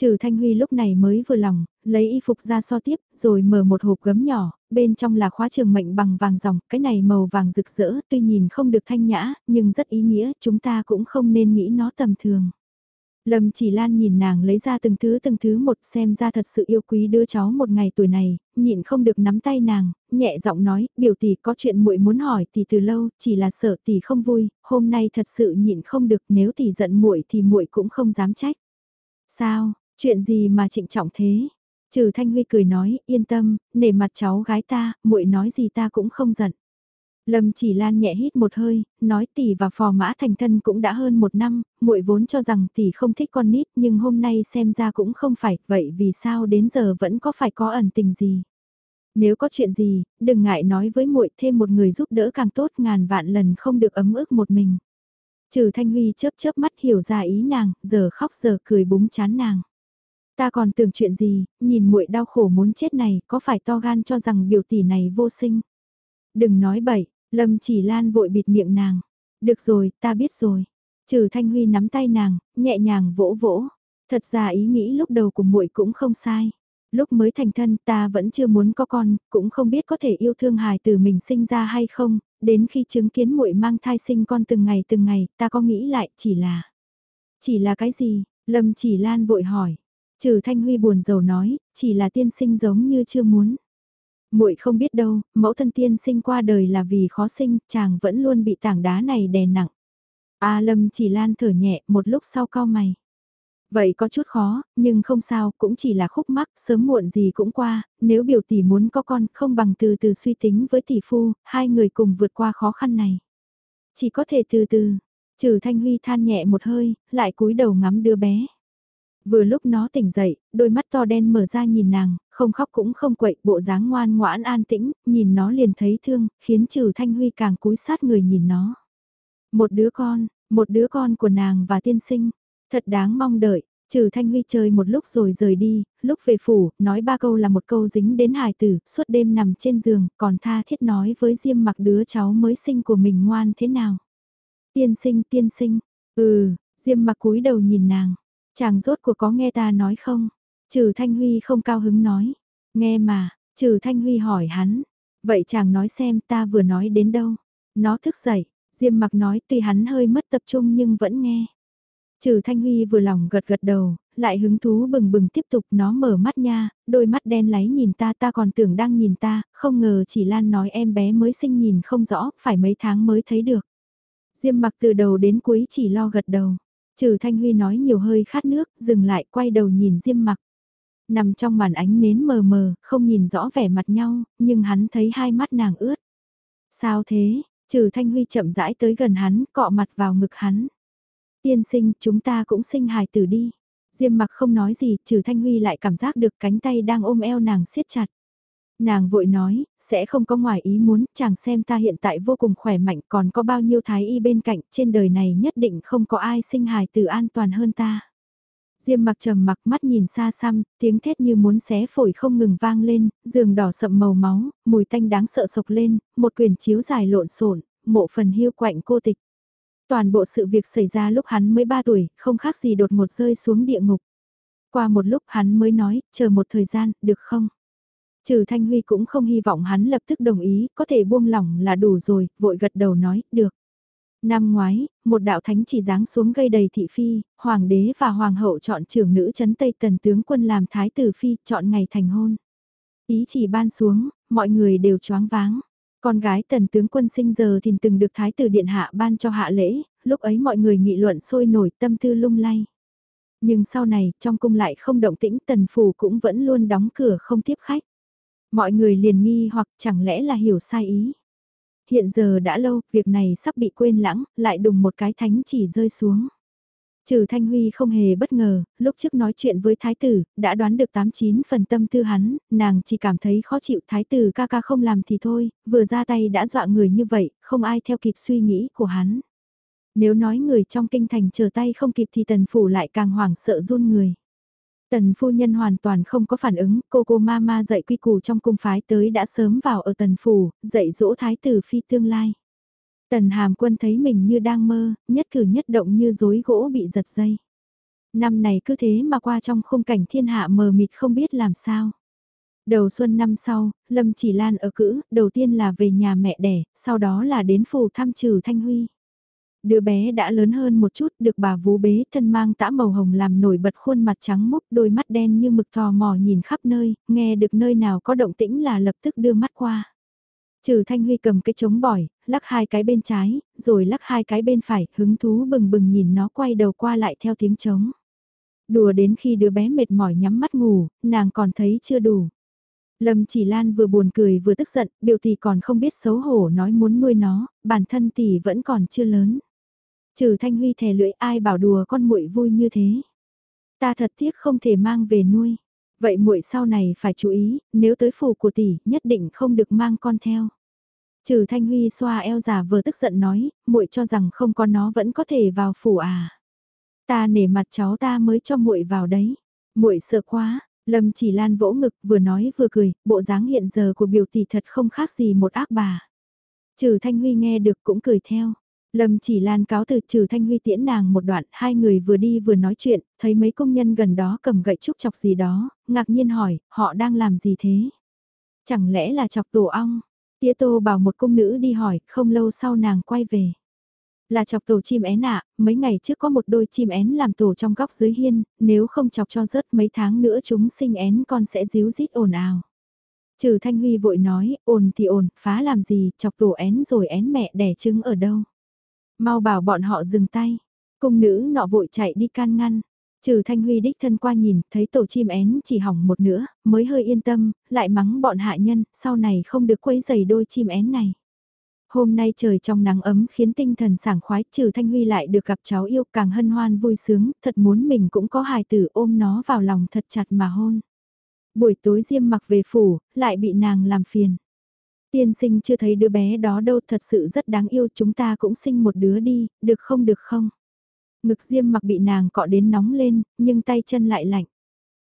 Trừ Thanh Huy lúc này mới vừa lòng, lấy y phục ra so tiếp, rồi mở một hộp gấm nhỏ, bên trong là khóa trường mệnh bằng vàng dòng, cái này màu vàng rực rỡ, tuy nhìn không được thanh nhã, nhưng rất ý nghĩa, chúng ta cũng không nên nghĩ nó tầm thường. Lâm chỉ lan nhìn nàng lấy ra từng thứ từng thứ một xem ra thật sự yêu quý đứa cháu một ngày tuổi này, nhịn không được nắm tay nàng, nhẹ giọng nói, biểu tỷ có chuyện muội muốn hỏi tỷ từ lâu, chỉ là sợ tỷ không vui, hôm nay thật sự nhịn không được nếu tỷ giận muội thì muội cũng không dám trách. Sao, chuyện gì mà trịnh trọng thế? Trừ Thanh Huy cười nói, yên tâm, nể mặt cháu gái ta, muội nói gì ta cũng không giận. Lâm chỉ lan nhẹ hít một hơi, nói tỷ và phò mã thành thân cũng đã hơn một năm, muội vốn cho rằng tỷ không thích con nít nhưng hôm nay xem ra cũng không phải, vậy vì sao đến giờ vẫn có phải có ẩn tình gì. Nếu có chuyện gì, đừng ngại nói với muội thêm một người giúp đỡ càng tốt ngàn vạn lần không được ấm ức một mình. Trừ Thanh Huy chớp chớp mắt hiểu ra ý nàng, giờ khóc giờ cười búng chán nàng. Ta còn tưởng chuyện gì, nhìn muội đau khổ muốn chết này, có phải to gan cho rằng biểu tỷ này vô sinh. Đừng nói bậy, Lâm chỉ lan vội bịt miệng nàng. Được rồi, ta biết rồi. Trừ Thanh Huy nắm tay nàng, nhẹ nhàng vỗ vỗ. Thật ra ý nghĩ lúc đầu của muội cũng không sai. Lúc mới thành thân ta vẫn chưa muốn có con, cũng không biết có thể yêu thương hài từ mình sinh ra hay không, đến khi chứng kiến muội mang thai sinh con từng ngày từng ngày, ta có nghĩ lại chỉ là... Chỉ là cái gì? Lâm chỉ lan vội hỏi. Trừ Thanh Huy buồn rầu nói, chỉ là tiên sinh giống như chưa muốn muội không biết đâu, mẫu thân tiên sinh qua đời là vì khó sinh, chàng vẫn luôn bị tảng đá này đè nặng. A Lâm chỉ lan thở nhẹ, một lúc sau cao mày. Vậy có chút khó, nhưng không sao, cũng chỉ là khúc mắc, sớm muộn gì cũng qua, nếu biểu tỷ muốn có con, không bằng từ từ suy tính với tỷ phu, hai người cùng vượt qua khó khăn này. Chỉ có thể từ từ, trừ Thanh Huy than nhẹ một hơi, lại cúi đầu ngắm đứa bé. Vừa lúc nó tỉnh dậy, đôi mắt to đen mở ra nhìn nàng, không khóc cũng không quậy, bộ dáng ngoan ngoãn an tĩnh, nhìn nó liền thấy thương, khiến trừ Thanh Huy càng cúi sát người nhìn nó. Một đứa con, một đứa con của nàng và tiên sinh, thật đáng mong đợi. Trừ Thanh Huy chơi một lúc rồi rời đi, lúc về phủ, nói ba câu là một câu dính đến hài tử, suốt đêm nằm trên giường, còn tha thiết nói với Diêm mặc đứa cháu mới sinh của mình ngoan thế nào. Tiên sinh, tiên sinh, ừ, Diêm mặc cúi đầu nhìn nàng, chàng rốt cuộc có nghe ta nói không? Trừ Thanh Huy không cao hứng nói. Nghe mà, trừ Thanh Huy hỏi hắn. Vậy chàng nói xem ta vừa nói đến đâu. Nó thức dậy, Diêm mặc nói tuy hắn hơi mất tập trung nhưng vẫn nghe. Trừ Thanh Huy vừa lòng gật gật đầu, lại hứng thú bừng bừng tiếp tục nó mở mắt nha, đôi mắt đen láy nhìn ta ta còn tưởng đang nhìn ta, không ngờ chỉ Lan nói em bé mới sinh nhìn không rõ, phải mấy tháng mới thấy được. Diêm mặc từ đầu đến cuối chỉ lo gật đầu. Trừ Thanh Huy nói nhiều hơi khát nước, dừng lại quay đầu nhìn Diêm mặc nằm trong màn ánh nến mờ mờ, không nhìn rõ vẻ mặt nhau, nhưng hắn thấy hai mắt nàng ướt. Sao thế? Trừ Thanh Huy chậm rãi tới gần hắn, cọ mặt vào ngực hắn. Tiên sinh, chúng ta cũng sinh hài tử đi. Diêm mặc không nói gì, trừ Thanh Huy lại cảm giác được cánh tay đang ôm eo nàng siết chặt. Nàng vội nói, sẽ không có ngoài ý muốn, chàng xem ta hiện tại vô cùng khỏe mạnh còn có bao nhiêu thái y bên cạnh, trên đời này nhất định không có ai sinh hài tử an toàn hơn ta. Diêm mặc trầm mặc mắt nhìn xa xăm, tiếng thét như muốn xé phổi không ngừng vang lên, giường đỏ sậm màu máu, mùi tanh đáng sợ sộc lên, một quyển chiếu dài lộn xộn, mộ phần hiu quạnh cô tịch. Toàn bộ sự việc xảy ra lúc hắn mới 3 tuổi, không khác gì đột ngột rơi xuống địa ngục. Qua một lúc hắn mới nói, chờ một thời gian, được không? Trừ Thanh Huy cũng không hy vọng hắn lập tức đồng ý, có thể buông lỏng là đủ rồi, vội gật đầu nói, được. Năm ngoái, một đạo thánh chỉ giáng xuống gây đầy thị phi, hoàng đế và hoàng hậu chọn trưởng nữ chấn Tây Tần tướng quân làm thái tử phi, chọn ngày thành hôn. Ý chỉ ban xuống, mọi người đều choáng váng. Con gái tần tướng quân sinh giờ thì từng được thái tử điện hạ ban cho hạ lễ, lúc ấy mọi người nghị luận sôi nổi tâm tư lung lay. Nhưng sau này, trong cung lại không động tĩnh tần phủ cũng vẫn luôn đóng cửa không tiếp khách. Mọi người liền nghi hoặc chẳng lẽ là hiểu sai ý. Hiện giờ đã lâu, việc này sắp bị quên lãng, lại đùng một cái thánh chỉ rơi xuống. Trừ Thanh Huy không hề bất ngờ, lúc trước nói chuyện với Thái tử, đã đoán được 89 phần tâm tư hắn, nàng chỉ cảm thấy khó chịu Thái tử ca ca không làm thì thôi, vừa ra tay đã dọa người như vậy, không ai theo kịp suy nghĩ của hắn. Nếu nói người trong kinh thành chờ tay không kịp thì tần phủ lại càng hoảng sợ run người. Tần phu nhân hoàn toàn không có phản ứng, cô cô ma ma dạy quy củ trong cung phái tới đã sớm vào ở tần phủ, dạy dỗ thái tử phi tương lai. Tần hàm quân thấy mình như đang mơ, nhất cử nhất động như rối gỗ bị giật dây. Năm này cứ thế mà qua trong khung cảnh thiên hạ mờ mịt không biết làm sao. Đầu xuân năm sau, Lâm Chỉ Lan ở cữ, đầu tiên là về nhà mẹ đẻ, sau đó là đến phủ thăm trừ Thanh Huy. Đứa bé đã lớn hơn một chút, được bà vú bế thân mang tã màu hồng làm nổi bật khuôn mặt trắng múc đôi mắt đen như mực tò mò nhìn khắp nơi, nghe được nơi nào có động tĩnh là lập tức đưa mắt qua. Trừ Thanh Huy cầm cái trống bỏi, lắc hai cái bên trái, rồi lắc hai cái bên phải, hứng thú bừng bừng nhìn nó quay đầu qua lại theo tiếng trống. Đùa đến khi đứa bé mệt mỏi nhắm mắt ngủ, nàng còn thấy chưa đủ. Lâm chỉ Lan vừa buồn cười vừa tức giận, biểu tỷ còn không biết xấu hổ nói muốn nuôi nó, bản thân tỷ vẫn còn chưa lớn. Trừ Thanh Huy thè lưỡi ai bảo đùa con muội vui như thế. Ta thật tiếc không thể mang về nuôi. Vậy muội sau này phải chú ý, nếu tới phủ của tỷ, nhất định không được mang con theo. Trừ Thanh Huy xoa eo giả vừa tức giận nói, muội cho rằng không có nó vẫn có thể vào phủ à. Ta nể mặt cháu ta mới cho muội vào đấy. Muội sợ quá, Lâm Chỉ Lan vỗ ngực, vừa nói vừa cười, bộ dáng hiện giờ của biểu tỷ thật không khác gì một ác bà. Trừ Thanh Huy nghe được cũng cười theo. Lâm chỉ lan cáo từ trừ Thanh Huy tiễn nàng một đoạn, hai người vừa đi vừa nói chuyện, thấy mấy công nhân gần đó cầm gậy trúc chọc gì đó, ngạc nhiên hỏi, họ đang làm gì thế? Chẳng lẽ là chọc tổ ong? Tía Tô bảo một công nữ đi hỏi, không lâu sau nàng quay về. Là chọc tổ chim én ạ, mấy ngày trước có một đôi chim én làm tổ trong góc dưới hiên, nếu không chọc cho rớt mấy tháng nữa chúng sinh én con sẽ díu rít ồn ào. Trừ Thanh Huy vội nói, ồn thì ồn, phá làm gì, chọc tổ én rồi én mẹ đẻ trứng ở đâu. Mau bảo bọn họ dừng tay. Cung nữ nọ vội chạy đi can ngăn. Trừ Thanh Huy đích thân qua nhìn, thấy tổ chim én chỉ hỏng một nữa, mới hơi yên tâm, lại mắng bọn hạ nhân, sau này không được quấy giày đôi chim én này. Hôm nay trời trong nắng ấm khiến tinh thần sảng khoái, trừ Thanh Huy lại được gặp cháu yêu càng hân hoan vui sướng, thật muốn mình cũng có hài tử ôm nó vào lòng thật chặt mà hôn. Buổi tối diêm mặc về phủ, lại bị nàng làm phiền. Tiên sinh chưa thấy đứa bé đó đâu thật sự rất đáng yêu chúng ta cũng sinh một đứa đi, được không được không? Ngực diêm mặc bị nàng cọ đến nóng lên, nhưng tay chân lại lạnh.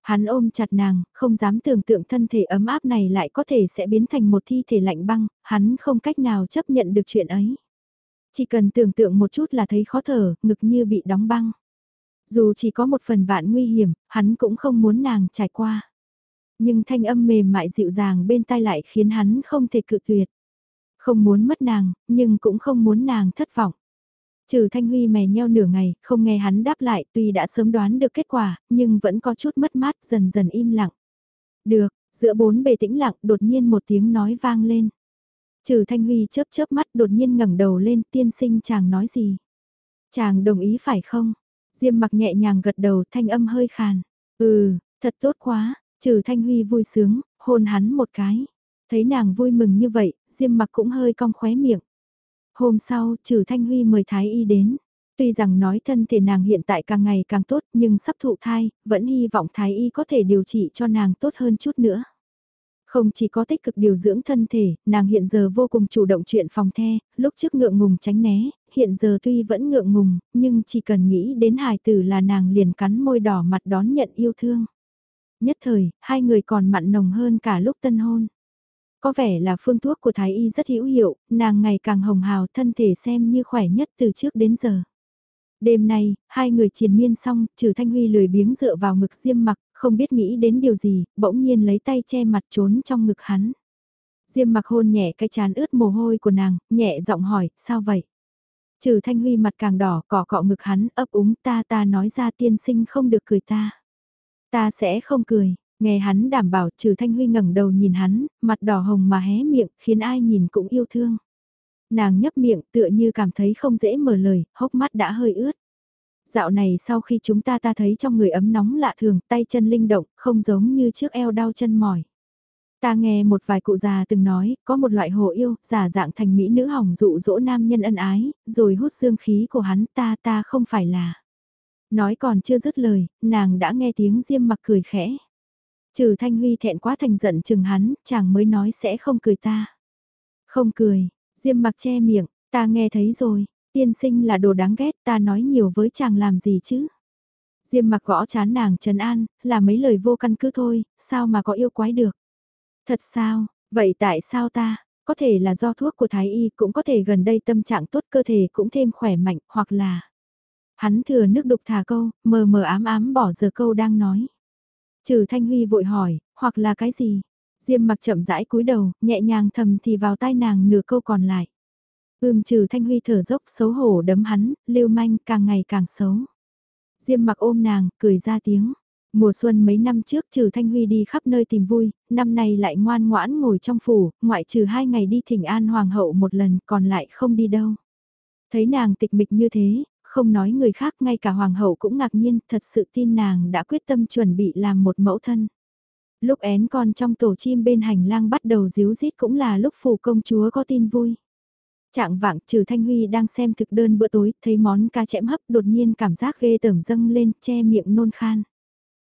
Hắn ôm chặt nàng, không dám tưởng tượng thân thể ấm áp này lại có thể sẽ biến thành một thi thể lạnh băng, hắn không cách nào chấp nhận được chuyện ấy. Chỉ cần tưởng tượng một chút là thấy khó thở, ngực như bị đóng băng. Dù chỉ có một phần vạn nguy hiểm, hắn cũng không muốn nàng trải qua. Nhưng thanh âm mềm mại dịu dàng bên tai lại khiến hắn không thể cự tuyệt. Không muốn mất nàng, nhưng cũng không muốn nàng thất vọng. Trừ Thanh Huy mè nheo nửa ngày, không nghe hắn đáp lại tuy đã sớm đoán được kết quả, nhưng vẫn có chút mất mát dần dần im lặng. Được, giữa bốn bề tĩnh lặng đột nhiên một tiếng nói vang lên. Trừ Thanh Huy chớp chớp mắt đột nhiên ngẩng đầu lên tiên sinh chàng nói gì. Chàng đồng ý phải không? Diêm mặc nhẹ nhàng gật đầu thanh âm hơi khàn. Ừ, thật tốt quá, Trừ Thanh Huy vui sướng, hôn hắn một cái. Thấy nàng vui mừng như vậy, Diêm mặc cũng hơi cong khóe miệng. Hôm sau, Trừ Thanh Huy mời Thái Y đến. Tuy rằng nói thân thể nàng hiện tại càng ngày càng tốt nhưng sắp thụ thai, vẫn hy vọng Thái Y có thể điều trị cho nàng tốt hơn chút nữa. Không chỉ có tích cực điều dưỡng thân thể, nàng hiện giờ vô cùng chủ động chuyện phòng the, lúc trước ngượng ngùng tránh né, hiện giờ tuy vẫn ngượng ngùng, nhưng chỉ cần nghĩ đến hài tử là nàng liền cắn môi đỏ mặt đón nhận yêu thương. Nhất thời, hai người còn mặn nồng hơn cả lúc tân hôn. Có vẻ là phương thuốc của Thái Y rất hữu hiệu, nàng ngày càng hồng hào thân thể xem như khỏe nhất từ trước đến giờ. Đêm nay, hai người triền miên xong, trừ Thanh Huy lười biếng dựa vào ngực Diêm mặc, không biết nghĩ đến điều gì, bỗng nhiên lấy tay che mặt trốn trong ngực hắn. Diêm mặc hôn nhẹ cái chán ướt mồ hôi của nàng, nhẹ giọng hỏi, sao vậy? Trừ Thanh Huy mặt càng đỏ, cọ cọ ngực hắn, ấp úng ta ta nói ra tiên sinh không được cười ta. Ta sẽ không cười. Nghe hắn đảm bảo trừ Thanh Huy ngẩng đầu nhìn hắn, mặt đỏ hồng mà hé miệng, khiến ai nhìn cũng yêu thương. Nàng nhấp miệng tựa như cảm thấy không dễ mở lời, hốc mắt đã hơi ướt. Dạo này sau khi chúng ta ta thấy trong người ấm nóng lạ thường, tay chân linh động, không giống như trước eo đau chân mỏi. Ta nghe một vài cụ già từng nói, có một loại hồ yêu, giả dạng thành mỹ nữ hỏng dụ dỗ nam nhân ân ái, rồi hút dương khí của hắn ta ta không phải là. Nói còn chưa dứt lời, nàng đã nghe tiếng diêm mặc cười khẽ. Trừ Thanh Huy thẹn quá thành giận chừng hắn, chàng mới nói sẽ không cười ta. Không cười, Diêm mặc che miệng, ta nghe thấy rồi, tiên sinh là đồ đáng ghét ta nói nhiều với chàng làm gì chứ. Diêm mặc gõ chán nàng trấn an, là mấy lời vô căn cứ thôi, sao mà có yêu quái được. Thật sao, vậy tại sao ta, có thể là do thuốc của Thái Y cũng có thể gần đây tâm trạng tốt cơ thể cũng thêm khỏe mạnh, hoặc là... Hắn thừa nước đục thả câu, mờ mờ ám ám bỏ giờ câu đang nói. Trừ Thanh Huy vội hỏi, hoặc là cái gì? Diêm mặc chậm rãi cúi đầu, nhẹ nhàng thầm thì vào tai nàng nửa câu còn lại. Ưm trừ Thanh Huy thở dốc xấu hổ đấm hắn, lưu manh càng ngày càng xấu. Diêm mặc ôm nàng, cười ra tiếng. Mùa xuân mấy năm trước trừ Thanh Huy đi khắp nơi tìm vui, năm nay lại ngoan ngoãn ngồi trong phủ, ngoại trừ hai ngày đi thỉnh an hoàng hậu một lần còn lại không đi đâu. Thấy nàng tịch mịch như thế, không nói người khác ngay cả hoàng hậu cũng ngạc nhiên, thật sự tin nàng đã quyết tâm chuẩn bị làm một mẫu thân. Lúc én con trong tổ chim bên hành lang bắt đầu díu rít cũng là lúc phù công chúa có tin vui. Trạng vạng trừ Thanh Huy đang xem thực đơn bữa tối, thấy món ca chẽm hấp đột nhiên cảm giác ghê tởm dâng lên, che miệng nôn khan.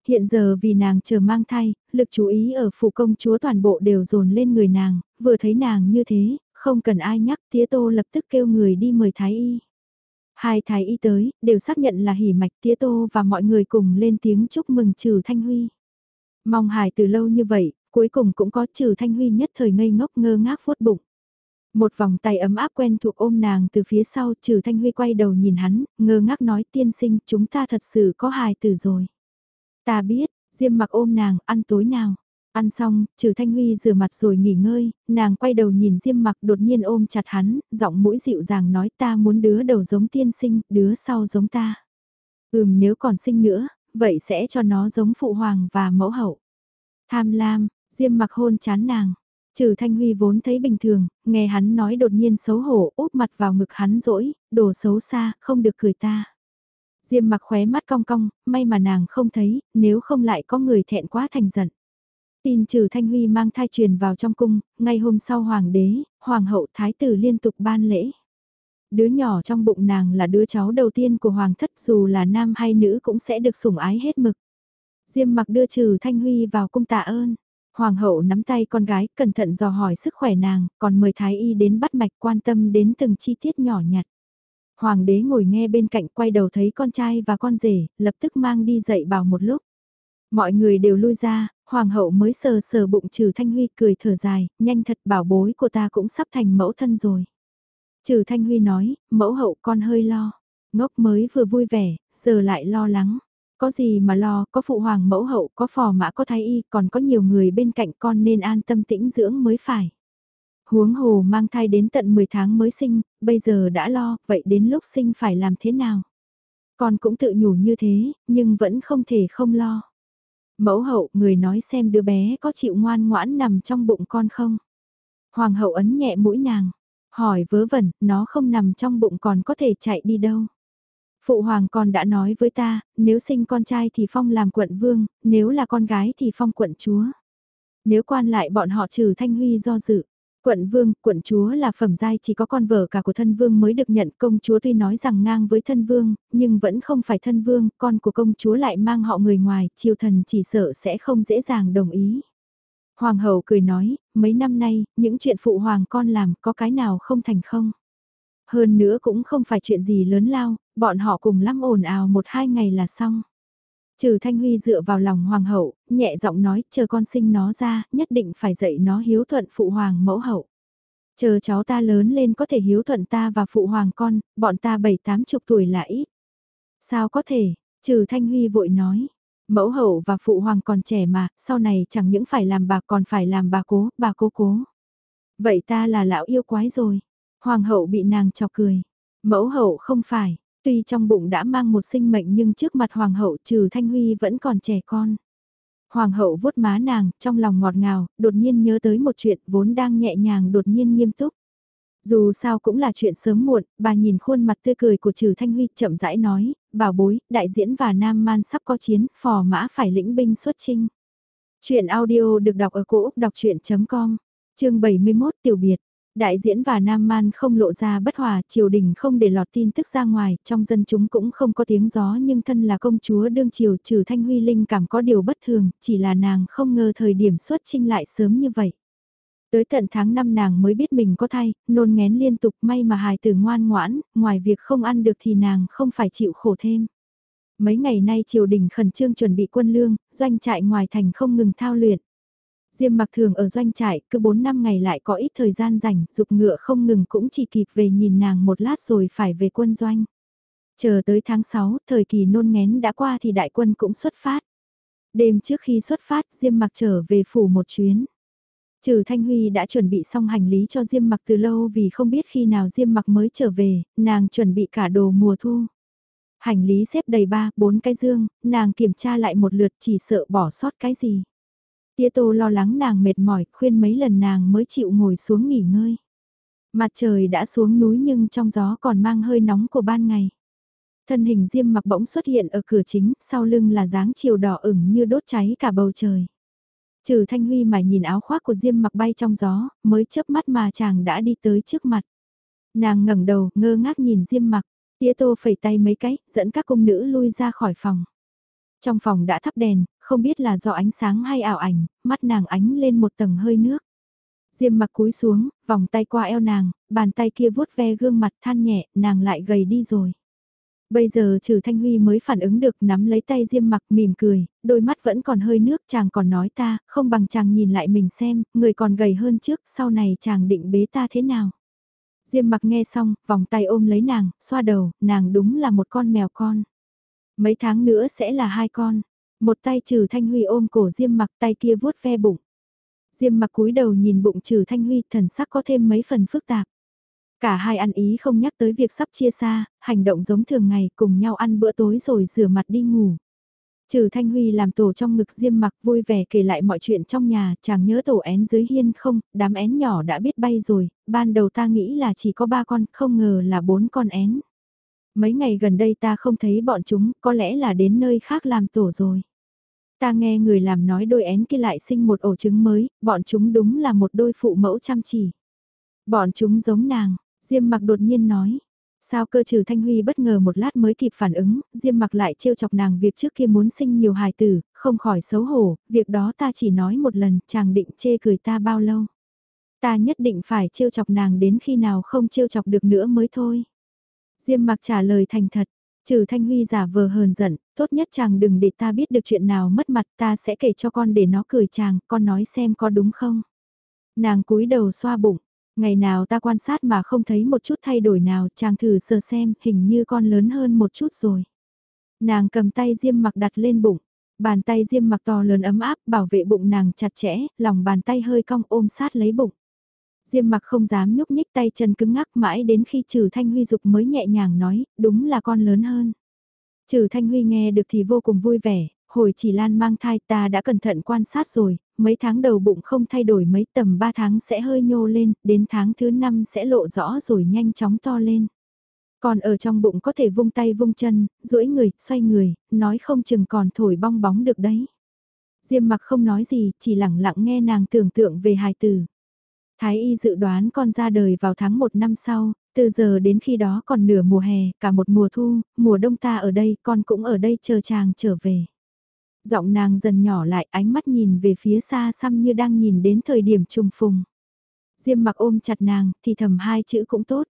Hiện giờ vì nàng chờ mang thai, lực chú ý ở phủ công chúa toàn bộ đều dồn lên người nàng, vừa thấy nàng như thế, không cần ai nhắc tía tô lập tức kêu người đi mời thái y. Hai thái y tới, đều xác nhận là hỉ mạch tía tô và mọi người cùng lên tiếng chúc mừng trừ Thanh Huy. Mong hài từ lâu như vậy, cuối cùng cũng có trừ Thanh Huy nhất thời ngây ngốc ngơ ngác phốt bụng. Một vòng tay ấm áp quen thuộc ôm nàng từ phía sau trừ Thanh Huy quay đầu nhìn hắn, ngơ ngác nói tiên sinh chúng ta thật sự có hài từ rồi. Ta biết, Diêm mặc ôm nàng, ăn tối nào. Ăn xong, trừ Thanh Huy rửa mặt rồi nghỉ ngơi, nàng quay đầu nhìn Diêm mặc đột nhiên ôm chặt hắn, giọng mũi dịu dàng nói ta muốn đứa đầu giống tiên sinh, đứa sau giống ta. Ừm nếu còn sinh nữa, vậy sẽ cho nó giống phụ hoàng và mẫu hậu. Tham lam, Diêm mặc hôn chán nàng. Trừ Thanh Huy vốn thấy bình thường, nghe hắn nói đột nhiên xấu hổ úp mặt vào ngực hắn rỗi, đồ xấu xa, không được cười ta. Diêm mặc khóe mắt cong cong, may mà nàng không thấy, nếu không lại có người thẹn quá thành giận. Tin trừ Thanh Huy mang thai truyền vào trong cung, ngay hôm sau hoàng đế, hoàng hậu thái tử liên tục ban lễ. Đứa nhỏ trong bụng nàng là đứa cháu đầu tiên của hoàng thất dù là nam hay nữ cũng sẽ được sủng ái hết mực. Diêm mặc đưa trừ Thanh Huy vào cung tạ ơn. Hoàng hậu nắm tay con gái cẩn thận dò hỏi sức khỏe nàng, còn mời thái y đến bắt mạch quan tâm đến từng chi tiết nhỏ nhặt. Hoàng đế ngồi nghe bên cạnh quay đầu thấy con trai và con rể, lập tức mang đi dậy bảo một lúc. Mọi người đều lui ra, hoàng hậu mới sờ sờ bụng trừ Thanh Huy cười thở dài, nhanh thật bảo bối của ta cũng sắp thành mẫu thân rồi. Trừ Thanh Huy nói, mẫu hậu con hơi lo. Ngốc mới vừa vui vẻ, giờ lại lo lắng. Có gì mà lo, có phụ hoàng mẫu hậu, có phò mã, có thái y, còn có nhiều người bên cạnh con nên an tâm tĩnh dưỡng mới phải. Huống hồ mang thai đến tận 10 tháng mới sinh, bây giờ đã lo, vậy đến lúc sinh phải làm thế nào? Con cũng tự nhủ như thế, nhưng vẫn không thể không lo. Mẫu hậu, người nói xem đứa bé có chịu ngoan ngoãn nằm trong bụng con không? Hoàng hậu ấn nhẹ mũi nàng. Hỏi vớ vẩn, nó không nằm trong bụng còn có thể chạy đi đâu. Phụ hoàng còn đã nói với ta, nếu sinh con trai thì phong làm quận vương, nếu là con gái thì phong quận chúa. Nếu quan lại bọn họ trừ thanh huy do dự. Quận vương, quận chúa là phẩm giai chỉ có con vợ cả của thân vương mới được nhận công chúa tuy nói rằng ngang với thân vương, nhưng vẫn không phải thân vương, con của công chúa lại mang họ người ngoài, triều thần chỉ sợ sẽ không dễ dàng đồng ý. Hoàng hậu cười nói, mấy năm nay, những chuyện phụ hoàng con làm có cái nào không thành không? Hơn nữa cũng không phải chuyện gì lớn lao, bọn họ cùng lắm ồn ào một hai ngày là xong. Trừ Thanh Huy dựa vào lòng hoàng hậu, nhẹ giọng nói, chờ con sinh nó ra, nhất định phải dạy nó hiếu thuận phụ hoàng mẫu hậu. Chờ cháu ta lớn lên có thể hiếu thuận ta và phụ hoàng con, bọn ta bảy tám chục tuổi là ít. Sao có thể, trừ Thanh Huy vội nói, Mẫu hậu và phụ hoàng còn trẻ mà, sau này chẳng những phải làm bà còn phải làm bà cố, bà cố cố. Vậy ta là lão yêu quái rồi. Hoàng hậu bị nàng chọc cười. Mẫu hậu không phải, tuy trong bụng đã mang một sinh mệnh nhưng trước mặt hoàng hậu trừ Thanh Huy vẫn còn trẻ con. Hoàng hậu vuốt má nàng, trong lòng ngọt ngào, đột nhiên nhớ tới một chuyện vốn đang nhẹ nhàng đột nhiên nghiêm túc. Dù sao cũng là chuyện sớm muộn, bà nhìn khuôn mặt tươi cười của Trừ Thanh Huy chậm rãi nói, bảo bối, đại diễn và Nam Man sắp có chiến, phò mã phải lĩnh binh xuất chinh. Chuyện audio được đọc ở cổ Úc đọc chuyện.com, chương 71 tiểu biệt. Đại diễn và Nam Man không lộ ra bất hòa, triều đình không để lọt tin tức ra ngoài, trong dân chúng cũng không có tiếng gió nhưng thân là công chúa đương triều trừ thanh huy linh cảm có điều bất thường, chỉ là nàng không ngờ thời điểm xuất trinh lại sớm như vậy. Tới tận tháng 5 nàng mới biết mình có thai, nôn ngén liên tục may mà hài tử ngoan ngoãn, ngoài việc không ăn được thì nàng không phải chịu khổ thêm. Mấy ngày nay triều đình khẩn trương chuẩn bị quân lương, doanh trại ngoài thành không ngừng thao luyện. Diêm mặc thường ở doanh trại, cứ 4 năm ngày lại có ít thời gian rảnh, dục ngựa không ngừng cũng chỉ kịp về nhìn nàng một lát rồi phải về quân doanh. Chờ tới tháng 6, thời kỳ nôn ngén đã qua thì đại quân cũng xuất phát. Đêm trước khi xuất phát, Diêm mặc trở về phủ một chuyến. Trừ Thanh Huy đã chuẩn bị xong hành lý cho Diêm mặc từ lâu vì không biết khi nào Diêm mặc mới trở về, nàng chuẩn bị cả đồ mùa thu. Hành lý xếp đầy ba, bốn cái dương, nàng kiểm tra lại một lượt chỉ sợ bỏ sót cái gì. Tía Tô lo lắng nàng mệt mỏi, khuyên mấy lần nàng mới chịu ngồi xuống nghỉ ngơi. Mặt trời đã xuống núi nhưng trong gió còn mang hơi nóng của ban ngày. Thân hình Diêm mặc bỗng xuất hiện ở cửa chính, sau lưng là dáng chiều đỏ ửng như đốt cháy cả bầu trời. Trừ Thanh Huy mà nhìn áo khoác của Diêm mặc bay trong gió, mới chớp mắt mà chàng đã đi tới trước mặt. Nàng ngẩng đầu, ngơ ngác nhìn Diêm mặc, tía tô phẩy tay mấy cái, dẫn các cung nữ lui ra khỏi phòng. Trong phòng đã thắp đèn, không biết là do ánh sáng hay ảo ảnh, mắt nàng ánh lên một tầng hơi nước. Diêm mặc cúi xuống, vòng tay qua eo nàng, bàn tay kia vuốt ve gương mặt than nhẹ, nàng lại gầy đi rồi. Bây giờ trừ Thanh Huy mới phản ứng được nắm lấy tay Diêm mặc mỉm cười, đôi mắt vẫn còn hơi nước chàng còn nói ta, không bằng chàng nhìn lại mình xem, người còn gầy hơn trước, sau này chàng định bế ta thế nào. Diêm mặc nghe xong, vòng tay ôm lấy nàng, xoa đầu, nàng đúng là một con mèo con. Mấy tháng nữa sẽ là hai con. Một tay trừ Thanh Huy ôm cổ Diêm mặc tay kia vuốt ve bụng. Diêm mặc cúi đầu nhìn bụng trừ Thanh Huy thần sắc có thêm mấy phần phức tạp. Cả hai ăn ý không nhắc tới việc sắp chia xa, hành động giống thường ngày cùng nhau ăn bữa tối rồi rửa mặt đi ngủ. Trừ Thanh Huy làm tổ trong ngực diêm mặc vui vẻ kể lại mọi chuyện trong nhà, chàng nhớ tổ én dưới hiên không, đám én nhỏ đã biết bay rồi, ban đầu ta nghĩ là chỉ có ba con, không ngờ là bốn con én. Mấy ngày gần đây ta không thấy bọn chúng, có lẽ là đến nơi khác làm tổ rồi. Ta nghe người làm nói đôi én kia lại sinh một ổ trứng mới, bọn chúng đúng là một đôi phụ mẫu chăm chỉ. Bọn chúng giống nàng, Diêm mặc đột nhiên nói. Sao cơ trừ Thanh Huy bất ngờ một lát mới kịp phản ứng, Diêm mặc lại trêu chọc nàng việc trước kia muốn sinh nhiều hài tử, không khỏi xấu hổ, việc đó ta chỉ nói một lần, chàng định chê cười ta bao lâu. Ta nhất định phải trêu chọc nàng đến khi nào không trêu chọc được nữa mới thôi. Diêm mặc trả lời thành thật, trừ Thanh Huy giả vờ hờn giận, tốt nhất chàng đừng để ta biết được chuyện nào mất mặt ta sẽ kể cho con để nó cười chàng, con nói xem có đúng không. Nàng cúi đầu xoa bụng, Ngày nào ta quan sát mà không thấy một chút thay đổi nào, chàng thử sờ xem, hình như con lớn hơn một chút rồi. Nàng cầm tay diêm mặc đặt lên bụng, bàn tay diêm mặc to lớn ấm áp bảo vệ bụng nàng chặt chẽ, lòng bàn tay hơi cong ôm sát lấy bụng. Diêm mặc không dám nhúc nhích tay chân cứng ngắc mãi đến khi trừ thanh huy dục mới nhẹ nhàng nói, đúng là con lớn hơn. Trừ thanh huy nghe được thì vô cùng vui vẻ, hồi chỉ Lan mang thai ta đã cẩn thận quan sát rồi, mấy tháng đầu bụng không thay đổi mấy tầm 3 tháng sẽ hơi nhô lên, đến tháng thứ 5 sẽ lộ rõ rồi nhanh chóng to lên. Còn ở trong bụng có thể vung tay vung chân, duỗi người, xoay người, nói không chừng còn thổi bong bóng được đấy. Diêm mặc không nói gì, chỉ lặng lặng nghe nàng tưởng tượng về hài tử. Thái y dự đoán con ra đời vào tháng 1 năm sau, từ giờ đến khi đó còn nửa mùa hè, cả một mùa thu, mùa đông ta ở đây, con cũng ở đây chờ chàng trở về. Giọng nàng dần nhỏ lại ánh mắt nhìn về phía xa xăm như đang nhìn đến thời điểm trùng phùng. Diêm mặc ôm chặt nàng, thì thầm hai chữ cũng tốt.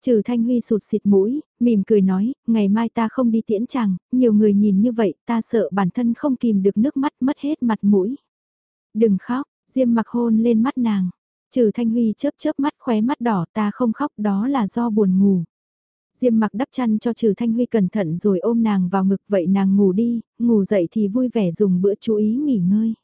Trừ Thanh Huy sụt xịt mũi, mỉm cười nói, ngày mai ta không đi tiễn chàng, nhiều người nhìn như vậy, ta sợ bản thân không kìm được nước mắt mất hết mặt mũi. Đừng khóc, Diêm mặc hôn lên mắt nàng. Trừ Thanh Huy chớp chớp mắt khóe mắt đỏ ta không khóc đó là do buồn ngủ. Diêm mặc đắp chăn cho trừ Thanh Huy cẩn thận rồi ôm nàng vào ngực vậy nàng ngủ đi, ngủ dậy thì vui vẻ dùng bữa chú ý nghỉ ngơi.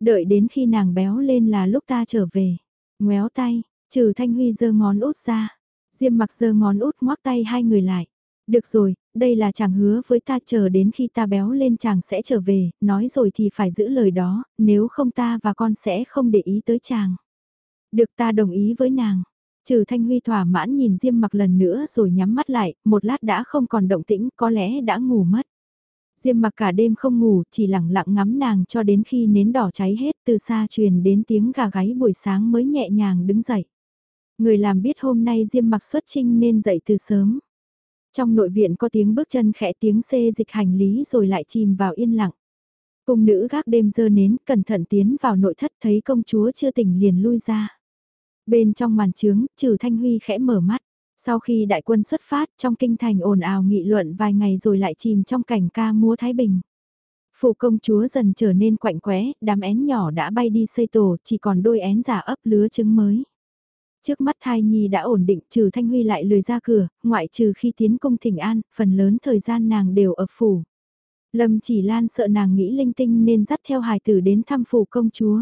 Đợi đến khi nàng béo lên là lúc ta trở về. Ngoéo tay, trừ Thanh Huy giơ ngón út ra. Diêm mặc giơ ngón út ngoắc tay hai người lại. Được rồi, đây là chàng hứa với ta chờ đến khi ta béo lên chàng sẽ trở về, nói rồi thì phải giữ lời đó, nếu không ta và con sẽ không để ý tới chàng. Được ta đồng ý với nàng. Trừ Thanh Huy thỏa mãn nhìn Diêm mặc lần nữa rồi nhắm mắt lại, một lát đã không còn động tĩnh, có lẽ đã ngủ mất. Diêm mặc cả đêm không ngủ, chỉ lặng lặng ngắm nàng cho đến khi nến đỏ cháy hết từ xa truyền đến tiếng gà gáy buổi sáng mới nhẹ nhàng đứng dậy. Người làm biết hôm nay Diêm mặc xuất trinh nên dậy từ sớm. Trong nội viện có tiếng bước chân khẽ tiếng xê dịch hành lý rồi lại chìm vào yên lặng. Cung nữ gác đêm dơ nến, cẩn thận tiến vào nội thất thấy công chúa chưa tỉnh liền lui ra. Bên trong màn trướng, trừ Thanh Huy khẽ mở mắt. Sau khi đại quân xuất phát trong kinh thành ồn ào nghị luận vài ngày rồi lại chìm trong cảnh ca múa Thái Bình. Phủ công chúa dần trở nên quạnh quẽ, đám én nhỏ đã bay đi xây tổ, chỉ còn đôi én giả ấp lứa trứng mới. Trước mắt thai nhi đã ổn định trừ Thanh Huy lại lười ra cửa, ngoại trừ khi tiến cung thỉnh an, phần lớn thời gian nàng đều ở phủ. Lâm chỉ lan sợ nàng nghĩ linh tinh nên dắt theo hài tử đến thăm phủ công chúa.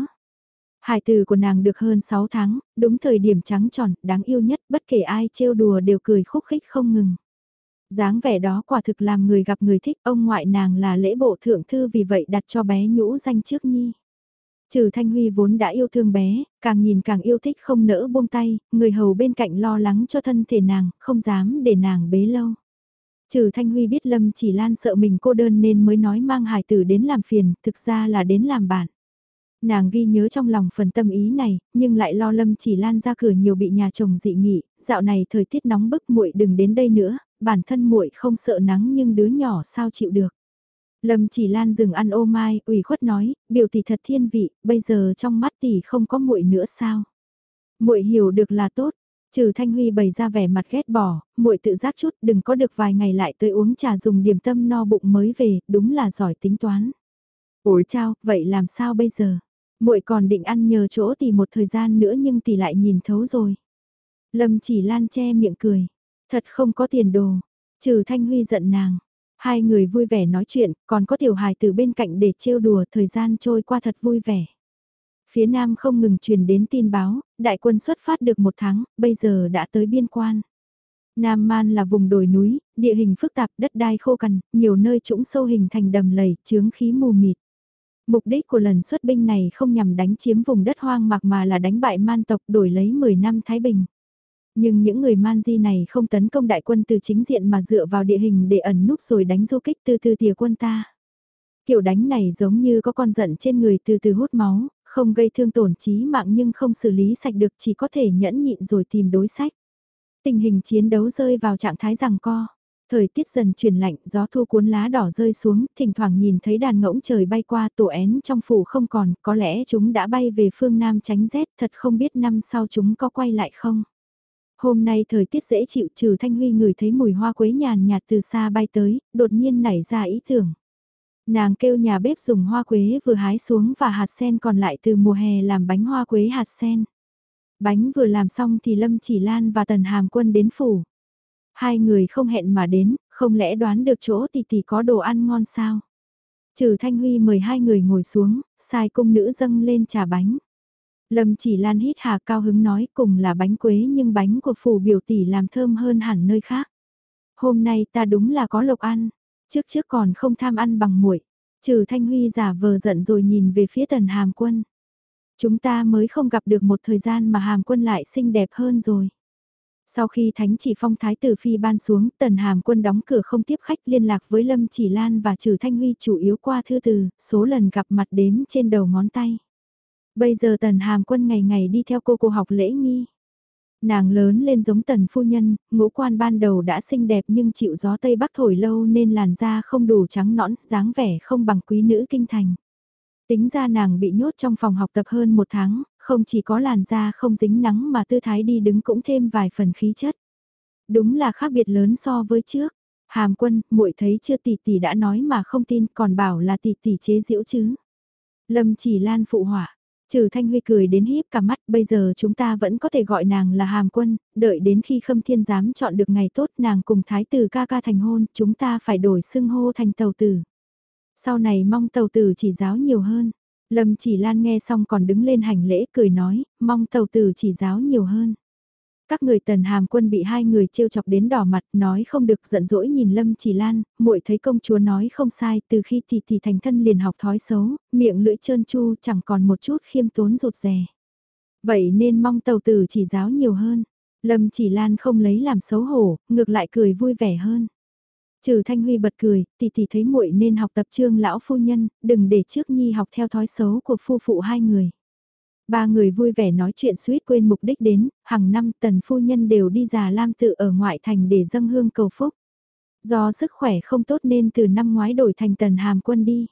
Hải tử của nàng được hơn 6 tháng, đúng thời điểm trắng tròn, đáng yêu nhất, bất kể ai trêu đùa đều cười khúc khích không ngừng. dáng vẻ đó quả thực làm người gặp người thích, ông ngoại nàng là lễ bộ thượng thư vì vậy đặt cho bé nhũ danh trước nhi. Trừ Thanh Huy vốn đã yêu thương bé, càng nhìn càng yêu thích không nỡ buông tay, người hầu bên cạnh lo lắng cho thân thể nàng, không dám để nàng bế lâu. Trừ Thanh Huy biết Lâm chỉ lan sợ mình cô đơn nên mới nói mang hải tử đến làm phiền, thực ra là đến làm bạn. Nàng ghi nhớ trong lòng phần tâm ý này, nhưng lại lo Lâm chỉ lan ra cửa nhiều bị nhà chồng dị nghị, dạo này thời tiết nóng bức muội đừng đến đây nữa, bản thân muội không sợ nắng nhưng đứa nhỏ sao chịu được. Lâm chỉ lan dừng ăn ô mai, ủy khuất nói, biểu tỷ thật thiên vị, bây giờ trong mắt tỷ không có muội nữa sao? Muội hiểu được là tốt, Trừ Thanh Huy bày ra vẻ mặt ghét bỏ, muội tự giác chút, đừng có được vài ngày lại tới uống trà dùng điểm tâm no bụng mới về, đúng là giỏi tính toán. Ôi chao, vậy làm sao bây giờ? Muội còn định ăn nhờ chỗ tỷ một thời gian nữa nhưng tỷ lại nhìn thấu rồi. Lâm chỉ lan che miệng cười, thật không có tiền đồ. Trừ Thanh Huy giận nàng, Hai người vui vẻ nói chuyện, còn có tiểu hài từ bên cạnh để trêu đùa thời gian trôi qua thật vui vẻ. Phía Nam không ngừng truyền đến tin báo, đại quân xuất phát được một tháng, bây giờ đã tới biên quan. Nam Man là vùng đồi núi, địa hình phức tạp, đất đai khô cằn, nhiều nơi trũng sâu hình thành đầm lầy, chướng khí mù mịt. Mục đích của lần xuất binh này không nhằm đánh chiếm vùng đất hoang mạc mà là đánh bại man tộc đổi lấy 10 năm Thái Bình. Nhưng những người man di này không tấn công đại quân từ chính diện mà dựa vào địa hình để ẩn núp rồi đánh du kích từ từ tìa quân ta. Kiểu đánh này giống như có con giận trên người từ từ hút máu, không gây thương tổn chí mạng nhưng không xử lý sạch được chỉ có thể nhẫn nhịn rồi tìm đối sách. Tình hình chiến đấu rơi vào trạng thái rằng co. Thời tiết dần chuyển lạnh, gió thu cuốn lá đỏ rơi xuống, thỉnh thoảng nhìn thấy đàn ngỗng trời bay qua tổ én trong phủ không còn, có lẽ chúng đã bay về phương Nam tránh rét, thật không biết năm sau chúng có quay lại không. Hôm nay thời tiết dễ chịu trừ Thanh Huy ngửi thấy mùi hoa quế nhàn nhạt từ xa bay tới, đột nhiên nảy ra ý tưởng. Nàng kêu nhà bếp dùng hoa quế vừa hái xuống và hạt sen còn lại từ mùa hè làm bánh hoa quế hạt sen. Bánh vừa làm xong thì Lâm Chỉ Lan và Tần Hàm Quân đến phủ. Hai người không hẹn mà đến, không lẽ đoán được chỗ tỷ tỷ có đồ ăn ngon sao? Trừ Thanh Huy mời hai người ngồi xuống, sai cung nữ dâng lên trà bánh. Lâm chỉ lan hít hà cao hứng nói cùng là bánh quế nhưng bánh của phủ biểu tỷ làm thơm hơn hẳn nơi khác. Hôm nay ta đúng là có lộc ăn, trước trước còn không tham ăn bằng muội. Trừ Thanh Huy giả vờ giận rồi nhìn về phía tần hàm quân. Chúng ta mới không gặp được một thời gian mà hàm quân lại xinh đẹp hơn rồi. Sau khi thánh chỉ phong thái tử phi ban xuống, tần hàm quân đóng cửa không tiếp khách liên lạc với Lâm Chỉ Lan và Trừ Thanh Huy chủ yếu qua thư từ, số lần gặp mặt đếm trên đầu ngón tay. Bây giờ tần hàm quân ngày ngày đi theo cô cô học lễ nghi. Nàng lớn lên giống tần phu nhân, ngũ quan ban đầu đã xinh đẹp nhưng chịu gió Tây Bắc thổi lâu nên làn da không đủ trắng nõn, dáng vẻ không bằng quý nữ kinh thành. Tính ra nàng bị nhốt trong phòng học tập hơn một tháng, không chỉ có làn da không dính nắng mà tư thái đi đứng cũng thêm vài phần khí chất. Đúng là khác biệt lớn so với trước. Hàm quân, muội thấy chưa tỷ tỷ đã nói mà không tin còn bảo là tỷ tỷ chế giễu chứ. Lâm chỉ lan phụ hỏa, Trừ Thanh Huy cười đến híp cả mắt, bây giờ chúng ta vẫn có thể gọi nàng là hàm quân, đợi đến khi khâm thiên giám chọn được ngày tốt nàng cùng thái tử ca ca thành hôn, chúng ta phải đổi xưng hô thành tàu tử. Sau này mong tàu tử chỉ giáo nhiều hơn. Lâm chỉ lan nghe xong còn đứng lên hành lễ cười nói, mong tàu tử chỉ giáo nhiều hơn. Các người tần hàm quân bị hai người trêu chọc đến đỏ mặt, nói không được giận dỗi nhìn Lâm Chỉ Lan, muội thấy công chúa nói không sai, từ khi thì thì thành thân liền học thói xấu, miệng lưỡi trơn chu chẳng còn một chút khiêm tốn rụt rè. Vậy nên mong tàu tử chỉ giáo nhiều hơn. Lâm Chỉ Lan không lấy làm xấu hổ, ngược lại cười vui vẻ hơn. Trừ Thanh Huy bật cười, tỷ tỷ thấy muội nên học tập trương lão phu nhân, đừng để trước nhi học theo thói xấu của phu phụ hai người. Ba người vui vẻ nói chuyện suýt quên mục đích đến, hàng năm tần phu nhân đều đi già lam tự ở ngoại thành để dâng hương cầu phúc. Do sức khỏe không tốt nên từ năm ngoái đổi thành tần hàm quân đi.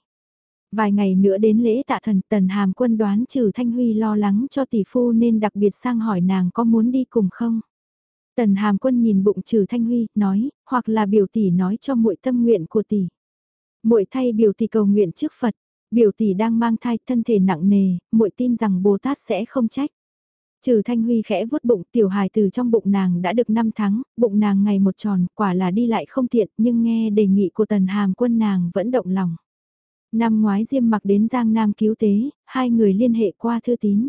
Vài ngày nữa đến lễ tạ thần tần hàm quân đoán trừ Thanh Huy lo lắng cho tỷ phu nên đặc biệt sang hỏi nàng có muốn đi cùng không. Tần hàm quân nhìn bụng trừ Thanh Huy, nói, hoặc là biểu tỷ nói cho muội tâm nguyện của tỷ. muội thay biểu tỷ cầu nguyện trước Phật, biểu tỷ đang mang thai thân thể nặng nề, muội tin rằng Bồ Tát sẽ không trách. Trừ Thanh Huy khẽ vuốt bụng tiểu hài từ trong bụng nàng đã được 5 tháng, bụng nàng ngày một tròn, quả là đi lại không tiện nhưng nghe đề nghị của tần hàm quân nàng vẫn động lòng. Năm ngoái Diêm mặc đến Giang Nam cứu tế, hai người liên hệ qua thư tín.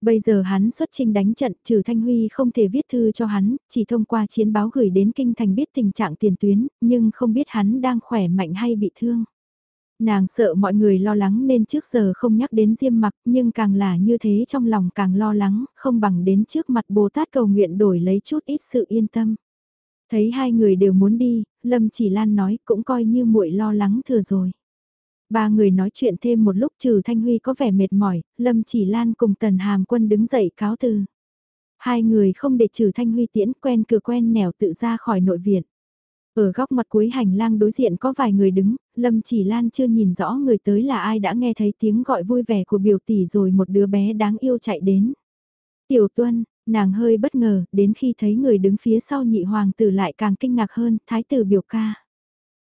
Bây giờ hắn xuất trình đánh trận, trừ Thanh Huy không thể viết thư cho hắn, chỉ thông qua chiến báo gửi đến kinh thành biết tình trạng tiền tuyến, nhưng không biết hắn đang khỏe mạnh hay bị thương. Nàng sợ mọi người lo lắng nên trước giờ không nhắc đến Diêm mặc, nhưng càng là như thế trong lòng càng lo lắng, không bằng đến trước mặt Bồ Tát cầu nguyện đổi lấy chút ít sự yên tâm. Thấy hai người đều muốn đi, Lâm Chỉ Lan nói cũng coi như muội lo lắng thừa rồi. Ba người nói chuyện thêm một lúc trừ Thanh Huy có vẻ mệt mỏi, Lâm Chỉ Lan cùng Tần Hàm Quân đứng dậy cáo từ. Hai người không để trừ Thanh Huy tiễn quen cửa quen nẻo tự ra khỏi nội viện. Ở góc mặt cuối hành lang đối diện có vài người đứng, Lâm Chỉ Lan chưa nhìn rõ người tới là ai đã nghe thấy tiếng gọi vui vẻ của biểu tỷ rồi một đứa bé đáng yêu chạy đến. Tiểu Tuân, nàng hơi bất ngờ, đến khi thấy người đứng phía sau nhị hoàng tử lại càng kinh ngạc hơn, thái tử biểu ca.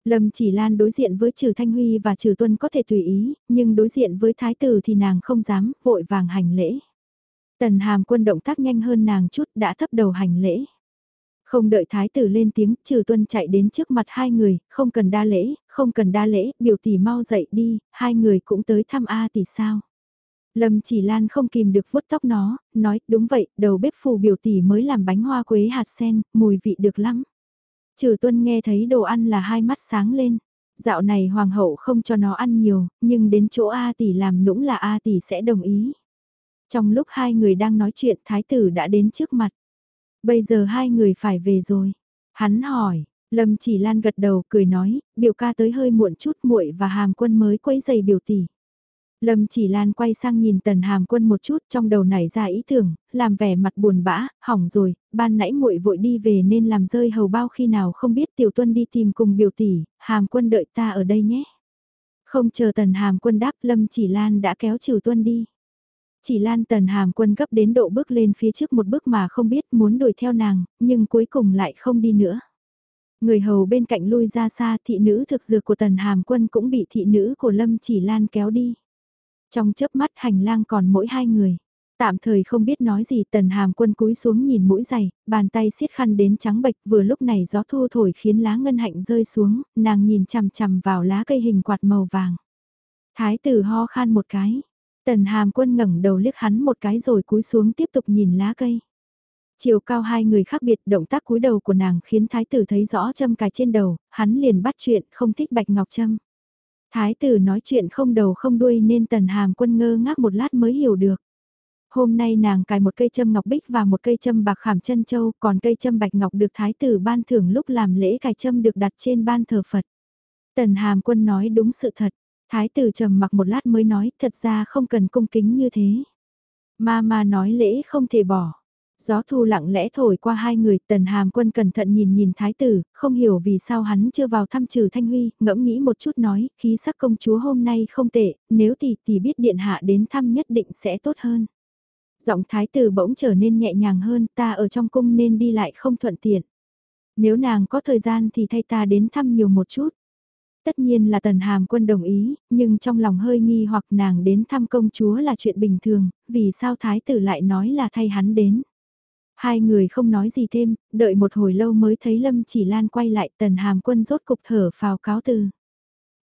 Lâm chỉ lan đối diện với trừ Thanh Huy và trừ Tuân có thể tùy ý, nhưng đối diện với thái tử thì nàng không dám, vội vàng hành lễ. Tần hàm quân động tác nhanh hơn nàng chút đã thấp đầu hành lễ. Không đợi thái tử lên tiếng, trừ tuân chạy đến trước mặt hai người, không cần đa lễ, không cần đa lễ, biểu tỷ mau dậy đi, hai người cũng tới thăm A tỷ sao. Lâm chỉ lan không kìm được vuốt tóc nó, nói, đúng vậy, đầu bếp phù biểu tỷ mới làm bánh hoa quế hạt sen, mùi vị được lắm. Trừ tuân nghe thấy đồ ăn là hai mắt sáng lên. Dạo này hoàng hậu không cho nó ăn nhiều, nhưng đến chỗ A tỷ làm nũng là A tỷ sẽ đồng ý. Trong lúc hai người đang nói chuyện thái tử đã đến trước mặt. Bây giờ hai người phải về rồi. Hắn hỏi, Lâm chỉ lan gật đầu cười nói, biểu ca tới hơi muộn chút muội và hàm quân mới quấy giày biểu tỷ. Lâm chỉ lan quay sang nhìn tần hàm quân một chút trong đầu nảy ra ý tưởng, làm vẻ mặt buồn bã, hỏng rồi, ban nãy muội vội đi về nên làm rơi hầu bao khi nào không biết tiểu tuân đi tìm cùng biểu tỷ, hàm quân đợi ta ở đây nhé. Không chờ tần hàm quân đáp lâm chỉ lan đã kéo trừ tuân đi. Chỉ lan tần hàm quân gấp đến độ bước lên phía trước một bước mà không biết muốn đuổi theo nàng, nhưng cuối cùng lại không đi nữa. Người hầu bên cạnh lui ra xa thị nữ thực dược của tần hàm quân cũng bị thị nữ của lâm chỉ lan kéo đi. Trong chớp mắt hành lang còn mỗi hai người. Tạm thời không biết nói gì tần hàm quân cúi xuống nhìn mũi giày, bàn tay siết khăn đến trắng bệch vừa lúc này gió thu thổi khiến lá ngân hạnh rơi xuống, nàng nhìn chằm chằm vào lá cây hình quạt màu vàng. Thái tử ho khan một cái, tần hàm quân ngẩng đầu liếc hắn một cái rồi cúi xuống tiếp tục nhìn lá cây. Chiều cao hai người khác biệt động tác cúi đầu của nàng khiến thái tử thấy rõ châm cài trên đầu, hắn liền bắt chuyện không thích bạch ngọc châm. Thái tử nói chuyện không đầu không đuôi nên tần hàm quân ngơ ngác một lát mới hiểu được. Hôm nay nàng cài một cây châm ngọc bích và một cây châm bạc khảm chân châu, còn cây châm bạch ngọc được thái tử ban thưởng lúc làm lễ cài châm được đặt trên ban thờ Phật. Tần hàm quân nói đúng sự thật, thái tử trầm mặc một lát mới nói thật ra không cần cung kính như thế. Ma ma nói lễ không thể bỏ. Gió thu lặng lẽ thổi qua hai người, tần hàm quân cẩn thận nhìn nhìn thái tử, không hiểu vì sao hắn chưa vào thăm trừ thanh huy, ngẫm nghĩ một chút nói, khí sắc công chúa hôm nay không tệ, nếu tỷ tỷ biết điện hạ đến thăm nhất định sẽ tốt hơn. Giọng thái tử bỗng trở nên nhẹ nhàng hơn, ta ở trong cung nên đi lại không thuận tiện. Nếu nàng có thời gian thì thay ta đến thăm nhiều một chút. Tất nhiên là tần hàm quân đồng ý, nhưng trong lòng hơi nghi hoặc nàng đến thăm công chúa là chuyện bình thường, vì sao thái tử lại nói là thay hắn đến. Hai người không nói gì thêm, đợi một hồi lâu mới thấy Lâm Chỉ Lan quay lại tần hàm quân rốt cục thở phào cáo từ.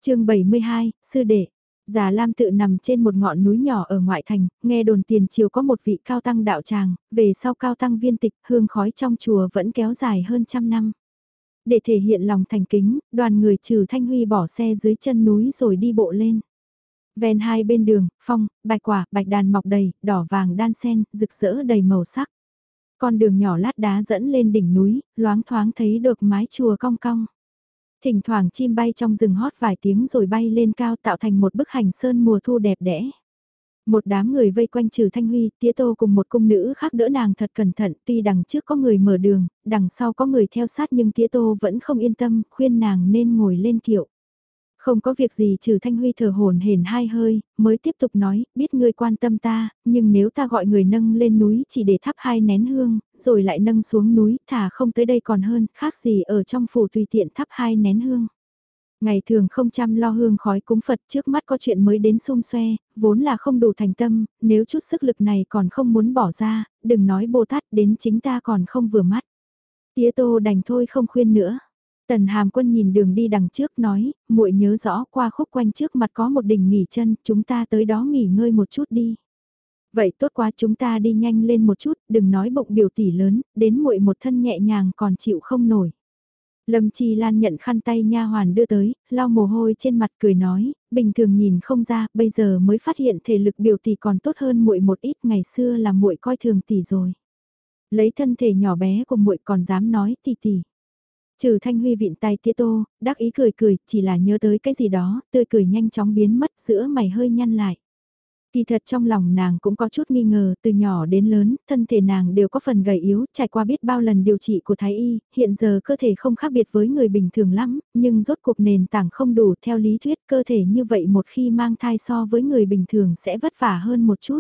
chương 72, Sư Đệ Già Lam tự nằm trên một ngọn núi nhỏ ở ngoại thành, nghe đồn tiền triều có một vị cao tăng đạo tràng, về sau cao tăng viên tịch, hương khói trong chùa vẫn kéo dài hơn trăm năm. Để thể hiện lòng thành kính, đoàn người trừ Thanh Huy bỏ xe dưới chân núi rồi đi bộ lên. Ven hai bên đường, phong, bạch quả, bạch đàn mọc đầy, đỏ vàng đan sen, rực rỡ đầy màu sắc. Con đường nhỏ lát đá dẫn lên đỉnh núi, loáng thoáng thấy được mái chùa cong cong. Thỉnh thoảng chim bay trong rừng hót vài tiếng rồi bay lên cao tạo thành một bức hành sơn mùa thu đẹp đẽ. Một đám người vây quanh trừ Thanh Huy, tía tô cùng một cung nữ khác đỡ nàng thật cẩn thận, tuy đằng trước có người mở đường, đằng sau có người theo sát nhưng tía tô vẫn không yên tâm, khuyên nàng nên ngồi lên kiệu. Không có việc gì trừ Thanh Huy thở hồn hển hai hơi, mới tiếp tục nói, biết ngươi quan tâm ta, nhưng nếu ta gọi người nâng lên núi chỉ để thắp hai nén hương, rồi lại nâng xuống núi, thả không tới đây còn hơn, khác gì ở trong phủ tùy tiện thắp hai nén hương. Ngày thường không chăm lo hương khói cúng Phật trước mắt có chuyện mới đến xung xoe, vốn là không đủ thành tâm, nếu chút sức lực này còn không muốn bỏ ra, đừng nói Bồ Tát đến chính ta còn không vừa mắt. Tía tô đành thôi không khuyên nữa. Tần Hàm Quân nhìn đường đi đằng trước nói, muội nhớ rõ qua khúc quanh trước mặt có một đỉnh nghỉ chân, chúng ta tới đó nghỉ ngơi một chút đi. Vậy tốt quá chúng ta đi nhanh lên một chút, đừng nói bụng biểu tỷ lớn, đến muội một thân nhẹ nhàng còn chịu không nổi. Lâm Chi Lan nhận khăn tay nha hoàn đưa tới, lau mồ hôi trên mặt cười nói, bình thường nhìn không ra, bây giờ mới phát hiện thể lực biểu tỷ còn tốt hơn muội một ít, ngày xưa là muội coi thường tỷ rồi. Lấy thân thể nhỏ bé của muội còn dám nói tỷ tỷ. Trừ Thanh Huy vịn tay tía tô, đắc ý cười cười, chỉ là nhớ tới cái gì đó, tươi cười nhanh chóng biến mất giữa mày hơi nhăn lại. Kỳ thật trong lòng nàng cũng có chút nghi ngờ, từ nhỏ đến lớn, thân thể nàng đều có phần gầy yếu, trải qua biết bao lần điều trị của Thái Y, hiện giờ cơ thể không khác biệt với người bình thường lắm, nhưng rốt cuộc nền tảng không đủ theo lý thuyết cơ thể như vậy một khi mang thai so với người bình thường sẽ vất vả hơn một chút.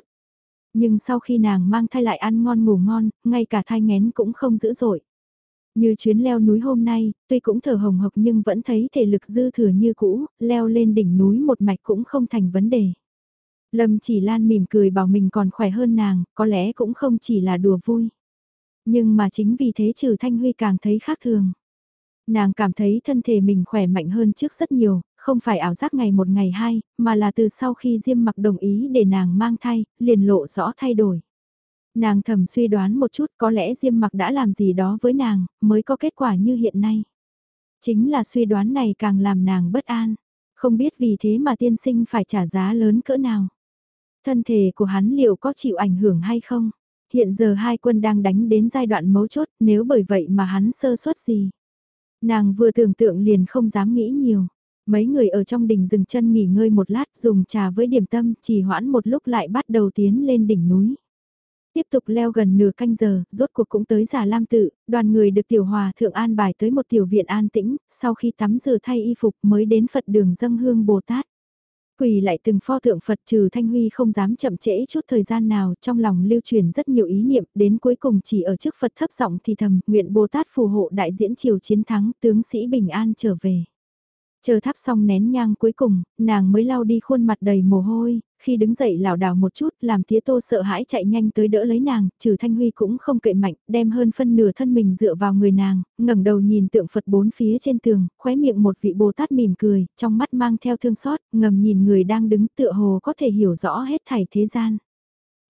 Nhưng sau khi nàng mang thai lại ăn ngon ngủ ngon, ngay cả thai ngén cũng không dữ dội. Như chuyến leo núi hôm nay, tuy cũng thở hồng hộc nhưng vẫn thấy thể lực dư thừa như cũ, leo lên đỉnh núi một mạch cũng không thành vấn đề. Lâm chỉ lan mỉm cười bảo mình còn khỏe hơn nàng, có lẽ cũng không chỉ là đùa vui. Nhưng mà chính vì thế trừ Thanh Huy càng thấy khác thường. Nàng cảm thấy thân thể mình khỏe mạnh hơn trước rất nhiều, không phải ảo giác ngày một ngày hai, mà là từ sau khi Diêm mặc đồng ý để nàng mang thai, liền lộ rõ thay đổi. Nàng thầm suy đoán một chút có lẽ Diêm mặc đã làm gì đó với nàng, mới có kết quả như hiện nay. Chính là suy đoán này càng làm nàng bất an, không biết vì thế mà tiên sinh phải trả giá lớn cỡ nào. Thân thể của hắn liệu có chịu ảnh hưởng hay không? Hiện giờ hai quân đang đánh đến giai đoạn mấu chốt nếu bởi vậy mà hắn sơ suất gì. Nàng vừa tưởng tượng liền không dám nghĩ nhiều. Mấy người ở trong đỉnh dừng chân nghỉ ngơi một lát dùng trà với điểm tâm chỉ hoãn một lúc lại bắt đầu tiến lên đỉnh núi. Tiếp tục leo gần nửa canh giờ, rốt cuộc cũng tới giả lam tự, đoàn người được tiểu hòa thượng an bài tới một tiểu viện an tĩnh, sau khi tắm rửa thay y phục mới đến Phật đường dâng hương Bồ Tát. Quỳ lại từng pho tượng Phật trừ Thanh Huy không dám chậm trễ chút thời gian nào trong lòng lưu truyền rất nhiều ý niệm đến cuối cùng chỉ ở trước Phật thấp giọng thì thầm nguyện Bồ Tát phù hộ đại diễn triều chiến thắng tướng sĩ bình an trở về. Chờ thắp xong nén nhang cuối cùng, nàng mới lau đi khuôn mặt đầy mồ hôi, khi đứng dậy lảo đảo một chút làm tía tô sợ hãi chạy nhanh tới đỡ lấy nàng, trừ thanh huy cũng không kệ mạnh, đem hơn phân nửa thân mình dựa vào người nàng, ngẩng đầu nhìn tượng Phật bốn phía trên tường, khóe miệng một vị Bồ Tát mỉm cười, trong mắt mang theo thương xót, ngầm nhìn người đang đứng tựa hồ có thể hiểu rõ hết thảy thế gian.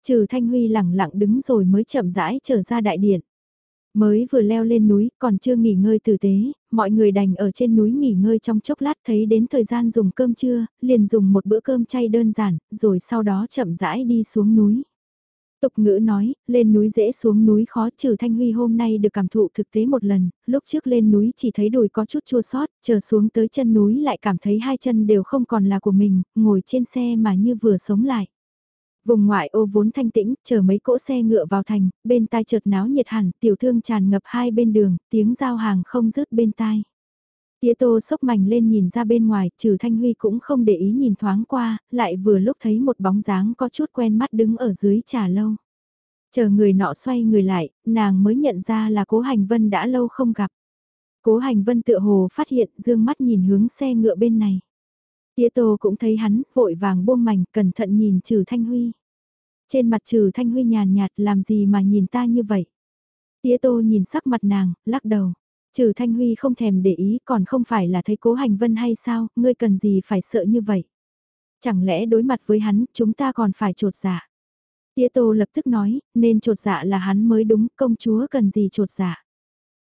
Trừ thanh huy lẳng lặng đứng rồi mới chậm rãi trở ra đại điện. Mới vừa leo lên núi, còn chưa nghỉ ngơi tử tế, mọi người đành ở trên núi nghỉ ngơi trong chốc lát thấy đến thời gian dùng cơm trưa, liền dùng một bữa cơm chay đơn giản, rồi sau đó chậm rãi đi xuống núi. Tục ngữ nói, lên núi dễ xuống núi khó trừ Thanh Huy hôm nay được cảm thụ thực tế một lần, lúc trước lên núi chỉ thấy đùi có chút chua sót, chờ xuống tới chân núi lại cảm thấy hai chân đều không còn là của mình, ngồi trên xe mà như vừa sống lại. Vùng ngoại ô vốn thanh tĩnh, chờ mấy cỗ xe ngựa vào thành, bên tai chợt náo nhiệt hẳn, tiểu thương tràn ngập hai bên đường, tiếng giao hàng không dứt bên tai. Tía tô sốc mảnh lên nhìn ra bên ngoài, trừ Thanh Huy cũng không để ý nhìn thoáng qua, lại vừa lúc thấy một bóng dáng có chút quen mắt đứng ở dưới trà lâu. Chờ người nọ xoay người lại, nàng mới nhận ra là cố hành vân đã lâu không gặp. Cố hành vân tựa hồ phát hiện dương mắt nhìn hướng xe ngựa bên này. Tía Tô cũng thấy hắn, vội vàng buông mảnh, cẩn thận nhìn Trừ Thanh Huy. Trên mặt Trừ Thanh Huy nhàn nhạt làm gì mà nhìn ta như vậy. Tía Tô nhìn sắc mặt nàng, lắc đầu. Trừ Thanh Huy không thèm để ý còn không phải là thấy cố hành vân hay sao, ngươi cần gì phải sợ như vậy. Chẳng lẽ đối mặt với hắn, chúng ta còn phải trột dạ. Tía Tô lập tức nói, nên trột dạ là hắn mới đúng, công chúa cần gì trột dạ.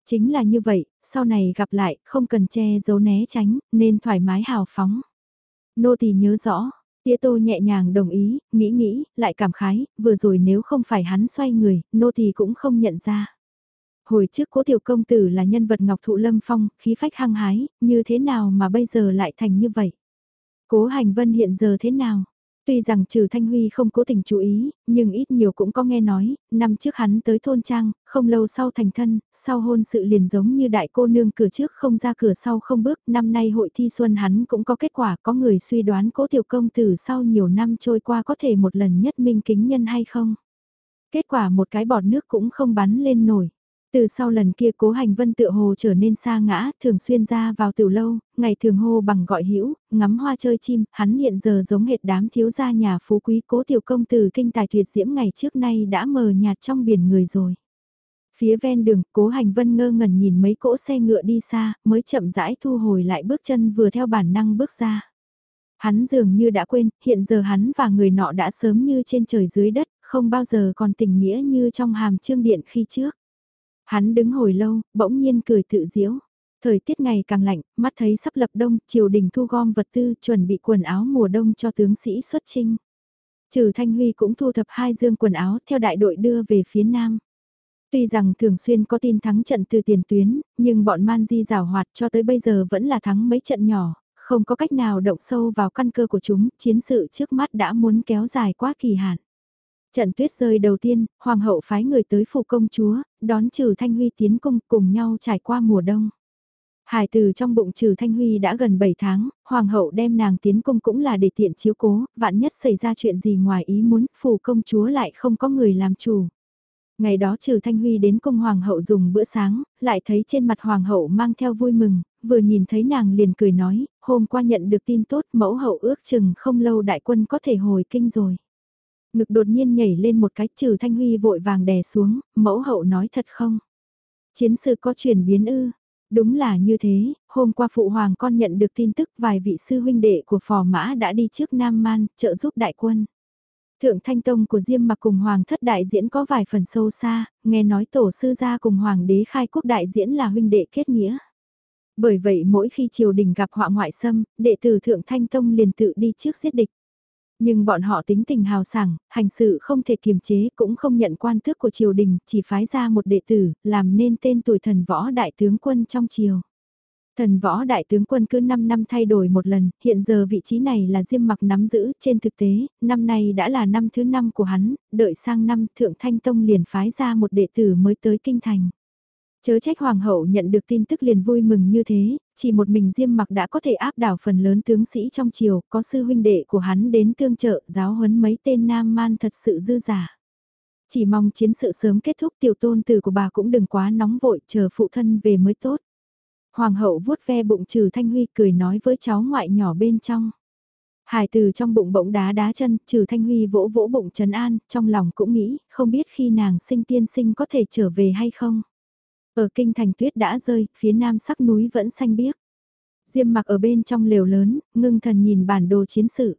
Chính là như vậy, sau này gặp lại, không cần che giấu né tránh, nên thoải mái hào phóng. Nô tỳ nhớ rõ, tía Tô nhẹ nhàng đồng ý, nghĩ nghĩ, lại cảm khái, vừa rồi nếu không phải hắn xoay người, nô tỳ cũng không nhận ra. Hồi trước cố tiểu công tử là nhân vật ngọc thụ lâm phong, khí phách hăng hái, như thế nào mà bây giờ lại thành như vậy? Cố hành vân hiện giờ thế nào? Tuy rằng trừ Thanh Huy không cố tình chú ý, nhưng ít nhiều cũng có nghe nói, năm trước hắn tới thôn trang, không lâu sau thành thân, sau hôn sự liền giống như đại cô nương cửa trước không ra cửa sau không bước, năm nay hội thi xuân hắn cũng có kết quả, có người suy đoán cố tiểu công tử sau nhiều năm trôi qua có thể một lần nhất minh kính nhân hay không. Kết quả một cái bọt nước cũng không bắn lên nổi. Từ sau lần kia cố hành vân tựa hồ trở nên xa ngã, thường xuyên ra vào tiểu lâu, ngày thường hô bằng gọi hữu ngắm hoa chơi chim, hắn hiện giờ giống hệt đám thiếu gia nhà phú quý cố tiểu công tử kinh tài tuyệt diễm ngày trước nay đã mờ nhạt trong biển người rồi. Phía ven đường, cố hành vân ngơ ngẩn nhìn mấy cỗ xe ngựa đi xa, mới chậm rãi thu hồi lại bước chân vừa theo bản năng bước ra. Hắn dường như đã quên, hiện giờ hắn và người nọ đã sớm như trên trời dưới đất, không bao giờ còn tình nghĩa như trong hàm trương điện khi trước. Hắn đứng hồi lâu, bỗng nhiên cười tự diễu. Thời tiết ngày càng lạnh, mắt thấy sắp lập đông, triều đình thu gom vật tư chuẩn bị quần áo mùa đông cho tướng sĩ xuất chinh. Trừ Thanh Huy cũng thu thập hai dương quần áo theo đại đội đưa về phía nam. Tuy rằng thường xuyên có tin thắng trận từ tiền tuyến, nhưng bọn man di rào hoạt cho tới bây giờ vẫn là thắng mấy trận nhỏ, không có cách nào động sâu vào căn cơ của chúng, chiến sự trước mắt đã muốn kéo dài quá kỳ hạn. Trận tuyết rơi đầu tiên, hoàng hậu phái người tới phủ công chúa, đón trừ Thanh Huy tiến cung cùng nhau trải qua mùa đông. Hải từ trong bụng trừ Thanh Huy đã gần 7 tháng, hoàng hậu đem nàng tiến cung cũng là để tiện chiếu cố, vạn nhất xảy ra chuyện gì ngoài ý muốn, phủ công chúa lại không có người làm chủ. Ngày đó trừ Thanh Huy đến cung hoàng hậu dùng bữa sáng, lại thấy trên mặt hoàng hậu mang theo vui mừng, vừa nhìn thấy nàng liền cười nói, hôm qua nhận được tin tốt mẫu hậu ước chừng không lâu đại quân có thể hồi kinh rồi. Ngực đột nhiên nhảy lên một cái trừ Thanh Huy vội vàng đè xuống, mẫu hậu nói thật không? Chiến sự có chuyển biến ư? Đúng là như thế, hôm qua phụ hoàng con nhận được tin tức vài vị sư huynh đệ của phò mã đã đi trước Nam Man, trợ giúp đại quân. Thượng Thanh Tông của Diêm mặc cùng Hoàng thất đại diễn có vài phần sâu xa, nghe nói tổ sư gia cùng Hoàng đế khai quốc đại diễn là huynh đệ kết nghĩa. Bởi vậy mỗi khi triều đình gặp họa ngoại xâm, đệ tử Thượng Thanh Tông liền tự đi trước giết địch. Nhưng bọn họ tính tình hào sảng, hành sự không thể kiềm chế cũng không nhận quan tước của triều đình, chỉ phái ra một đệ tử, làm nên tên tuổi thần võ đại tướng quân trong triều. Thần võ đại tướng quân cứ 5 năm thay đổi một lần, hiện giờ vị trí này là Diêm mặc nắm giữ, trên thực tế, năm nay đã là năm thứ năm của hắn, đợi sang năm Thượng Thanh Tông liền phái ra một đệ tử mới tới Kinh Thành. Chớ trách hoàng hậu nhận được tin tức liền vui mừng như thế, chỉ một mình Diêm mặc đã có thể áp đảo phần lớn tướng sĩ trong triều, có sư huynh đệ của hắn đến tương trợ giáo huấn mấy tên nam man thật sự dư giả. Chỉ mong chiến sự sớm kết thúc tiểu tôn tử của bà cũng đừng quá nóng vội chờ phụ thân về mới tốt. Hoàng hậu vuốt ve bụng trừ Thanh Huy cười nói với cháu ngoại nhỏ bên trong. Hải từ trong bụng bỗng đá đá chân, trừ Thanh Huy vỗ vỗ bụng Trấn An, trong lòng cũng nghĩ, không biết khi nàng sinh tiên sinh có thể trở về hay không. Ở kinh thành tuyết đã rơi, phía nam sắc núi vẫn xanh biếc. Diêm mặc ở bên trong lều lớn, ngưng thần nhìn bản đồ chiến sự.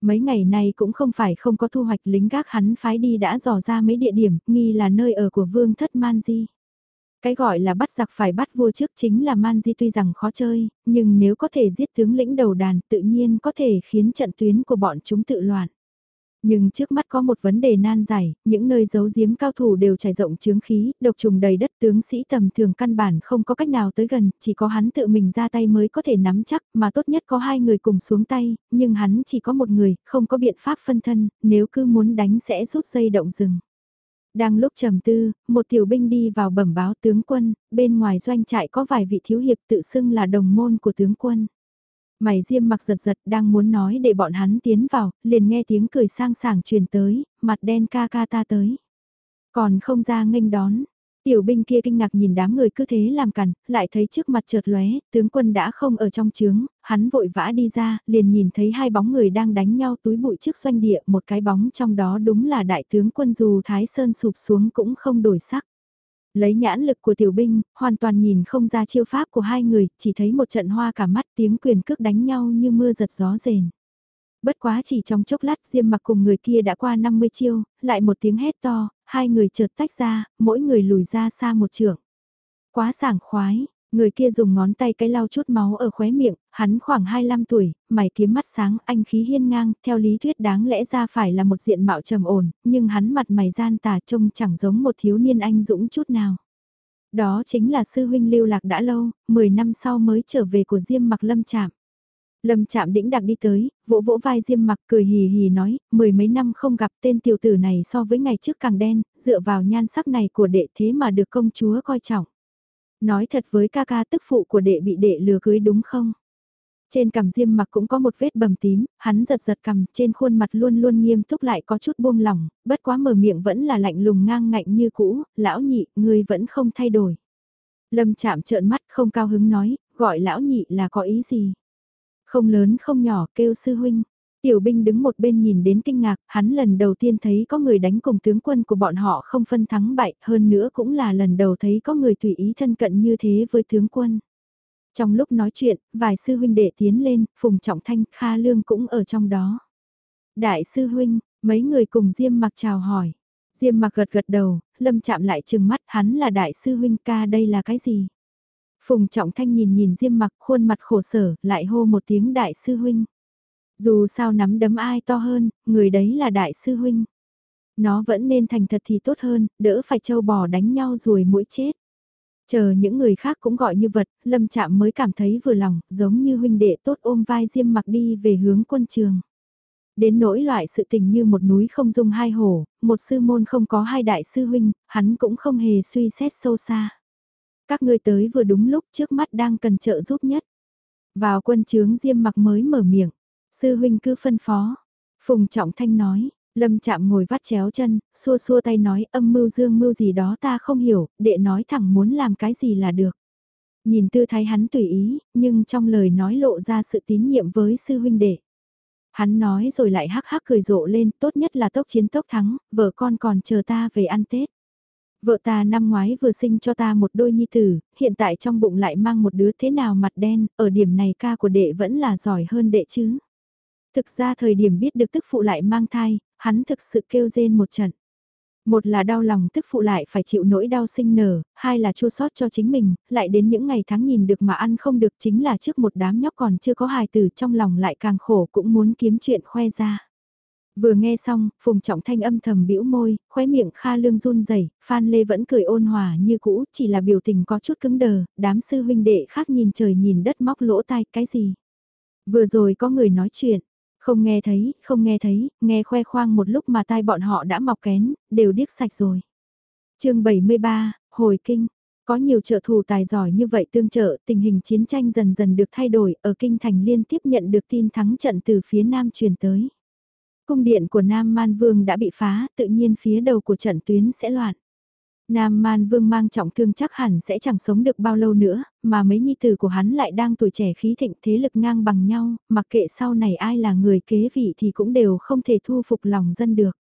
Mấy ngày nay cũng không phải không có thu hoạch lính gác hắn phái đi đã dò ra mấy địa điểm, nghi là nơi ở của vương thất Man Di. Cái gọi là bắt giặc phải bắt vua trước chính là Man Di tuy rằng khó chơi, nhưng nếu có thể giết tướng lĩnh đầu đàn tự nhiên có thể khiến trận tuyến của bọn chúng tự loạn. Nhưng trước mắt có một vấn đề nan giải, những nơi giấu giếm cao thủ đều trải rộng chướng khí, độc trùng đầy đất tướng sĩ tầm thường căn bản không có cách nào tới gần, chỉ có hắn tự mình ra tay mới có thể nắm chắc, mà tốt nhất có hai người cùng xuống tay, nhưng hắn chỉ có một người, không có biện pháp phân thân, nếu cứ muốn đánh sẽ rút dây động rừng. Đang lúc trầm tư, một tiểu binh đi vào bẩm báo tướng quân, bên ngoài doanh trại có vài vị thiếu hiệp tự xưng là đồng môn của tướng quân. Mày diêm mặc giật giật đang muốn nói để bọn hắn tiến vào, liền nghe tiếng cười sang sảng truyền tới, mặt đen ca ca ta tới. Còn không ra nghênh đón, Tiểu binh kia kinh ngạc nhìn đám người cứ thế làm cằn, lại thấy trước mặt chợt lóe, tướng quân đã không ở trong trướng, hắn vội vã đi ra, liền nhìn thấy hai bóng người đang đánh nhau túi bụi trước doanh địa, một cái bóng trong đó đúng là đại tướng quân dù Thái Sơn sụp xuống cũng không đổi sắc. Lấy nhãn lực của tiểu binh, hoàn toàn nhìn không ra chiêu pháp của hai người, chỉ thấy một trận hoa cả mắt tiếng quyền cước đánh nhau như mưa giật gió rền. Bất quá chỉ trong chốc lát Diêm mặc cùng người kia đã qua 50 chiêu, lại một tiếng hét to, hai người chợt tách ra, mỗi người lùi ra xa một trượng. Quá sảng khoái, người kia dùng ngón tay cái lau chút máu ở khóe miệng, hắn khoảng 25 tuổi, mày kiếm mắt sáng, anh khí hiên ngang, theo lý thuyết đáng lẽ ra phải là một diện mạo trầm ổn, nhưng hắn mặt mày gian tà trông chẳng giống một thiếu niên anh dũng chút nào. Đó chính là sư huynh lưu lạc đã lâu, 10 năm sau mới trở về của Diêm mặc lâm chạm. Lâm chạm đĩnh đặc đi tới, vỗ vỗ vai Diêm mặc cười hì hì nói, mười mấy năm không gặp tên tiểu tử này so với ngày trước càng đen, dựa vào nhan sắc này của đệ thế mà được công chúa coi trọng. Nói thật với ca ca tức phụ của đệ bị đệ lừa cưới đúng không? Trên cằm diêm mặc cũng có một vết bầm tím, hắn giật giật cằm, trên khuôn mặt luôn luôn nghiêm túc lại có chút buông lỏng, bất quá mở miệng vẫn là lạnh lùng ngang ngạnh như cũ, lão nhị, ngươi vẫn không thay đổi. Lâm chạm trợn mắt không cao hứng nói, gọi lão nhị là có ý gì? Không lớn không nhỏ kêu sư huynh. Tiểu binh đứng một bên nhìn đến kinh ngạc, hắn lần đầu tiên thấy có người đánh cùng tướng quân của bọn họ không phân thắng bại, hơn nữa cũng là lần đầu thấy có người tùy ý thân cận như thế với tướng quân. Trong lúc nói chuyện, vài sư huynh đệ tiến lên, Phùng Trọng Thanh, Kha Lương cũng ở trong đó. Đại sư huynh, mấy người cùng Diêm mặc chào hỏi. Diêm mặc gật gật đầu, lâm chạm lại trừng mắt hắn là đại sư huynh ca đây là cái gì? Phùng Trọng Thanh nhìn nhìn Diêm mặc khuôn mặt khổ sở, lại hô một tiếng đại sư huynh. Dù sao nắm đấm ai to hơn, người đấy là đại sư huynh. Nó vẫn nên thành thật thì tốt hơn, đỡ phải châu bò đánh nhau rồi mũi chết. Chờ những người khác cũng gọi như vật, lâm chạm mới cảm thấy vừa lòng, giống như huynh đệ tốt ôm vai diêm mặc đi về hướng quân trường. Đến nỗi loại sự tình như một núi không dung hai hổ, một sư môn không có hai đại sư huynh, hắn cũng không hề suy xét sâu xa. Các ngươi tới vừa đúng lúc trước mắt đang cần trợ giúp nhất. Vào quân trướng diêm mặc mới mở miệng. Sư huynh cứ phân phó. Phùng Trọng Thanh nói, Lâm chạm ngồi vắt chéo chân, xua xua tay nói âm mưu dương mưu gì đó ta không hiểu, đệ nói thẳng muốn làm cái gì là được. Nhìn tư thái hắn tùy ý, nhưng trong lời nói lộ ra sự tín nhiệm với sư huynh đệ. Hắn nói rồi lại hắc hắc cười rộ lên, tốt nhất là tốc chiến tốc thắng, vợ con còn chờ ta về ăn Tết. Vợ ta năm ngoái vừa sinh cho ta một đôi nhi tử, hiện tại trong bụng lại mang một đứa thế nào mặt đen, ở điểm này ca của đệ vẫn là giỏi hơn đệ chứ. Thực ra thời điểm biết được tức phụ lại mang thai, hắn thực sự kêu rên một trận. Một là đau lòng tức phụ lại phải chịu nỗi đau sinh nở, hai là chua sót cho chính mình, lại đến những ngày tháng nhìn được mà ăn không được chính là trước một đám nhóc còn chưa có hài tử trong lòng lại càng khổ cũng muốn kiếm chuyện khoe ra. Vừa nghe xong, Phùng Trọng Thanh âm thầm bĩu môi, khóe miệng Kha Lương run rẩy, Phan Lê vẫn cười ôn hòa như cũ, chỉ là biểu tình có chút cứng đờ, đám sư huynh đệ khác nhìn trời nhìn đất móc lỗ tai, cái gì? Vừa rồi có người nói chuyện, không nghe thấy, không nghe thấy, nghe khoe khoang một lúc mà tai bọn họ đã mọc kén, đều điếc sạch rồi. chương 73, Hồi Kinh. Có nhiều trợ thủ tài giỏi như vậy tương trợ, tình hình chiến tranh dần dần được thay đổi, ở Kinh Thành liên tiếp nhận được tin thắng trận từ phía Nam truyền tới. Cung điện của Nam Man Vương đã bị phá, tự nhiên phía đầu của trận tuyến sẽ loạn. Nam Man Vương mang trọng thương chắc hẳn sẽ chẳng sống được bao lâu nữa, mà mấy nhi tử của hắn lại đang tuổi trẻ khí thịnh thế lực ngang bằng nhau, mặc kệ sau này ai là người kế vị thì cũng đều không thể thu phục lòng dân được.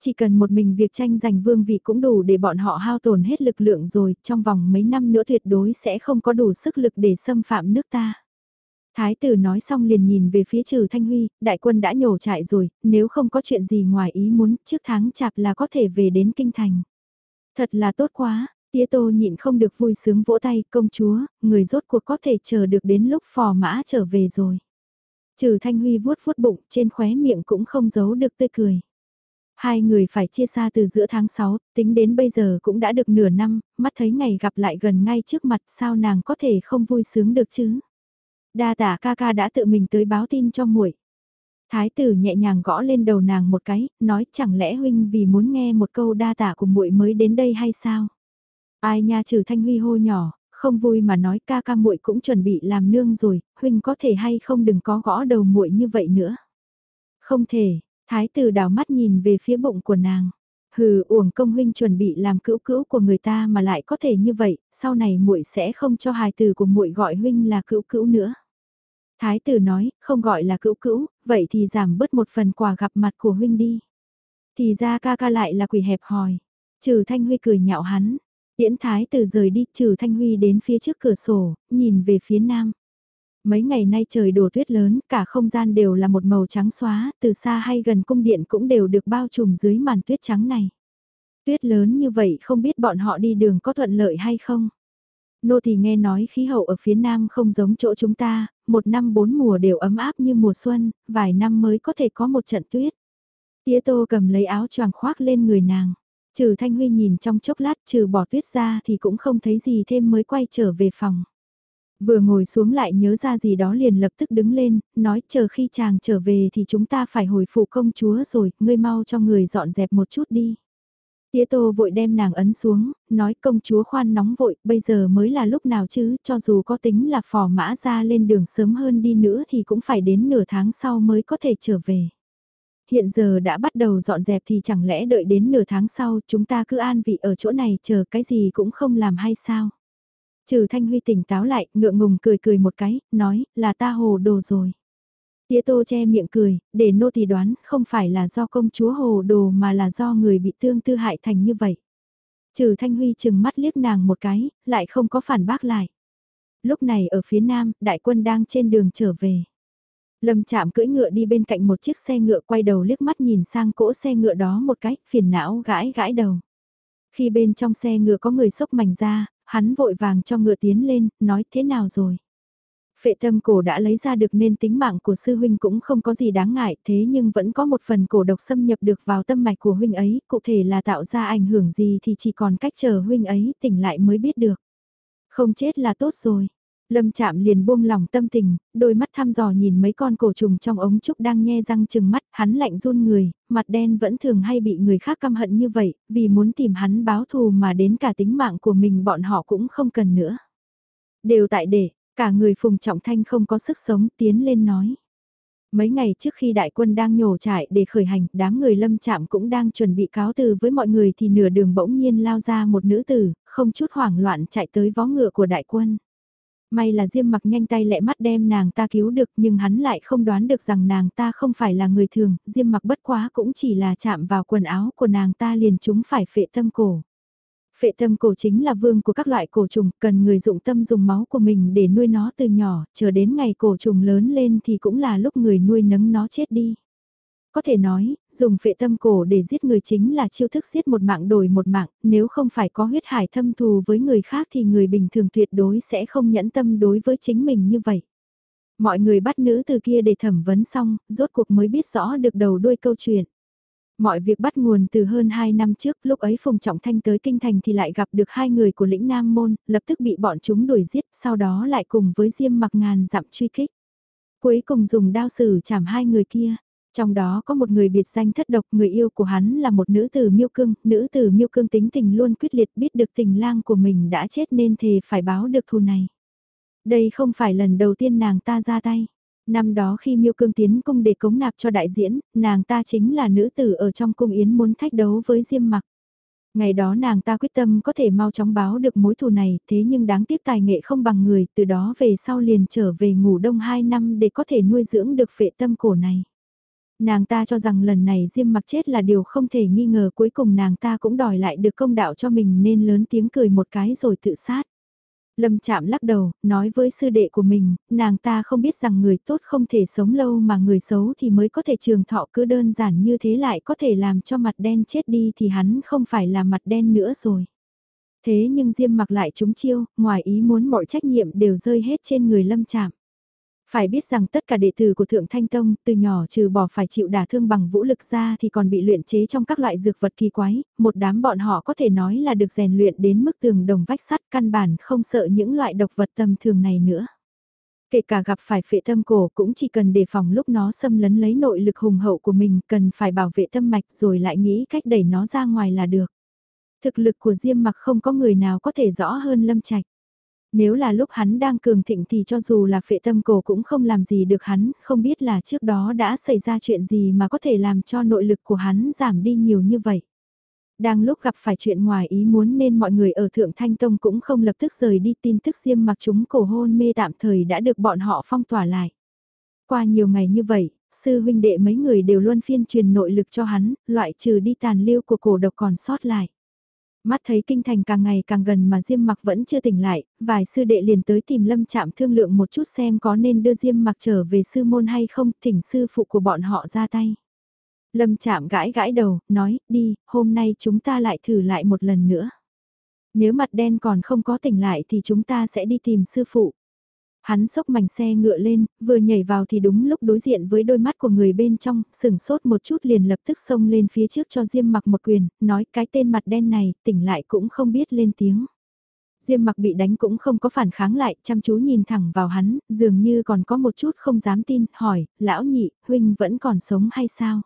Chỉ cần một mình việc tranh giành vương vị cũng đủ để bọn họ hao tổn hết lực lượng rồi, trong vòng mấy năm nữa tuyệt đối sẽ không có đủ sức lực để xâm phạm nước ta. Thái tử nói xong liền nhìn về phía trừ Thanh Huy, đại quân đã nhổ trại rồi, nếu không có chuyện gì ngoài ý muốn, trước tháng chạp là có thể về đến kinh thành. Thật là tốt quá, tía tô nhịn không được vui sướng vỗ tay, công chúa, người rốt cuộc có thể chờ được đến lúc phò mã trở về rồi. Trừ Thanh Huy vuốt vuốt bụng, trên khóe miệng cũng không giấu được tươi cười. Hai người phải chia xa từ giữa tháng 6, tính đến bây giờ cũng đã được nửa năm, mắt thấy ngày gặp lại gần ngay trước mặt sao nàng có thể không vui sướng được chứ. Đa tả ca ca đã tự mình tới báo tin cho muội. Thái tử nhẹ nhàng gõ lên đầu nàng một cái, nói chẳng lẽ huynh vì muốn nghe một câu đa tả của muội mới đến đây hay sao? Ai nha trừ thanh huy hô nhỏ, không vui mà nói ca ca muội cũng chuẩn bị làm nương rồi, huynh có thể hay không đừng có gõ đầu muội như vậy nữa. Không thể, thái tử đảo mắt nhìn về phía bụng của nàng. Hừ, uổng công huynh chuẩn bị làm cữu cữu của người ta mà lại có thể như vậy, sau này muội sẽ không cho hài tử của muội gọi huynh là cữu cữu nữa. Thái tử nói, không gọi là cữu cữu, vậy thì giảm bớt một phần quà gặp mặt của huynh đi. Thì ra ca ca lại là quỷ hẹp hòi. Trừ Thanh Huy cười nhạo hắn. Tiễn thái tử rời đi, trừ Thanh Huy đến phía trước cửa sổ, nhìn về phía nam. Mấy ngày nay trời đổ tuyết lớn, cả không gian đều là một màu trắng xóa, từ xa hay gần cung điện cũng đều được bao trùm dưới màn tuyết trắng này. Tuyết lớn như vậy không biết bọn họ đi đường có thuận lợi hay không? Nô thì nghe nói khí hậu ở phía nam không giống chỗ chúng ta, một năm bốn mùa đều ấm áp như mùa xuân, vài năm mới có thể có một trận tuyết. Tía tô cầm lấy áo choàng khoác lên người nàng. Trừ Thanh Huy nhìn trong chốc lát trừ bỏ tuyết ra thì cũng không thấy gì thêm mới quay trở về phòng. Vừa ngồi xuống lại nhớ ra gì đó liền lập tức đứng lên, nói chờ khi chàng trở về thì chúng ta phải hồi phụ công chúa rồi, ngươi mau cho người dọn dẹp một chút đi. Tía tô vội đem nàng ấn xuống, nói công chúa khoan nóng vội, bây giờ mới là lúc nào chứ, cho dù có tính là phò mã ra lên đường sớm hơn đi nữa thì cũng phải đến nửa tháng sau mới có thể trở về. Hiện giờ đã bắt đầu dọn dẹp thì chẳng lẽ đợi đến nửa tháng sau chúng ta cứ an vị ở chỗ này chờ cái gì cũng không làm hay sao? Trừ Thanh Huy tỉnh táo lại, ngượng ngùng cười cười một cái, nói là ta hồ đồ rồi. Tía tô che miệng cười, để nô tỳ đoán không phải là do công chúa hồ đồ mà là do người bị tương tư hại thành như vậy. Trừ Thanh Huy chừng mắt liếc nàng một cái, lại không có phản bác lại. Lúc này ở phía nam, đại quân đang trên đường trở về. Lâm chạm cưỡi ngựa đi bên cạnh một chiếc xe ngựa quay đầu liếc mắt nhìn sang cỗ xe ngựa đó một cái, phiền não gãi gãi đầu. Khi bên trong xe ngựa có người sốc mảnh ra, hắn vội vàng cho ngựa tiến lên, nói thế nào rồi. Phệ tâm cổ đã lấy ra được nên tính mạng của sư huynh cũng không có gì đáng ngại thế nhưng vẫn có một phần cổ độc xâm nhập được vào tâm mạch của huynh ấy, cụ thể là tạo ra ảnh hưởng gì thì chỉ còn cách chờ huynh ấy tỉnh lại mới biết được. Không chết là tốt rồi. Lâm chạm liền buông lòng tâm tình, đôi mắt thăm dò nhìn mấy con cổ trùng trong ống trúc đang nhe răng chừng mắt, hắn lạnh run người, mặt đen vẫn thường hay bị người khác căm hận như vậy, vì muốn tìm hắn báo thù mà đến cả tính mạng của mình bọn họ cũng không cần nữa. Đều tại để, Cả người Phùng Trọng Thanh không có sức sống tiến lên nói. Mấy ngày trước khi đại quân đang nhổ trại để khởi hành, đám người lâm chạm cũng đang chuẩn bị cáo từ với mọi người thì nửa đường bỗng nhiên lao ra một nữ tử, không chút hoảng loạn chạy tới vó ngựa của đại quân. May là Diêm mặc nhanh tay lẹ mắt đem nàng ta cứu được nhưng hắn lại không đoán được rằng nàng ta không phải là người thường, Diêm mặc bất quá cũng chỉ là chạm vào quần áo của nàng ta liền chúng phải phệ tâm cổ. Phệ tâm cổ chính là vương của các loại cổ trùng, cần người dụng tâm dùng máu của mình để nuôi nó từ nhỏ, chờ đến ngày cổ trùng lớn lên thì cũng là lúc người nuôi nấng nó chết đi. Có thể nói, dùng phệ tâm cổ để giết người chính là chiêu thức giết một mạng đổi một mạng, nếu không phải có huyết hải thâm thù với người khác thì người bình thường tuyệt đối sẽ không nhẫn tâm đối với chính mình như vậy. Mọi người bắt nữ từ kia để thẩm vấn xong, rốt cuộc mới biết rõ được đầu đuôi câu chuyện. Mọi việc bắt nguồn từ hơn 2 năm trước, lúc ấy Phùng Trọng Thanh tới Kinh Thành thì lại gặp được hai người của lĩnh Nam Môn, lập tức bị bọn chúng đuổi giết, sau đó lại cùng với Diêm mặc ngàn dặm truy kích. Cuối cùng dùng đao sử chảm hai người kia. Trong đó có một người biệt danh thất độc, người yêu của hắn là một nữ tử miêu cương, nữ tử miêu cương tính tình luôn quyết liệt biết được tình lang của mình đã chết nên thề phải báo được thù này. Đây không phải lần đầu tiên nàng ta ra tay. Năm đó khi Miêu Cương tiến cung để cống nạp cho đại diễn, nàng ta chính là nữ tử ở trong cung yến muốn thách đấu với Diêm Mặc. Ngày đó nàng ta quyết tâm có thể mau chóng báo được mối thù này, thế nhưng đáng tiếc tài nghệ không bằng người, từ đó về sau liền trở về ngủ đông 2 năm để có thể nuôi dưỡng được phệ tâm cổ này. Nàng ta cho rằng lần này Diêm Mặc chết là điều không thể nghi ngờ cuối cùng nàng ta cũng đòi lại được công đạo cho mình nên lớn tiếng cười một cái rồi tự sát. Lâm chạm lắc đầu, nói với sư đệ của mình, nàng ta không biết rằng người tốt không thể sống lâu mà người xấu thì mới có thể trường thọ cứ đơn giản như thế lại có thể làm cho mặt đen chết đi thì hắn không phải là mặt đen nữa rồi. Thế nhưng Diêm mặc lại chúng chiêu, ngoài ý muốn mọi trách nhiệm đều rơi hết trên người lâm chạm. Phải biết rằng tất cả đệ tử của Thượng Thanh Tông từ nhỏ trừ bỏ phải chịu đả thương bằng vũ lực ra thì còn bị luyện chế trong các loại dược vật kỳ quái, một đám bọn họ có thể nói là được rèn luyện đến mức tường đồng vách sắt căn bản không sợ những loại độc vật tầm thường này nữa. Kể cả gặp phải phệ tâm cổ cũng chỉ cần đề phòng lúc nó xâm lấn lấy nội lực hùng hậu của mình cần phải bảo vệ tâm mạch rồi lại nghĩ cách đẩy nó ra ngoài là được. Thực lực của Diêm mặc không có người nào có thể rõ hơn Lâm Trạch. Nếu là lúc hắn đang cường thịnh thì cho dù là phệ tâm cổ cũng không làm gì được hắn, không biết là trước đó đã xảy ra chuyện gì mà có thể làm cho nội lực của hắn giảm đi nhiều như vậy. Đang lúc gặp phải chuyện ngoài ý muốn nên mọi người ở Thượng Thanh Tông cũng không lập tức rời đi tin tức diêm mặc chúng cổ hôn mê tạm thời đã được bọn họ phong tỏa lại. Qua nhiều ngày như vậy, sư huynh đệ mấy người đều luôn phiên truyền nội lực cho hắn, loại trừ đi tàn lưu của cổ độc còn sót lại. Mắt thấy kinh thành càng ngày càng gần mà Diêm mặc vẫn chưa tỉnh lại, vài sư đệ liền tới tìm lâm Trạm thương lượng một chút xem có nên đưa Diêm mặc trở về sư môn hay không, thỉnh sư phụ của bọn họ ra tay. Lâm Trạm gãi gãi đầu, nói, đi, hôm nay chúng ta lại thử lại một lần nữa. Nếu mặt đen còn không có tỉnh lại thì chúng ta sẽ đi tìm sư phụ. Hắn sốc mảnh xe ngựa lên, vừa nhảy vào thì đúng lúc đối diện với đôi mắt của người bên trong, sừng sốt một chút liền lập tức xông lên phía trước cho Diêm mặc một quyền, nói cái tên mặt đen này, tỉnh lại cũng không biết lên tiếng. Diêm mặc bị đánh cũng không có phản kháng lại, chăm chú nhìn thẳng vào hắn, dường như còn có một chút không dám tin, hỏi, lão nhị, huynh vẫn còn sống hay sao?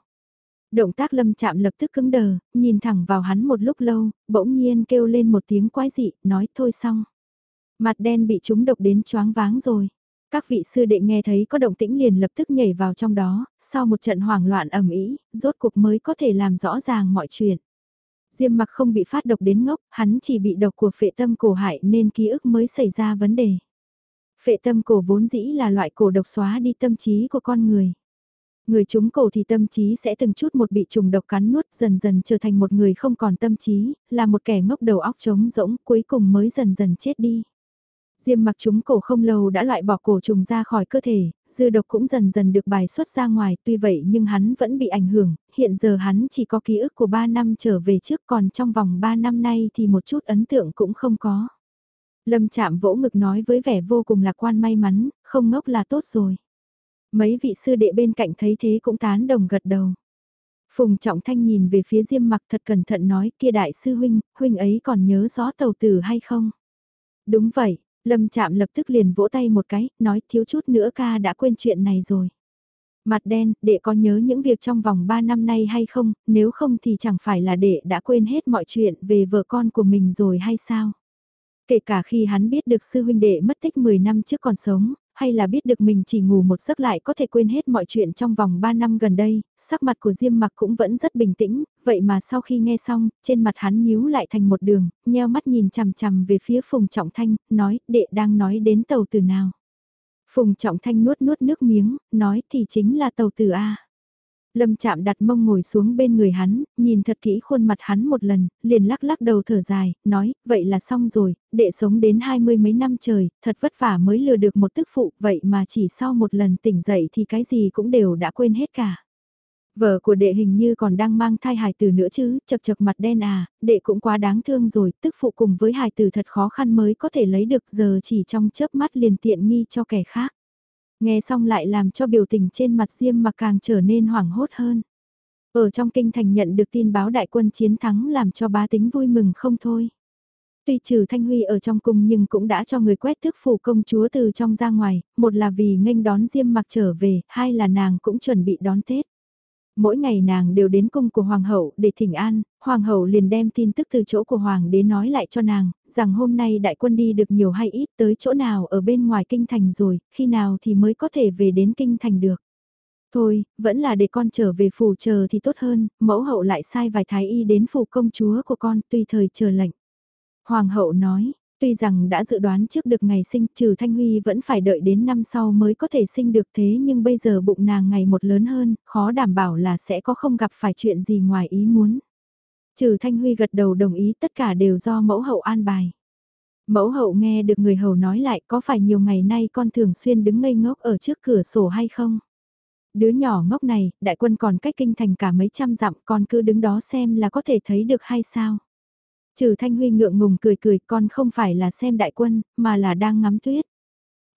Động tác lâm chạm lập tức cứng đờ, nhìn thẳng vào hắn một lúc lâu, bỗng nhiên kêu lên một tiếng quái dị, nói thôi xong. Mặt đen bị chúng độc đến choáng váng rồi. Các vị sư đệ nghe thấy có động tĩnh liền lập tức nhảy vào trong đó, sau một trận hoảng loạn ầm ĩ, rốt cuộc mới có thể làm rõ ràng mọi chuyện. Diêm mặc không bị phát độc đến ngốc, hắn chỉ bị độc của phệ tâm cổ hại nên ký ức mới xảy ra vấn đề. Phệ tâm cổ vốn dĩ là loại cổ độc xóa đi tâm trí của con người. Người chúng cổ thì tâm trí sẽ từng chút một bị trùng độc cắn nuốt dần dần trở thành một người không còn tâm trí, là một kẻ ngốc đầu óc trống rỗng cuối cùng mới dần dần chết đi. Diêm mặc chúng cổ không lâu đã loại bỏ cổ trùng ra khỏi cơ thể, dư độc cũng dần dần được bài xuất ra ngoài, tuy vậy nhưng hắn vẫn bị ảnh hưởng, hiện giờ hắn chỉ có ký ức của 3 năm trở về trước còn trong vòng 3 năm nay thì một chút ấn tượng cũng không có. Lâm chạm vỗ ngực nói với vẻ vô cùng lạc quan may mắn, không ngốc là tốt rồi. Mấy vị sư đệ bên cạnh thấy thế cũng tán đồng gật đầu. Phùng Trọng Thanh nhìn về phía Diêm mặc thật cẩn thận nói kia đại sư huynh, huynh ấy còn nhớ rõ tàu tử hay không? Đúng vậy, Lâm chạm lập tức liền vỗ tay một cái, nói thiếu chút nữa ca đã quên chuyện này rồi. Mặt đen, đệ có nhớ những việc trong vòng 3 năm nay hay không, nếu không thì chẳng phải là đệ đã quên hết mọi chuyện về vợ con của mình rồi hay sao? Kể cả khi hắn biết được sư huynh đệ mất tích 10 năm trước còn sống, hay là biết được mình chỉ ngủ một giấc lại có thể quên hết mọi chuyện trong vòng 3 năm gần đây, sắc mặt của Diêm mặc cũng vẫn rất bình tĩnh, vậy mà sau khi nghe xong, trên mặt hắn nhíu lại thành một đường, nheo mắt nhìn chằm chằm về phía Phùng Trọng Thanh, nói, đệ đang nói đến tàu từ nào. Phùng Trọng Thanh nuốt nuốt nước miếng, nói thì chính là tàu từ A. Lâm chạm đặt mông ngồi xuống bên người hắn, nhìn thật kỹ khuôn mặt hắn một lần, liền lắc lắc đầu thở dài, nói, vậy là xong rồi, đệ sống đến hai mươi mấy năm trời, thật vất vả mới lừa được một tức phụ, vậy mà chỉ sau một lần tỉnh dậy thì cái gì cũng đều đã quên hết cả. Vợ của đệ hình như còn đang mang thai hài tử nữa chứ, chật chật mặt đen à, đệ cũng quá đáng thương rồi, tức phụ cùng với hài tử thật khó khăn mới có thể lấy được giờ chỉ trong chớp mắt liền tiện nghi cho kẻ khác. Nghe xong lại làm cho biểu tình trên mặt Diêm mặc càng trở nên hoảng hốt hơn. Ở trong kinh thành nhận được tin báo đại quân chiến thắng làm cho bá tính vui mừng không thôi. Tuy trừ Thanh Huy ở trong cung nhưng cũng đã cho người quét thức phủ công chúa từ trong ra ngoài, một là vì nghênh đón Diêm mặc trở về, hai là nàng cũng chuẩn bị đón Tết. Mỗi ngày nàng đều đến cung của Hoàng hậu để thỉnh an, Hoàng hậu liền đem tin tức từ chỗ của Hoàng đế nói lại cho nàng, rằng hôm nay đại quân đi được nhiều hay ít tới chỗ nào ở bên ngoài kinh thành rồi, khi nào thì mới có thể về đến kinh thành được. Thôi, vẫn là để con trở về phủ chờ thì tốt hơn, mẫu hậu lại sai vài thái y đến phủ công chúa của con tùy thời chờ lệnh. Hoàng hậu nói, Tuy rằng đã dự đoán trước được ngày sinh trừ Thanh Huy vẫn phải đợi đến năm sau mới có thể sinh được thế nhưng bây giờ bụng nàng ngày một lớn hơn, khó đảm bảo là sẽ có không gặp phải chuyện gì ngoài ý muốn. Trừ Thanh Huy gật đầu đồng ý tất cả đều do mẫu hậu an bài. Mẫu hậu nghe được người hầu nói lại có phải nhiều ngày nay con thường xuyên đứng ngây ngốc ở trước cửa sổ hay không? Đứa nhỏ ngốc này, đại quân còn cách kinh thành cả mấy trăm dặm con cứ đứng đó xem là có thể thấy được hay sao? Trừ Thanh Huy ngượng ngùng cười cười con không phải là xem đại quân, mà là đang ngắm tuyết.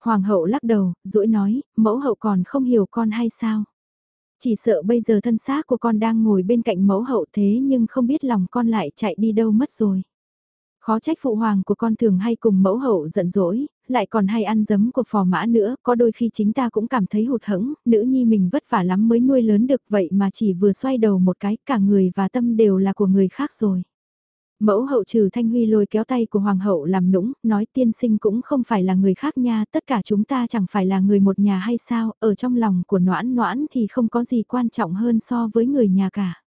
Hoàng hậu lắc đầu, rỗi nói, mẫu hậu còn không hiểu con hay sao. Chỉ sợ bây giờ thân xác của con đang ngồi bên cạnh mẫu hậu thế nhưng không biết lòng con lại chạy đi đâu mất rồi. Khó trách phụ hoàng của con thường hay cùng mẫu hậu giận dỗi, lại còn hay ăn dấm của phò mã nữa, có đôi khi chính ta cũng cảm thấy hụt hẫng, nữ nhi mình vất vả lắm mới nuôi lớn được vậy mà chỉ vừa xoay đầu một cái, cả người và tâm đều là của người khác rồi. Mẫu hậu trừ Thanh Huy lôi kéo tay của Hoàng hậu làm nũng, nói tiên sinh cũng không phải là người khác nha, tất cả chúng ta chẳng phải là người một nhà hay sao, ở trong lòng của noãn noãn thì không có gì quan trọng hơn so với người nhà cả.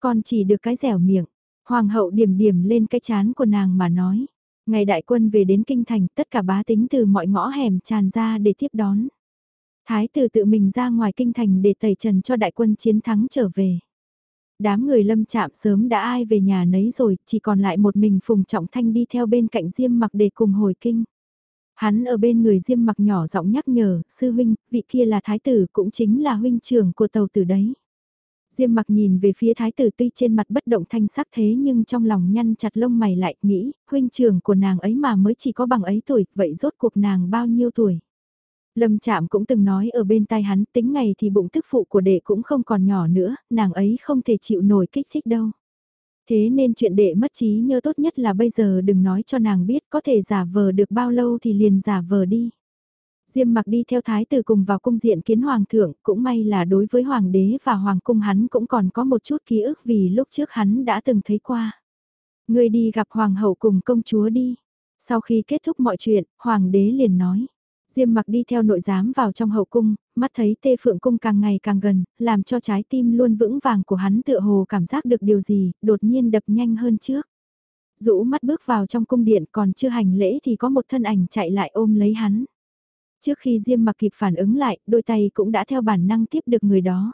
Còn chỉ được cái dẻo miệng, Hoàng hậu điểm điểm lên cái chán của nàng mà nói. Ngày đại quân về đến kinh thành tất cả bá tính từ mọi ngõ hẻm tràn ra để tiếp đón. Thái tử tự mình ra ngoài kinh thành để tẩy trần cho đại quân chiến thắng trở về. Đám người lâm chạm sớm đã ai về nhà nấy rồi, chỉ còn lại một mình Phùng Trọng Thanh đi theo bên cạnh Diêm mặc để cùng hồi kinh. Hắn ở bên người Diêm mặc nhỏ giọng nhắc nhở, sư huynh, vị kia là thái tử cũng chính là huynh trưởng của tàu tử đấy. Diêm mặc nhìn về phía thái tử tuy trên mặt bất động thanh sắc thế nhưng trong lòng nhăn chặt lông mày lại nghĩ, huynh trưởng của nàng ấy mà mới chỉ có bằng ấy tuổi, vậy rốt cuộc nàng bao nhiêu tuổi? Lâm Trạm cũng từng nói ở bên tai hắn tính ngày thì bụng tức phụ của đệ cũng không còn nhỏ nữa, nàng ấy không thể chịu nổi kích thích đâu. Thế nên chuyện đệ mất trí nhớ tốt nhất là bây giờ đừng nói cho nàng biết có thể giả vờ được bao lâu thì liền giả vờ đi. Diêm mặc đi theo thái tử cùng vào cung diện kiến hoàng thượng, cũng may là đối với hoàng đế và hoàng cung hắn cũng còn có một chút ký ức vì lúc trước hắn đã từng thấy qua. Người đi gặp hoàng hậu cùng công chúa đi. Sau khi kết thúc mọi chuyện, hoàng đế liền nói. Diêm mặc đi theo nội giám vào trong hậu cung, mắt thấy tê phượng cung càng ngày càng gần, làm cho trái tim luôn vững vàng của hắn tựa hồ cảm giác được điều gì, đột nhiên đập nhanh hơn trước. Dũ mắt bước vào trong cung điện còn chưa hành lễ thì có một thân ảnh chạy lại ôm lấy hắn. Trước khi Diêm mặc kịp phản ứng lại, đôi tay cũng đã theo bản năng tiếp được người đó.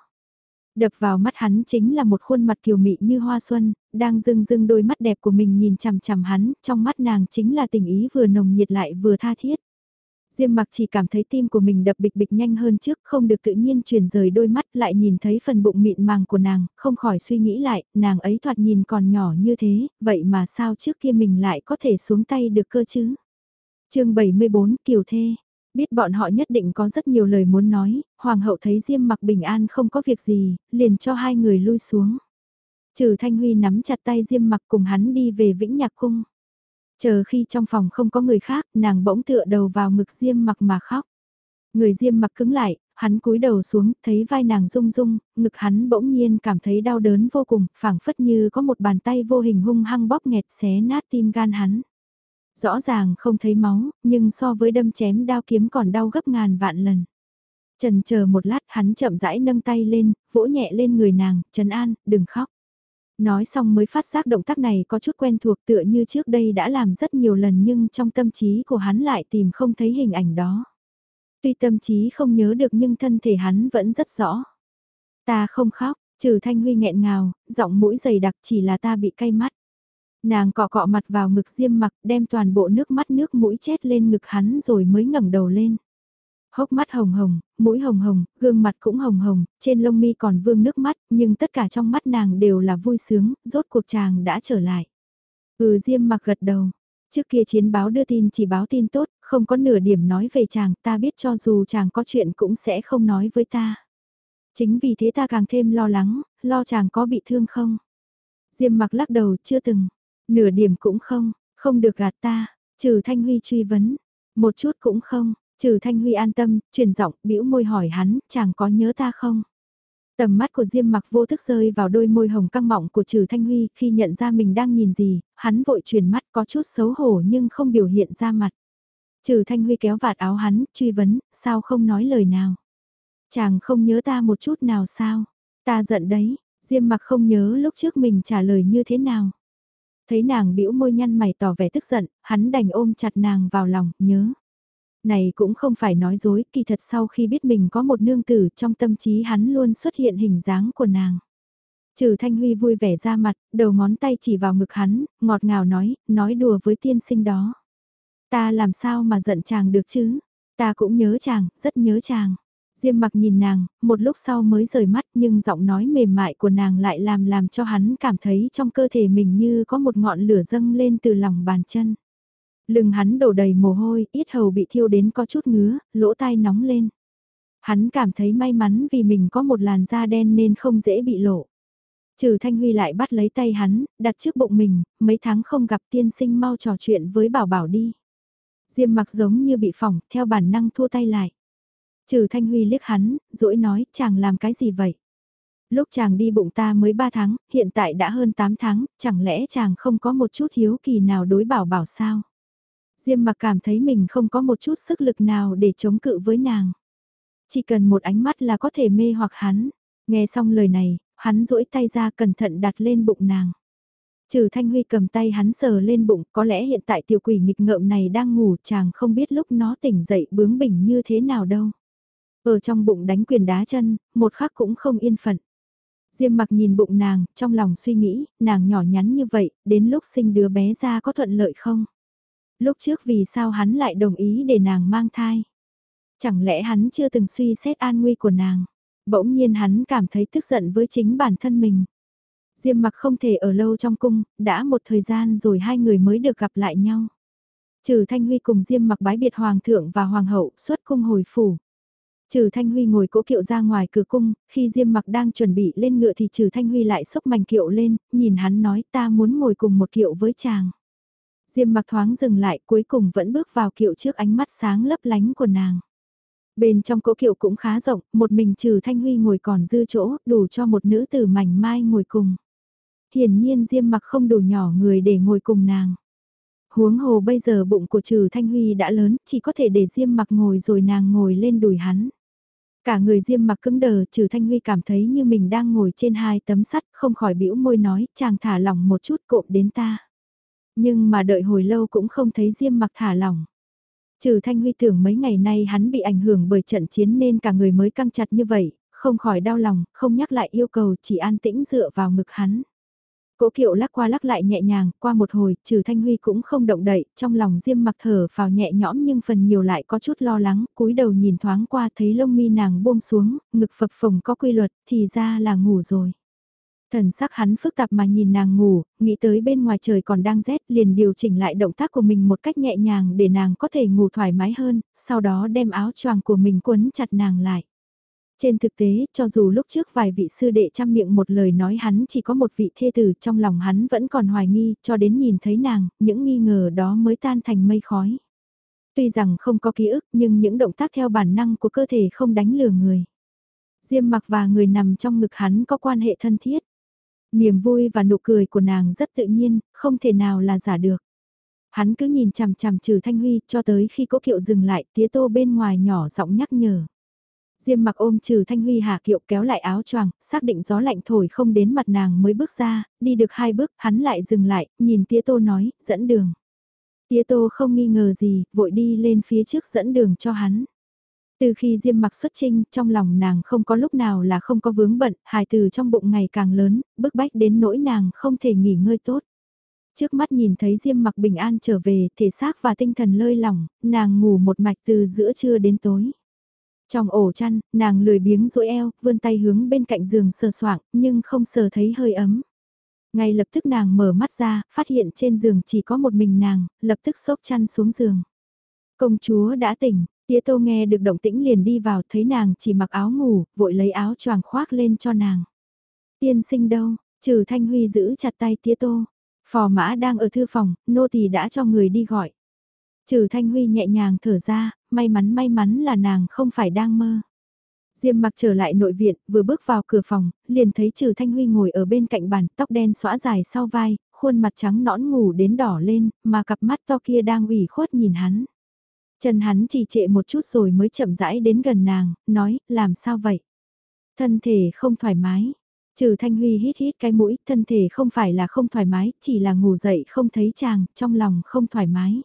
Đập vào mắt hắn chính là một khuôn mặt kiều mị như hoa xuân, đang rưng rưng đôi mắt đẹp của mình nhìn chằm chằm hắn, trong mắt nàng chính là tình ý vừa nồng nhiệt lại vừa tha thiết. Diêm mặc chỉ cảm thấy tim của mình đập bịch bịch nhanh hơn trước, không được tự nhiên chuyển rời đôi mắt lại nhìn thấy phần bụng mịn màng của nàng, không khỏi suy nghĩ lại, nàng ấy thoạt nhìn còn nhỏ như thế, vậy mà sao trước kia mình lại có thể xuống tay được cơ chứ? chương 74 Kiều Thê Biết bọn họ nhất định có rất nhiều lời muốn nói, hoàng hậu thấy Diêm mặc bình an không có việc gì, liền cho hai người lui xuống. Trừ Thanh Huy nắm chặt tay Diêm mặc cùng hắn đi về Vĩnh Nhạc Cung. Chờ khi trong phòng không có người khác, nàng bỗng tựa đầu vào ngực Diêm mặc mà khóc. Người Diêm mặc cứng lại, hắn cúi đầu xuống, thấy vai nàng rung rung, ngực hắn bỗng nhiên cảm thấy đau đớn vô cùng, phảng phất như có một bàn tay vô hình hung hăng bóp nghẹt xé nát tim gan hắn. Rõ ràng không thấy máu, nhưng so với đâm chém đao kiếm còn đau gấp ngàn vạn lần. Trần chờ một lát hắn chậm rãi nâng tay lên, vỗ nhẹ lên người nàng, Trần An, đừng khóc. Nói xong mới phát giác động tác này có chút quen thuộc tựa như trước đây đã làm rất nhiều lần nhưng trong tâm trí của hắn lại tìm không thấy hình ảnh đó. Tuy tâm trí không nhớ được nhưng thân thể hắn vẫn rất rõ. Ta không khóc, trừ thanh huy nghẹn ngào, giọng mũi dày đặc chỉ là ta bị cay mắt. Nàng cọ cọ mặt vào ngực diêm mặc đem toàn bộ nước mắt nước mũi chết lên ngực hắn rồi mới ngẩng đầu lên. Hốc mắt hồng hồng, mũi hồng hồng, gương mặt cũng hồng hồng, trên lông mi còn vương nước mắt, nhưng tất cả trong mắt nàng đều là vui sướng, rốt cuộc chàng đã trở lại. Ừ diêm mặc gật đầu. Trước kia chiến báo đưa tin chỉ báo tin tốt, không có nửa điểm nói về chàng, ta biết cho dù chàng có chuyện cũng sẽ không nói với ta. Chính vì thế ta càng thêm lo lắng, lo chàng có bị thương không? Diêm mặc lắc đầu chưa từng, nửa điểm cũng không, không được gạt ta, trừ Thanh Huy truy vấn, một chút cũng không, Trừ Thanh Huy an tâm, truyền giọng, bĩu môi hỏi hắn, chàng có nhớ ta không? Tầm mắt của Diêm mặc vô thức rơi vào đôi môi hồng căng mọng của Trừ Thanh Huy, khi nhận ra mình đang nhìn gì, hắn vội chuyển mắt có chút xấu hổ nhưng không biểu hiện ra mặt. Trừ Thanh Huy kéo vạt áo hắn, truy vấn, sao không nói lời nào? Chàng không nhớ ta một chút nào sao? Ta giận đấy, Diêm mặc không nhớ lúc trước mình trả lời như thế nào. Thấy nàng bĩu môi nhăn mày tỏ vẻ tức giận, hắn đành ôm chặt nàng vào lòng, nhớ. Này cũng không phải nói dối, kỳ thật sau khi biết mình có một nương tử trong tâm trí hắn luôn xuất hiện hình dáng của nàng. Trừ Thanh Huy vui vẻ ra mặt, đầu ngón tay chỉ vào ngực hắn, ngọt ngào nói, nói đùa với tiên sinh đó. Ta làm sao mà giận chàng được chứ? Ta cũng nhớ chàng, rất nhớ chàng. Diêm mặc nhìn nàng, một lúc sau mới rời mắt nhưng giọng nói mềm mại của nàng lại làm làm cho hắn cảm thấy trong cơ thể mình như có một ngọn lửa dâng lên từ lòng bàn chân. Lưng hắn đổ đầy mồ hôi, ít hầu bị thiêu đến có chút ngứa, lỗ tai nóng lên. Hắn cảm thấy may mắn vì mình có một làn da đen nên không dễ bị lộ. Trừ Thanh Huy lại bắt lấy tay hắn, đặt trước bụng mình, mấy tháng không gặp tiên sinh mau trò chuyện với bảo bảo đi. Diêm mặc giống như bị phỏng, theo bản năng thua tay lại. Trừ Thanh Huy liếc hắn, dỗi nói, chàng làm cái gì vậy? Lúc chàng đi bụng ta mới 3 tháng, hiện tại đã hơn 8 tháng, chẳng lẽ chàng không có một chút hiếu kỳ nào đối bảo bảo sao? Diêm mặc cảm thấy mình không có một chút sức lực nào để chống cự với nàng. Chỉ cần một ánh mắt là có thể mê hoặc hắn. Nghe xong lời này, hắn duỗi tay ra cẩn thận đặt lên bụng nàng. Trừ Thanh Huy cầm tay hắn sờ lên bụng, có lẽ hiện tại tiểu quỷ nghịch ngợm này đang ngủ chàng không biết lúc nó tỉnh dậy bướng bỉnh như thế nào đâu. Ở trong bụng đánh quyền đá chân, một khắc cũng không yên phận. Diêm mặc nhìn bụng nàng, trong lòng suy nghĩ, nàng nhỏ nhắn như vậy, đến lúc sinh đứa bé ra có thuận lợi không? Lúc trước vì sao hắn lại đồng ý để nàng mang thai? Chẳng lẽ hắn chưa từng suy xét an nguy của nàng? Bỗng nhiên hắn cảm thấy tức giận với chính bản thân mình. Diêm mặc không thể ở lâu trong cung, đã một thời gian rồi hai người mới được gặp lại nhau. Trừ Thanh Huy cùng Diêm mặc bái biệt Hoàng thượng và Hoàng hậu xuất cung hồi phủ. Trừ Thanh Huy ngồi cỗ kiệu ra ngoài cửa cung, khi Diêm mặc đang chuẩn bị lên ngựa thì Trừ Thanh Huy lại xốc mảnh kiệu lên, nhìn hắn nói ta muốn ngồi cùng một kiệu với chàng. Diêm mặc thoáng dừng lại cuối cùng vẫn bước vào kiệu trước ánh mắt sáng lấp lánh của nàng. Bên trong cỗ kiệu cũng khá rộng, một mình trừ Thanh Huy ngồi còn dư chỗ, đủ cho một nữ tử mảnh mai ngồi cùng. Hiển nhiên Diêm mặc không đủ nhỏ người để ngồi cùng nàng. Huống hồ bây giờ bụng của trừ Thanh Huy đã lớn, chỉ có thể để Diêm mặc ngồi rồi nàng ngồi lên đùi hắn. Cả người Diêm mặc cứng đờ, trừ Thanh Huy cảm thấy như mình đang ngồi trên hai tấm sắt, không khỏi bĩu môi nói, chàng thả lỏng một chút cộm đến ta. Nhưng mà đợi hồi lâu cũng không thấy Diêm mặc thả lỏng. Trừ Thanh Huy tưởng mấy ngày nay hắn bị ảnh hưởng bởi trận chiến nên cả người mới căng chặt như vậy, không khỏi đau lòng, không nhắc lại yêu cầu chỉ an tĩnh dựa vào ngực hắn. Cố kiệu lắc qua lắc lại nhẹ nhàng, qua một hồi, trừ Thanh Huy cũng không động đậy, trong lòng Diêm mặc thở vào nhẹ nhõm nhưng phần nhiều lại có chút lo lắng, cúi đầu nhìn thoáng qua thấy lông mi nàng buông xuống, ngực phập phồng có quy luật, thì ra là ngủ rồi. Thần sắc hắn phức tạp mà nhìn nàng ngủ, nghĩ tới bên ngoài trời còn đang rét liền điều chỉnh lại động tác của mình một cách nhẹ nhàng để nàng có thể ngủ thoải mái hơn, sau đó đem áo choàng của mình quấn chặt nàng lại. Trên thực tế, cho dù lúc trước vài vị sư đệ chăm miệng một lời nói hắn chỉ có một vị thê tử trong lòng hắn vẫn còn hoài nghi, cho đến nhìn thấy nàng, những nghi ngờ đó mới tan thành mây khói. Tuy rằng không có ký ức nhưng những động tác theo bản năng của cơ thể không đánh lừa người. Diêm mặc và người nằm trong ngực hắn có quan hệ thân thiết. Niềm vui và nụ cười của nàng rất tự nhiên, không thể nào là giả được. Hắn cứ nhìn chằm chằm trừ Thanh Huy cho tới khi cố kiệu dừng lại tía tô bên ngoài nhỏ giọng nhắc nhở. Diêm mặc ôm trừ Thanh Huy hạ kiệu kéo lại áo choàng, xác định gió lạnh thổi không đến mặt nàng mới bước ra, đi được hai bước, hắn lại dừng lại, nhìn tía tô nói, dẫn đường. Tía tô không nghi ngờ gì, vội đi lên phía trước dẫn đường cho hắn. Từ khi Diêm mặc xuất trinh, trong lòng nàng không có lúc nào là không có vướng bận, hài từ trong bụng ngày càng lớn, bức bách đến nỗi nàng không thể nghỉ ngơi tốt. Trước mắt nhìn thấy Diêm mặc bình an trở về, thể xác và tinh thần lơi lỏng, nàng ngủ một mạch từ giữa trưa đến tối. Trong ổ chăn, nàng lười biếng duỗi eo, vươn tay hướng bên cạnh giường sờ soạng, nhưng không sờ thấy hơi ấm. Ngay lập tức nàng mở mắt ra, phát hiện trên giường chỉ có một mình nàng, lập tức xốc chăn xuống giường. Công chúa đã tỉnh, tía tô nghe được động tĩnh liền đi vào thấy nàng chỉ mặc áo ngủ, vội lấy áo choàng khoác lên cho nàng. Tiên sinh đâu, trừ thanh huy giữ chặt tay tía tô. Phò mã đang ở thư phòng, nô tỳ đã cho người đi gọi. Trừ thanh huy nhẹ nhàng thở ra, may mắn may mắn là nàng không phải đang mơ. Diêm mặc trở lại nội viện, vừa bước vào cửa phòng, liền thấy trừ Thanh Huy ngồi ở bên cạnh bàn, tóc đen xõa dài sau vai, khuôn mặt trắng nõn ngủ đến đỏ lên, mà cặp mắt to kia đang ủy khuất nhìn hắn. Chân hắn chỉ trệ một chút rồi mới chậm rãi đến gần nàng, nói, làm sao vậy? Thân thể không thoải mái. Trừ Thanh Huy hít hít cái mũi, thân thể không phải là không thoải mái, chỉ là ngủ dậy không thấy chàng, trong lòng không thoải mái.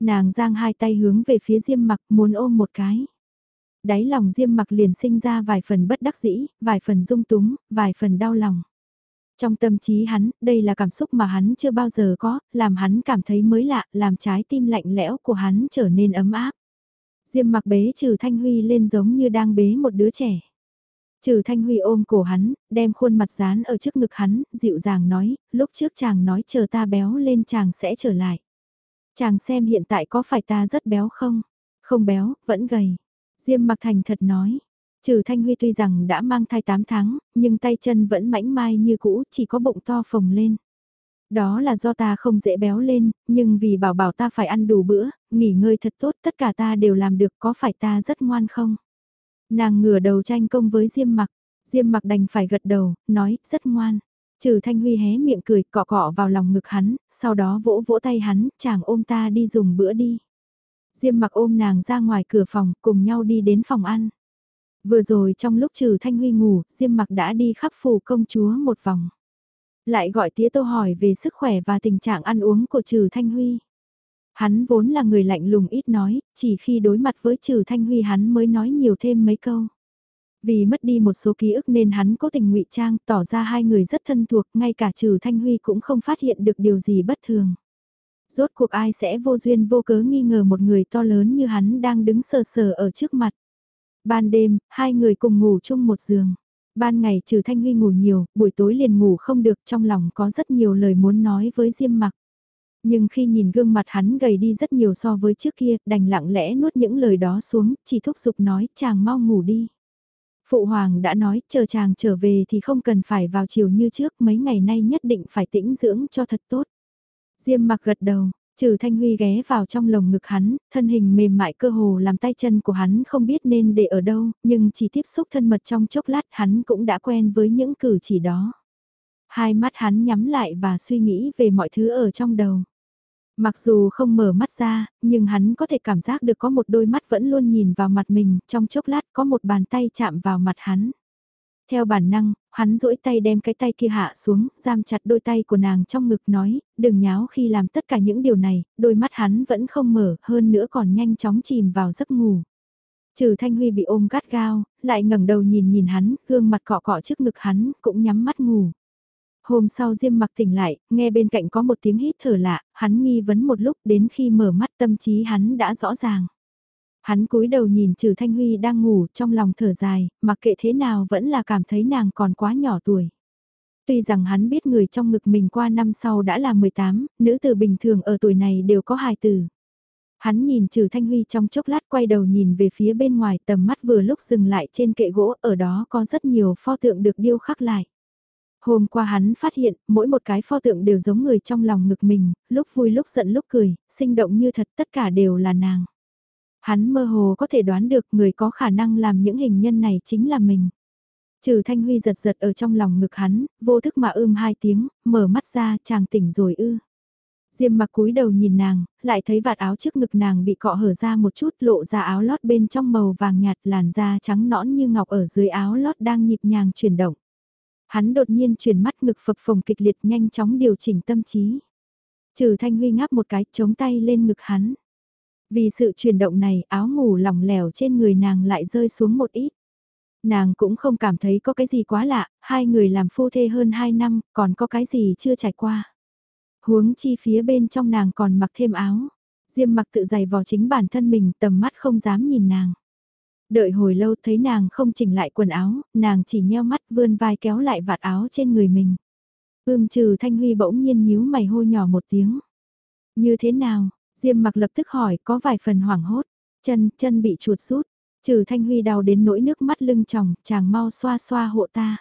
Nàng giang hai tay hướng về phía Diêm mặc muốn ôm một cái. Đáy lòng Diêm mặc liền sinh ra vài phần bất đắc dĩ, vài phần dung túng, vài phần đau lòng. Trong tâm trí hắn, đây là cảm xúc mà hắn chưa bao giờ có, làm hắn cảm thấy mới lạ, làm trái tim lạnh lẽo của hắn trở nên ấm áp. Diêm mặc bế trừ Thanh Huy lên giống như đang bế một đứa trẻ. Trừ Thanh Huy ôm cổ hắn, đem khuôn mặt dán ở trước ngực hắn, dịu dàng nói, lúc trước chàng nói chờ ta béo lên chàng sẽ trở lại. Chàng xem hiện tại có phải ta rất béo không? Không béo, vẫn gầy. Diêm mặc thành thật nói. Trừ Thanh Huy tuy rằng đã mang thai 8 tháng, nhưng tay chân vẫn mảnh mai như cũ, chỉ có bụng to phồng lên. Đó là do ta không dễ béo lên, nhưng vì bảo bảo ta phải ăn đủ bữa, nghỉ ngơi thật tốt, tất cả ta đều làm được, có phải ta rất ngoan không? Nàng ngửa đầu tranh công với Diêm mặc, Diêm mặc đành phải gật đầu, nói, rất ngoan. Trừ Thanh Huy hé miệng cười cọ cọ vào lòng ngực hắn, sau đó vỗ vỗ tay hắn, chàng ôm ta đi dùng bữa đi. Diêm mặc ôm nàng ra ngoài cửa phòng, cùng nhau đi đến phòng ăn. Vừa rồi trong lúc trừ Thanh Huy ngủ, Diêm mặc đã đi khắp phủ công chúa một vòng. Lại gọi tía tô hỏi về sức khỏe và tình trạng ăn uống của trừ Thanh Huy. Hắn vốn là người lạnh lùng ít nói, chỉ khi đối mặt với trừ Thanh Huy hắn mới nói nhiều thêm mấy câu. Vì mất đi một số ký ức nên hắn cố tình ngụy trang tỏ ra hai người rất thân thuộc, ngay cả trừ Thanh Huy cũng không phát hiện được điều gì bất thường. Rốt cuộc ai sẽ vô duyên vô cớ nghi ngờ một người to lớn như hắn đang đứng sờ sờ ở trước mặt. Ban đêm, hai người cùng ngủ chung một giường. Ban ngày trừ Thanh Huy ngủ nhiều, buổi tối liền ngủ không được trong lòng có rất nhiều lời muốn nói với Diêm Mặc. Nhưng khi nhìn gương mặt hắn gầy đi rất nhiều so với trước kia, đành lặng lẽ nuốt những lời đó xuống, chỉ thúc giục nói chàng mau ngủ đi. Phụ hoàng đã nói chờ chàng trở về thì không cần phải vào chiều như trước mấy ngày nay nhất định phải tĩnh dưỡng cho thật tốt. Diêm mặc gật đầu, trừ Thanh Huy ghé vào trong lồng ngực hắn, thân hình mềm mại cơ hồ làm tay chân của hắn không biết nên để ở đâu, nhưng chỉ tiếp xúc thân mật trong chốc lát hắn cũng đã quen với những cử chỉ đó. Hai mắt hắn nhắm lại và suy nghĩ về mọi thứ ở trong đầu. Mặc dù không mở mắt ra, nhưng hắn có thể cảm giác được có một đôi mắt vẫn luôn nhìn vào mặt mình, trong chốc lát có một bàn tay chạm vào mặt hắn. Theo bản năng, hắn duỗi tay đem cái tay kia hạ xuống, giam chặt đôi tay của nàng trong ngực nói, đừng nháo khi làm tất cả những điều này, đôi mắt hắn vẫn không mở, hơn nữa còn nhanh chóng chìm vào giấc ngủ. Trừ Thanh Huy bị ôm gắt gao, lại ngẩng đầu nhìn nhìn hắn, gương mặt cọ cọ trước ngực hắn, cũng nhắm mắt ngủ. Hôm sau Diêm mặc tỉnh lại, nghe bên cạnh có một tiếng hít thở lạ, hắn nghi vấn một lúc đến khi mở mắt tâm trí hắn đã rõ ràng. Hắn cúi đầu nhìn trừ Thanh Huy đang ngủ trong lòng thở dài, mặc kệ thế nào vẫn là cảm thấy nàng còn quá nhỏ tuổi. Tuy rằng hắn biết người trong ngực mình qua năm sau đã là 18, nữ tử bình thường ở tuổi này đều có hài tử. Hắn nhìn trừ Thanh Huy trong chốc lát quay đầu nhìn về phía bên ngoài tầm mắt vừa lúc dừng lại trên kệ gỗ ở đó có rất nhiều pho tượng được điêu khắc lại. Hôm qua hắn phát hiện, mỗi một cái pho tượng đều giống người trong lòng ngực mình, lúc vui lúc giận lúc cười, sinh động như thật tất cả đều là nàng. Hắn mơ hồ có thể đoán được người có khả năng làm những hình nhân này chính là mình. Trừ Thanh Huy giật giật ở trong lòng ngực hắn, vô thức mà ưm hai tiếng, mở mắt ra chàng tỉnh rồi ư. Diêm mặc cúi đầu nhìn nàng, lại thấy vạt áo trước ngực nàng bị cọ hở ra một chút lộ ra áo lót bên trong màu vàng nhạt làn da trắng nõn như ngọc ở dưới áo lót đang nhịp nhàng chuyển động. Hắn đột nhiên chuyển mắt ngực phập phồng kịch liệt nhanh chóng điều chỉnh tâm trí. Trừ Thanh Huy ngáp một cái chống tay lên ngực hắn. Vì sự chuyển động này áo ngủ lỏng lẻo trên người nàng lại rơi xuống một ít. Nàng cũng không cảm thấy có cái gì quá lạ, hai người làm phu thê hơn hai năm, còn có cái gì chưa trải qua. Huống chi phía bên trong nàng còn mặc thêm áo. Diêm mặc tự giày vò chính bản thân mình tầm mắt không dám nhìn nàng. Đợi hồi lâu thấy nàng không chỉnh lại quần áo, nàng chỉ nheo mắt vươn vai kéo lại vạt áo trên người mình. Ưm trừ Thanh Huy bỗng nhiên nhíu mày hô nhỏ một tiếng. Như thế nào? Diêm mặc lập tức hỏi có vài phần hoảng hốt. Chân, chân bị chuột rút. Trừ Thanh Huy đau đến nỗi nước mắt lưng tròng, chàng mau xoa xoa hộ ta.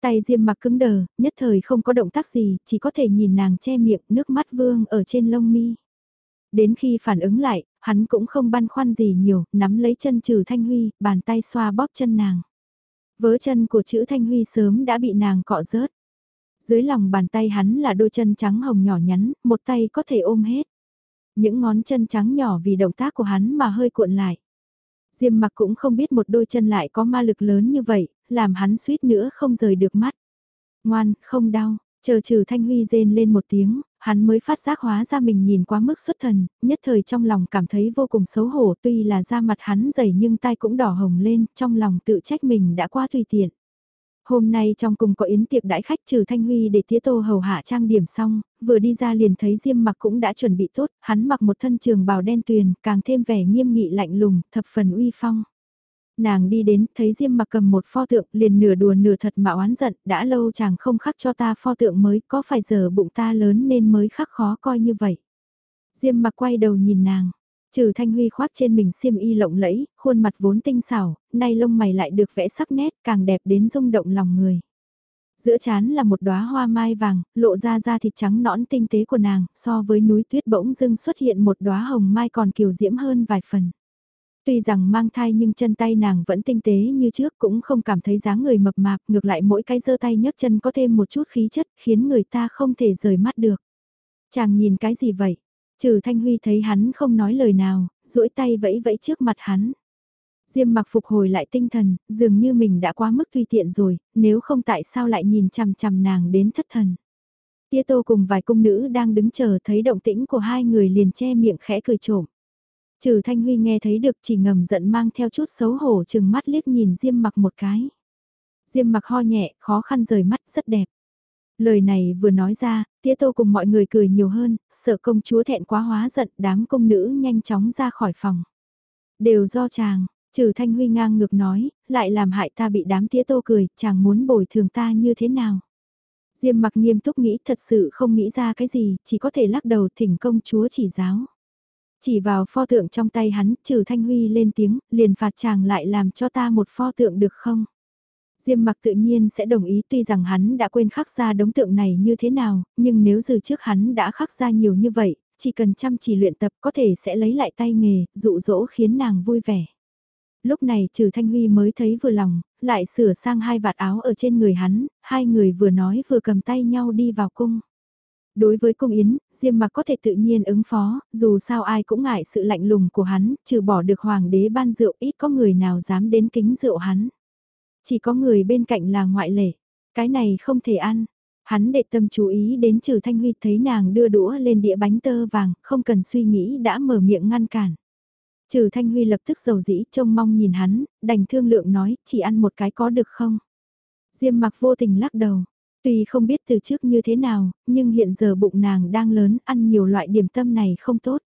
Tay Diêm mặc cứng đờ, nhất thời không có động tác gì, chỉ có thể nhìn nàng che miệng nước mắt vương ở trên lông mi. Đến khi phản ứng lại, hắn cũng không băn khoăn gì nhiều, nắm lấy chân trừ Thanh Huy, bàn tay xoa bóp chân nàng. Vớ chân của chữ Thanh Huy sớm đã bị nàng cọ rớt. Dưới lòng bàn tay hắn là đôi chân trắng hồng nhỏ nhắn, một tay có thể ôm hết. Những ngón chân trắng nhỏ vì động tác của hắn mà hơi cuộn lại. Diêm mặc cũng không biết một đôi chân lại có ma lực lớn như vậy, làm hắn suýt nữa không rời được mắt. Ngoan, không đau, chờ trừ Thanh Huy rên lên một tiếng, hắn mới phát giác hóa ra mình nhìn quá mức xuất thần, nhất thời trong lòng cảm thấy vô cùng xấu hổ tuy là da mặt hắn dày nhưng tai cũng đỏ hồng lên, trong lòng tự trách mình đã quá tùy tiện. Hôm nay trong cùng có yến tiệc đãi khách trừ Thanh Huy để tía tô hầu hạ trang điểm xong, vừa đi ra liền thấy Diêm mặc cũng đã chuẩn bị tốt, hắn mặc một thân trường bào đen tuyền, càng thêm vẻ nghiêm nghị lạnh lùng, thập phần uy phong. Nàng đi đến, thấy Diêm mặc cầm một pho tượng, liền nửa đùa nửa thật mà oán giận, đã lâu chàng không khắc cho ta pho tượng mới, có phải giờ bụng ta lớn nên mới khắc khó coi như vậy. Diêm mặc quay đầu nhìn nàng, trừ thanh huy khoác trên mình xiêm y lộng lẫy, khuôn mặt vốn tinh xảo, nay lông mày lại được vẽ sắc nét, càng đẹp đến rung động lòng người. Giữa chán là một đóa hoa mai vàng, lộ ra da thịt trắng nõn tinh tế của nàng, so với núi tuyết bỗng dưng xuất hiện một đóa hồng mai còn kiều diễm hơn vài phần. Tuy rằng mang thai nhưng chân tay nàng vẫn tinh tế như trước cũng không cảm thấy dáng người mập mạp, ngược lại mỗi cái giơ tay nhấc chân có thêm một chút khí chất khiến người ta không thể rời mắt được. Chàng nhìn cái gì vậy? Trừ Thanh Huy thấy hắn không nói lời nào, duỗi tay vẫy vẫy trước mặt hắn. Diêm mặc phục hồi lại tinh thần, dường như mình đã quá mức tùy tiện rồi, nếu không tại sao lại nhìn chằm chằm nàng đến thất thần. Tia tô cùng vài cung nữ đang đứng chờ thấy động tĩnh của hai người liền che miệng khẽ cười trộm. Trừ Thanh Huy nghe thấy được chỉ ngầm giận mang theo chút xấu hổ chừng mắt liếc nhìn Diêm mặc một cái. Diêm mặc ho nhẹ, khó khăn rời mắt, rất đẹp. Lời này vừa nói ra, tía tô cùng mọi người cười nhiều hơn, sợ công chúa thẹn quá hóa giận, đám công nữ nhanh chóng ra khỏi phòng. Đều do chàng, trừ Thanh Huy ngang ngược nói, lại làm hại ta bị đám tía tô cười, chàng muốn bồi thường ta như thế nào. Diêm mặc nghiêm túc nghĩ thật sự không nghĩ ra cái gì, chỉ có thể lắc đầu thỉnh công chúa chỉ giáo. Chỉ vào pho tượng trong tay hắn, trừ Thanh Huy lên tiếng, liền phạt chàng lại làm cho ta một pho tượng được không? Diêm mặc tự nhiên sẽ đồng ý tuy rằng hắn đã quên khắc ra đống tượng này như thế nào, nhưng nếu từ trước hắn đã khắc ra nhiều như vậy, chỉ cần chăm chỉ luyện tập có thể sẽ lấy lại tay nghề, dụ dỗ khiến nàng vui vẻ. Lúc này trừ Thanh Huy mới thấy vừa lòng, lại sửa sang hai vạt áo ở trên người hắn, hai người vừa nói vừa cầm tay nhau đi vào cung. Đối với cung yến, Diêm mặc có thể tự nhiên ứng phó, dù sao ai cũng ngại sự lạnh lùng của hắn, trừ bỏ được hoàng đế ban rượu ít có người nào dám đến kính rượu hắn. Chỉ có người bên cạnh là ngoại lệ, cái này không thể ăn. Hắn để tâm chú ý đến trừ Thanh Huy thấy nàng đưa đũa lên đĩa bánh tơ vàng, không cần suy nghĩ đã mở miệng ngăn cản. Trừ Thanh Huy lập tức dầu dĩ trông mong nhìn hắn, đành thương lượng nói, chỉ ăn một cái có được không? Diêm mặc vô tình lắc đầu, tuy không biết từ trước như thế nào, nhưng hiện giờ bụng nàng đang lớn, ăn nhiều loại điểm tâm này không tốt.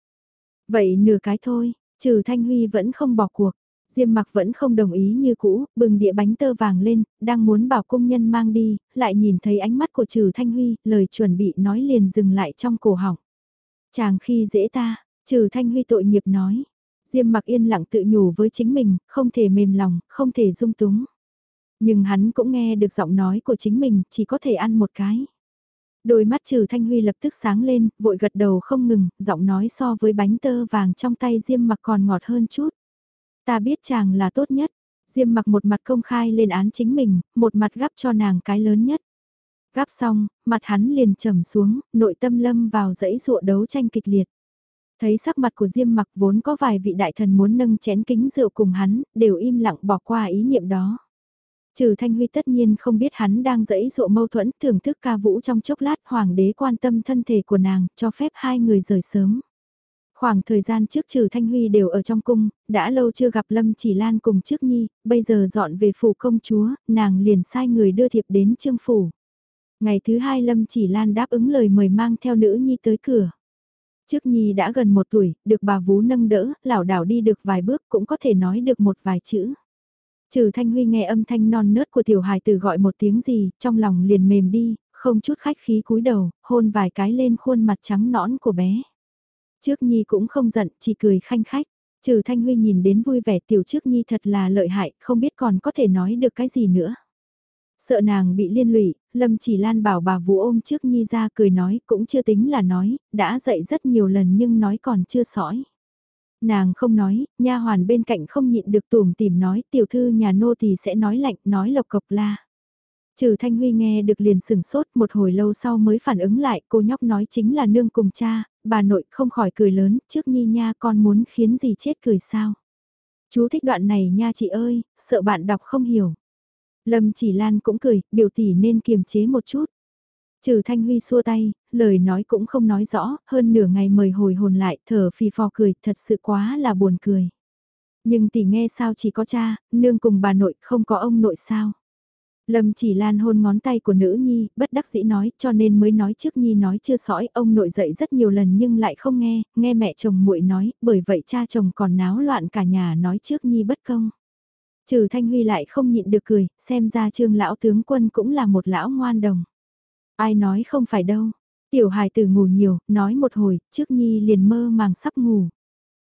Vậy nửa cái thôi, trừ Thanh Huy vẫn không bỏ cuộc, Diêm mặc vẫn không đồng ý như cũ, bừng đĩa bánh tơ vàng lên, đang muốn bảo công nhân mang đi, lại nhìn thấy ánh mắt của trừ Thanh Huy, lời chuẩn bị nói liền dừng lại trong cổ họng. Chàng khi dễ ta, trừ Thanh Huy tội nghiệp nói. Diêm mặc yên lặng tự nhủ với chính mình, không thể mềm lòng, không thể dung túng. Nhưng hắn cũng nghe được giọng nói của chính mình, chỉ có thể ăn một cái. Đôi mắt trừ Thanh Huy lập tức sáng lên, vội gật đầu không ngừng, giọng nói so với bánh tơ vàng trong tay Diêm mặc còn ngọt hơn chút. Ta biết chàng là tốt nhất. Diêm mặc một mặt công khai lên án chính mình, một mặt gắp cho nàng cái lớn nhất. Gắp xong, mặt hắn liền trầm xuống, nội tâm lâm vào dãy ruộ đấu tranh kịch liệt. Thấy sắc mặt của Diêm mặc vốn có vài vị đại thần muốn nâng chén kính rượu cùng hắn, đều im lặng bỏ qua ý niệm đó. Trừ Thanh Huy tất nhiên không biết hắn đang dẫy dụa mâu thuẫn thưởng thức ca vũ trong chốc lát hoàng đế quan tâm thân thể của nàng, cho phép hai người rời sớm. Khoảng thời gian trước trừ Thanh Huy đều ở trong cung, đã lâu chưa gặp Lâm Chỉ Lan cùng trước Nhi, bây giờ dọn về phủ công chúa, nàng liền sai người đưa thiệp đến trương phủ. Ngày thứ hai Lâm Chỉ Lan đáp ứng lời mời mang theo nữ Nhi tới cửa. Trước Nhi đã gần một tuổi, được bà vú nâng đỡ, lảo đảo đi được vài bước cũng có thể nói được một vài chữ. Trừ Thanh Huy nghe âm thanh non nớt của tiểu hài tử gọi một tiếng gì, trong lòng liền mềm đi, không chút khách khí cúi đầu, hôn vài cái lên khuôn mặt trắng nõn của bé. Trước Nhi cũng không giận, chỉ cười khanh khách. Trừ Thanh Huy nhìn đến vui vẻ tiểu trước Nhi thật là lợi hại, không biết còn có thể nói được cái gì nữa. Sợ nàng bị liên lụy, Lâm chỉ lan bảo bà vũ ôm trước Nhi ra cười nói cũng chưa tính là nói, đã dậy rất nhiều lần nhưng nói còn chưa sõi. Nàng không nói, nha hoàn bên cạnh không nhịn được tùm tìm nói tiểu thư nhà nô thì sẽ nói lạnh, nói lộc cộc la. Trừ Thanh Huy nghe được liền sừng sốt một hồi lâu sau mới phản ứng lại cô nhóc nói chính là nương cùng cha, bà nội không khỏi cười lớn, trước nhi nha con muốn khiến gì chết cười sao. Chú thích đoạn này nha chị ơi, sợ bạn đọc không hiểu. Lâm chỉ lan cũng cười, biểu tỷ nên kiềm chế một chút. Trừ Thanh Huy xua tay, lời nói cũng không nói rõ, hơn nửa ngày mời hồi hồn lại, thở phì phò cười, thật sự quá là buồn cười. Nhưng tỷ nghe sao chỉ có cha, nương cùng bà nội, không có ông nội sao. Lâm chỉ lan hôn ngón tay của nữ nhi, bất đắc dĩ nói, cho nên mới nói trước nhi nói chưa sõi, ông nội dậy rất nhiều lần nhưng lại không nghe, nghe mẹ chồng muội nói, bởi vậy cha chồng còn náo loạn cả nhà nói trước nhi bất công. Trừ Thanh Huy lại không nhịn được cười, xem ra trương lão tướng quân cũng là một lão ngoan đồng. Ai nói không phải đâu, tiểu hài tử ngủ nhiều, nói một hồi, trước nhi liền mơ màng sắp ngủ.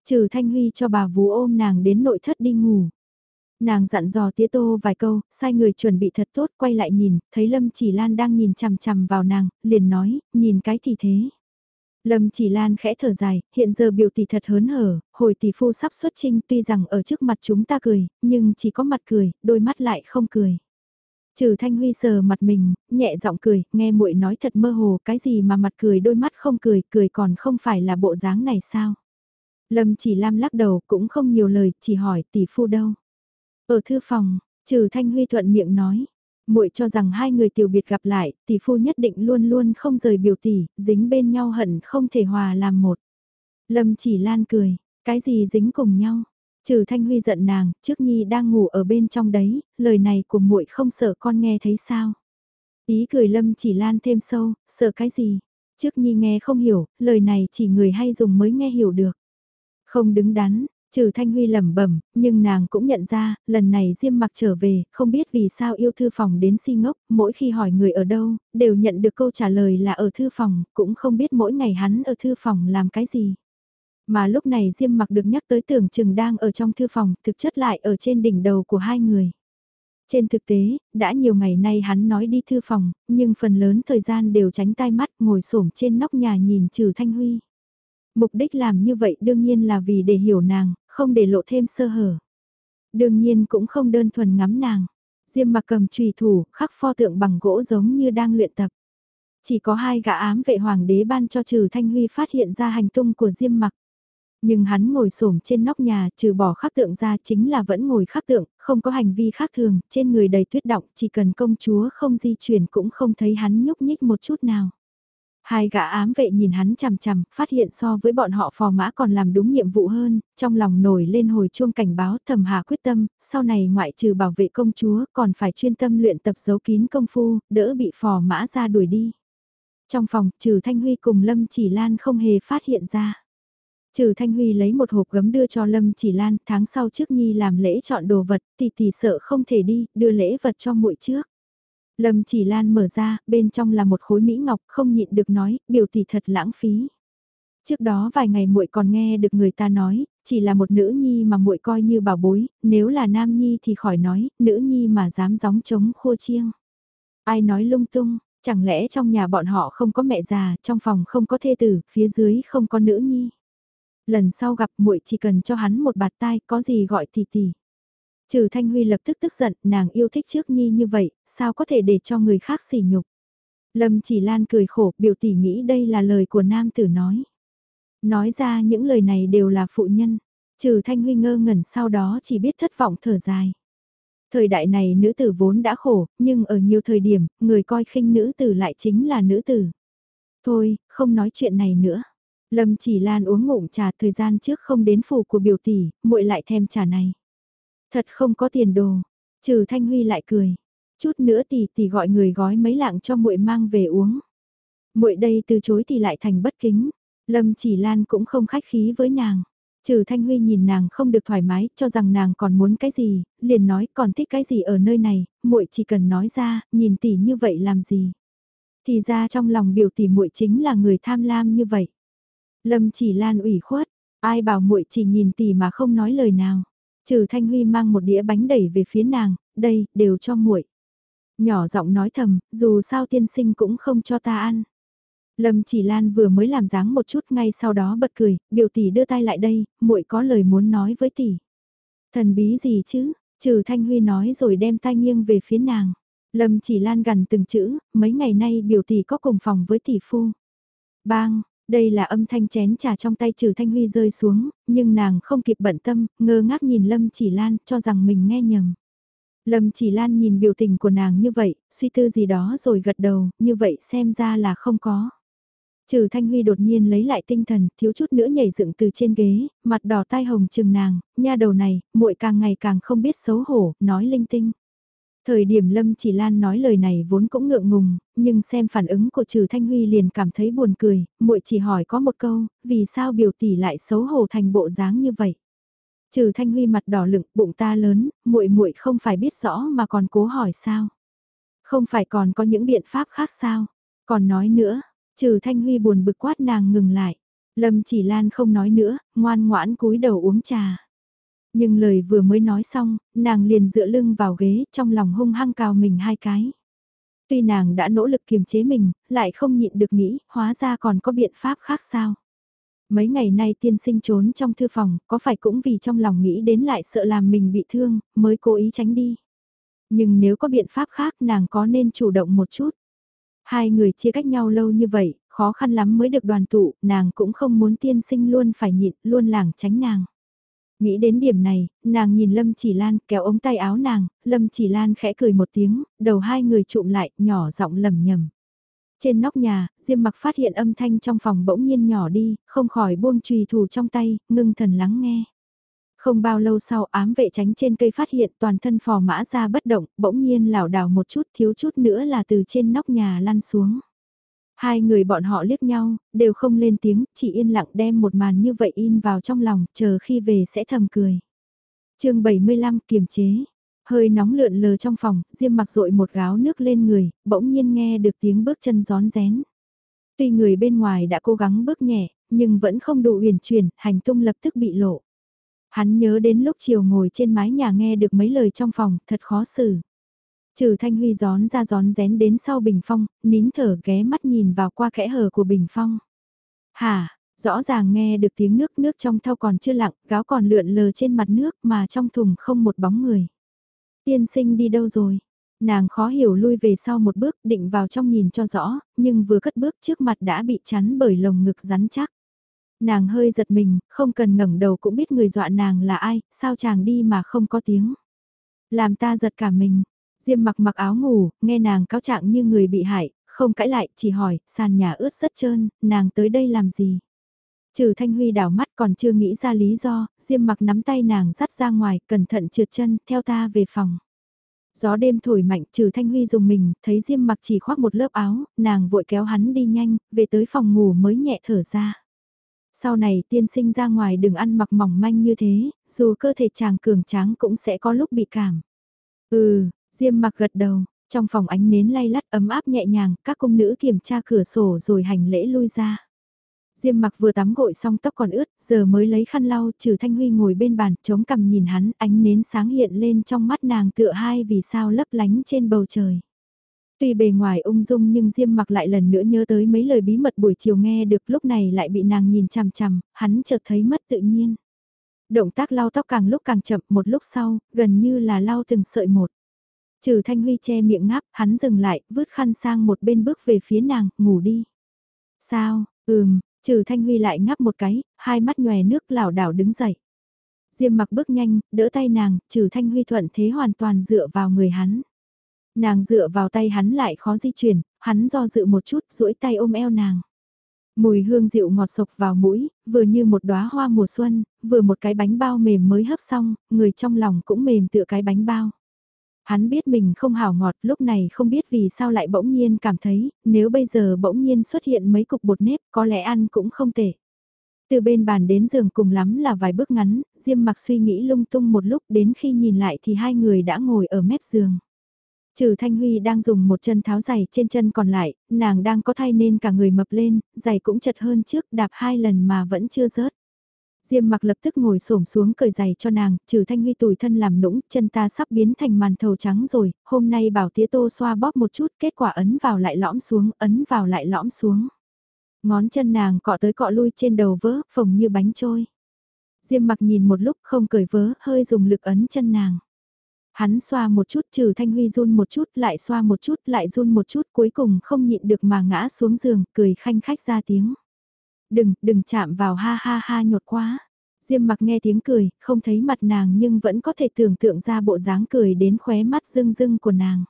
Trừ Thanh Huy cho bà vú ôm nàng đến nội thất đi ngủ. Nàng dặn dò tía tô vài câu, sai người chuẩn bị thật tốt quay lại nhìn, thấy Lâm Chỉ Lan đang nhìn chằm chằm vào nàng, liền nói, nhìn cái thì thế. Lâm Chỉ Lan khẽ thở dài, hiện giờ biểu tỷ thật hớn hở, hồi tỷ phu sắp xuất trinh tuy rằng ở trước mặt chúng ta cười, nhưng chỉ có mặt cười, đôi mắt lại không cười. Trừ Thanh Huy sờ mặt mình, nhẹ giọng cười, nghe muội nói thật mơ hồ, cái gì mà mặt cười đôi mắt không cười, cười còn không phải là bộ dáng này sao? Lâm Chỉ Lam lắc đầu, cũng không nhiều lời, chỉ hỏi tỷ phu đâu. Ở thư phòng, trừ Thanh Huy thuận miệng nói, muội cho rằng hai người tiểu biệt gặp lại, tỷ phu nhất định luôn luôn không rời biểu tỷ, dính bên nhau hận không thể hòa làm một. Lâm chỉ lan cười, Cái gì dính cùng nhau? Trừ Thanh Huy giận nàng, trước Nhi đang ngủ ở bên trong đấy, lời này của muội không sợ con nghe thấy sao? Ý cười Lâm chỉ lan thêm sâu, sợ cái gì? Trước Nhi nghe không hiểu, lời này chỉ người hay dùng mới nghe hiểu được. Không đứng đắn, Trừ Thanh Huy lẩm bẩm, nhưng nàng cũng nhận ra, lần này Diêm mặc trở về, không biết vì sao yêu thư phòng đến si ngốc, mỗi khi hỏi người ở đâu, đều nhận được câu trả lời là ở thư phòng, cũng không biết mỗi ngày hắn ở thư phòng làm cái gì. Mà lúc này Diêm mặc được nhắc tới tưởng chừng đang ở trong thư phòng, thực chất lại ở trên đỉnh đầu của hai người. Trên thực tế, đã nhiều ngày nay hắn nói đi thư phòng, nhưng phần lớn thời gian đều tránh tai mắt ngồi xổm trên nóc nhà nhìn trừ Thanh Huy. Mục đích làm như vậy đương nhiên là vì để hiểu nàng, không để lộ thêm sơ hở. Đương nhiên cũng không đơn thuần ngắm nàng. Diêm mặc cầm trùy thủ, khắc pho tượng bằng gỗ giống như đang luyện tập. Chỉ có hai gã ám vệ hoàng đế ban cho trừ Thanh Huy phát hiện ra hành tung của Diêm mặc. Nhưng hắn ngồi xổm trên nóc nhà trừ bỏ khắc tượng ra chính là vẫn ngồi khắc tượng, không có hành vi khác thường, trên người đầy tuyết động, chỉ cần công chúa không di chuyển cũng không thấy hắn nhúc nhích một chút nào. Hai gã ám vệ nhìn hắn chằm chằm, phát hiện so với bọn họ phò mã còn làm đúng nhiệm vụ hơn, trong lòng nổi lên hồi chuông cảnh báo thầm hà quyết tâm, sau này ngoại trừ bảo vệ công chúa còn phải chuyên tâm luyện tập giấu kín công phu, đỡ bị phò mã ra đuổi đi. Trong phòng, trừ Thanh Huy cùng Lâm Chỉ Lan không hề phát hiện ra. Trừ Thanh Huy lấy một hộp gấm đưa cho Lâm Chỉ Lan, tháng sau trước Nhi làm lễ chọn đồ vật, tỷ tỷ sợ không thể đi, đưa lễ vật cho muội trước. Lâm Chỉ Lan mở ra, bên trong là một khối mỹ ngọc, không nhịn được nói, biểu tỷ thật lãng phí. Trước đó vài ngày muội còn nghe được người ta nói, chỉ là một nữ nhi mà muội coi như bảo bối, nếu là nam nhi thì khỏi nói, nữ nhi mà dám gióng trống khua chiêng. Ai nói lung tung, chẳng lẽ trong nhà bọn họ không có mẹ già, trong phòng không có thê tử, phía dưới không có nữ nhi lần sau gặp muội chỉ cần cho hắn một bạt tai, có gì gọi tỷ tỷ. Trừ Thanh Huy lập tức tức giận, nàng yêu thích trước Nhi như vậy, sao có thể để cho người khác sỉ nhục. Lâm chỉ lan cười khổ, biểu tỷ nghĩ đây là lời của nam tử nói. Nói ra những lời này đều là phụ nhân, trừ Thanh Huy ngơ ngẩn sau đó chỉ biết thất vọng thở dài. Thời đại này nữ tử vốn đã khổ, nhưng ở nhiều thời điểm, người coi khinh nữ tử lại chính là nữ tử. Thôi, không nói chuyện này nữa. Lâm chỉ lan uống ngụm trà thời gian trước không đến phủ của biểu tỷ, muội lại thèm trà này. Thật không có tiền đồ, trừ Thanh Huy lại cười. Chút nữa tỷ tỷ gọi người gói mấy lạng cho muội mang về uống. Muội đây từ chối thì lại thành bất kính. Lâm chỉ lan cũng không khách khí với nàng. Trừ Thanh Huy nhìn nàng không được thoải mái, cho rằng nàng còn muốn cái gì, liền nói còn thích cái gì ở nơi này, muội chỉ cần nói ra, nhìn tỷ như vậy làm gì. Thì ra trong lòng biểu tỷ muội chính là người tham lam như vậy. Lâm chỉ lan ủy khuất, ai bảo muội chỉ nhìn tỷ mà không nói lời nào. Trừ Thanh Huy mang một đĩa bánh đẩy về phía nàng, đây, đều cho muội. Nhỏ giọng nói thầm, dù sao tiên sinh cũng không cho ta ăn. Lâm Chỉ Lan vừa mới làm dáng một chút ngay sau đó bật cười, biểu tỷ đưa tay lại đây, muội có lời muốn nói với tỷ. Thần bí gì chứ? Trừ Thanh Huy nói rồi đem tay nghiêng về phía nàng. Lâm Chỉ Lan gần từng chữ, mấy ngày nay biểu tỷ có cùng phòng với tỷ phu. Bang, đây là âm thanh chén trà trong tay trừ Thanh Huy rơi xuống, nhưng nàng không kịp bận tâm, ngơ ngác nhìn Lâm Chỉ Lan, cho rằng mình nghe nhầm. Lâm Chỉ Lan nhìn biểu tình của nàng như vậy, suy tư gì đó rồi gật đầu, như vậy xem ra là không có. Trừ Thanh Huy đột nhiên lấy lại tinh thần, thiếu chút nữa nhảy dựng từ trên ghế, mặt đỏ tai hồng chừng nàng, nha đầu này, muội càng ngày càng không biết xấu hổ, nói linh tinh. Thời điểm Lâm Chỉ Lan nói lời này vốn cũng ngượng ngùng, nhưng xem phản ứng của Trừ Thanh Huy liền cảm thấy buồn cười, muội chỉ hỏi có một câu, vì sao biểu tỷ lại xấu hổ thành bộ dáng như vậy? Trừ Thanh Huy mặt đỏ lựng, bụng ta lớn, muội muội không phải biết rõ mà còn cố hỏi sao? Không phải còn có những biện pháp khác sao? Còn nói nữa, Trừ Thanh Huy buồn bực quát nàng ngừng lại. Lâm Chỉ Lan không nói nữa, ngoan ngoãn cúi đầu uống trà. Nhưng lời vừa mới nói xong, nàng liền dựa lưng vào ghế trong lòng hung hăng cào mình hai cái. Tuy nàng đã nỗ lực kiềm chế mình, lại không nhịn được nghĩ, hóa ra còn có biện pháp khác sao. Mấy ngày nay tiên sinh trốn trong thư phòng, có phải cũng vì trong lòng nghĩ đến lại sợ làm mình bị thương, mới cố ý tránh đi. Nhưng nếu có biện pháp khác nàng có nên chủ động một chút. Hai người chia cách nhau lâu như vậy, khó khăn lắm mới được đoàn tụ, nàng cũng không muốn tiên sinh luôn phải nhịn, luôn lảng tránh nàng. Nghĩ đến điểm này, nàng nhìn Lâm Chỉ Lan kéo ống tay áo nàng, Lâm Chỉ Lan khẽ cười một tiếng, đầu hai người trụm lại, nhỏ giọng lầm nhầm. Trên nóc nhà, Diêm mặc phát hiện âm thanh trong phòng bỗng nhiên nhỏ đi, không khỏi buông trùy thủ trong tay, ngưng thần lắng nghe. Không bao lâu sau ám vệ tránh trên cây phát hiện toàn thân phò mã ra bất động, bỗng nhiên lảo đảo một chút thiếu chút nữa là từ trên nóc nhà lăn xuống. Hai người bọn họ liếc nhau, đều không lên tiếng, chỉ yên lặng đem một màn như vậy in vào trong lòng, chờ khi về sẽ thầm cười. chương 75 kiềm chế, hơi nóng lượn lờ trong phòng, Diêm mặc rội một gáo nước lên người, bỗng nhiên nghe được tiếng bước chân gión rén. Tuy người bên ngoài đã cố gắng bước nhẹ, nhưng vẫn không đủ uyển chuyển, hành tung lập tức bị lộ. Hắn nhớ đến lúc chiều ngồi trên mái nhà nghe được mấy lời trong phòng, thật khó xử. Trừ Thanh Huy gión ra gión rén đến sau bình phong, nín thở ghé mắt nhìn vào qua kẽ hở của bình phong. hà rõ ràng nghe được tiếng nước nước trong thau còn chưa lặng, gáo còn lượn lờ trên mặt nước mà trong thùng không một bóng người. Tiên sinh đi đâu rồi? Nàng khó hiểu lui về sau một bước định vào trong nhìn cho rõ, nhưng vừa cất bước trước mặt đã bị chắn bởi lồng ngực rắn chắc. Nàng hơi giật mình, không cần ngẩng đầu cũng biết người dọa nàng là ai, sao chàng đi mà không có tiếng. Làm ta giật cả mình, Diêm mặc mặc áo ngủ, nghe nàng cáo trạng như người bị hại, không cãi lại, chỉ hỏi, sàn nhà ướt rất trơn, nàng tới đây làm gì? Trừ Thanh Huy đảo mắt còn chưa nghĩ ra lý do, Diêm mặc nắm tay nàng dắt ra ngoài, cẩn thận trượt chân, theo ta về phòng. Gió đêm thổi mạnh, trừ Thanh Huy dùng mình, thấy Diêm mặc chỉ khoác một lớp áo, nàng vội kéo hắn đi nhanh, về tới phòng ngủ mới nhẹ thở ra. Sau này tiên sinh ra ngoài đừng ăn mặc mỏng manh như thế, dù cơ thể chàng cường tráng cũng sẽ có lúc bị cảm. Ừ, Diêm mặc gật đầu, trong phòng ánh nến lay lắt ấm áp nhẹ nhàng, các cung nữ kiểm tra cửa sổ rồi hành lễ lui ra. Diêm mặc vừa tắm gội xong tóc còn ướt, giờ mới lấy khăn lau, trừ Thanh Huy ngồi bên bàn, chống cằm nhìn hắn, ánh nến sáng hiện lên trong mắt nàng tựa hai vì sao lấp lánh trên bầu trời. Tuy bề ngoài ung dung nhưng Diêm mặc lại lần nữa nhớ tới mấy lời bí mật buổi chiều nghe được lúc này lại bị nàng nhìn chằm chằm, hắn chợt thấy mất tự nhiên. Động tác lau tóc càng lúc càng chậm một lúc sau, gần như là lau từng sợi một. Trừ Thanh Huy che miệng ngáp, hắn dừng lại, vứt khăn sang một bên bước về phía nàng, ngủ đi. Sao, ừm, trừ Thanh Huy lại ngáp một cái, hai mắt nhòe nước lảo đảo đứng dậy. Diêm mặc bước nhanh, đỡ tay nàng, trừ Thanh Huy thuận thế hoàn toàn dựa vào người hắn. Nàng dựa vào tay hắn lại khó di chuyển, hắn do dự một chút, duỗi tay ôm eo nàng. Mùi hương dịu ngọt sộc vào mũi, vừa như một đóa hoa mùa xuân, vừa một cái bánh bao mềm mới hấp xong, người trong lòng cũng mềm tựa cái bánh bao. Hắn biết mình không hào ngọt lúc này không biết vì sao lại bỗng nhiên cảm thấy, nếu bây giờ bỗng nhiên xuất hiện mấy cục bột nếp có lẽ ăn cũng không tệ. Từ bên bàn đến giường cùng lắm là vài bước ngắn, Diêm mặc suy nghĩ lung tung một lúc đến khi nhìn lại thì hai người đã ngồi ở mép giường. Trừ Thanh Huy đang dùng một chân tháo giày trên chân còn lại, nàng đang có thai nên cả người mập lên, giày cũng chật hơn trước đạp hai lần mà vẫn chưa rớt. Diêm mặc lập tức ngồi xổm xuống cởi giày cho nàng, trừ thanh huy tủi thân làm nũng, chân ta sắp biến thành màn thầu trắng rồi, hôm nay bảo tía tô xoa bóp một chút, kết quả ấn vào lại lõm xuống, ấn vào lại lõm xuống. Ngón chân nàng cọ tới cọ lui trên đầu vớ, phồng như bánh trôi. Diêm mặc nhìn một lúc không cởi vớ, hơi dùng lực ấn chân nàng. Hắn xoa một chút trừ thanh huy run một chút, lại xoa một chút, lại run một chút, cuối cùng không nhịn được mà ngã xuống giường, cười khanh khách ra tiếng đừng, đừng chạm vào ha ha ha nhột quá. Diêm mặc nghe tiếng cười, không thấy mặt nàng nhưng vẫn có thể tưởng tượng ra bộ dáng cười đến khóe mắt rưng rưng của nàng.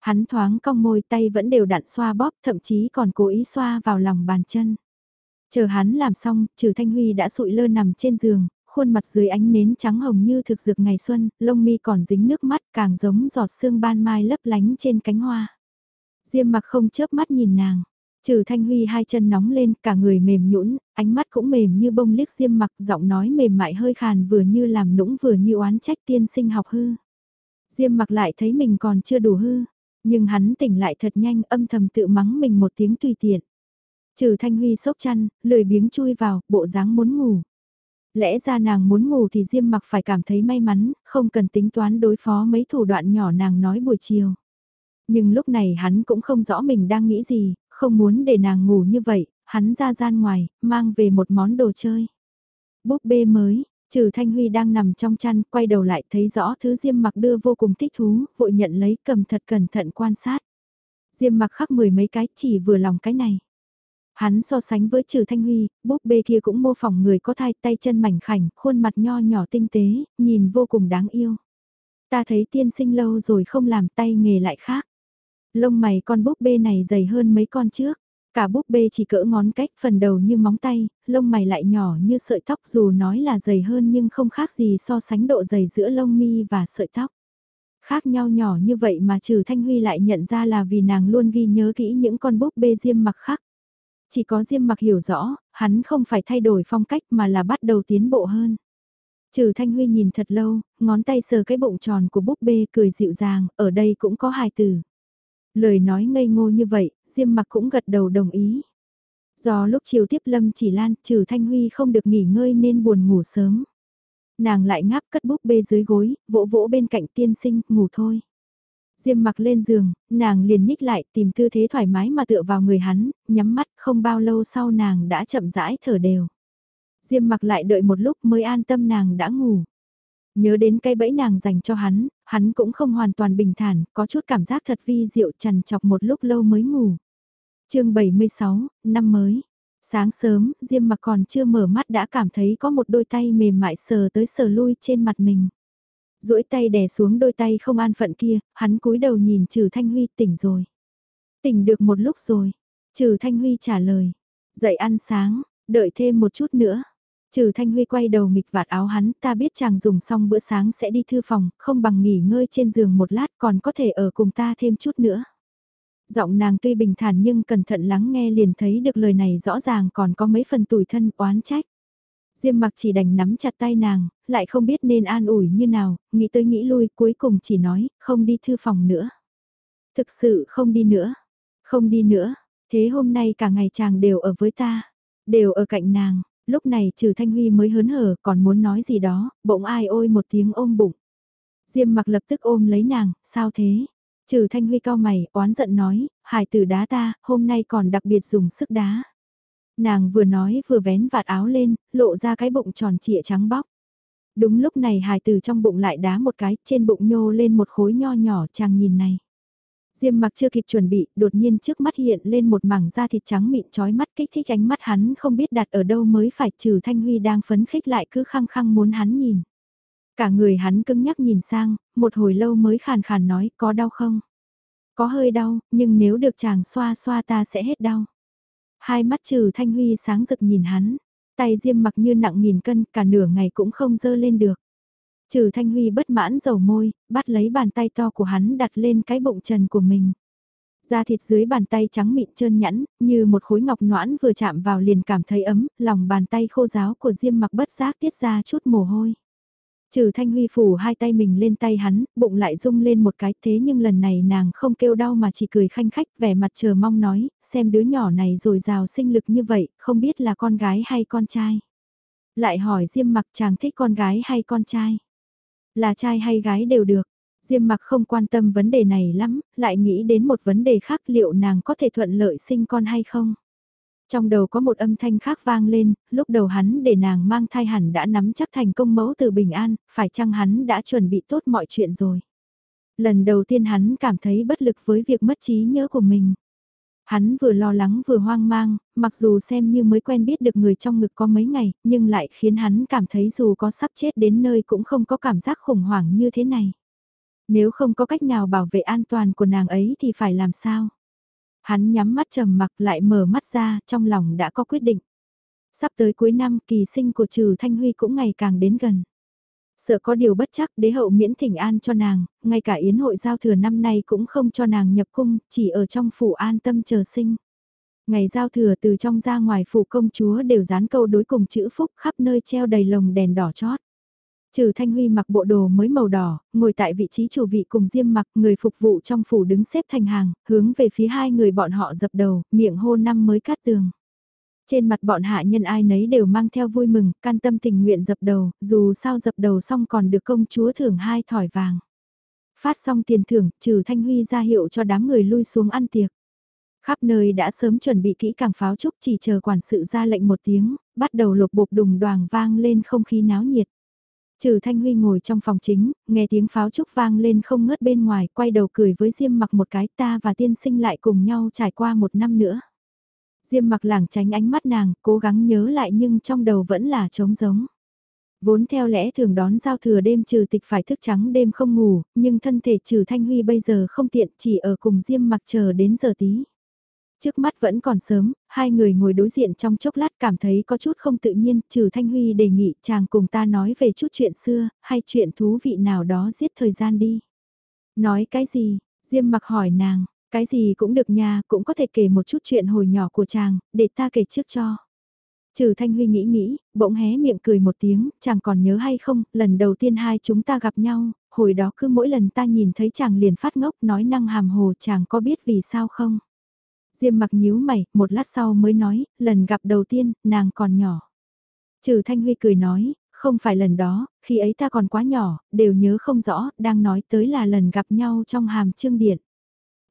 Hắn thoáng cong môi tay vẫn đều đặn xoa bóp, thậm chí còn cố ý xoa vào lòng bàn chân. Chờ hắn làm xong, trừ Thanh Huy đã sụi lơ nằm trên giường, khuôn mặt dưới ánh nến trắng hồng như thực dược ngày xuân, lông mi còn dính nước mắt càng giống giọt sương ban mai lấp lánh trên cánh hoa. Diêm mặc không chớp mắt nhìn nàng, Trừ Thanh Huy hai chân nóng lên, cả người mềm nhũn, ánh mắt cũng mềm như bông liếc diêm mặc, giọng nói mềm mại hơi khàn vừa như làm nũng vừa như oán trách tiên sinh học hư. Diêm mặc lại thấy mình còn chưa đủ hư, nhưng hắn tỉnh lại thật nhanh âm thầm tự mắng mình một tiếng tùy tiện. Trừ Thanh Huy sốc chăn, lười biếng chui vào, bộ dáng muốn ngủ. Lẽ ra nàng muốn ngủ thì Diêm mặc phải cảm thấy may mắn, không cần tính toán đối phó mấy thủ đoạn nhỏ nàng nói buổi chiều. Nhưng lúc này hắn cũng không rõ mình đang nghĩ gì, không muốn để nàng ngủ như vậy, hắn ra gian ngoài, mang về một món đồ chơi. Búp bê mới, trừ Thanh Huy đang nằm trong chăn, quay đầu lại thấy rõ thứ Diêm mặc đưa vô cùng thích thú, vội nhận lấy cầm thật cẩn thận quan sát. Diêm mặc khắc mười mấy cái chỉ vừa lòng cái này. Hắn so sánh với trừ Thanh Huy, búp bê kia cũng mô phỏng người có thai tay chân mảnh khảnh, khuôn mặt nho nhỏ tinh tế, nhìn vô cùng đáng yêu. Ta thấy tiên sinh lâu rồi không làm tay nghề lại khác. Lông mày con búp bê này dày hơn mấy con trước. Cả búp bê chỉ cỡ ngón cách phần đầu như móng tay, lông mày lại nhỏ như sợi tóc dù nói là dày hơn nhưng không khác gì so sánh độ dày giữa lông mi và sợi tóc. Khác nhau nhỏ như vậy mà trừ Thanh Huy lại nhận ra là vì nàng luôn ghi nhớ kỹ những con búp bê diêm mặc khác. Chỉ có diêm mặc hiểu rõ, hắn không phải thay đổi phong cách mà là bắt đầu tiến bộ hơn. Trừ Thanh Huy nhìn thật lâu, ngón tay sờ cái bụng tròn của búp bê cười dịu dàng, ở đây cũng có hài từ. Lời nói ngây ngô như vậy, Diêm mặc cũng gật đầu đồng ý. Do lúc chiều tiếp Lâm chỉ lan, trừ Thanh Huy không được nghỉ ngơi nên buồn ngủ sớm. Nàng lại ngáp cất búp bê dưới gối, vỗ vỗ bên cạnh tiên sinh, ngủ thôi. Diêm mặc lên giường, nàng liền nhích lại tìm tư thế thoải mái mà tựa vào người hắn, nhắm mắt không bao lâu sau nàng đã chậm rãi thở đều. Diêm mặc lại đợi một lúc mới an tâm nàng đã ngủ. Nhớ đến cái bẫy nàng dành cho hắn, hắn cũng không hoàn toàn bình thản, có chút cảm giác thật vi diệu chằn chọc một lúc lâu mới ngủ. chương 76, năm mới. Sáng sớm, Diêm mặc còn chưa mở mắt đã cảm thấy có một đôi tay mềm mại sờ tới sờ lui trên mặt mình. duỗi tay đè xuống đôi tay không an phận kia, hắn cúi đầu nhìn Trừ Thanh Huy tỉnh rồi. Tỉnh được một lúc rồi. Trừ Thanh Huy trả lời. Dậy ăn sáng, đợi thêm một chút nữa. Trừ Thanh Huy quay đầu nghịch vạt áo hắn, ta biết chàng dùng xong bữa sáng sẽ đi thư phòng, không bằng nghỉ ngơi trên giường một lát còn có thể ở cùng ta thêm chút nữa. Giọng nàng tuy bình thản nhưng cẩn thận lắng nghe liền thấy được lời này rõ ràng còn có mấy phần tủi thân oán trách. Diêm mặc chỉ đành nắm chặt tay nàng, lại không biết nên an ủi như nào, nghĩ tới nghĩ lui cuối cùng chỉ nói, không đi thư phòng nữa. Thực sự không đi nữa, không đi nữa, thế hôm nay cả ngày chàng đều ở với ta, đều ở cạnh nàng, Lúc này trừ Thanh Huy mới hớn hở còn muốn nói gì đó, bỗng ai ôi một tiếng ôm bụng. Diêm mặc lập tức ôm lấy nàng, sao thế? Trừ Thanh Huy cao mày, oán giận nói, hải tử đá ta, hôm nay còn đặc biệt dùng sức đá. Nàng vừa nói vừa vén vạt áo lên, lộ ra cái bụng tròn trịa trắng bóc. Đúng lúc này hải tử trong bụng lại đá một cái, trên bụng nhô lên một khối nho nhỏ chàng nhìn này. Diêm mặc chưa kịp chuẩn bị, đột nhiên trước mắt hiện lên một mảng da thịt trắng mịn trói mắt kích thích ánh mắt hắn không biết đặt ở đâu mới phải trừ Thanh Huy đang phấn khích lại cứ khăng khăng muốn hắn nhìn. Cả người hắn cứng nhắc nhìn sang, một hồi lâu mới khàn khàn nói có đau không? Có hơi đau, nhưng nếu được chàng xoa xoa ta sẽ hết đau. Hai mắt trừ Thanh Huy sáng rực nhìn hắn, tay diêm mặc như nặng nghìn cân cả nửa ngày cũng không dơ lên được. Trừ Thanh Huy bất mãn dầu môi, bắt lấy bàn tay to của hắn đặt lên cái bụng trần của mình. Da thịt dưới bàn tay trắng mịn trơn nhẵn, như một khối ngọc noãn vừa chạm vào liền cảm thấy ấm, lòng bàn tay khô ráo của Diêm mặc bất giác tiết ra chút mồ hôi. Trừ Thanh Huy phủ hai tay mình lên tay hắn, bụng lại rung lên một cái thế nhưng lần này nàng không kêu đau mà chỉ cười khanh khách vẻ mặt chờ mong nói, xem đứa nhỏ này rồi rào sinh lực như vậy, không biết là con gái hay con trai. Lại hỏi Diêm mặc chàng thích con gái hay con trai. Là trai hay gái đều được. Diêm mặc không quan tâm vấn đề này lắm, lại nghĩ đến một vấn đề khác liệu nàng có thể thuận lợi sinh con hay không. Trong đầu có một âm thanh khác vang lên, lúc đầu hắn để nàng mang thai hẳn đã nắm chắc thành công mẫu từ bình an, phải chăng hắn đã chuẩn bị tốt mọi chuyện rồi. Lần đầu tiên hắn cảm thấy bất lực với việc mất trí nhớ của mình. Hắn vừa lo lắng vừa hoang mang, mặc dù xem như mới quen biết được người trong ngực có mấy ngày, nhưng lại khiến hắn cảm thấy dù có sắp chết đến nơi cũng không có cảm giác khủng hoảng như thế này. Nếu không có cách nào bảo vệ an toàn của nàng ấy thì phải làm sao? Hắn nhắm mắt trầm mặc lại mở mắt ra, trong lòng đã có quyết định. Sắp tới cuối năm kỳ sinh của trừ Thanh Huy cũng ngày càng đến gần. Sợ có điều bất chắc đế hậu miễn thỉnh an cho nàng, ngay cả yến hội giao thừa năm nay cũng không cho nàng nhập cung, chỉ ở trong phủ an tâm chờ sinh. Ngày giao thừa từ trong ra ngoài phủ công chúa đều dán câu đối cùng chữ phúc khắp nơi treo đầy lồng đèn đỏ chót. Trừ Thanh Huy mặc bộ đồ mới màu đỏ, ngồi tại vị trí chủ vị cùng Diêm mặc người phục vụ trong phủ đứng xếp thành hàng, hướng về phía hai người bọn họ dập đầu, miệng hô năm mới cát tường. Trên mặt bọn hạ nhân ai nấy đều mang theo vui mừng, can tâm tình nguyện dập đầu, dù sao dập đầu xong còn được công chúa thưởng hai thỏi vàng. Phát xong tiền thưởng, trừ Thanh Huy ra hiệu cho đám người lui xuống ăn tiệc. Khắp nơi đã sớm chuẩn bị kỹ càng pháo trúc chỉ chờ quản sự ra lệnh một tiếng, bắt đầu lột bột đùng đoàn vang lên không khí náo nhiệt. Trừ Thanh Huy ngồi trong phòng chính, nghe tiếng pháo trúc vang lên không ngớt bên ngoài, quay đầu cười với Diêm mặc một cái ta và tiên sinh lại cùng nhau trải qua một năm nữa. Diêm mặc lảng tránh ánh mắt nàng, cố gắng nhớ lại nhưng trong đầu vẫn là trống giống. Vốn theo lẽ thường đón giao thừa đêm trừ tịch phải thức trắng đêm không ngủ, nhưng thân thể trừ Thanh Huy bây giờ không tiện chỉ ở cùng Diêm mặc chờ đến giờ tí. Trước mắt vẫn còn sớm, hai người ngồi đối diện trong chốc lát cảm thấy có chút không tự nhiên, trừ Thanh Huy đề nghị chàng cùng ta nói về chút chuyện xưa, hay chuyện thú vị nào đó giết thời gian đi. Nói cái gì? Diêm mặc hỏi nàng, cái gì cũng được nha, cũng có thể kể một chút chuyện hồi nhỏ của chàng, để ta kể trước cho. Trừ Thanh Huy nghĩ nghĩ, bỗng hé miệng cười một tiếng, chàng còn nhớ hay không, lần đầu tiên hai chúng ta gặp nhau, hồi đó cứ mỗi lần ta nhìn thấy chàng liền phát ngốc nói năng hàm hồ chàng có biết vì sao không? Diêm mặc nhíu mày, một lát sau mới nói, lần gặp đầu tiên, nàng còn nhỏ. Trừ Thanh Huy cười nói, không phải lần đó, khi ấy ta còn quá nhỏ, đều nhớ không rõ, đang nói tới là lần gặp nhau trong hàm trương điện.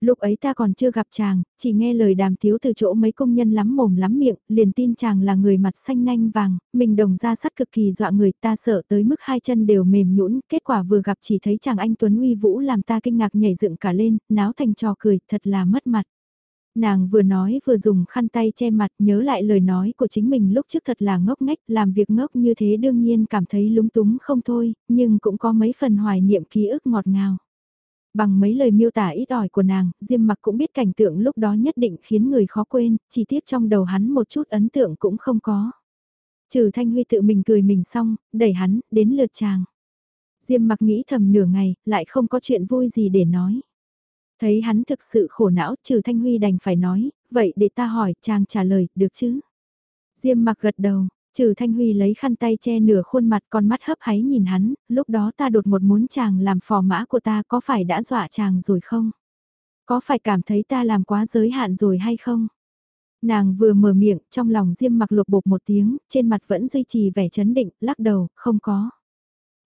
Lúc ấy ta còn chưa gặp chàng, chỉ nghe lời đàm thiếu từ chỗ mấy công nhân lắm mồm lắm miệng, liền tin chàng là người mặt xanh nanh vàng, mình đồng ra sắt cực kỳ dọa người ta sợ tới mức hai chân đều mềm nhũn kết quả vừa gặp chỉ thấy chàng anh Tuấn uy vũ làm ta kinh ngạc nhảy dựng cả lên, náo thành trò cười, thật là mất mặt. Nàng vừa nói vừa dùng khăn tay che mặt nhớ lại lời nói của chính mình lúc trước thật là ngốc nghếch, làm việc ngốc như thế đương nhiên cảm thấy lúng túng không thôi, nhưng cũng có mấy phần hoài niệm ký ức ngọt ngào. Bằng mấy lời miêu tả ít ỏi của nàng, Diêm mặc cũng biết cảnh tượng lúc đó nhất định khiến người khó quên, chỉ tiếc trong đầu hắn một chút ấn tượng cũng không có. Trừ Thanh Huy tự mình cười mình xong, đẩy hắn, đến lượt chàng. Diêm mặc nghĩ thầm nửa ngày, lại không có chuyện vui gì để nói. Thấy hắn thực sự khổ não, trừ Thanh Huy đành phải nói, vậy để ta hỏi, chàng trả lời, được chứ? Diêm mặc gật đầu, trừ Thanh Huy lấy khăn tay che nửa khuôn mặt con mắt hấp háy nhìn hắn, lúc đó ta đột một muốn chàng làm phò mã của ta có phải đã dọa chàng rồi không? Có phải cảm thấy ta làm quá giới hạn rồi hay không? Nàng vừa mở miệng, trong lòng Diêm mặc lục bột một tiếng, trên mặt vẫn duy trì vẻ chấn định, lắc đầu, không có.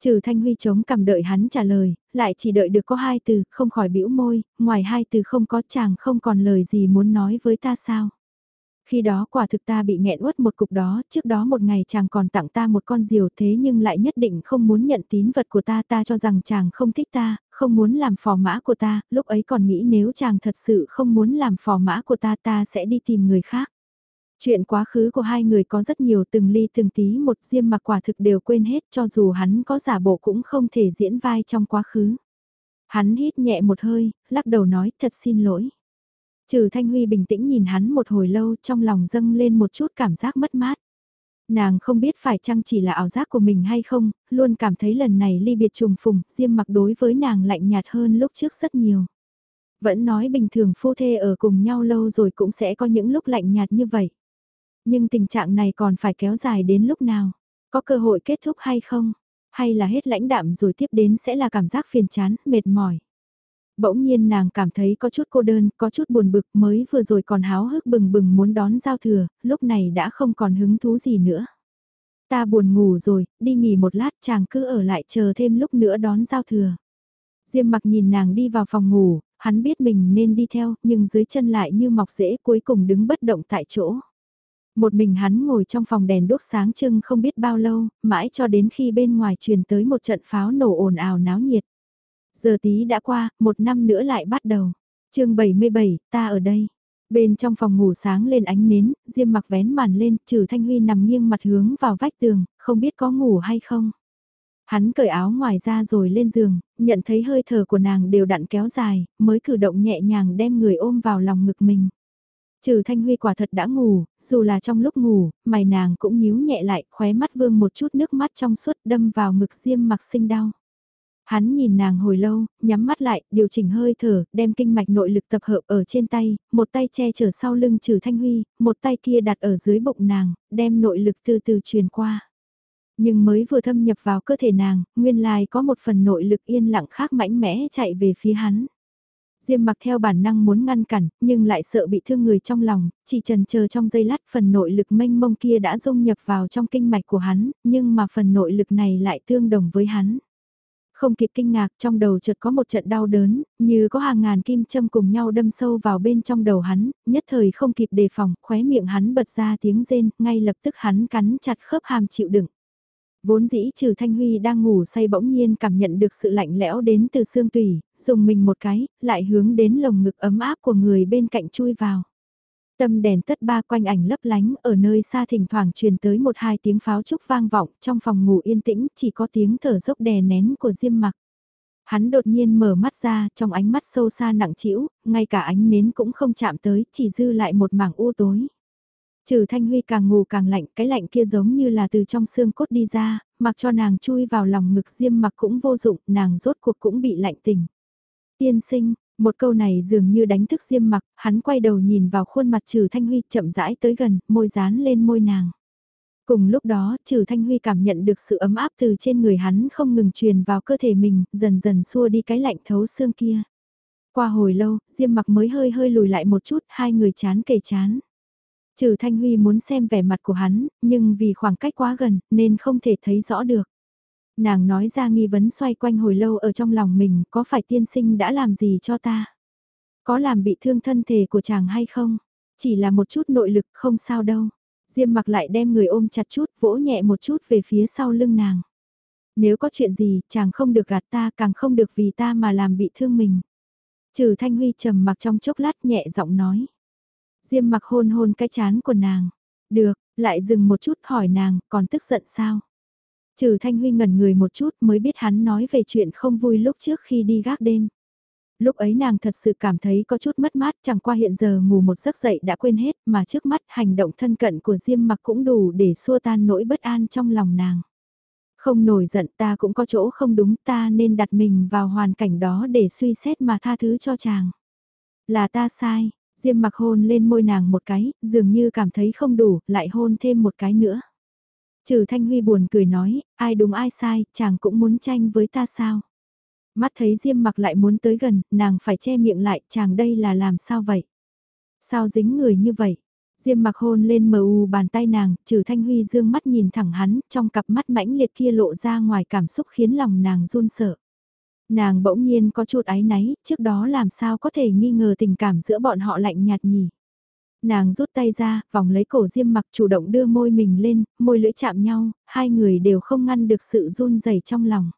Trừ Thanh Huy chống cầm đợi hắn trả lời, lại chỉ đợi được có hai từ, không khỏi bĩu môi, ngoài hai từ không có chàng không còn lời gì muốn nói với ta sao. Khi đó quả thực ta bị nghẹn uất một cục đó, trước đó một ngày chàng còn tặng ta một con diều thế nhưng lại nhất định không muốn nhận tín vật của ta ta cho rằng chàng không thích ta, không muốn làm phò mã của ta, lúc ấy còn nghĩ nếu chàng thật sự không muốn làm phò mã của ta ta sẽ đi tìm người khác. Chuyện quá khứ của hai người có rất nhiều từng ly từng tí một diêm mặc quả thực đều quên hết cho dù hắn có giả bộ cũng không thể diễn vai trong quá khứ. Hắn hít nhẹ một hơi, lắc đầu nói thật xin lỗi. Trừ Thanh Huy bình tĩnh nhìn hắn một hồi lâu trong lòng dâng lên một chút cảm giác mất mát. Nàng không biết phải chăng chỉ là ảo giác của mình hay không, luôn cảm thấy lần này ly biệt trùng phùng, diêm mặc đối với nàng lạnh nhạt hơn lúc trước rất nhiều. Vẫn nói bình thường phu thê ở cùng nhau lâu rồi cũng sẽ có những lúc lạnh nhạt như vậy. Nhưng tình trạng này còn phải kéo dài đến lúc nào? Có cơ hội kết thúc hay không? Hay là hết lãnh đạm rồi tiếp đến sẽ là cảm giác phiền chán, mệt mỏi? Bỗng nhiên nàng cảm thấy có chút cô đơn, có chút buồn bực mới vừa rồi còn háo hức bừng bừng muốn đón giao thừa, lúc này đã không còn hứng thú gì nữa. Ta buồn ngủ rồi, đi nghỉ một lát chàng cứ ở lại chờ thêm lúc nữa đón giao thừa. Diêm mặc nhìn nàng đi vào phòng ngủ, hắn biết mình nên đi theo, nhưng dưới chân lại như mọc rễ cuối cùng đứng bất động tại chỗ. Một mình hắn ngồi trong phòng đèn đốt sáng trưng không biết bao lâu, mãi cho đến khi bên ngoài truyền tới một trận pháo nổ ồn ào náo nhiệt. Giờ tí đã qua, một năm nữa lại bắt đầu. chương 77, ta ở đây. Bên trong phòng ngủ sáng lên ánh nến, Diêm mặc vén màn lên, trừ Thanh Huy nằm nghiêng mặt hướng vào vách tường, không biết có ngủ hay không. Hắn cởi áo ngoài ra rồi lên giường, nhận thấy hơi thở của nàng đều đặn kéo dài, mới cử động nhẹ nhàng đem người ôm vào lòng ngực mình. Trừ Thanh Huy quả thật đã ngủ, dù là trong lúc ngủ, mày nàng cũng nhíu nhẹ lại, khóe mắt vương một chút nước mắt trong suốt đâm vào ngực diêm mặc sinh đau. Hắn nhìn nàng hồi lâu, nhắm mắt lại, điều chỉnh hơi thở, đem kinh mạch nội lực tập hợp ở trên tay, một tay che chở sau lưng trừ Thanh Huy, một tay kia đặt ở dưới bụng nàng, đem nội lực từ từ truyền qua. Nhưng mới vừa thâm nhập vào cơ thể nàng, nguyên lai có một phần nội lực yên lặng khác mạnh mẽ chạy về phía hắn. Diêm mặc theo bản năng muốn ngăn cản, nhưng lại sợ bị thương người trong lòng, chỉ trần chờ trong giây lát phần nội lực mênh mông kia đã dung nhập vào trong kinh mạch của hắn, nhưng mà phần nội lực này lại tương đồng với hắn. Không kịp kinh ngạc trong đầu chợt có một trận đau đớn, như có hàng ngàn kim châm cùng nhau đâm sâu vào bên trong đầu hắn, nhất thời không kịp đề phòng, khóe miệng hắn bật ra tiếng rên, ngay lập tức hắn cắn chặt khớp hàm chịu đựng. Vốn dĩ trừ Thanh Huy đang ngủ say bỗng nhiên cảm nhận được sự lạnh lẽo đến từ xương tủy, dùng mình một cái, lại hướng đến lồng ngực ấm áp của người bên cạnh chui vào. Tâm đèn tất ba quanh ảnh lấp lánh ở nơi xa thỉnh thoảng truyền tới một hai tiếng pháo trúc vang vọng trong phòng ngủ yên tĩnh chỉ có tiếng thở dốc đè nén của Diêm mặc. Hắn đột nhiên mở mắt ra trong ánh mắt sâu xa nặng trĩu, ngay cả ánh nến cũng không chạm tới chỉ dư lại một mảng u tối. Trừ Thanh Huy càng ngủ càng lạnh, cái lạnh kia giống như là từ trong xương cốt đi ra, mặc cho nàng chui vào lòng ngực Diêm mặc cũng vô dụng, nàng rốt cuộc cũng bị lạnh tình. Tiên sinh, một câu này dường như đánh thức Diêm mặc, hắn quay đầu nhìn vào khuôn mặt Trừ Thanh Huy chậm rãi tới gần, môi dán lên môi nàng. Cùng lúc đó, Trừ Thanh Huy cảm nhận được sự ấm áp từ trên người hắn không ngừng truyền vào cơ thể mình, dần dần xua đi cái lạnh thấu xương kia. Qua hồi lâu, Diêm mặc mới hơi hơi lùi lại một chút, hai người chán kề chán. Trừ Thanh Huy muốn xem vẻ mặt của hắn, nhưng vì khoảng cách quá gần, nên không thể thấy rõ được. Nàng nói ra nghi vấn xoay quanh hồi lâu ở trong lòng mình, có phải tiên sinh đã làm gì cho ta? Có làm bị thương thân thể của chàng hay không? Chỉ là một chút nội lực không sao đâu. Diêm mặc lại đem người ôm chặt chút, vỗ nhẹ một chút về phía sau lưng nàng. Nếu có chuyện gì, chàng không được gạt ta, càng không được vì ta mà làm bị thương mình. Trừ Thanh Huy trầm mặc trong chốc lát nhẹ giọng nói. Diêm mặc hôn hôn cái chán của nàng. Được, lại dừng một chút hỏi nàng, còn tức giận sao? Trừ Thanh Huy ngẩn người một chút mới biết hắn nói về chuyện không vui lúc trước khi đi gác đêm. Lúc ấy nàng thật sự cảm thấy có chút mất mát chẳng qua hiện giờ ngủ một giấc dậy đã quên hết mà trước mắt hành động thân cận của Diêm mặc cũng đủ để xua tan nỗi bất an trong lòng nàng. Không nổi giận ta cũng có chỗ không đúng ta nên đặt mình vào hoàn cảnh đó để suy xét mà tha thứ cho chàng. Là ta sai, Diêm mặc hôn lên môi nàng một cái, dường như cảm thấy không đủ, lại hôn thêm một cái nữa. Trừ Thanh Huy buồn cười nói, ai đúng ai sai, chàng cũng muốn tranh với ta sao? Mắt thấy Diêm mặc lại muốn tới gần, nàng phải che miệng lại, chàng đây là làm sao vậy? Sao dính người như vậy? Diêm mặc hôn lên mờ u bàn tay nàng, trừ Thanh Huy dương mắt nhìn thẳng hắn, trong cặp mắt mãnh liệt kia lộ ra ngoài cảm xúc khiến lòng nàng run sợ. Nàng bỗng nhiên có chút áy náy, trước đó làm sao có thể nghi ngờ tình cảm giữa bọn họ lạnh nhạt nhỉ? Nàng rút tay ra, vòng lấy cổ diêm mặc chủ động đưa môi mình lên, môi lưỡi chạm nhau, hai người đều không ngăn được sự run rẩy trong lòng.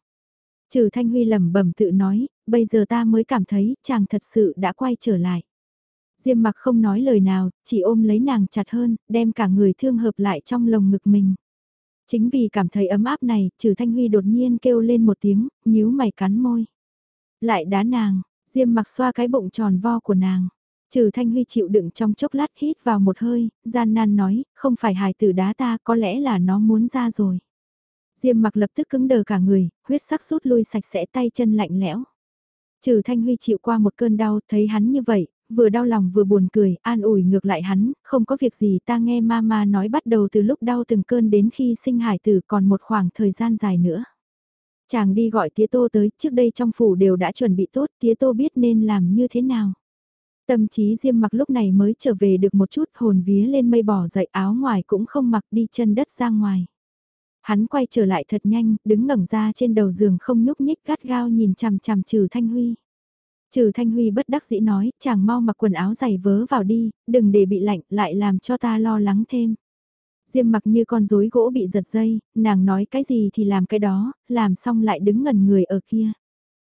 Trừ Thanh Huy lẩm bẩm tự nói, bây giờ ta mới cảm thấy chàng thật sự đã quay trở lại. Diêm mặc không nói lời nào, chỉ ôm lấy nàng chặt hơn, đem cả người thương hợp lại trong lồng ngực mình. Chính vì cảm thấy ấm áp này, trừ Thanh Huy đột nhiên kêu lên một tiếng, nhíu mày cắn môi. Lại đá nàng, Diêm mặc xoa cái bụng tròn vo của nàng. Trừ Thanh Huy chịu đựng trong chốc lát hít vào một hơi, gian nan nói, không phải hài tử đá ta, có lẽ là nó muốn ra rồi. Diêm mặc lập tức cứng đờ cả người, huyết sắc rút lui sạch sẽ tay chân lạnh lẽo. Trừ Thanh Huy chịu qua một cơn đau, thấy hắn như vậy, vừa đau lòng vừa buồn cười, an ủi ngược lại hắn, không có việc gì ta nghe mama nói bắt đầu từ lúc đau từng cơn đến khi sinh hải tử còn một khoảng thời gian dài nữa. Chàng đi gọi tía tô tới, trước đây trong phủ đều đã chuẩn bị tốt, tía tô biết nên làm như thế nào. Tâm trí diêm mặc lúc này mới trở về được một chút hồn vía lên mây bỏ dậy áo ngoài cũng không mặc đi chân đất ra ngoài. Hắn quay trở lại thật nhanh, đứng ngẩng ra trên đầu giường không nhúc nhích gắt gao nhìn chằm chằm trừ Thanh Huy. Trừ Thanh Huy bất đắc dĩ nói, chàng mau mặc quần áo dày vớ vào đi, đừng để bị lạnh, lại làm cho ta lo lắng thêm. Diêm mặc như con rối gỗ bị giật dây, nàng nói cái gì thì làm cái đó, làm xong lại đứng ngẩn người ở kia.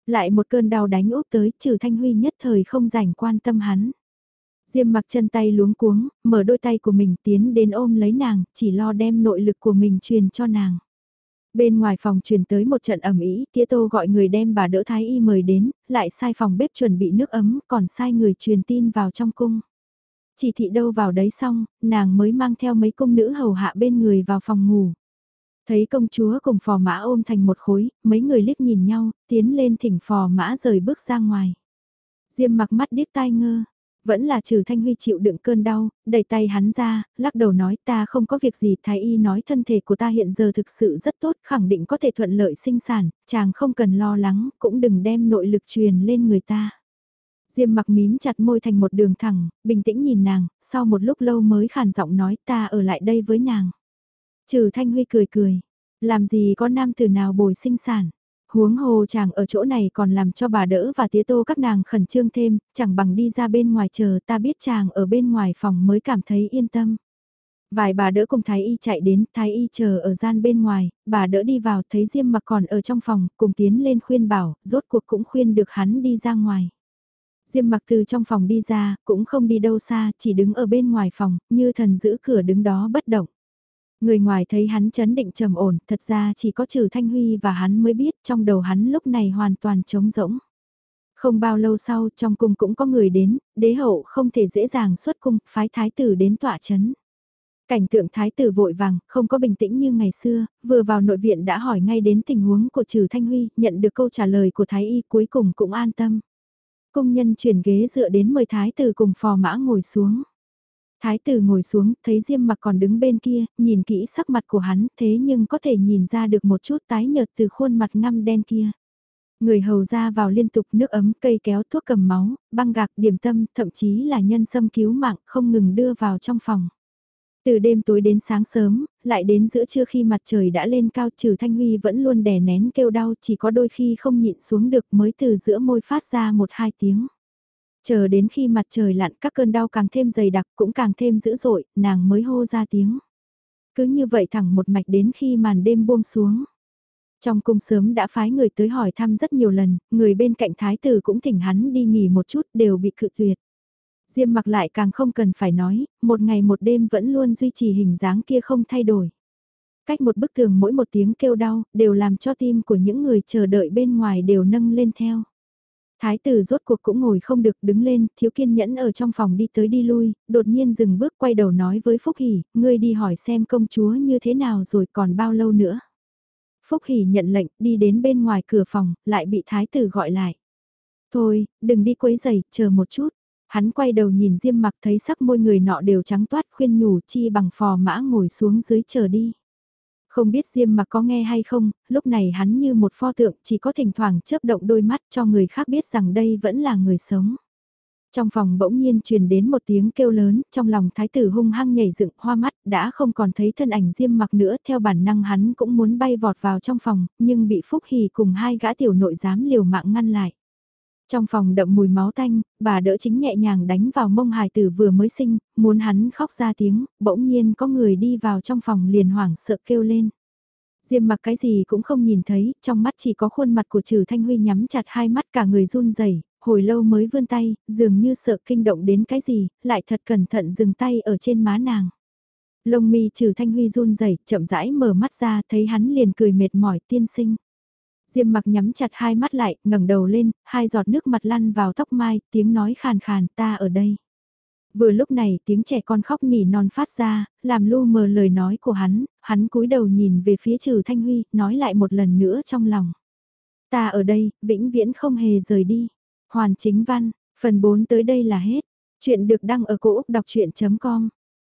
Lại một cơn đau đánh úp tới, trừ Thanh Huy nhất thời không rảnh quan tâm hắn. Diêm mặc chân tay luống cuống, mở đôi tay của mình tiến đến ôm lấy nàng, chỉ lo đem nội lực của mình truyền cho nàng. Bên ngoài phòng truyền tới một trận ẩm ý, tía tô gọi người đem bà đỡ thái y mời đến, lại sai phòng bếp chuẩn bị nước ấm, còn sai người truyền tin vào trong cung. Chỉ thị đâu vào đấy xong, nàng mới mang theo mấy cung nữ hầu hạ bên người vào phòng ngủ. Thấy công chúa cùng phò mã ôm thành một khối, mấy người liếc nhìn nhau, tiến lên thỉnh phò mã rời bước ra ngoài. Diêm mặc mắt điếc tai ngơ, vẫn là trừ Thanh Huy chịu đựng cơn đau, đẩy tay hắn ra, lắc đầu nói ta không có việc gì, thái y nói thân thể của ta hiện giờ thực sự rất tốt, khẳng định có thể thuận lợi sinh sản, chàng không cần lo lắng, cũng đừng đem nội lực truyền lên người ta. Diêm mặc mím chặt môi thành một đường thẳng, bình tĩnh nhìn nàng, sau một lúc lâu mới khàn giọng nói ta ở lại đây với nàng. Trừ Thanh Huy cười cười, làm gì có nam tử nào bồi sinh sản. Huống hồ chàng ở chỗ này còn làm cho bà đỡ và tía tô các nàng khẩn trương thêm, chẳng bằng đi ra bên ngoài chờ ta biết chàng ở bên ngoài phòng mới cảm thấy yên tâm. Vài bà đỡ cùng Thái Y chạy đến, Thái Y chờ ở gian bên ngoài, bà đỡ đi vào thấy Diêm mặc còn ở trong phòng, cùng tiến lên khuyên bảo, rốt cuộc cũng khuyên được hắn đi ra ngoài. Diêm mặc từ trong phòng đi ra, cũng không đi đâu xa, chỉ đứng ở bên ngoài phòng, như thần giữ cửa đứng đó bất động. Người ngoài thấy hắn chấn định trầm ổn, thật ra chỉ có trừ Thanh Huy và hắn mới biết trong đầu hắn lúc này hoàn toàn trống rỗng. Không bao lâu sau trong cung cũng có người đến, đế hậu không thể dễ dàng xuất cung, phái thái tử đến tỏa chấn. Cảnh tượng thái tử vội vàng, không có bình tĩnh như ngày xưa, vừa vào nội viện đã hỏi ngay đến tình huống của trừ Thanh Huy, nhận được câu trả lời của thái y cuối cùng cũng an tâm. Công nhân chuyển ghế dựa đến mời thái tử cùng phò mã ngồi xuống. Thái tử ngồi xuống, thấy Diêm mặc còn đứng bên kia, nhìn kỹ sắc mặt của hắn, thế nhưng có thể nhìn ra được một chút tái nhợt từ khuôn mặt ngăm đen kia. Người hầu ra vào liên tục nước ấm, cây kéo thuốc cầm máu, băng gạc, điểm tâm, thậm chí là nhân sâm cứu mạng không ngừng đưa vào trong phòng. Từ đêm tối đến sáng sớm, lại đến giữa trưa khi mặt trời đã lên cao trừ Thanh Huy vẫn luôn đè nén kêu đau chỉ có đôi khi không nhịn xuống được mới từ giữa môi phát ra một hai tiếng. Chờ đến khi mặt trời lặn các cơn đau càng thêm dày đặc cũng càng thêm dữ dội, nàng mới hô ra tiếng. Cứ như vậy thẳng một mạch đến khi màn đêm buông xuống. Trong cung sớm đã phái người tới hỏi thăm rất nhiều lần, người bên cạnh thái tử cũng thỉnh hắn đi nghỉ một chút đều bị cự tuyệt. Diêm mặc lại càng không cần phải nói, một ngày một đêm vẫn luôn duy trì hình dáng kia không thay đổi. Cách một bức tường mỗi một tiếng kêu đau, đều làm cho tim của những người chờ đợi bên ngoài đều nâng lên theo. Thái tử rốt cuộc cũng ngồi không được đứng lên, thiếu kiên nhẫn ở trong phòng đi tới đi lui, đột nhiên dừng bước quay đầu nói với Phúc Hỷ, ngươi đi hỏi xem công chúa như thế nào rồi còn bao lâu nữa. Phúc Hỷ nhận lệnh đi đến bên ngoài cửa phòng, lại bị thái tử gọi lại. Thôi, đừng đi quấy giày, chờ một chút. Hắn quay đầu nhìn Diêm mặc thấy sắc môi người nọ đều trắng toát khuyên nhủ chi bằng phò mã ngồi xuống dưới chờ đi. Không biết Diêm mặc có nghe hay không, lúc này hắn như một pho tượng chỉ có thỉnh thoảng chớp động đôi mắt cho người khác biết rằng đây vẫn là người sống. Trong phòng bỗng nhiên truyền đến một tiếng kêu lớn, trong lòng thái tử hung hăng nhảy dựng hoa mắt, đã không còn thấy thân ảnh diêm mặc nữa, theo bản năng hắn cũng muốn bay vọt vào trong phòng, nhưng bị Phúc Hì cùng hai gã tiểu nội giám liều mạng ngăn lại. Trong phòng đậm mùi máu tanh, bà đỡ chính nhẹ nhàng đánh vào mông hài tử vừa mới sinh, muốn hắn khóc ra tiếng, bỗng nhiên có người đi vào trong phòng liền hoảng sợ kêu lên. Diêm mặc cái gì cũng không nhìn thấy, trong mắt chỉ có khuôn mặt của trừ Thanh Huy nhắm chặt hai mắt cả người run rẩy hồi lâu mới vươn tay, dường như sợ kinh động đến cái gì, lại thật cẩn thận dừng tay ở trên má nàng. Lông mi trừ Thanh Huy run rẩy chậm rãi mở mắt ra thấy hắn liền cười mệt mỏi tiên sinh. Diêm mặc nhắm chặt hai mắt lại, ngẩng đầu lên, hai giọt nước mặt lăn vào tóc mai, tiếng nói khàn khàn ta ở đây. Vừa lúc này tiếng trẻ con khóc nỉ non phát ra, làm lu mờ lời nói của hắn, hắn cúi đầu nhìn về phía trừ Thanh Huy, nói lại một lần nữa trong lòng. Ta ở đây, vĩnh viễn không hề rời đi. Hoàn chính văn, phần 4 tới đây là hết. Chuyện được đăng ở cổ Úc đọc chuyện.com